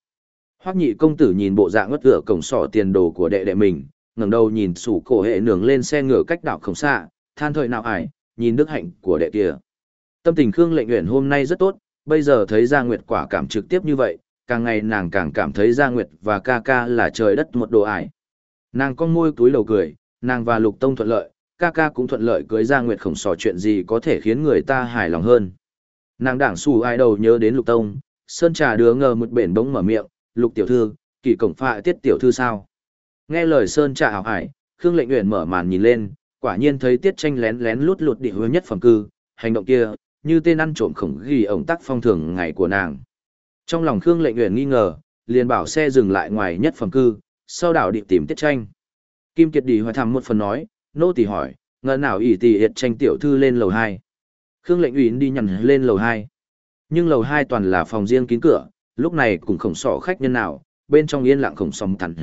Hoắc nhị công tử nhìn bộ dạng ngất ngửa cổng sỏ tiền đồ của đệ đệ mình, ngẩng đầu nhìn sủ cổ hệ nướng lên xe ngựa cách đảo không xa, than thời nào ải, nhìn đức hạnh của đệ kia. Tâm tình Khương Lệnh Uyển hôm nay rất tốt, bây giờ thấy Gia Nguyệt quả cảm trực tiếp như vậy, càng ngày nàng càng cảm thấy Gia Nguyệt và ca ca là trời đất một đồ ải. Nàng con môi túi lầu cười, nàng và Lục Tông thuận lợi, ca ca cũng thuận lợi cưới Gia Nguyệt khổng sò chuyện gì có thể khiến người ta hài lòng hơn. Nàng đảng xù ai đầu nhớ đến Lục Tông, Sơn Trà đứa ngờ một bển bỗng mở miệng, Lục Tiểu Thư, kỳ cổng phạ tiết Tiểu Thư sao? Nghe lời Sơn Trà hảo hải, Khương Lệnh Uyển mở màn nhìn lên, quả nhiên thấy tiết tranh lén lén lút lút địa hứa nhất phẩm cư, hành động kia, như tên ăn trộm khổng ghi ổng tắc phong thường ngày của nàng. Trong lòng Khương Lệnh Uyển nghi ngờ, liền bảo xe dừng lại ngoài nhất phẩm cư, sau đảo điệp tìm tiết tranh. Kim Kiệt đi hỏi thăm một phần nói, nô tỳ hỏi, ngờ nào ỷ tỷ hiệt tranh tiểu thư lên lầu 2. Khương Lệnh Uyển đi nhằn lên lầu 2. Nhưng lầu 2 toàn là phòng riêng kín cửa, lúc này cũng không sọ khách nhân nào, bên trong yên lặng không sóng thẳng.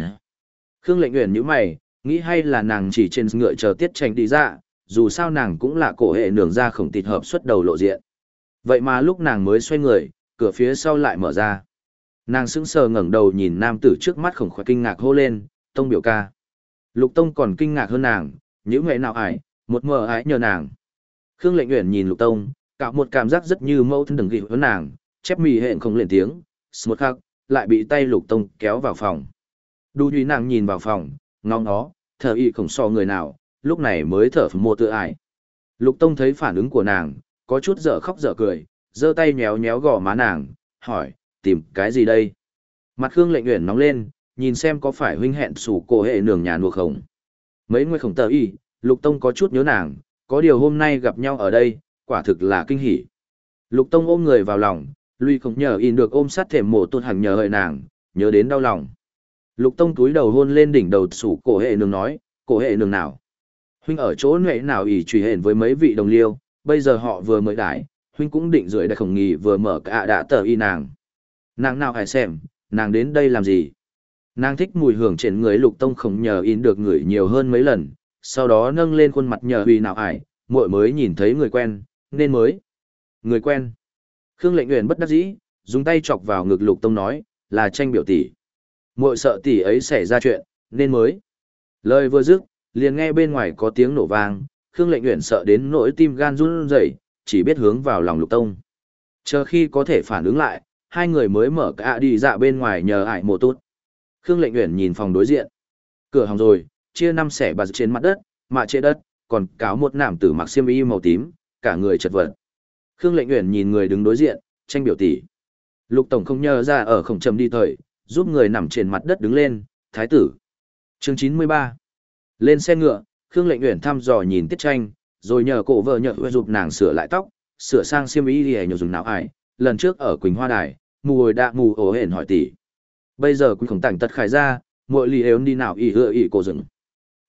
Khương Lệnh Uyển nhíu mày, nghĩ hay là nàng chỉ trên ngựa chờ tiết tranh đi ra, dù sao nàng cũng là cổ hệ nường ra khổng tịt hợp xuất đầu lộ diện. Vậy mà lúc nàng mới xoay người, cửa phía sau lại mở ra. Nàng sững sờ ngẩng đầu nhìn nam tử trước mắt khổng khoái kinh ngạc hô lên, tông biểu ca. Lục tông còn kinh ngạc hơn nàng, những nghệ nào ải, một mờ ái nhờ nàng. Khương lệnh uyển nhìn lục tông, cạo một cảm giác rất như mâu thân đừng ghi hơn nàng, chép mì hẹn không lên tiếng, một khắc, lại bị tay lục tông kéo vào phòng. Đu nhùy nàng nhìn vào phòng, ngóng nó, thở y khổng so người nào, lúc này mới thở phù mô tự ải. Lục Tông thấy phản ứng của nàng, có chút dở khóc dở cười, giơ tay nhéo nhéo gò má nàng, hỏi, tìm cái gì đây? Mặt Khương lệnh uyển nóng lên, nhìn xem có phải huynh hẹn sủ cổ hệ nường nhà nuộc không. Mấy người khổng tờ y, Lục Tông có chút nhớ nàng, có điều hôm nay gặp nhau ở đây, quả thực là kinh hỉ. Lục Tông ôm người vào lòng, lui không nhờ in được ôm sát thềm mộ tôn hằng nhờ hợi nàng, nhớ đến đau lòng. Lục Tông túi đầu hôn lên đỉnh đầu sủ cổ hệ nương nói, cổ hệ nương nào? Huynh ở chỗ nệ nào ỷ truy hển với mấy vị đồng liêu, bây giờ họ vừa mới đại, huynh cũng định rưỡi đại khổng nghỉ vừa mở cả đã tờ y nàng. Nàng nào hãy xem, nàng đến đây làm gì? Nàng thích mùi hưởng trên người lục tông khổng nhờ in được người nhiều hơn mấy lần, sau đó nâng lên khuôn mặt nhờ uy nào ải, muội mới nhìn thấy người quen, nên mới. Người quen. Khương lệnh nguyện bất đắc dĩ, dùng tay chọc vào ngực lục tông nói, là tranh biểu tỷ. Muội sợ tỷ ấy xảy ra chuyện, nên mới. Lời vừa dứt, liền nghe bên ngoài có tiếng nổ vang, Khương Lệnh Uyển sợ đến nỗi tim gan run rẩy, chỉ biết hướng vào lòng Lục Tông. Chờ khi có thể phản ứng lại, hai người mới mở cả đi dạ bên ngoài nhờ ải một tốt. Khương Lệnh Uyển nhìn phòng đối diện. Cửa hỏng rồi, chia năm xẻ bạt trên mặt đất, mạ trên đất, còn cáo một nam tử mặc xiêm y màu tím, cả người chật vật. Khương Lệnh Uyển nhìn người đứng đối diện, tranh biểu tỷ. Lục tổng không nhờ ra ở khổng trầm đi thời, giúp người nằm trên mặt đất đứng lên, thái tử. Chương 93. Lên xe ngựa, Khương Lệnh Uyển thăm dò nhìn Tiết Tranh, rồi nhờ cổ vợ nhờ giúp nàng sửa lại tóc, sửa sang xiêm y đi nhờ dùng não ải, lần trước ở Quỳnh Hoa Đài, mù hồi đạ mù ổ hển hỏi tỷ. Bây giờ Quỳnh khổng tảnh tật khải ra, muội lì ếu đi nào ỉ hựa ỉ cổ rừng.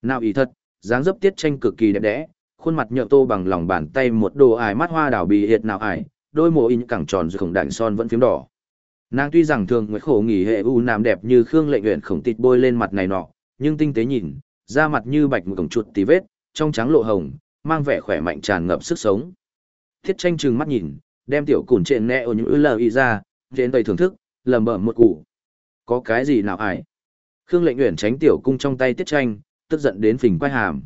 Nào ỉ thật, dáng dấp Tiết Tranh cực kỳ đẹp đẽ, khuôn mặt nhợt tô bằng lòng bàn tay một đồ ải mắt hoa đảo bị hiệt nào ải, đôi mồ in cẳng tròn rồi khổng đảnh son vẫn phím đỏ. Nàng tuy rằng thường nguyệt khổ nghỉ hệ u nam đẹp như Khương Lệnh Uyển khổng tịt bôi lên mặt này nọ, nhưng tinh tế nhìn, da mặt như bạch một cổng chuột tí vết, trong trắng lộ hồng, mang vẻ khỏe mạnh tràn ngập sức sống. Thiết tranh trừng mắt nhìn, đem tiểu cùn trên nẹ ở những lờ y ra, trên tầy thưởng thức, lầm bẩm một củ. Có cái gì nào ải? Khương lệnh uyển tránh tiểu cung trong tay tiết tranh, tức giận đến phình quay hàm.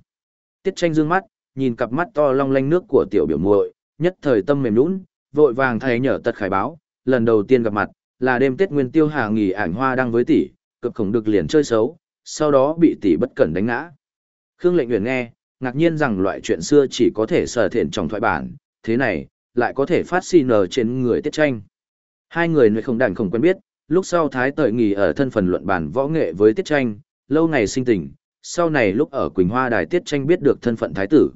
Tiết tranh dương mắt, nhìn cặp mắt to long lanh nước của tiểu biểu muội, nhất thời tâm mềm nũng, vội vàng thay nhở tật khải báo, lần đầu tiên gặp mặt, là đêm Tết Nguyên Tiêu Hà nghỉ ảnh hoa đang với tỷ, cực khổng được liền chơi xấu, sau đó bị tỷ bất cẩn đánh ngã. Khương Lệnh nguyện nghe, ngạc nhiên rằng loại chuyện xưa chỉ có thể sở thiện trong thoại bản, thế này, lại có thể phát xin ở trên người tiết tranh. Hai người nơi không đàn không quen biết, lúc sau Thái Tợi nghỉ ở thân phần luận bản võ nghệ với tiết tranh, lâu ngày sinh tình, sau này lúc ở Quỳnh Hoa Đài tiết tranh biết được thân phận Thái tử.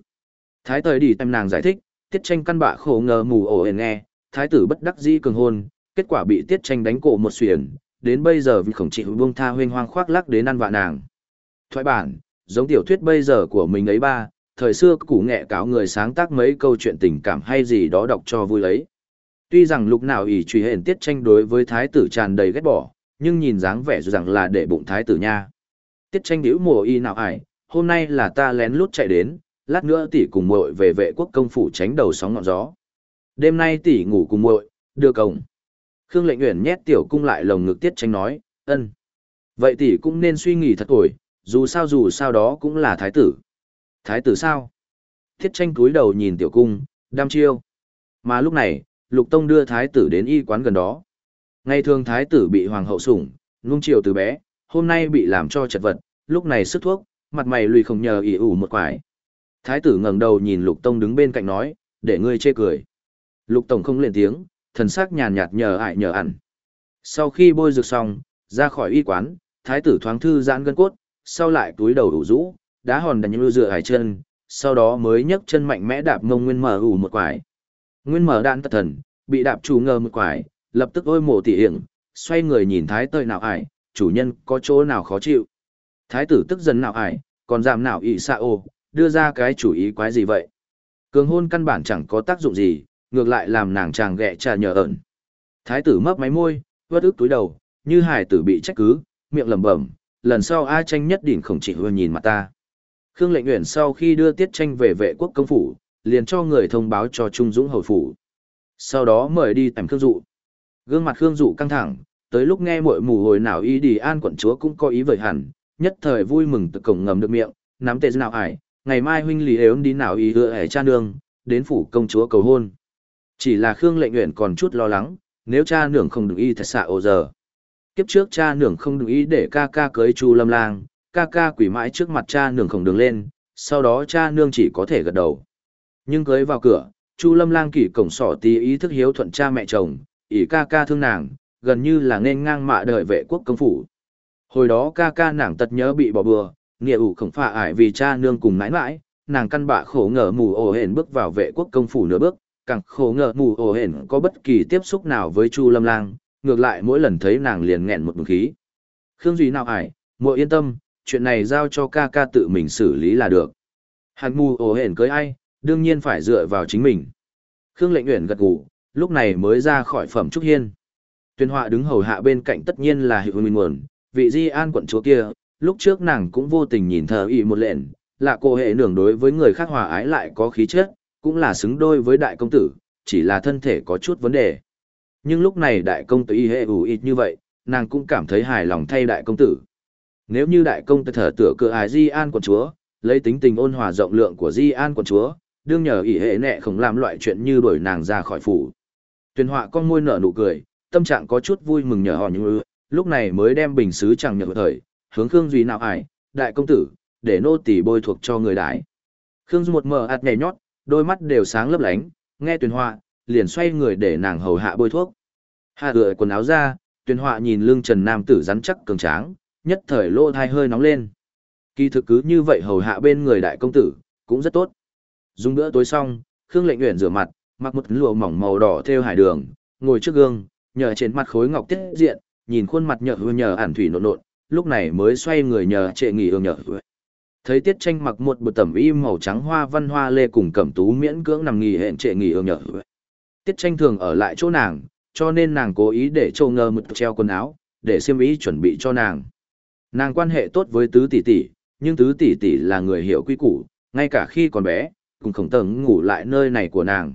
Thái Tợi đi tâm nàng giải thích, tiết tranh căn bạ khổ ngờ mù ổ nghe, Thái tử bất đắc dĩ cường hôn, kết quả bị tiết tranh đánh cổ một xuyển, đến bây giờ vì khổng trị buông tha huynh hoang khoác lắc đến ăn vạ nàng. Thoại bản, giống tiểu thuyết bây giờ của mình ấy ba, thời xưa củ nghệ cáo người sáng tác mấy câu chuyện tình cảm hay gì đó đọc cho vui lấy. Tuy rằng lúc nào ỷ truy hển tiết tranh đối với thái tử tràn đầy ghét bỏ, nhưng nhìn dáng vẻ rằng là để bụng thái tử nha. Tiết tranh điếu mùa y nào ải, hôm nay là ta lén lút chạy đến, lát nữa tỷ cùng muội về vệ quốc công phủ tránh đầu sóng ngọn gió. Đêm nay tỷ ngủ cùng muội, đưa cổng. Khương Lệnh Uyển nhét tiểu cung lại lồng ngực tiết tranh nói, ân. Vậy tỷ cũng nên suy nghĩ thật ổi, dù sao dù sao đó cũng là thái tử. Thái tử sao? Tiết tranh cúi đầu nhìn tiểu cung, đam chiêu. Mà lúc này, Lục Tông đưa thái tử đến y quán gần đó. Ngày thường thái tử bị hoàng hậu sủng, nung chiều từ bé, hôm nay bị làm cho chật vật, lúc này sức thuốc, mặt mày lùi không nhờ ỉ ủ một quải. Thái tử ngẩng đầu nhìn Lục Tông đứng bên cạnh nói, để ngươi chê cười. Lục Tổng không lên tiếng, thần sắc nhàn nhạt nhờ ải nhờ ẩn. Sau khi bôi dược xong, ra khỏi y quán, thái tử thoáng thư giãn gân cốt, sau lại túi đầu đủ rũ, đá hòn đành như dựa hải chân, sau đó mới nhấc chân mạnh mẽ đạp mông nguyên mở ủ một quải. Nguyên mở đạn tật thần, bị đạp chủ ngờ một quải, lập tức ôi mổ tỉ hiểm, xoay người nhìn thái tơi nào ải, chủ nhân có chỗ nào khó chịu. Thái tử tức giận nào ải, còn giảm nào ị xa ô, đưa ra cái chủ ý quái gì vậy. Cường hôn căn bản chẳng có tác dụng gì, ngược lại làm nàng chàng ghẹ trà nhờ ẩn. Thái tử mấp máy môi, vớt ức túi đầu, như hải tử bị trách cứ, miệng lẩm bẩm, lần sau A tranh nhất định không chỉ hương nhìn mặt ta. Khương lệnh nguyện sau khi đưa tiết tranh về vệ quốc công phủ, liền cho người thông báo cho Trung Dũng hầu phủ. Sau đó mời đi tầm Khương Dụ. Gương mặt Khương Dụ căng thẳng, tới lúc nghe muội mù hồi nào y đi an quận chúa cũng có ý vời hẳn, nhất thời vui mừng từ cổng ngầm được miệng, nắm tệ nào ải, ngày mai huynh lý ếu đi nào y hứa hẻ cha nương, đến phủ công chúa cầu hôn. Chỉ là Khương lệnh nguyện còn chút lo lắng, nếu cha nương không được y thật xạ ồ giờ. Kiếp trước cha nương không được ý để ca ca cưới Chu Lâm Lang, ca ca quỷ mãi trước mặt cha nương không đường lên, sau đó cha nương chỉ có thể gật đầu. Nhưng cưới vào cửa, Chu Lâm Lang kỷ cổng sỏ tí ý thức hiếu thuận cha mẹ chồng, ỷ ca ca thương nàng, gần như là nên ngang mạ đời vệ quốc công phủ. Hồi đó ca ca nàng tật nhớ bị bỏ bừa, nghĩa ủ khổng phạ ải vì cha nương cùng mãi mãi, nàng căn bạ khổ ngờ mù ổ hển bước vào vệ quốc công phủ nửa bước, càng khổ ngờ mù ổ hển có bất kỳ tiếp xúc nào với Chu Lâm Lang, ngược lại mỗi lần thấy nàng liền nghẹn một bụng khí. Khương Duy nào ải, muội yên tâm, chuyện này giao cho ca ca tự mình xử lý là được. Hàn mù ổ hển cưới ai, đương nhiên phải dựa vào chính mình. Khương lệnh Uyển gật gù, lúc này mới ra khỏi phẩm trúc hiên. Tuyên họa đứng hầu hạ bên cạnh tất nhiên là hiệu minh nguồn, vị di an quận chúa kia, lúc trước nàng cũng vô tình nhìn thờ ý một lệnh, là cô hệ nưởng đối với người khác hòa ái lại có khí chất, cũng là xứng đôi với đại công tử, chỉ là thân thể có chút vấn đề. Nhưng lúc này đại công tử y hệ ủ ít như vậy, nàng cũng cảm thấy hài lòng thay đại công tử. Nếu như đại công tử thở tựa cửa ái di an quận chúa, lấy tính tình ôn hòa rộng lượng của di an quận chúa, đương nhờ ỷ hệ nẹ không làm loại chuyện như đuổi nàng ra khỏi phủ. Tuyền họa con môi nở nụ cười, tâm trạng có chút vui mừng nhờ họ như lúc này mới đem bình sứ chẳng nhờ thời, hướng Khương Duy nào ải, đại công tử, để nô tỳ bôi thuộc cho người đại. Khương Duy một mờ ạt nhảy nhót, đôi mắt đều sáng lấp lánh, nghe Tuyền họa, liền xoay người để nàng hầu hạ bôi thuốc. Hạ gửi quần áo ra, tuyển họa nhìn lưng trần nam tử rắn chắc cường tráng, nhất thời lô thai hơi nóng lên. Kỳ thực cứ như vậy hầu hạ bên người đại công tử, cũng rất tốt. Dùng bữa tối xong, Khương Lệnh Uyển rửa mặt, mặc một lụa mỏng màu đỏ theo hải đường, ngồi trước gương, nhờ trên mặt khối ngọc tiết diện, nhìn khuôn mặt nhợ hư nhờ ản thủy nộn nộn, lúc này mới xoay người nhờ trệ nghỉ ương nhờ Thấy Tiết Tranh mặc một bộ tẩm y màu trắng hoa văn hoa lê cùng cẩm tú miễn cưỡng nằm nghỉ hẹn trệ nghỉ ương nhở Tiết Tranh thường ở lại chỗ nàng, cho nên nàng cố ý để châu ngơ mực treo quần áo, để xiêm ý chuẩn bị cho nàng. Nàng quan hệ tốt với tứ tỷ tỷ, nhưng tứ tỷ tỷ là người hiểu quy củ, ngay cả khi còn bé, cũng không tầng ngủ lại nơi này của nàng.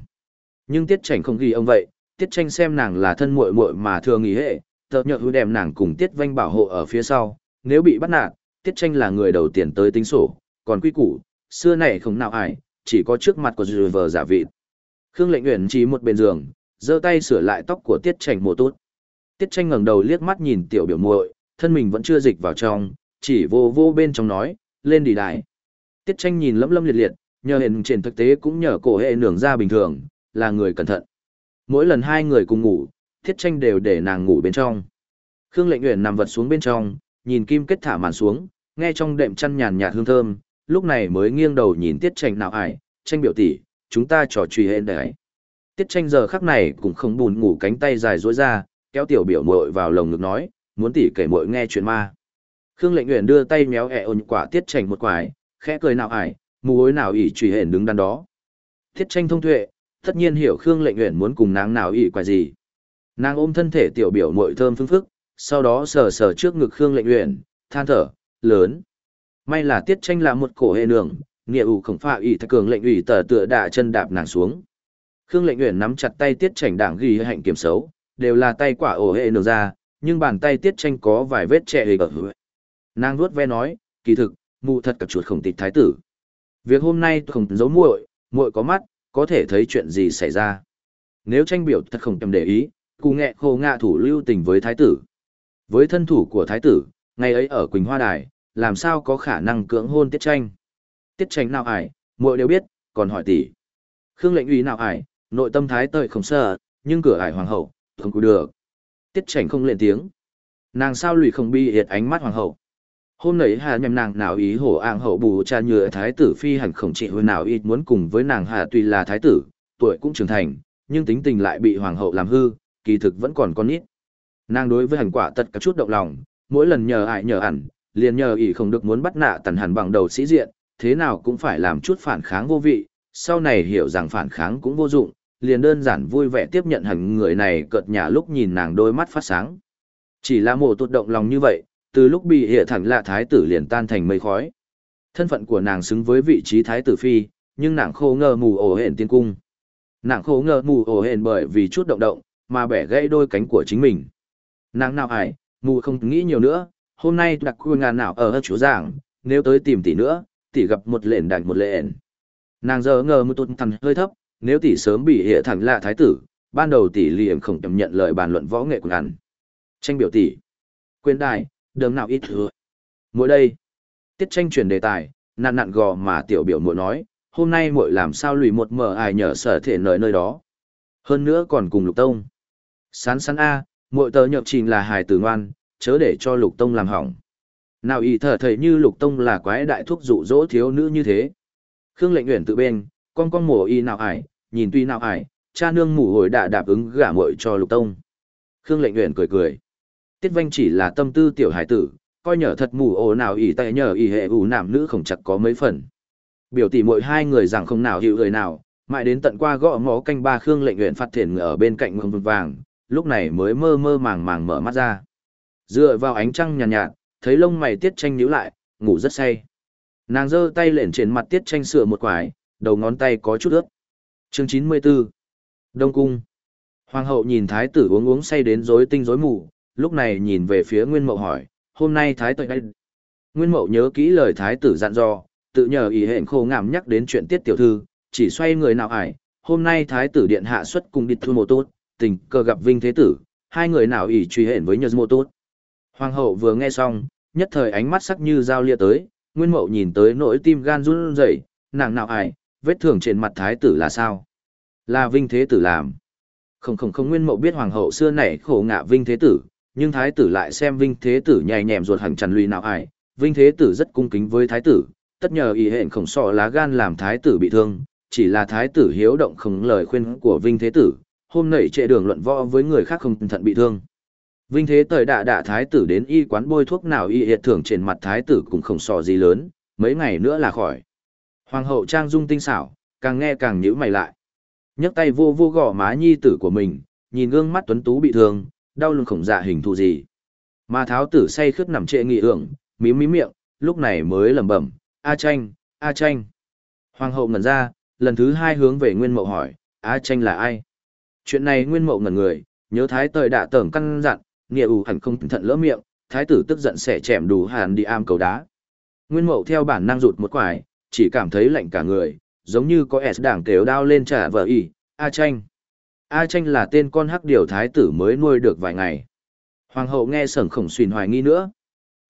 Nhưng Tiết Tranh không ghi ông vậy, Tiết Tranh xem nàng là thân muội muội mà thường nghỉ hệ, tợ nhợ hữu đem nàng cùng Tiết Vanh bảo hộ ở phía sau, nếu bị bắt nạt, Tiết Tranh là người đầu tiên tới tính sổ, còn quy củ, xưa này không nào ải, chỉ có trước mặt của dư vờ giả vị. Khương Lệnh Uyển chỉ một bên giường, giơ tay sửa lại tóc của Tiết Tranh mồ tốt. Tiết Tranh ngẩng đầu liếc mắt nhìn tiểu biểu muội, thân mình vẫn chưa dịch vào trong, chỉ vô vô bên trong nói, lên đi đại. Tiết Tranh nhìn lấm lấm liệt liệt, nhờ hiện trên thực tế cũng nhờ cổ hệ nường ra bình thường, là người cẩn thận. Mỗi lần hai người cùng ngủ, Tiết Tranh đều để nàng ngủ bên trong. Khương Lệnh Uyển nằm vật xuống bên trong, nhìn kim kết thả màn xuống, nghe trong đệm chăn nhàn nhạt hương thơm, lúc này mới nghiêng đầu nhìn Tiết Tranh nào ải, tranh biểu tỷ, chúng ta trò truy hên đấy. Tiết Tranh giờ khắc này cũng không buồn ngủ cánh tay dài duỗi ra, kéo tiểu biểu muội vào lồng ngực nói, muốn tỷ kể muội nghe chuyện ma. Khương Lệnh nguyện đưa tay méo ẹ ôn quả Tiết Tranh một quải, khẽ cười nào ải, mù ối nào ỉ truy hên đứng đắn đó. Tiết Tranh thông tuệ, tất nhiên hiểu Khương Lệnh nguyện muốn cùng nàng nào ỉ quả gì. Nàng ôm thân thể tiểu biểu muội thơm phương phức, sau đó sờ sờ trước ngực Khương Lệnh Uyển, than thở, lớn. May là tiết tranh là một cổ hệ nường, nghĩa ủ khổng phạ ủy thạch cường lệnh ủy tờ tựa đạ chân đạp nàng xuống. Khương Lệnh Uyển nắm chặt tay tiết tranh đảng ghi hạnh kiểm xấu, đều là tay quả ổ hệ nường ra, nhưng bàn tay tiết tranh có vài vết trẻ hề gở Nàng vuốt ve nói, kỳ thực, mụ thật cả chuột khổng tịch thái tử. Việc hôm nay tôi không giấu muội, muội có mắt, có thể thấy chuyện gì xảy ra. Nếu tranh biểu thật không thèm để ý, cụ nghẹ khô ngạ thủ lưu tình với thái tử. Với thân thủ của thái tử, ngày ấy ở Quỳnh Hoa Đài, làm sao có khả năng cưỡng hôn tiết tranh. Tiết tranh nào ải, muội đều biết, còn hỏi tỷ. Khương lệnh uy nào ải, nội tâm thái tợi không sợ, nhưng cửa ải hoàng hậu, không cứu được. Tiết tranh không lên tiếng. Nàng sao lùi không bi hiệt ánh mắt hoàng hậu. Hôm nấy hà nhầm nàng nào ý hổ ạng hậu bù cha nhựa thái tử phi hẳn khổng trị hồi nào ít muốn cùng với nàng hà tuy là thái tử, tuổi cũng trưởng thành, nhưng tính tình lại bị hoàng hậu làm hư, kỳ thực vẫn còn con nít. Nàng đối với hành quả tật cả chút động lòng, mỗi lần nhờ ải nhờ ẩn, liền nhờ ỷ không được muốn bắt nạ tần hẳn bằng đầu sĩ diện, thế nào cũng phải làm chút phản kháng vô vị, sau này hiểu rằng phản kháng cũng vô dụng, liền đơn giản vui vẻ tiếp nhận hẳn người này cợt nhà lúc nhìn nàng đôi mắt phát sáng. Chỉ là mổ tốt động lòng như vậy, từ lúc bị hệ thẳng lạ thái tử liền tan thành mây khói. Thân phận của nàng xứng với vị trí thái tử phi, nhưng nàng khô ngờ mù ổ hển tiên cung. Nàng khô ngờ mù ổ hển bởi vì chút động động, mà bẻ gãy đôi cánh của chính mình. Nàng nào ải, mù không nghĩ nhiều nữa, hôm nay đặc khu ngàn nào ở chỗ giảng, nếu tới tìm tỷ nữa, tỷ gặp một lệnh đạch một lệnh. Nàng giờ ngờ một tụt thằng hơi thấp, nếu tỷ sớm bị hệ thẳng là thái tử, ban đầu tỷ liền không chấp nhận lời bàn luận võ nghệ của ngàn. Tranh biểu tỷ. Quên đài, đường nào ít thừa. Mỗi đây, tiết tranh chuyển đề tài, nạn nạn gò mà tiểu biểu muội nói, hôm nay muội làm sao lùi một mở ai nhờ sở thể nơi nơi đó. Hơn nữa còn cùng lục tông. Sán sán A, muội tờ nhậm trình là hài tử ngoan, chớ để cho lục tông làm hỏng. Nào ý thở thầy như lục tông là quái đại thuốc dụ dỗ thiếu nữ như thế. Khương lệnh nguyện tự bên, con con mổ y nào ải, nhìn tuy nào ải, cha nương mù hồi đã đáp ứng gả muội cho lục tông. Khương lệnh nguyện cười cười. Tiết vanh chỉ là tâm tư tiểu hải tử, coi nhở thật mù ồ nào ỉ tay nhờ ỉ hệ ủ nam nữ không chặt có mấy phần. Biểu tỷ mỗi hai người rằng không nào hiểu người nào, mãi đến tận qua gõ ngó canh ba khương lệnh nguyện phát thiền ở bên cạnh mừng vàng, lúc này mới mơ mơ màng màng mở mắt ra. Dựa vào ánh trăng nhàn nhạt, nhạt, thấy lông mày tiết tranh nhíu lại, ngủ rất say. Nàng giơ tay lên trên mặt tiết tranh sửa một quải, đầu ngón tay có chút ướt. Chương 94 Đông Cung Hoàng hậu nhìn thái tử uống uống say đến rối tinh rối mù, lúc này nhìn về phía Nguyên Mậu hỏi, hôm nay thái tử đây. Nguyên Mậu nhớ kỹ lời thái tử dặn dò, tự nhờ ý hẹn khô ngảm nhắc đến chuyện tiết tiểu thư, chỉ xoay người nào ải, hôm nay thái tử điện hạ xuất cung đi thu mộ tốt, tình cờ gặp Vinh Thế Tử, hai người nào ỷ truy hẹn với nhờ Mô tốt. Hoàng hậu vừa nghe xong, nhất thời ánh mắt sắc như dao lia tới, Nguyên Mậu nhìn tới nỗi tim gan run rẩy, nàng nào ải, vết thương trên mặt thái tử là sao? Là Vinh Thế Tử làm. Không không không nguyên Mậu biết hoàng hậu xưa này khổ ngạ Vinh Thế Tử, nhưng Thái Tử lại xem Vinh Thế Tử nhảy nhèm ruột hẳn trần lùi nào ai. Vinh Thế Tử rất cung kính với Thái Tử, tất nhờ ý hẹn khổng sọ lá gan làm Thái Tử bị thương, chỉ là Thái Tử hiếu động không lời khuyên của Vinh Thế Tử, hôm nảy trệ đường luận võ với người khác không thận bị thương. Vinh thế thời đạ đạ thái tử đến y quán bôi thuốc nào y hiệt thưởng trên mặt thái tử cũng không sò gì lớn, mấy ngày nữa là khỏi. Hoàng hậu trang dung tinh xảo, càng nghe càng nhíu mày lại. nhấc tay vô vô gò má nhi tử của mình, nhìn gương mắt tuấn tú bị thương, đau lưng khổng dạ hình thù gì. Mà tháo tử say khướt nằm trệ nghị hưởng, mím mím miệng, lúc này mới lẩm bẩm, A tranh, A tranh. Hoàng hậu ngẩn ra, lần thứ hai hướng về nguyên mậu hỏi, A tranh là ai? Chuyện này nguyên mậu ngẩn người, nhớ thái tời đạ tởm căn dặn, nghĩa ủ hẳn không thận lỡ miệng, thái tử tức giận sẽ chèm đủ hàn đi am cầu đá. Nguyên mậu theo bản năng rụt một quải, chỉ cảm thấy lạnh cả người, giống như có S đảng kêu đao lên trả vợ ỉ, A tranh. A tranh là tên con hắc điều thái tử mới nuôi được vài ngày. Hoàng hậu nghe sởng khổng xuyên hoài nghi nữa.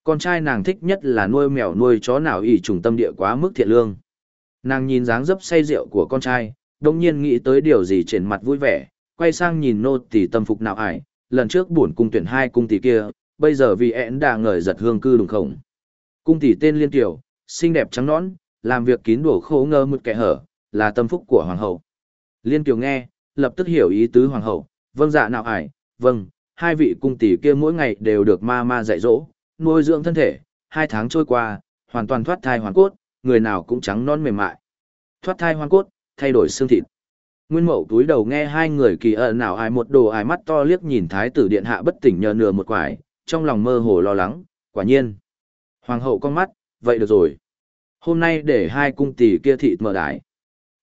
Con trai nàng thích nhất là nuôi mèo nuôi chó nào ỉ trùng tâm địa quá mức thiện lương. Nàng nhìn dáng dấp say rượu của con trai, đồng nhiên nghĩ tới điều gì trên mặt vui vẻ, quay sang nhìn nô tỷ tâm phục nào ải, lần trước bổn cung tuyển hai cung tỷ kia, bây giờ vì én đã ngời giật hương cư đúng không Cung tỷ tên Liên Tiểu, xinh đẹp trắng nõn, làm việc kín đổ khổ ngơ một kẻ hở, là tâm phúc của hoàng hậu. Liên Tiểu nghe, lập tức hiểu ý tứ hoàng hậu, vâng dạ nào ải, vâng, hai vị cung tỷ kia mỗi ngày đều được ma ma dạy dỗ, nuôi dưỡng thân thể, hai tháng trôi qua, hoàn toàn thoát thai hoàn cốt, người nào cũng trắng non mềm mại. Thoát thai hoàn cốt, thay đổi xương thịt. Nguyên mậu túi đầu nghe hai người kỳ ợ nào ai một đồ ai mắt to liếc nhìn thái tử điện hạ bất tỉnh nhờ nửa một quải, trong lòng mơ hồ lo lắng, quả nhiên. Hoàng hậu con mắt, vậy được rồi. Hôm nay để hai cung tỷ kia thị mở đại,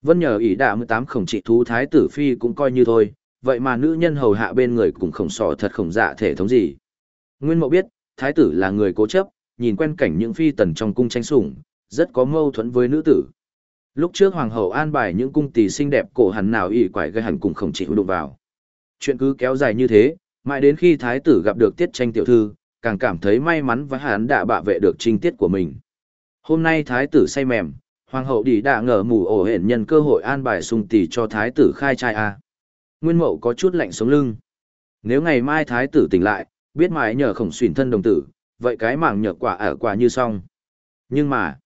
Vân nhờ ỷ đạ mười tám khổng trị thú thái tử phi cũng coi như thôi, vậy mà nữ nhân hầu hạ bên người cũng khổng sỏ thật khổng dạ thể thống gì. Nguyên mậu biết, thái tử là người cố chấp, nhìn quen cảnh những phi tần trong cung tranh sủng, rất có mâu thuẫn với nữ tử. Lúc trước hoàng hậu an bài những cung tỷ xinh đẹp cổ hẳn nào ỉ quải gây hẳn cùng khổng chỉ đụng vào. Chuyện cứ kéo dài như thế, mãi đến khi thái tử gặp được tiết tranh tiểu thư, càng cảm thấy may mắn và hắn đã bạ vệ được trinh tiết của mình. Hôm nay thái tử say mềm, hoàng hậu đi đã ngờ mù ổ hển nhân cơ hội an bài sung tỷ cho thái tử khai trai a. Nguyên mậu có chút lạnh sống lưng. Nếu ngày mai thái tử tỉnh lại, biết mãi nhờ khổng xuyển thân đồng tử, vậy cái mảng nhờ quả ở quả như xong. Nhưng mà,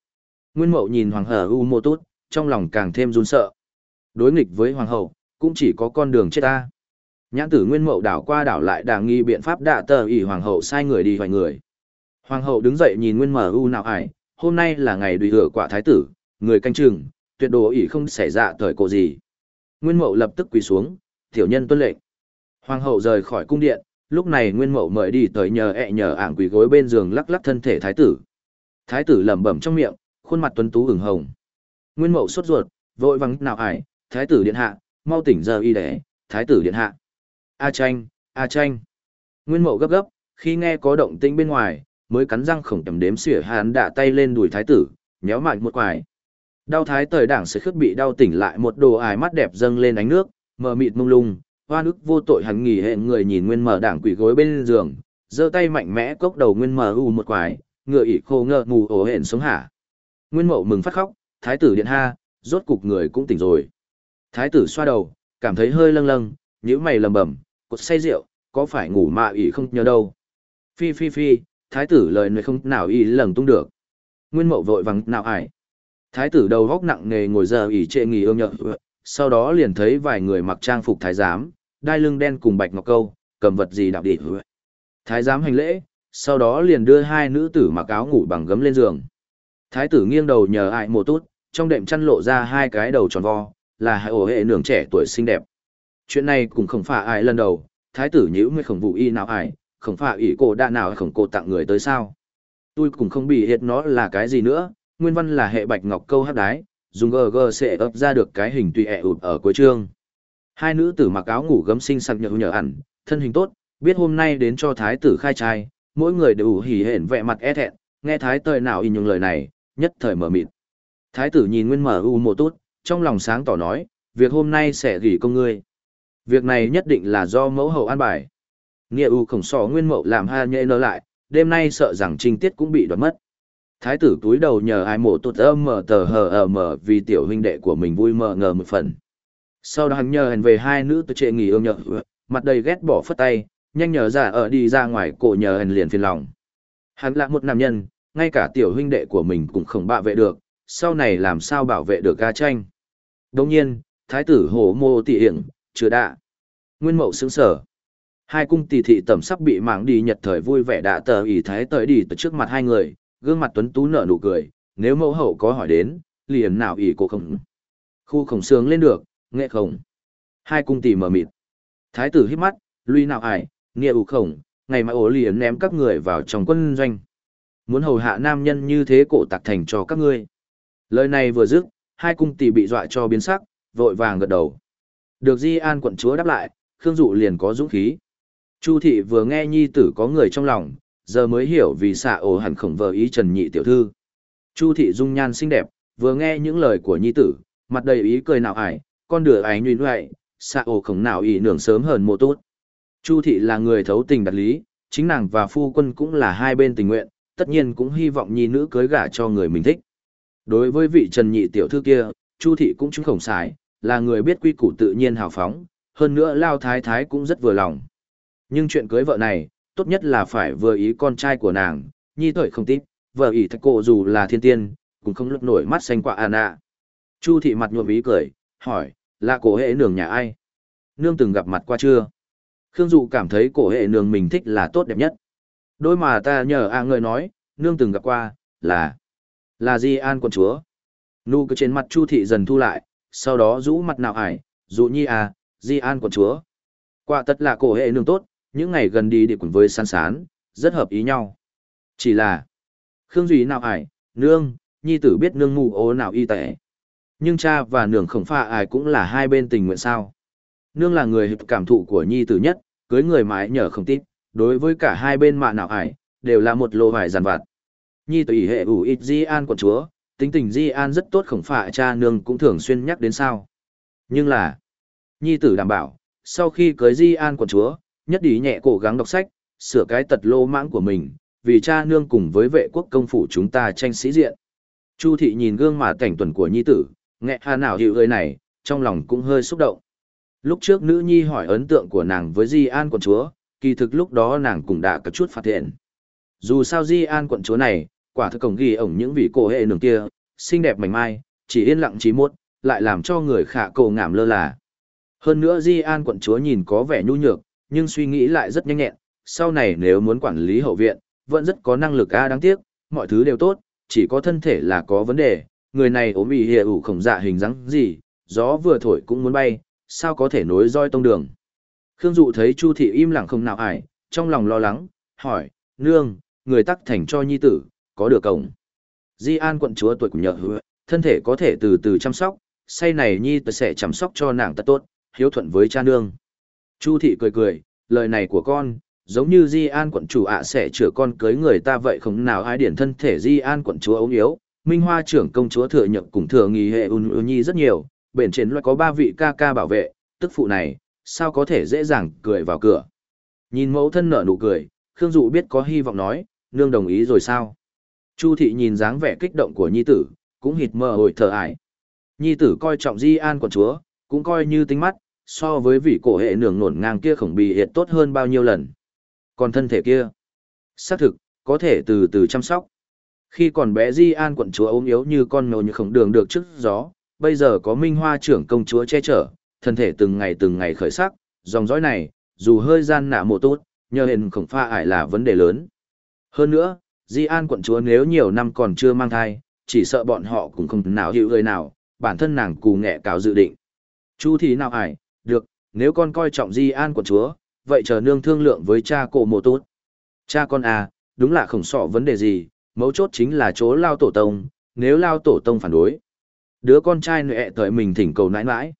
Nguyên mậu nhìn hoàng hở u mô tốt, trong lòng càng thêm run sợ. Đối nghịch với hoàng hậu, cũng chỉ có con đường chết ta. Nhãn tử nguyên mậu đảo qua đảo lại đàng nghi biện pháp đạ tờ ỷ hoàng hậu sai người đi hoài người. Hoàng hậu đứng dậy nhìn nguyên mở u nào ải, hôm nay là ngày đùi hửa quả thái tử, người canh chừng, tuyệt đồ ỷ không xảy ra thời cổ gì. Nguyên mậu lập tức quỳ xuống, tiểu nhân tuân lệnh. Hoàng hậu rời khỏi cung điện, lúc này nguyên mậu mời đi tới nhờ ẹ nhờ ảng quỳ gối bên giường lắc lắc thân thể thái tử. Thái tử lẩm bẩm trong miệng, khuôn mặt tuấn tú ửng hồng. Nguyên Mậu sốt ruột, vội vắng nào ải, thái tử điện hạ, mau tỉnh giờ y đẻ, thái tử điện hạ. A tranh, a tranh. Nguyên Mậu gấp gấp, khi nghe có động tĩnh bên ngoài, mới cắn răng khổng tầm đếm xỉa hắn đạ tay lên đùi thái tử, nhéo mạnh một quải. Đau thái tời đảng sẽ khước bị đau tỉnh lại một đồ ải mắt đẹp dâng lên ánh nước, mờ mịt mông lung, hoa nước vô tội hắn nghỉ hệ người nhìn nguyên mở đảng quỷ gối bên giường, giơ tay mạnh mẽ cốc đầu nguyên mở u một quải, ngựa ỉ khô ngợ mù ổ hển xuống hả. Nguyên mậu mừng phát khóc, thái tử điện ha, rốt cục người cũng tỉnh rồi. Thái tử xoa đầu, cảm thấy hơi lâng lâng, nhíu mày lầm bầm, cột say rượu, có phải ngủ mạ ỉ không nhớ đâu. Phi phi phi, thái tử lời nói không nào ỉ lầm tung được. Nguyên mậu vội vắng nào ải. Thái tử đầu góc nặng nề ngồi giờ ỉ trệ nghỉ ương nhợ, sau đó liền thấy vài người mặc trang phục thái giám, đai lưng đen cùng bạch ngọc câu, cầm vật gì đạo đỉ. Thái giám hành lễ, sau đó liền đưa hai nữ tử mặc áo ngủ bằng gấm lên giường. Thái tử nghiêng đầu nhờ ai một tốt, trong đệm chăn lộ ra hai cái đầu tròn vo, là hai ổ hệ nường trẻ tuổi xinh đẹp. Chuyện này cũng không phải ai lần đầu, thái tử nhữ mới khổng vụ y nào ai, không phải ý cô đã nào khổng cô tặng người tới sao. Tôi cũng không bị hiệt nó là cái gì nữa, nguyên văn là hệ bạch ngọc câu hát đái, dùng GG sẽ ấp ra được cái hình tùy ẹ ụt ở cuối chương. Hai nữ tử mặc áo ngủ gấm xinh xắn nhờ nhở ẩn, thân hình tốt, biết hôm nay đến cho thái tử khai trai, mỗi người đều hỉ hển vẻ mặt e thẹn, nghe thái tời nào in những lời này, nhất thời mở mịt. Thái tử nhìn Nguyên Mở U một tốt, trong lòng sáng tỏ nói, việc hôm nay sẽ gỉ công ngươi. Việc này nhất định là do mẫu hậu an bài. Nghĩa U khổng sò Nguyên Mậu làm ha nhẹ nở lại, đêm nay sợ rằng trinh tiết cũng bị đoạt mất. Thái tử túi đầu nhờ ai mộ tốt âm mở tờ hờ ở mở vì tiểu huynh đệ của mình vui mờ ngờ một phần. Sau đó hắn nhờ hẳn về hai nữ tự trệ nghỉ ương nhợ, mặt đầy ghét bỏ phất tay, nhanh nhờ ra ở đi ra ngoài cổ nhờ hẳn liền phiền lòng. Hắn là một nam nhân, ngay cả tiểu huynh đệ của mình cũng không bảo vệ được, sau này làm sao bảo vệ được ca tranh. Đồng nhiên, thái tử hổ mô tỉ hiển, chưa đạ. Nguyên mậu sướng sở. Hai cung tỷ thị tẩm sắp bị mảng đi nhật thời vui vẻ đã tờ ý thái tới đi từ trước mặt hai người, gương mặt tuấn tú nở nụ cười, nếu mẫu hậu có hỏi đến, liền nào ý cô không. Khu khổng sướng lên được, nghệ khổng. Hai cung tỷ mở mịt. Thái tử hít mắt, lui nào ải, nghĩa ủ khổng, ngày mai ổ liền ném các người vào trong quân doanh. Muốn hầu hạ nam nhân như thế cổ tạc thành cho các ngươi. Lời này vừa dứt, hai cung tỷ bị dọa cho biến sắc, vội vàng gật đầu. Được Di An quận chúa đáp lại, Khương Dụ liền có dũng khí. Chu thị vừa nghe nhi tử có người trong lòng, giờ mới hiểu vì xạ ổ hẳn khổng vợ ý Trần Nhị tiểu thư. Chu thị dung nhan xinh đẹp, vừa nghe những lời của nhi tử, mặt đầy ý cười nào ải, con đửa ái nhuyễn vậy, xạ ổ khổng nào ý nưởng sớm hơn mùa tốt. Chu thị là người thấu tình đặt lý, chính nàng và phu quân cũng là hai bên tình nguyện, tất nhiên cũng hy vọng nhi nữ cưới gả cho người mình thích. Đối với vị Trần Nhị tiểu thư kia, Chu thị cũng chứng khổng xài, là người biết quy củ tự nhiên hào phóng, hơn nữa Lao Thái Thái cũng rất vừa lòng. Nhưng chuyện cưới vợ này, tốt nhất là phải vừa ý con trai của nàng, nhi tuổi không tiếp, vợ ý thạch cổ dù là thiên tiên, cũng không lấp nổi mắt xanh qua an ạ. Chu thị mặt nhuộm ý cười, hỏi, là cổ hệ nương nhà ai? Nương từng gặp mặt qua chưa? Khương Dụ cảm thấy cổ hệ nương mình thích là tốt đẹp nhất. Đôi mà ta nhờ à người nói, nương từng gặp qua, là, là Di An quận chúa. Nụ cứ trên mặt Chu thị dần thu lại, sau đó rũ mặt nào ải, dụ nhi à, Di An quận chúa. Quả tất là cổ hệ nương tốt, những ngày gần đi đi cùng với san sán, rất hợp ý nhau. Chỉ là, Khương Duy nào ải, nương, nhi tử biết nương mù ố nào y tệ. Nhưng cha và nương khổng pha ai cũng là hai bên tình nguyện sao. Nương là người hiệp cảm thụ của nhi tử nhất, cưới người mãi nhờ không tiếp, đối với cả hai bên mạ nào ải, đều là một lô vải giàn vặt. Nhi tử hệ ủ ít di an quận chúa, tính tình di an rất tốt khổng phạ cha nương cũng thường xuyên nhắc đến sao. Nhưng là, nhi tử đảm bảo, sau khi cưới di an quận chúa, nhất đi nhẹ cố gắng đọc sách, sửa cái tật lô mãng của mình, vì cha nương cùng với vệ quốc công phủ chúng ta tranh sĩ diện. Chu thị nhìn gương mặt cảnh tuần của nhi tử, nghe hà nào hiệu người này, trong lòng cũng hơi xúc động. Lúc trước nữ nhi hỏi ấn tượng của nàng với Di An quận chúa, kỳ thực lúc đó nàng cũng đã có chút phát hiện. Dù sao Di An quận chúa này, quả thực cổng ghi ổng những vị cổ hệ nương kia, xinh đẹp mảnh mai, chỉ yên lặng trí muốt, lại làm cho người khả cổ ngảm lơ là. Hơn nữa Di An quận chúa nhìn có vẻ nhu nhược, nhưng suy nghĩ lại rất nhanh nhẹn, sau này nếu muốn quản lý hậu viện, vẫn rất có năng lực a đáng tiếc, mọi thứ đều tốt, chỉ có thân thể là có vấn đề, người này ốm bị hiệu ủ khổng dạ hình dáng gì, gió vừa thổi cũng muốn bay, sao có thể nối roi tông đường. Khương Dụ thấy Chu thị im lặng không nào ải, trong lòng lo lắng, hỏi, nương, người tắc thành cho nhi tử, có được cổng. Di An quận chúa tuổi cũng nhờ hứa, thân thể có thể từ từ chăm sóc, say này nhi tử sẽ chăm sóc cho nàng ta tốt, hiếu thuận với cha nương. Chu thị cười cười, lời này của con, giống như Di An quận chủ ạ sẽ chữa con cưới người ta vậy không nào ai điển thân thể Di An quận chúa ốm yếu. Minh Hoa trưởng công chúa thừa nhận cùng thừa nghi hệ ưu nhi rất nhiều, bển trên loại có ba vị ca ca bảo vệ, tức phụ này, sao có thể dễ dàng cười vào cửa. Nhìn mẫu thân nở nụ cười, Khương Dụ biết có hy vọng nói, nương đồng ý rồi sao. Chu thị nhìn dáng vẻ kích động của nhi tử, cũng hít mờ hồi thở ải. Nhi tử coi trọng Di An quận chúa, cũng coi như tính mắt, so với vị cổ hệ nường nổn ngang kia khổng bì hiệt tốt hơn bao nhiêu lần. Còn thân thể kia, xác thực, có thể từ từ chăm sóc. Khi còn bé Di An quận chúa ốm yếu như con mèo như khổng đường được trước gió, bây giờ có Minh Hoa trưởng công chúa che chở, thân thể từng ngày từng ngày khởi sắc, dòng dõi này, dù hơi gian nạ mộ tốt, nhờ hình khổng pha ải là vấn đề lớn. Hơn nữa, Di An quận chúa nếu nhiều năm còn chưa mang thai, chỉ sợ bọn họ cũng không nào hiểu người nào, bản thân nàng cù nghệ cáo dự định. Chu thì nào ải, được, nếu con coi trọng di an quận chúa, vậy chờ nương thương lượng với cha cổ mộ tốt. Cha con à, đúng là khổng sọ vấn đề gì, mấu chốt chính là chỗ lao tổ tông, nếu lao tổ tông phản đối. Đứa con trai nệ tới mình thỉnh cầu nãi nãi.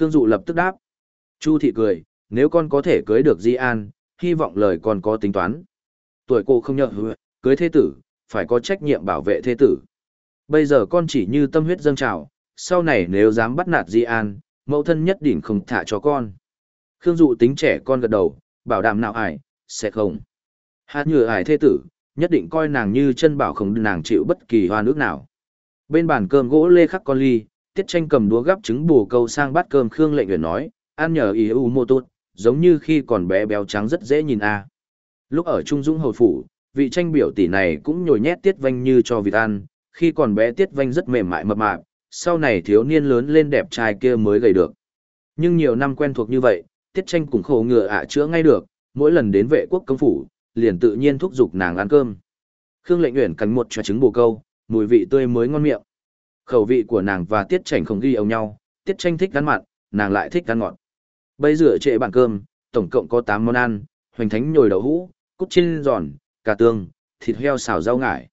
Khương Dụ lập tức đáp. Chu thị cười, nếu con có thể cưới được Di An, hy vọng lời con có tính toán. Tuổi cô không nhận cưới thế tử, phải có trách nhiệm bảo vệ thế tử. Bây giờ con chỉ như tâm huyết dâng trào, sau này nếu dám bắt nạt Di An, mẫu thân nhất định không thả cho con. Khương Dụ tính trẻ con gật đầu, bảo đảm nào ải, sẽ không. Hát như ải thế tử, nhất định coi nàng như chân bảo không nàng chịu bất kỳ hoa nước nào. Bên bàn cơm gỗ lê khắc con ly, Tiết tranh cầm đũa gắp trứng bù câu sang bát cơm Khương lệnh uyển nói, ăn nhờ ý u mô tốt, giống như khi còn bé béo trắng rất dễ nhìn a. Lúc ở Trung Dũng Hồi Phủ, vị tranh biểu tỷ này cũng nhồi nhét Tiết Vanh như cho vịt ăn, khi còn bé Tiết Vanh rất mềm mại mập mạp, sau này thiếu niên lớn lên đẹp trai kia mới gầy được. Nhưng nhiều năm quen thuộc như vậy, Tiết tranh cũng khổ ngựa ạ chữa ngay được, mỗi lần đến vệ quốc công phủ, liền tự nhiên thúc giục nàng ăn cơm. Khương Lệnh Uyển cắn một cho trứng bồ câu, mùi vị tươi mới ngon miệng. Khẩu vị của nàng và Tiết Tranh không ghi ông nhau, Tiết Tranh thích ăn mặn, nàng lại thích ăn ngọt. Bây giờ trệ bàn cơm, tổng cộng có 8 món ăn, hoành thánh nhồi đậu hũ, cút chiên giòn, cà tương, thịt heo xào rau ngải.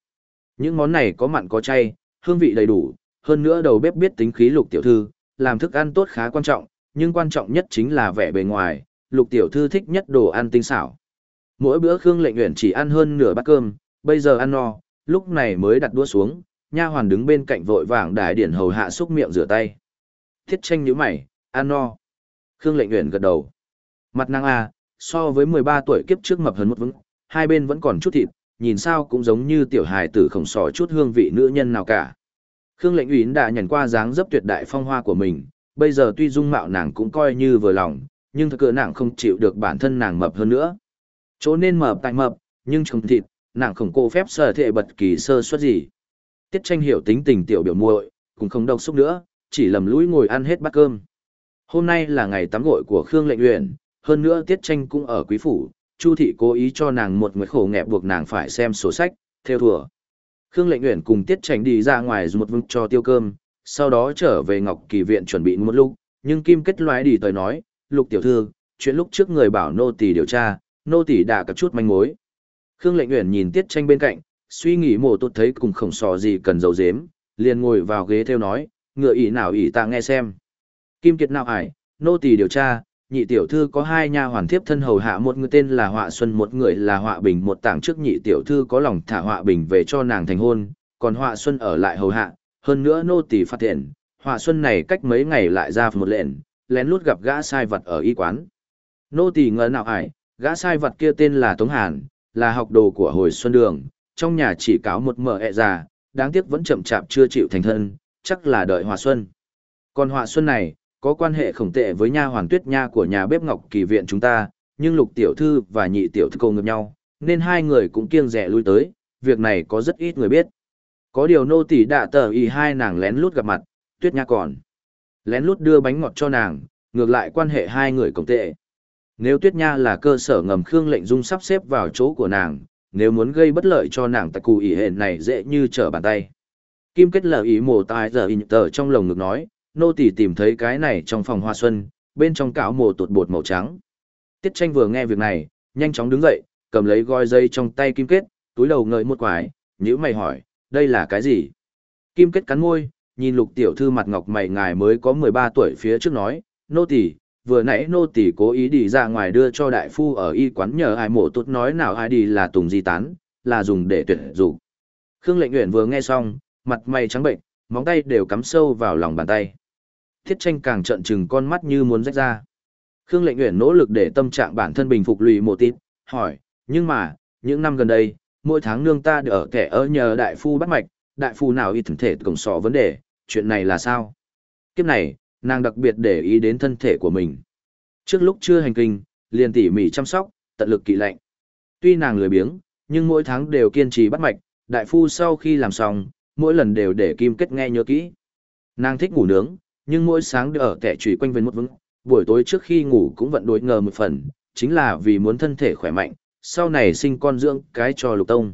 Những món này có mặn có chay, hương vị đầy đủ, hơn nữa đầu bếp biết tính khí lục tiểu thư, làm thức ăn tốt khá quan trọng, nhưng quan trọng nhất chính là vẻ bề ngoài, lục tiểu thư thích nhất đồ ăn tinh xảo. Mỗi bữa Khương Lệnh Uyển chỉ ăn hơn nửa bát cơm, bây giờ ăn no, lúc này mới đặt đũa xuống, nha hoàn đứng bên cạnh vội vàng đại điển hầu hạ xúc miệng rửa tay. Thiết tranh nhíu mày, ăn no. Khương Lệnh Uyển gật đầu. Mặt năng a, so với 13 tuổi kiếp trước mập hơn một vững, hai bên vẫn còn chút thịt, nhìn sao cũng giống như tiểu hài tử khổng sò chút hương vị nữ nhân nào cả. Khương Lệnh Uyển đã nhận qua dáng dấp tuyệt đại phong hoa của mình, bây giờ tuy dung mạo nàng cũng coi như vừa lòng, nhưng thực cỡ nàng không chịu được bản thân nàng mập hơn nữa. Chỗ nên mập tại mập, nhưng trồng thịt, nàng không cô phép sở thể bật kỳ sơ suất gì. Tiết tranh hiểu tính tình tiểu biểu muội, cũng không độc xúc nữa, chỉ lầm lũi ngồi ăn hết bát cơm. Hôm nay là ngày tắm gội của Khương Lệnh Uyển, hơn nữa Tiết tranh cũng ở quý phủ, Chu thị cố ý cho nàng một người khổ nghẹp buộc nàng phải xem sổ sách, theo thùa. Khương Lệnh Uyển cùng Tiết tranh đi ra ngoài một vưng cho tiêu cơm, sau đó trở về Ngọc Kỳ viện chuẩn bị một lúc, nhưng Kim Kết loái đi tới nói, "Lục tiểu thư, chuyện lúc trước người bảo nô tỳ điều tra, nô tỳ đã có chút manh mối." Khương Lệnh Uyển nhìn Tiết Tranh bên cạnh, suy nghĩ mổ tốt thấy cùng khổng sò gì cần dầu dếm, liền ngồi vào ghế theo nói, ngựa ý nào ý ta nghe xem. Kim Kiệt nào ải, nô tỳ điều tra, nhị tiểu thư có hai nha hoàn thiếp thân hầu hạ một người tên là Họa Xuân một người là Họa Bình một tảng trước nhị tiểu thư có lòng thả Họa Bình về cho nàng thành hôn, còn Họa Xuân ở lại hầu hạ, hơn nữa nô tỳ phát hiện, Họa Xuân này cách mấy ngày lại ra một lệnh, lén lút gặp gã sai vật ở y quán. Nô tỳ ngờ nào ải, gã sai vật kia tên là Tống Hàn, là học đồ của hồi xuân đường, trong nhà chỉ cáo một mở ẹ già, đáng tiếc vẫn chậm chạp chưa chịu thành thân, chắc là đợi hòa xuân. Còn hòa xuân này, có quan hệ khổng tệ với nha hoàn tuyết nha của nhà bếp ngọc kỳ viện chúng ta, nhưng lục tiểu thư và nhị tiểu thư cầu ngược nhau, nên hai người cũng kiêng rẻ lui tới, việc này có rất ít người biết. Có điều nô tỳ đã tờ y hai nàng lén lút gặp mặt, tuyết nha còn. Lén lút đưa bánh ngọt cho nàng, ngược lại quan hệ hai người cổng tệ. Nếu Tuyết Nha là cơ sở ngầm Khương Lệnh Dung sắp xếp vào chỗ của nàng, nếu muốn gây bất lợi cho nàng tại cụ ý hển này dễ như trở bàn tay. Kim kết lờ ý mồ tai giờ in tờ trong lồng ngực nói, nô tỳ tìm thấy cái này trong phòng hoa xuân, bên trong cạo mồ tuột bột màu trắng. Tiết tranh vừa nghe việc này, nhanh chóng đứng dậy, cầm lấy gói dây trong tay kim kết, túi đầu ngợi một quái, nhữ mày hỏi, đây là cái gì? Kim kết cắn môi, nhìn lục tiểu thư mặt ngọc mày ngài mới có 13 tuổi phía trước nói, nô tỳ vừa nãy nô tỳ cố ý đi ra ngoài đưa cho đại phu ở y quán nhờ ai mổ tốt nói nào ai đi là tùng di tán, là dùng để tuyệt dụ. Khương Lệnh Uyển vừa nghe xong, mặt mày trắng bệnh, móng tay đều cắm sâu vào lòng bàn tay. Thiết tranh càng trợn trừng con mắt như muốn rách ra. Khương Lệnh Uyển nỗ lực để tâm trạng bản thân bình phục lùi một tít, hỏi, nhưng mà, những năm gần đây, mỗi tháng nương ta ở kẻ ở nhờ đại phu bắt mạch, đại phu nào y thử thể cổng sọ vấn đề, chuyện này là sao? Kiếp này, nàng đặc biệt để ý đến thân thể của mình. Trước lúc chưa hành kinh, liền tỉ mỉ chăm sóc, tận lực kỵ lạnh. Tuy nàng lười biếng, nhưng mỗi tháng đều kiên trì bắt mạch, đại phu sau khi làm xong, mỗi lần đều để kim kết nghe nhớ kỹ. Nàng thích ngủ nướng, nhưng mỗi sáng đều ở kẻ trùy quanh bên một vững, buổi tối trước khi ngủ cũng vận đối ngờ một phần, chính là vì muốn thân thể khỏe mạnh, sau này sinh con dưỡng cái cho lục tông.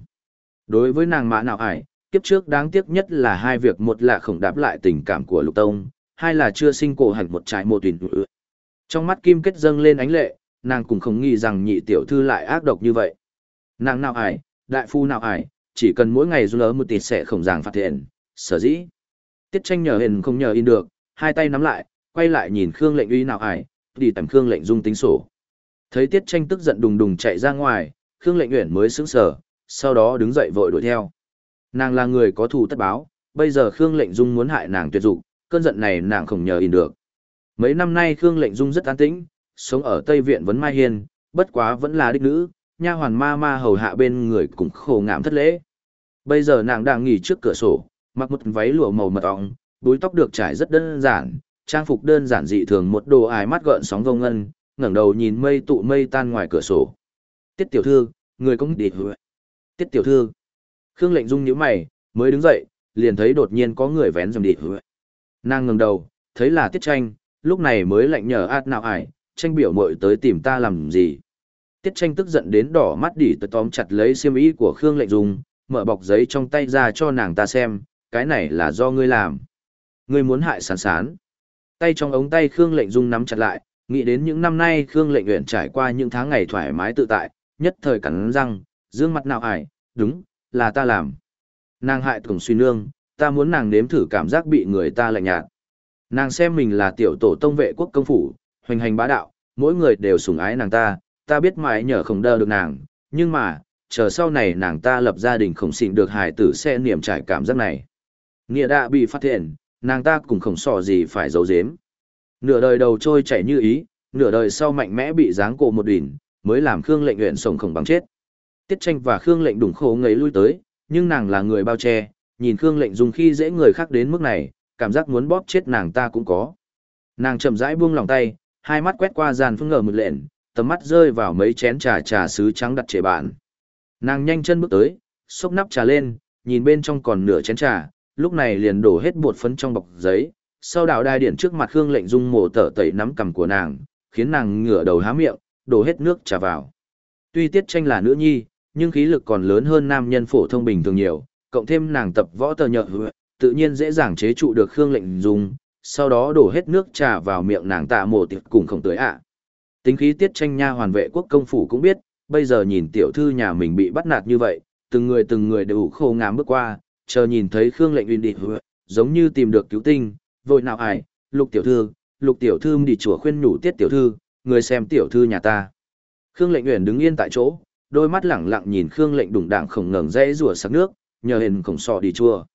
Đối với nàng mã nào ải, kiếp trước đáng tiếc nhất là hai việc một là khổng đáp lại tình cảm của lục tông, hai là chưa sinh cổ hẳn một trái một tuyển ngữ. Trong mắt kim kết dâng lên ánh lệ, nàng cũng không nghĩ rằng nhị tiểu thư lại ác độc như vậy. Nàng nào ải, đại phu nào ải, chỉ cần mỗi ngày run lỡ một tịt sẽ không ràng phạt thiện, sở dĩ. Tiết tranh nhờ hình không nhờ in được, hai tay nắm lại, quay lại nhìn Khương lệnh uy nào ải, đi tầm Khương lệnh dung tính sổ. Thấy tiết tranh tức giận đùng đùng chạy ra ngoài, Khương lệnh uyển mới sững sờ, sau đó đứng dậy vội đuổi theo. Nàng là người có thù tất báo, bây giờ Khương lệnh dung muốn hại nàng tuyệt dục, cơn giận này nàng không nhờ in được. Mấy năm nay Khương Lệnh Dung rất an tĩnh, sống ở Tây Viện vẫn mai hiền, bất quá vẫn là đích nữ, nha hoàn ma ma hầu hạ bên người cũng khổ ngạm thất lễ. Bây giờ nàng đang nghỉ trước cửa sổ, mặc một váy lụa màu mật ong, đuôi tóc được trải rất đơn giản, trang phục đơn giản dị thường một đồ ái mắt gợn sóng vông ngân, ngẩng đầu nhìn mây tụ mây tan ngoài cửa sổ. Tiết tiểu thư, người công đi hứa. Tiết tiểu thư. Khương lệnh dung nhíu mày, mới đứng dậy, liền thấy đột nhiên có người vén dòng đi hứa. Nàng ngẩng đầu, thấy là tiết tranh, lúc này mới lạnh nhờ át nào ải, tranh biểu mội tới tìm ta làm gì. Tiết tranh tức giận đến đỏ mắt đỉ tới tóm chặt lấy xiêm y của Khương lệnh dung, mở bọc giấy trong tay ra cho nàng ta xem, cái này là do ngươi làm. Ngươi muốn hại sán sán. Tay trong ống tay Khương lệnh dung nắm chặt lại, nghĩ đến những năm nay Khương lệnh nguyện trải qua những tháng ngày thoải mái tự tại, nhất thời cắn răng, dương mặt nào ải, đúng, là ta làm. Nàng hại tổng suy nương, ta muốn nàng nếm thử cảm giác bị người ta lạnh nhạt. Nàng xem mình là tiểu tổ tông vệ quốc công phủ, hoành hành bá đạo, mỗi người đều sủng ái nàng ta, ta biết mãi nhờ không đơ được nàng, nhưng mà, chờ sau này nàng ta lập gia đình khổng xịn được hài tử sẽ niềm trải cảm giác này. Nghĩa đã bị phát hiện, nàng ta cũng không sò gì phải giấu giếm. Nửa đời đầu trôi chảy như ý, nửa đời sau mạnh mẽ bị giáng cổ một đỉnh, mới làm Khương lệnh nguyện sống không bằng chết. Tiết tranh và Khương lệnh đủng khổ ngấy lui tới, nhưng nàng là người bao che, nhìn Khương lệnh dùng khi dễ người khác đến mức này, cảm giác muốn bóp chết nàng ta cũng có. Nàng chậm rãi buông lòng tay, hai mắt quét qua dàn phương ngờ một lện, tầm mắt rơi vào mấy chén trà trà sứ trắng đặt trệ bàn. Nàng nhanh chân bước tới, xốc nắp trà lên, nhìn bên trong còn nửa chén trà, lúc này liền đổ hết bột phấn trong bọc giấy, sau đạo đai điện trước mặt Khương lệnh dung mổ tở tẩy nắm cầm của nàng, khiến nàng ngửa đầu há miệng, đổ hết nước trà vào. Tuy tiết tranh là nữ nhi, nhưng khí lực còn lớn hơn nam nhân phổ thông bình thường nhiều, cộng thêm nàng tập võ tờ nhợ tự nhiên dễ dàng chế trụ được Khương lệnh dùng. sau đó đổ hết nước trà vào miệng nàng tạ mổ tiệc cùng không tới ạ. Tính khí tiết tranh nha hoàn vệ quốc công phủ cũng biết, bây giờ nhìn tiểu thư nhà mình bị bắt nạt như vậy, từng người từng người đều khô ngám bước qua, chờ nhìn thấy Khương lệnh uyên đi giống như tìm được cứu tinh, vội nào ải, lục tiểu thư, lục tiểu thư đi chùa khuyên nhủ tiết tiểu thư, người xem tiểu thư nhà ta. Khương lệnh uyển đứng yên tại chỗ, đôi mắt lẳng lặng nhìn Khương lệnh đủng đảng khổng ngẩng dãy rủa sắc nước, nhờ hình khổng sọ đi chua.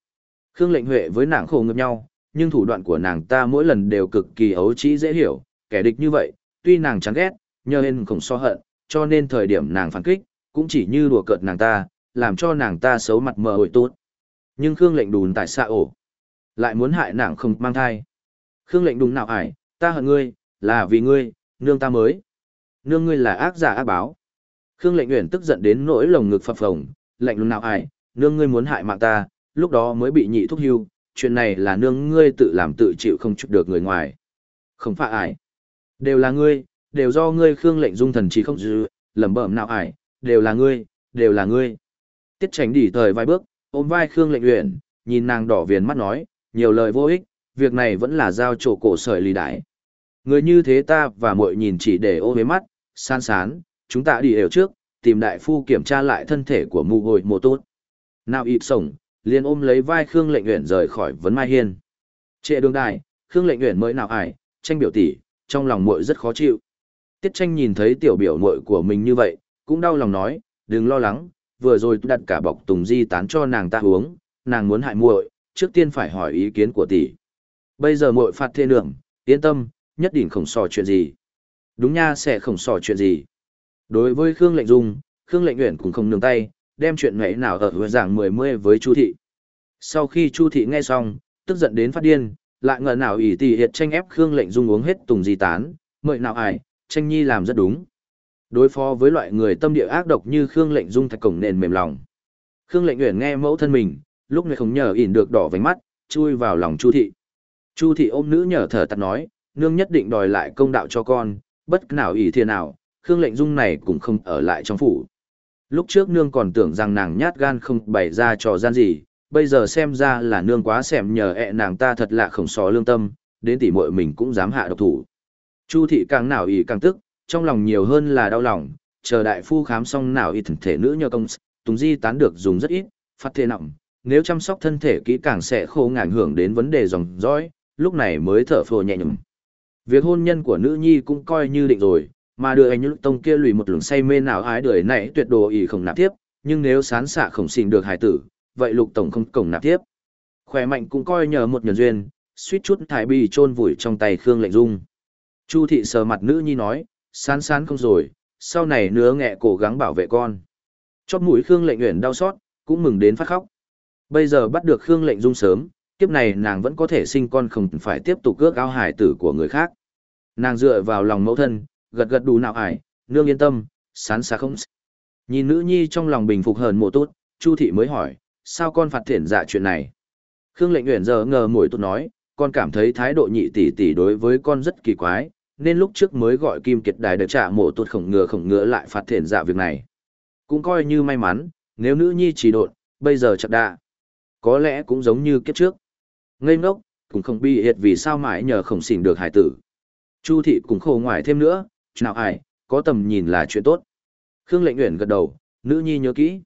Khương lệnh huệ với nàng khổ ngập nhau, nhưng thủ đoạn của nàng ta mỗi lần đều cực kỳ ấu trĩ dễ hiểu, kẻ địch như vậy, tuy nàng chán ghét, nhờ hình khổng so hận, cho nên thời điểm nàng phản kích, cũng chỉ như đùa cợt nàng ta, làm cho nàng ta xấu mặt mờ hội tốt. Nhưng Khương lệnh đùn tại xa ổ, lại muốn hại nàng không mang thai. Khương lệnh đùn nào ải, ta hận ngươi, là vì ngươi, nương ta mới. Nương ngươi là ác giả ác báo. Khương lệnh uyển tức giận đến nỗi lồng ngực phập phồng, lệnh lùng nào ải, nương ngươi muốn hại mạng ta, lúc đó mới bị nhị thúc hưu, chuyện này là nương ngươi tự làm tự chịu không chụp được người ngoài. Không phải ải. Đều là ngươi, đều do ngươi Khương lệnh dung thần trí không dư, lẩm bẩm nào ải, đều là ngươi, đều là ngươi. Tiết tránh đỉ thời vài bước, ôm vai Khương lệnh luyện, nhìn nàng đỏ viền mắt nói, nhiều lời vô ích, việc này vẫn là giao chỗ cổ sợi lì đại. Người như thế ta và muội nhìn chỉ để ô với mắt, san sán, chúng ta đi đều trước, tìm đại phu kiểm tra lại thân thể của mù hồi mồ tốt. Nào ịt sổng, liền ôm lấy vai Khương lệnh uyển rời khỏi vấn mai hiên. Trệ đường đài, Khương lệnh uyển mới nào ải, tranh biểu tỷ, trong lòng muội rất khó chịu. Tiết tranh nhìn thấy tiểu biểu muội của mình như vậy, cũng đau lòng nói, đừng lo lắng, vừa rồi đặt cả bọc tùng di tán cho nàng ta uống, nàng muốn hại muội, trước tiên phải hỏi ý kiến của tỷ. Bây giờ muội phạt thiên đường, yên tâm, nhất định không sò chuyện gì. Đúng nha sẽ không sò chuyện gì. Đối với Khương Lệnh Dung, Khương Lệnh Uyển cũng không nương tay, đem chuyện nhảy nào ở hứa giảng mười mươi với Chu thị. Sau khi Chu thị nghe xong, tức giận đến phát điên, lại ngờ nào ỷ tỷ hiệt tranh ép Khương Lệnh Dung uống hết tùng di tán, mời nào ải, tranh nhi làm rất đúng. Đối phó với loại người tâm địa ác độc như Khương Lệnh Dung thạch cổng nền mềm lòng. Khương Lệnh Uyển nghe mẫu thân mình, lúc này không nhờ ỉn được đỏ vánh mắt, chui vào lòng Chu thị. Chu thị ôm nữ nhờ thở tắt nói, nương nhất định đòi lại công đạo cho con, bất nào ỷ thiên nào, Khương Lệnh Dung này cũng không ở lại trong phủ. Lúc trước nương còn tưởng rằng nàng nhát gan không bày ra trò gian gì, bây giờ xem ra là nương quá xèm nhờ ẹ nàng ta thật lạ khổng xó lương tâm, đến tỉ muội mình cũng dám hạ độc thủ. Chu thị càng nào ý càng tức, trong lòng nhiều hơn là đau lòng, chờ đại phu khám xong nào y thần thể nữ nhờ công, tùng di tán được dùng rất ít, phát thế nặng, nếu chăm sóc thân thể kỹ càng sẽ khô ngảnh hưởng đến vấn đề dòng dõi, lúc này mới thở phồ nhẹ nhõm. Việc hôn nhân của nữ nhi cũng coi như định rồi, mà đưa anh lúc tông kia lùi một lường say mê nào ái đời này tuyệt đồ ý không nạp tiếp, nhưng nếu sán xạ không xin được hải tử, vậy lục tổng không cổng nạp tiếp. Khỏe mạnh cũng coi nhờ một nhân duyên, suýt chút thải bì chôn vùi trong tay Khương lệnh dung. Chu thị sờ mặt nữ nhi nói, sán sán không rồi, sau này nứa nghẹ cố gắng bảo vệ con. Chót mũi Khương lệnh uyển đau xót, cũng mừng đến phát khóc. Bây giờ bắt được Khương lệnh dung sớm, kiếp này nàng vẫn có thể sinh con không phải tiếp tục ước ao hải tử của người khác. Nàng dựa vào lòng mẫu thân, gật gật đủ nào ải, nương yên tâm, sán xa không. Nhìn nữ nhi trong lòng bình phục hờn mộ tốt, Chu thị mới hỏi, sao con phạt thiện dạ chuyện này? Khương lệnh nguyện giờ ngờ mồi tốt nói, con cảm thấy thái độ nhị tỷ tỷ đối với con rất kỳ quái, nên lúc trước mới gọi Kim Kiệt Đài được trả mộ tốt khổng ngừa khổng ngừa lại phạt thiện dạ việc này. Cũng coi như may mắn, nếu nữ nhi chỉ đột, bây giờ chặt đạ. Có lẽ cũng giống như kiếp trước. Ngây ngốc, cũng không bi hiệt vì sao mãi nhờ khổng xỉn được hải tử. Chu thị cũng khổ ngoài thêm nữa, nào ai, có tầm nhìn là chuyện tốt. Khương lệnh nguyện gật đầu, nữ nhi nhớ kỹ.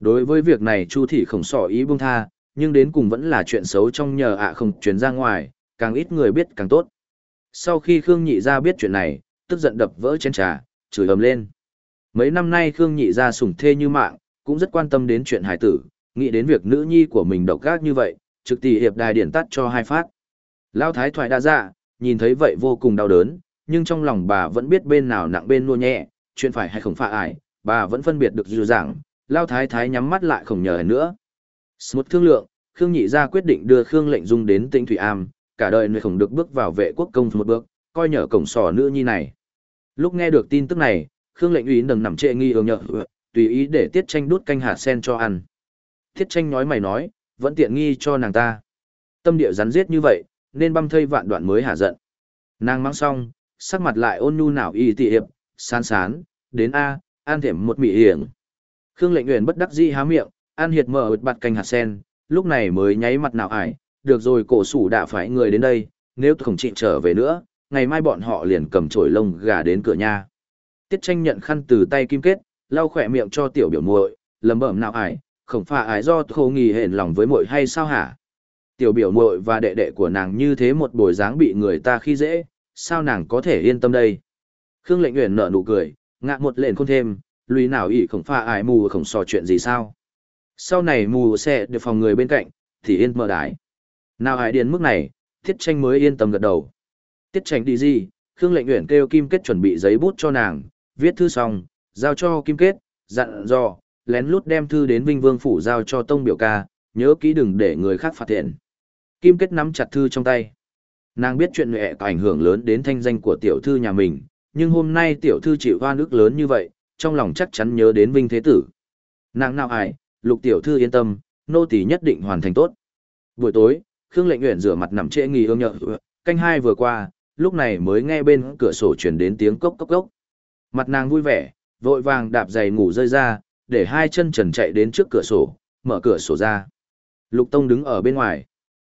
Đối với việc này Chu thị không sỏ ý buông tha, nhưng đến cùng vẫn là chuyện xấu trong nhờ ạ không chuyển ra ngoài, càng ít người biết càng tốt. Sau khi Khương nhị ra biết chuyện này, tức giận đập vỡ chén trà, chửi ầm lên. Mấy năm nay Khương nhị ra sủng thê như mạng, cũng rất quan tâm đến chuyện hải tử, nghĩ đến việc nữ nhi của mình độc gác như vậy, trực tỷ hiệp đài điển tắt cho hai phát. Lao thái thoại đa dạ, nhìn thấy vậy vô cùng đau đớn, nhưng trong lòng bà vẫn biết bên nào nặng bên nua nhẹ, chuyện phải hay không phải ải, bà vẫn phân biệt được dư dàng, Lao thái thái nhắm mắt lại không nhờ nữa. Smut thương lượng, Khương Nhị gia quyết định đưa Khương Lệnh Dung đến Tĩnh Thủy Am, cả đời người không được bước vào vệ quốc công một bước, coi nhờ cổng sò nữ nhi này. Lúc nghe được tin tức này, Khương Lệnh Uy đừng nằm trệ nghi ương nhợ, tùy ý để Tiết Tranh đút canh hạt sen cho ăn. Tiết Tranh nói mày nói, vẫn tiện nghi cho nàng ta. Tâm địa rắn giết như vậy, nên băm thây vạn đoạn mới hả giận. Nàng mang xong, sắc mặt lại ôn nhu nào y tị hiệp, sán sán, đến A, an thèm một mị hiển. Khương lệnh nguyện bất đắc dĩ há miệng, an hiệt mở ợt bạt canh hạt sen, lúc này mới nháy mặt nào ải, được rồi cổ sủ đã phải người đến đây, nếu không chị trở về nữa, ngày mai bọn họ liền cầm chổi lông gà đến cửa nhà. Tiết tranh nhận khăn từ tay kim kết, lau khỏe miệng cho tiểu biểu muội, lầm bẩm nào ải, không phải ải do thô nghi hẹn lòng với muội hay sao hả? Tiểu biểu muội và đệ đệ của nàng như thế một buổi dáng bị người ta khi dễ, sao nàng có thể yên tâm đây? Khương lệnh nguyện nở nụ cười, ngạ một lệnh không thêm, lùi nào ỉ không pha ải mù không sò chuyện gì sao? Sau này mù sẽ được phòng người bên cạnh, thì yên mơ đái. Nào hải điền mức này, thiết tranh mới yên tâm gật đầu. Tiết tranh đi gì, Khương lệnh nguyện kêu Kim Kết chuẩn bị giấy bút cho nàng, viết thư xong, giao cho Kim Kết, dặn dò, lén lút đem thư đến Vinh Vương Phủ giao cho Tông Biểu ca, nhớ kỹ đừng để người khác phát hiện. Kim Kết nắm chặt thư trong tay. Nàng biết chuyện mẹ có ảnh hưởng lớn đến thanh danh của tiểu thư nhà mình, nhưng hôm nay tiểu thư chịu hoa nước lớn như vậy, trong lòng chắc chắn nhớ đến Vinh Thế Tử. Nàng nào ai, lục tiểu thư yên tâm, nô tỳ nhất định hoàn thành tốt. Buổi tối, Khương Lệnh Uyển rửa mặt nằm trễ nghỉ ương nhợ, canh hai vừa qua, lúc này mới nghe bên cửa sổ truyền đến tiếng cốc cốc cốc. Mặt nàng vui vẻ, vội vàng đạp giày ngủ rơi ra, để hai chân trần chạy đến trước cửa sổ, mở cửa sổ ra. Lục Tông đứng ở bên ngoài.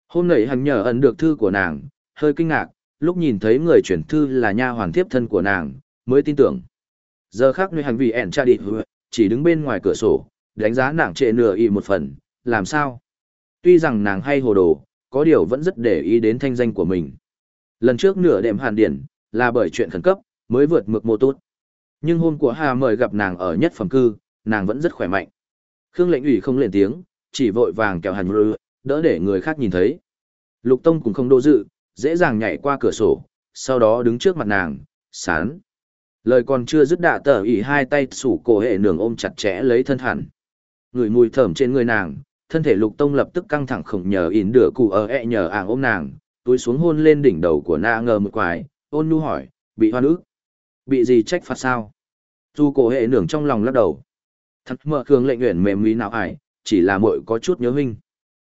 Hôm nãy hắn nhờ ẩn được thư của nàng, hơi kinh ngạc, lúc nhìn thấy người chuyển thư là nha hoàn thiếp thân của nàng, mới tin tưởng. Giờ khác nơi hành vi ẻn cha địt chỉ đứng bên ngoài cửa sổ, đánh giá nàng trệ nửa y một phần, làm sao? Tuy rằng nàng hay hồ đồ, có điều vẫn rất để ý đến thanh danh của mình. Lần trước nửa đêm hàn điển, là bởi chuyện khẩn cấp, mới vượt mực mô tốt. Nhưng hôm của Hà mời gặp nàng ở nhất phẩm cư, nàng vẫn rất khỏe mạnh. Khương lệnh ủy không lên tiếng, chỉ vội vàng kéo hàn rư, đỡ để người khác nhìn thấy. Lục Tông cũng không đô dự, dễ dàng nhảy qua cửa sổ, sau đó đứng trước mặt nàng, sán. Lời còn chưa dứt đạ tờ ý hai tay sủ cổ hệ nường ôm chặt chẽ lấy thân hẳn. Người mùi thởm trên người nàng, thân thể lục tông lập tức căng thẳng khổng nhờ ỉn đửa cụ ở ẹ nhờ ảng ôm nàng, túi xuống hôn lên đỉnh đầu của na ngờ một quái, ôn nhu hỏi, bị hoa ức. Bị gì trách phạt sao? Dù cổ hệ nường trong lòng lắc đầu. Thật mờ Khương lệnh nguyện mềm mí nào ải, chỉ là muội có chút nhớ huynh.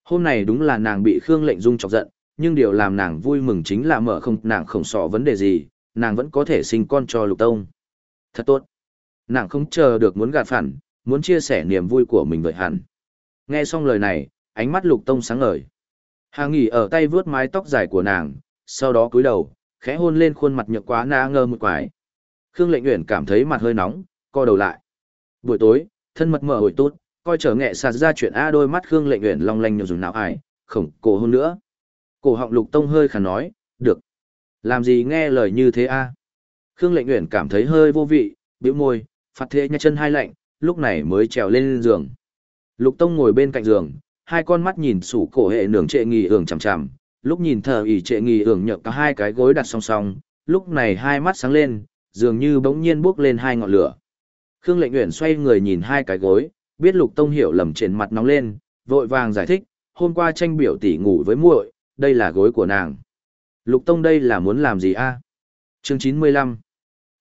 Hôm này đúng là nàng bị Khương lệnh dung chọc giận, nhưng điều làm nàng vui mừng chính là mở không nàng không sợ vấn đề gì, nàng vẫn có thể sinh con cho lục tông. Thật tốt. Nàng không chờ được muốn gạt phản, muốn chia sẻ niềm vui của mình với hắn. Nghe xong lời này, ánh mắt lục tông sáng ngời. Hà nghỉ ở tay vướt mái tóc dài của nàng, sau đó cúi đầu, khẽ hôn lên khuôn mặt nhợt quá na ngơ một quái. Khương lệnh nguyện cảm thấy mặt hơi nóng, co đầu lại. Buổi tối, thân mật mở hồi tốt, coi trở nghệ sạt ra chuyện A đôi mắt Khương lệnh nguyện long lanh nhiều dùng não ai, khổng cổ hôn nữa. Cổ họng lục tông hơi khả nói, được. Làm gì nghe lời như thế a? Khương lệnh nguyện cảm thấy hơi vô vị, bĩu môi, phạt thế nhai chân hai lạnh, lúc này mới trèo lên giường. Lục tông ngồi bên cạnh giường, hai con mắt nhìn sủ cổ hệ nường trệ nghỉ hưởng chằm chằm, lúc nhìn thờ ỉ trệ nghỉ hưởng nhợt cả hai cái gối đặt song song, lúc này hai mắt sáng lên, dường như bỗng nhiên bước lên hai ngọn lửa. Khương lệnh Uyển xoay người nhìn hai cái gối, biết lục tông hiểu lầm trên mặt nóng lên, vội vàng giải thích, hôm qua tranh biểu tỷ ngủ với muội, đây là gối của nàng. Lục Tông đây là muốn làm gì a? Chương 95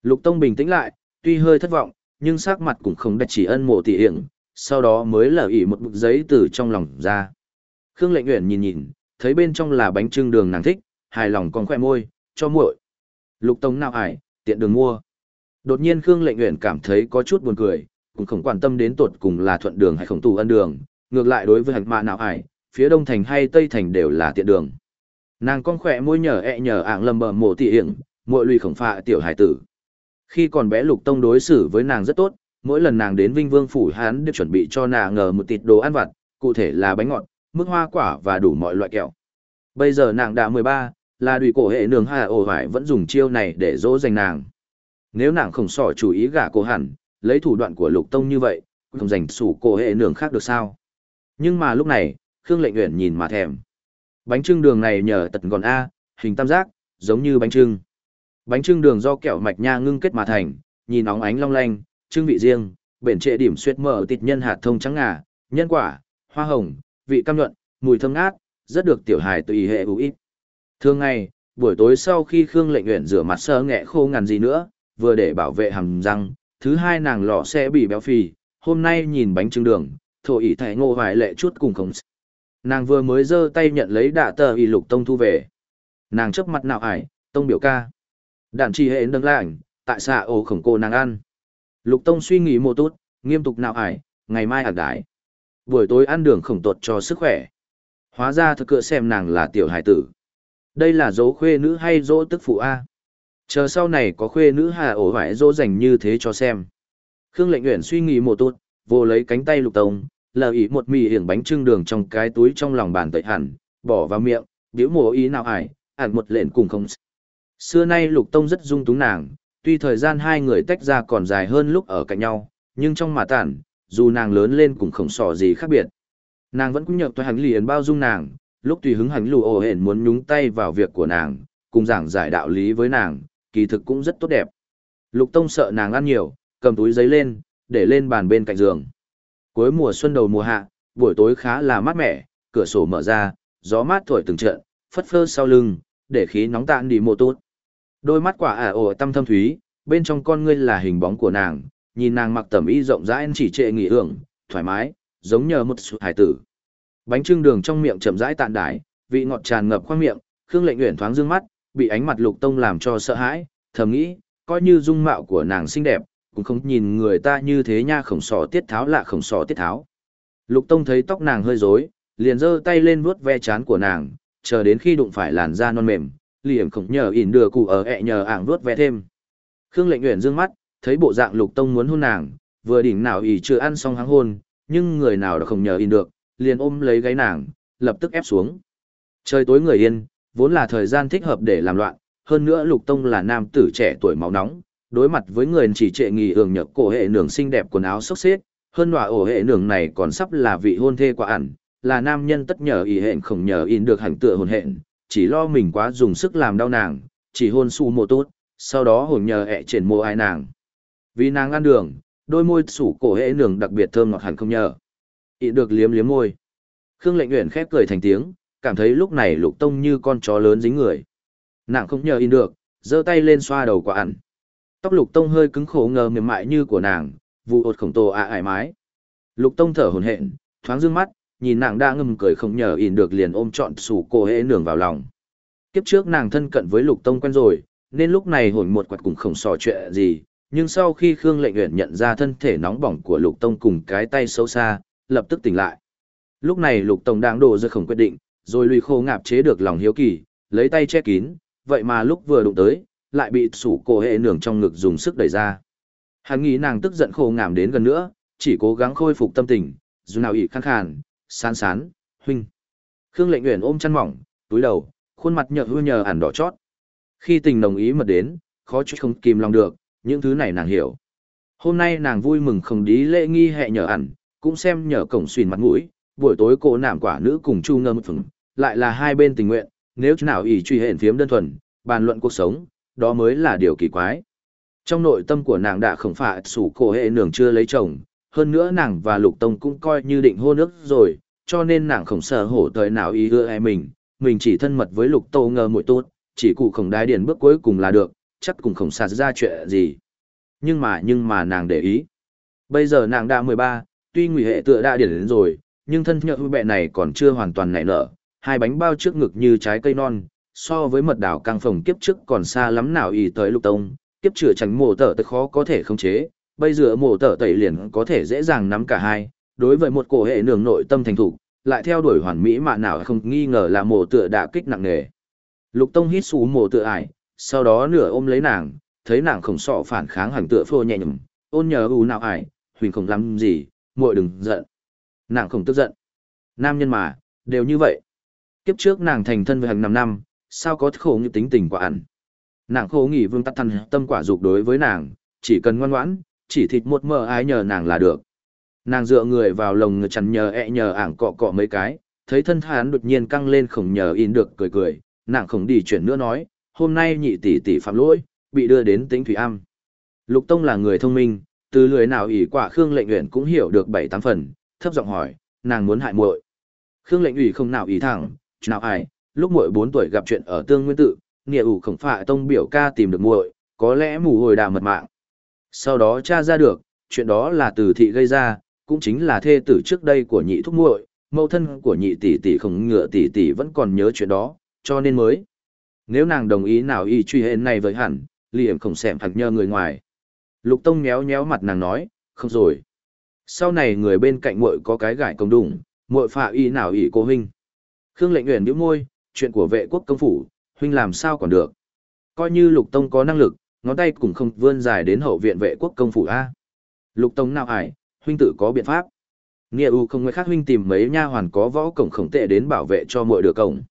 Lục Tông bình tĩnh lại, tuy hơi thất vọng, nhưng sắc mặt cũng không đặt chỉ ân mộ tỷ hiện, sau đó mới lở ỉ một bức giấy từ trong lòng ra. Khương Lệnh Uyển nhìn nhìn, thấy bên trong là bánh trưng đường nàng thích, hài lòng còn khỏe môi, cho muội. Lục Tông nào ải, tiện đường mua. Đột nhiên Khương Lệnh Uyển cảm thấy có chút buồn cười, cũng không quan tâm đến tột cùng là thuận đường hay không tù ân đường, ngược lại đối với hạch mạ nào ải, phía đông thành hay tây thành đều là tiện đường. Nàng con khỏe môi nhờ ẹ nhở ạng lầm bầm mộ tỉ hiển, muội lùi khổng phạ tiểu hải tử. Khi còn bé Lục Tông đối xử với nàng rất tốt, mỗi lần nàng đến Vinh Vương phủ hắn đều chuẩn bị cho nàng ngờ một tịt đồ ăn vặt, cụ thể là bánh ngọt, mức hoa quả và đủ mọi loại kẹo. Bây giờ nàng đã 13, là đùi cổ hệ nương hà ổ vải vẫn dùng chiêu này để dỗ dành nàng. Nếu nàng không sỏ chủ ý gả cô hẳn, lấy thủ đoạn của Lục Tông như vậy, không dành sủ cổ hệ nương khác được sao. Nhưng mà lúc này, Khương Lệnh Uyển nhìn mà thèm. Bánh trưng đường này nhờ tật gòn A, hình tam giác, giống như bánh trưng. Bánh trưng đường do kẹo mạch nha ngưng kết mà thành, nhìn óng ánh long lanh, trưng vị riêng, bền trệ điểm suyết mở tịt nhân hạt thông trắng ngà, nhân quả, hoa hồng, vị cam nhuận, mùi thơm ngát, rất được tiểu hài tùy hệ ưu ít. Thường ngày, buổi tối sau khi Khương Lệnh Uyển rửa mặt sơ nghẹ khô ngàn gì nữa, vừa để bảo vệ hàm răng, thứ hai nàng lọ sẽ bị béo phì, hôm nay nhìn bánh trưng đường, thổ ý thẻ ngô hoài lệ chút cùng không Nàng vừa mới giơ tay nhận lấy đạ tờ y lục tông thu về. Nàng chấp mặt nào ải, tông biểu ca. Đàn chi hệ nâng lạnh, tại xạ ổ khổng cô nàng ăn. Lục tông suy nghĩ một tốt, nghiêm túc nào ải, ngày mai ạc đái. Buổi tối ăn đường khổng tuột cho sức khỏe. Hóa ra thực cựa xem nàng là tiểu hải tử. Đây là dấu khuê nữ hay dỗ tức phụ A. Chờ sau này có khuê nữ hà ổ vải dỗ dành như thế cho xem. Khương lệnh uyển suy nghĩ một tốt, vô lấy cánh tay lục tông, lờ ý một mì hiển bánh trưng đường trong cái túi trong lòng bàn tẩy hẳn, bỏ vào miệng, biểu mồ ý nào ải, ản một lện cùng không. Xưa nay lục tông rất dung túng nàng, tuy thời gian hai người tách ra còn dài hơn lúc ở cạnh nhau, nhưng trong mà tản, dù nàng lớn lên cũng không sỏ gì khác biệt. Nàng vẫn cũng nhờ tôi hành liền bao dung nàng, lúc tùy hứng hành lù ổ hển muốn nhúng tay vào việc của nàng, cùng giảng giải đạo lý với nàng, kỳ thực cũng rất tốt đẹp. Lục Tông sợ nàng ăn nhiều, cầm túi giấy lên, để lên bàn bên cạnh giường. Cuối mùa xuân đầu mùa hạ, buổi tối khá là mát mẻ, cửa sổ mở ra, gió mát thổi từng trận, phất phơ sau lưng, để khí nóng tạn đi một tốt. Đôi mắt quả ả ổ tâm thâm thúy, bên trong con ngươi là hình bóng của nàng, nhìn nàng mặc tẩm y rộng rãi chỉ trệ nghỉ hưởng, thoải mái, giống nhờ một sự hải tử. Bánh trưng đường trong miệng chậm rãi tạn đái, vị ngọt tràn ngập khoang miệng, Khương Lệnh Uyển thoáng dương mắt, bị ánh mặt Lục Tông làm cho sợ hãi, thầm nghĩ, coi như dung mạo của nàng xinh đẹp, cũng không nhìn người ta như thế nha khổng sò tiết tháo lạ khổng sò tiết tháo. Lục Tông thấy tóc nàng hơi rối, liền giơ tay lên vuốt ve chán của nàng, chờ đến khi đụng phải làn da non mềm, liền khổng nhờ ỉn đưa cụ ở ẹ nhờ ảng vuốt ve thêm. Khương Lệnh Uyển dương mắt, thấy bộ dạng Lục Tông muốn hôn nàng, vừa đỉnh nào ỉ chưa ăn xong hắng hôn, nhưng người nào đã không nhờ ỉn được, liền ôm lấy gáy nàng, lập tức ép xuống. Trời tối người yên, vốn là thời gian thích hợp để làm loạn, hơn nữa Lục Tông là nam tử trẻ tuổi máu nóng, đối mặt với người chỉ trệ nghỉ hưởng nhược cổ hệ nường xinh đẹp quần áo xốc xếp, hơn nọa ổ hệ nường này còn sắp là vị hôn thê quả ẩn, là nam nhân tất nhờ ý hẹn không nhờ in được hành tựa hồn hẹn, chỉ lo mình quá dùng sức làm đau nàng, chỉ hôn su mộ tốt, sau đó hồn nhờ ẹ triển mộ ai nàng. Vì nàng ăn đường, đôi môi sủ cổ hệ nường đặc biệt thơm ngọt hẳn không nhờ. Ý được liếm liếm môi. Khương lệnh nguyện khép cười thành tiếng, cảm thấy lúc này lục tông như con chó lớn dính người. Nàng không nhờ in được, giơ tay lên xoa đầu quả ẩn. Tóc lục tông hơi cứng khổ ngờ mềm mại như của nàng, vụ ột khổng tổ ạ ải mái. Lục tông thở hồn hện, thoáng dương mắt, nhìn nàng đã ngầm cười không nhờ ỉn được liền ôm trọn sủ cổ hễ nường vào lòng. Kiếp trước nàng thân cận với lục tông quen rồi, nên lúc này hồn một quạt cũng không sò chuyện gì, nhưng sau khi Khương Lệnh Uyển nhận ra thân thể nóng bỏng của Lục Tông cùng cái tay xấu xa, lập tức tỉnh lại. Lúc này Lục Tông đang đổ ra không quyết định, rồi lùi khô ngạp chế được lòng hiếu kỳ, lấy tay che kín, vậy mà lúc vừa đụng tới, lại bị sủ cổ hệ nường trong ngực dùng sức đẩy ra. Hắn nghĩ nàng tức giận khô ngảm đến gần nữa, chỉ cố gắng khôi phục tâm tình, dù nào ỉ khăn khàn, sán sán, huynh. Khương lệnh nguyện ôm chăn mỏng, túi đầu, khuôn mặt nhợt hư nhờ ẩn đỏ chót. Khi tình đồng ý mật đến, khó chút không kìm lòng được, những thứ này nàng hiểu. Hôm nay nàng vui mừng không đi lễ nghi hệ nhờ ẩn, cũng xem nhờ cổng xuyên mặt mũi, buổi tối cô nảm quả nữ cùng chu ngơ một phừng, lại là hai bên tình nguyện, nếu nào ỉ truy hẹn phiếm đơn thuần, bàn luận cuộc sống, đó mới là điều kỳ quái. Trong nội tâm của nàng đã không phải sủ cổ hệ nường chưa lấy chồng, hơn nữa nàng và Lục Tông cũng coi như định hôn ước rồi, cho nên nàng không sợ hổ tới nào ý ưa ai mình, mình chỉ thân mật với lục tô ngờ mũi tốt, chỉ cụ không đái điền bước cuối cùng là được, chắc cũng không sạt ra chuyện gì. Nhưng mà nhưng mà nàng để ý. Bây giờ nàng đã 13, tuy nguy hệ tựa đã điển đến rồi, nhưng thân nhợ bẹ này còn chưa hoàn toàn nảy nở, hai bánh bao trước ngực như trái cây non, so với mật đảo căng phòng kiếp trước còn xa lắm nào ý tới lục tông, kiếp chữa tránh mổ tở tới khó có thể khống chế, bây giờ mổ tở tẩy liền có thể dễ dàng nắm cả hai, đối với một cổ hệ nường nội tâm thành thủ, lại theo đuổi hoàn mỹ mà nào không nghi ngờ là mổ tựa đã kích nặng nề. Lục tông hít xuống mổ tựa ải, sau đó nửa ôm lấy nàng, thấy nàng không sọ phản kháng hành tựa phô nhẹ nhầm, ôn nhờ u nào ải, huỳnh không làm gì, muội đừng giận. Nàng không tức giận. Nam nhân mà, đều như vậy. Kiếp trước nàng thành thân với hàng năm năm, sao có khổ như tính tình quả ăn. Nàng khổ nghỉ vương tắt thân tâm quả dục đối với nàng, chỉ cần ngoan ngoãn, chỉ thịt một mờ ái nhờ nàng là được. Nàng dựa người vào lồng chằn nhờ ẹ nhờ ảng cọ cọ mấy cái, thấy thân hắn đột nhiên căng lên khổng nhờ in được cười cười, nàng không đi chuyển nữa nói, hôm nay nhị tỷ tỷ phạm lỗi, bị đưa đến tính thủy am. Lục Tông là người thông minh, từ lười nào ỷ quả Khương lệnh uyển cũng hiểu được bảy tám phần, thấp giọng hỏi, nàng muốn hại muội. Khương lệnh ủy không nào ý thẳng, nào ai, lúc muội bốn tuổi gặp chuyện ở tương nguyên tự, nghĩa ủ khổng phạ tông biểu ca tìm được muội, có lẽ mù hồi đà mật mạng. Sau đó tra ra được, chuyện đó là từ thị gây ra, cũng chính là thê tử trước đây của nhị thúc muội, mẫu thân của nhị tỷ tỷ khổng ngựa tỷ tỷ vẫn còn nhớ chuyện đó, cho nên mới. Nếu nàng đồng ý nào y truy hên này với hẳn, liệm không xẻm thật nhờ người ngoài. Lục Tông méo méo mặt nàng nói, không rồi. Sau này người bên cạnh muội có cái gải công đủng, muội phạ y nào y cô huynh. Khương lệnh nguyện nhíu môi, chuyện của vệ quốc công phủ, huynh làm sao còn được. Coi như Lục Tông có năng lực, ngón tay cũng không vươn dài đến hậu viện vệ quốc công phủ A. Lục Tông nào ải, huynh tự có biện pháp. Nghĩa u không người khác huynh tìm mấy nha hoàn có võ cổng khổng tệ đến bảo vệ cho muội được cổng.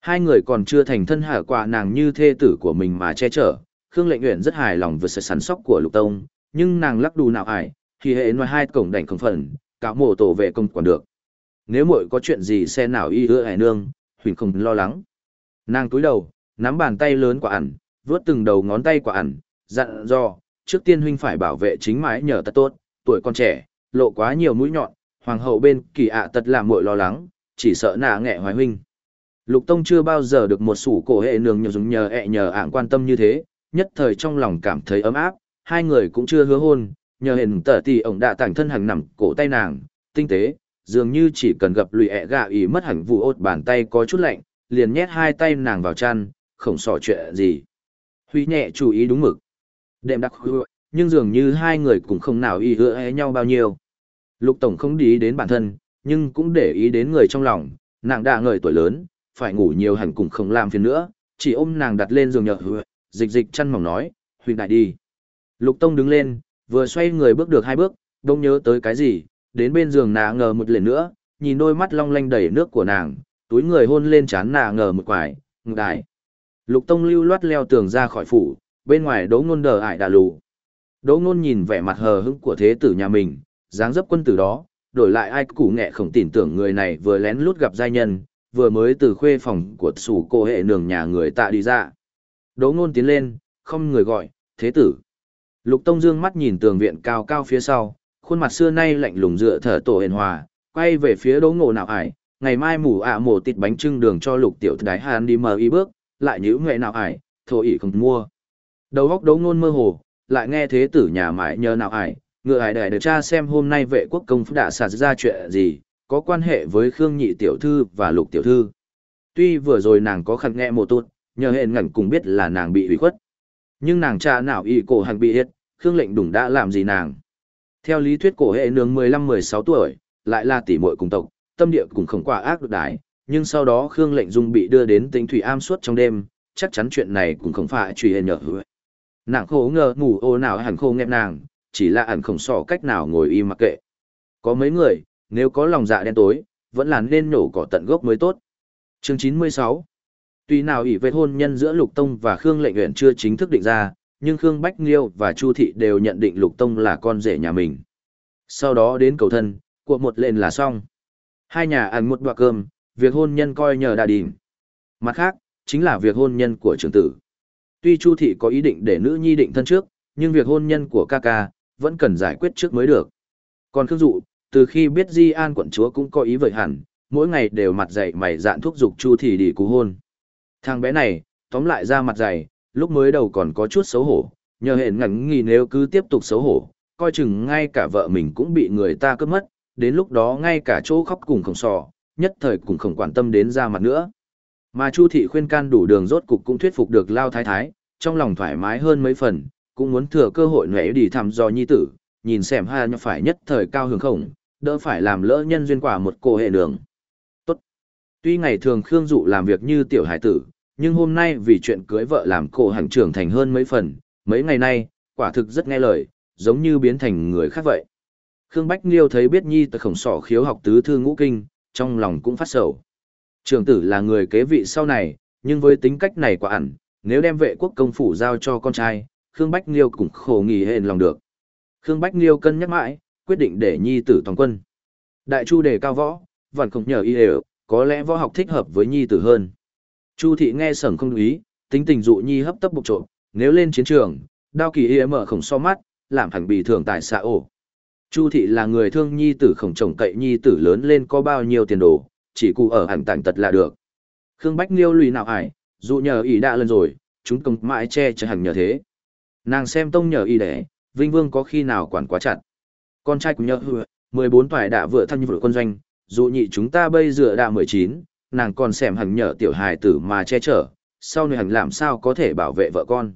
Hai người còn chưa thành thân hạ quả nàng như thê tử của mình mà che chở, Khương Lệnh Uyển rất hài lòng với sự sắn sóc của Lục Tông, nhưng nàng lắc đù nào ải, thì hệ nói hai cổng đảnh không phần, cả mổ tổ vệ công quản được. Nếu muội có chuyện gì xe nào y hứa hải nương, Huỳnh không lo lắng. Nàng cúi đầu, nắm bàn tay lớn quả ẩn, vuốt từng đầu ngón tay quả ẩn, dặn dò, trước tiên huynh phải bảo vệ chính mái nhờ tật tốt, tuổi con trẻ, lộ quá nhiều mũi nhọn, hoàng hậu bên kỳ ạ tật làm muội lo lắng, chỉ sợ nạ nghẹ hoài huynh. Lục Tông chưa bao giờ được một sủ cổ hệ nương nhờ dùng nhờ ẹ nhờ ảng quan tâm như thế, nhất thời trong lòng cảm thấy ấm áp, hai người cũng chưa hứa hôn, nhờ hình tở tì ổng đã tảng thân hàng nằm cổ tay nàng, tinh tế, dường như chỉ cần gặp lụy ẹ gạ ý mất hẳn vụ ột bàn tay có chút lạnh, liền nhét hai tay nàng vào chăn, không sỏ chuyện gì. Huy nhẹ chú ý đúng mực. Đệm đặc hứa, nhưng dường như hai người cũng không nào ý hứa e nhau bao nhiêu. Lục Tổng không để ý đến bản thân, nhưng cũng để ý đến người trong lòng, nàng đã ngời tuổi lớn, phải ngủ nhiều hẳn cũng không làm phiền nữa, chỉ ôm nàng đặt lên giường nhờ hứa, dịch dịch chăn mỏng nói, huy đại đi. Lục Tông đứng lên, vừa xoay người bước được hai bước, đông nhớ tới cái gì, đến bên giường nạ ngờ một lần nữa, nhìn đôi mắt long lanh đầy nước của nàng, túi người hôn lên chán nạ ngờ một quải, ngực đại. Lục Tông lưu loát leo tường ra khỏi phủ, bên ngoài đỗ ngôn đờ ải đà lù. Đỗ ngôn nhìn vẻ mặt hờ hững của thế tử nhà mình, dáng dấp quân tử đó, đổi lại ai củ nghệ không tin tưởng người này vừa lén lút gặp giai nhân, vừa mới từ khuê phòng của sủ cô hệ nường nhà người tạ đi ra. Đỗ ngôn tiến lên, không người gọi, thế tử. Lục Tông Dương mắt nhìn tường viện cao cao phía sau, khuôn mặt xưa nay lạnh lùng dựa thở tổ hiền hòa, quay về phía đỗ ngộ nào ải, ngày mai mù ạ à mổ tịt bánh trưng đường cho lục tiểu đái hàn đi mờ y bước, lại nhữ nghệ nào ải, thổ ỉ không mua. Đầu góc đỗ ngôn mơ hồ, lại nghe thế tử nhà mãi nhờ nào ải, ngựa ải để được cha xem hôm nay vệ quốc công đã xả ra chuyện gì, có quan hệ với Khương Nhị tiểu thư và Lục tiểu thư. Tuy vừa rồi nàng có khăn nghe một tốt, nhờ hẹn ngẩn cùng biết là nàng bị hủy khuất. Nhưng nàng cha nào y cổ hành bị hết, Khương lệnh đủng đã làm gì nàng. Theo lý thuyết cổ hệ nương 15-16 tuổi, lại là tỷ muội cùng tộc, tâm địa cũng không quá ác được đái, nhưng sau đó Khương lệnh dung bị đưa đến tỉnh Thủy Am suốt trong đêm, chắc chắn chuyện này cũng không phải truy hề nhở hứa. Nàng khổ ngờ ngủ ô nào hẳn khô nghẹp nàng, chỉ là ẩn không sỏ cách nào ngồi im mặc kệ. Có mấy người, nếu có lòng dạ đen tối, vẫn là nên nổ cỏ tận gốc mới tốt. Chương 96 Tuy nào ủy về hôn nhân giữa Lục Tông và Khương Lệnh Uyển chưa chính thức định ra, nhưng Khương Bách Liêu và Chu Thị đều nhận định Lục Tông là con rể nhà mình. Sau đó đến cầu thân, cuộc một lên là xong. Hai nhà ăn một bữa cơm, việc hôn nhân coi nhờ đà đình. Mặt khác, chính là việc hôn nhân của trưởng tử. Tuy Chu Thị có ý định để nữ nhi định thân trước, nhưng việc hôn nhân của ca ca, vẫn cần giải quyết trước mới được. Còn Khương Dụ, từ khi biết Di An quận chúa cũng có ý vậy hẳn, mỗi ngày đều mặt dày mày dạn thúc giục Chu Thị đi cú hôn. Thằng bé này, tóm lại ra mặt dày, lúc mới đầu còn có chút xấu hổ, nhờ hẹn ngắn nghi nếu cứ tiếp tục xấu hổ, coi chừng ngay cả vợ mình cũng bị người ta cướp mất, đến lúc đó ngay cả chỗ khóc cùng khổng sò, nhất thời cũng không quan tâm đến ra mặt nữa. Mà Chu thị khuyên can đủ đường rốt cục cũng thuyết phục được Lao Thái Thái, trong lòng thoải mái hơn mấy phần, cũng muốn thừa cơ hội nhảy đi thăm dò nhi tử, nhìn xem hai nhau phải nhất thời cao hứng khổng, đỡ phải làm lỡ nhân duyên quả một cô hệ đường. Tốt. Tuy ngày thường Khương Dụ làm việc như tiểu hải tử, nhưng hôm nay vì chuyện cưới vợ làm cổ hành trưởng thành hơn mấy phần, mấy ngày nay, quả thực rất nghe lời, giống như biến thành người khác vậy. Khương Bách Liêu thấy biết nhi tờ khổng sỏ khiếu học tứ thư ngũ kinh, trong lòng cũng phát sầu. Trường tử là người kế vị sau này, nhưng với tính cách này quả ẩn, nếu đem vệ quốc công phủ giao cho con trai, Khương Bách Liêu cũng khổ nghỉ hên lòng được. Khương Bách Liêu cân nhắc mãi, quyết định để nhi tử toàn quân. Đại Chu đề cao võ, vẫn không nhờ y đều, có lẽ võ học thích hợp với nhi tử hơn. Chu thị nghe sởm không ý, tính tình dụ nhi hấp tấp bục trộm, nếu lên chiến trường, đao kỳ y mở khổng so mắt, làm hành bị thường tại xã ổ. Chu thị là người thương nhi tử khổng chồng cậy nhi tử lớn lên có bao nhiêu tiền đồ, chỉ cụ ở hẳn tàng tật là được. Khương Bách Liêu lùi nào ải, dụ nhờ ý đã lần rồi, chúng công mãi che chở hẳn nhờ thế. Nàng xem tông nhờ ý để, Vinh Vương có khi nào quản quá chặt. Con trai cũng nhờ hư, 14 tuổi đã vừa thân như vựa quân doanh, dụ nhị chúng ta bây giờ đã 19, nàng còn xem hẳn nhờ tiểu hài tử mà che chở, sau này hẳn làm sao có thể bảo vệ vợ con.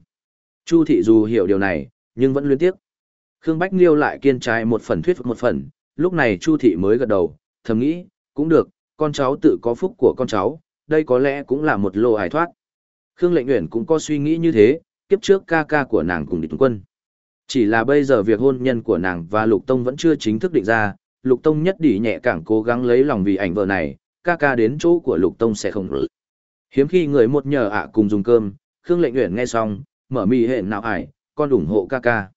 Chu thị dù hiểu điều này, nhưng vẫn luyến tiếc. Khương Bách Liêu lại kiên trai một phần thuyết một phần, lúc này Chu thị mới gật đầu, thầm nghĩ, cũng được, con cháu tự có phúc của con cháu, đây có lẽ cũng là một lô hài thoát. Khương Lệnh Uyển cũng có suy nghĩ như thế, kiếp trước ca ca của nàng cùng địch quân. Chỉ là bây giờ việc hôn nhân của nàng và Lục Tông vẫn chưa chính thức định ra, Lục Tông nhất đỉ nhẹ càng cố gắng lấy lòng vì ảnh vợ này, ca ca đến chỗ của Lục Tông sẽ không rử. Hiếm khi người một nhờ ạ cùng dùng cơm, Khương Lệnh Uyển nghe xong, mở mì hẹn nào ải, con ủng hộ ca ca.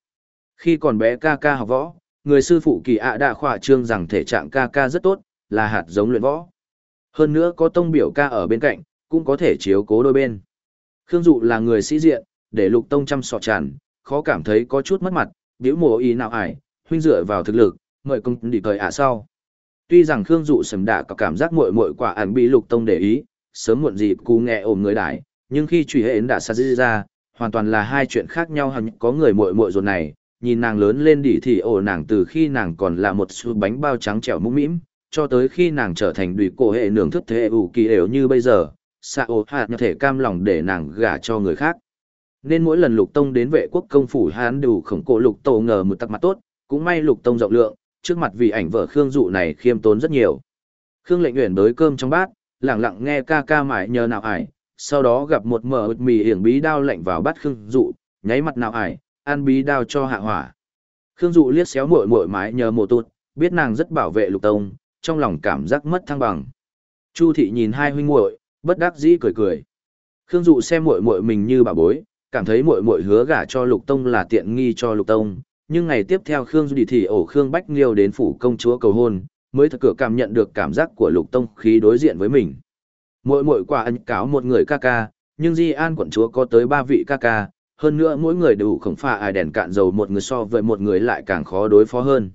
Khi còn bé ca ca học võ, người sư phụ kỳ ạ đã khỏa trương rằng thể trạng ca ca rất tốt, là hạt giống luyện võ. Hơn nữa có tông biểu ca ở bên cạnh, cũng có thể chiếu cố đôi bên. Khương Dụ là người sĩ diện, để lục tông chăm sọ tràn, khó cảm thấy có chút mất mặt, biểu mồ ý nào ải, huynh dựa vào thực lực, mời công đi thời ạ sau. Tuy rằng Khương Dụ sầm đạ có cảm giác muội muội quả ẩn bị lục tông để ý, sớm muộn gì cú nghe ôm người đại, nhưng khi truy hệ đã xa ra, hoàn toàn là hai chuyện khác nhau hẳn có người muội muội rồi này, nhìn nàng lớn lên đỉ thì ổ nàng từ khi nàng còn là một xu bánh bao trắng trẻo mũm mĩm, cho tới khi nàng trở thành đùi cổ hệ nường thức thế ủ kỳ đều như bây giờ, xạ ổ hạt như thể cam lòng để nàng gả cho người khác. Nên mỗi lần lục tông đến vệ quốc công phủ hán đủ khổng cổ lục tổ ngờ một tắc mặt tốt, cũng may lục tông rộng lượng, trước mặt vì ảnh vợ Khương dụ này khiêm tốn rất nhiều. Khương lệnh nguyện đới cơm trong bát, lặng lặng nghe ca ca mãi nhờ nào ải, sau đó gặp một mở mì hiển bí đao lạnh vào bát Khương dụ, nháy mặt nào ải, ăn bí đao cho hạ hỏa. Khương dụ liếc xéo muội muội mái nhờ mồ tụt, biết nàng rất bảo vệ lục tông, trong lòng cảm giác mất thăng bằng. Chu thị nhìn hai huynh muội, bất đắc dĩ cười cười. Khương Dụ xem muội muội mình như bà bối, cảm thấy muội muội hứa gả cho Lục Tông là tiện nghi cho Lục Tông, nhưng ngày tiếp theo Khương Du đi thì ổ Khương Bách Liêu đến phủ công chúa cầu hôn, mới thật cửa cảm nhận được cảm giác của Lục Tông khí đối diện với mình. Mỗi mỗi quả ân cáo một người ca ca, nhưng Di An quận chúa có tới ba vị ca ca, hơn nữa mỗi người đều khổng pha ai đèn cạn dầu một người so với một người lại càng khó đối phó hơn.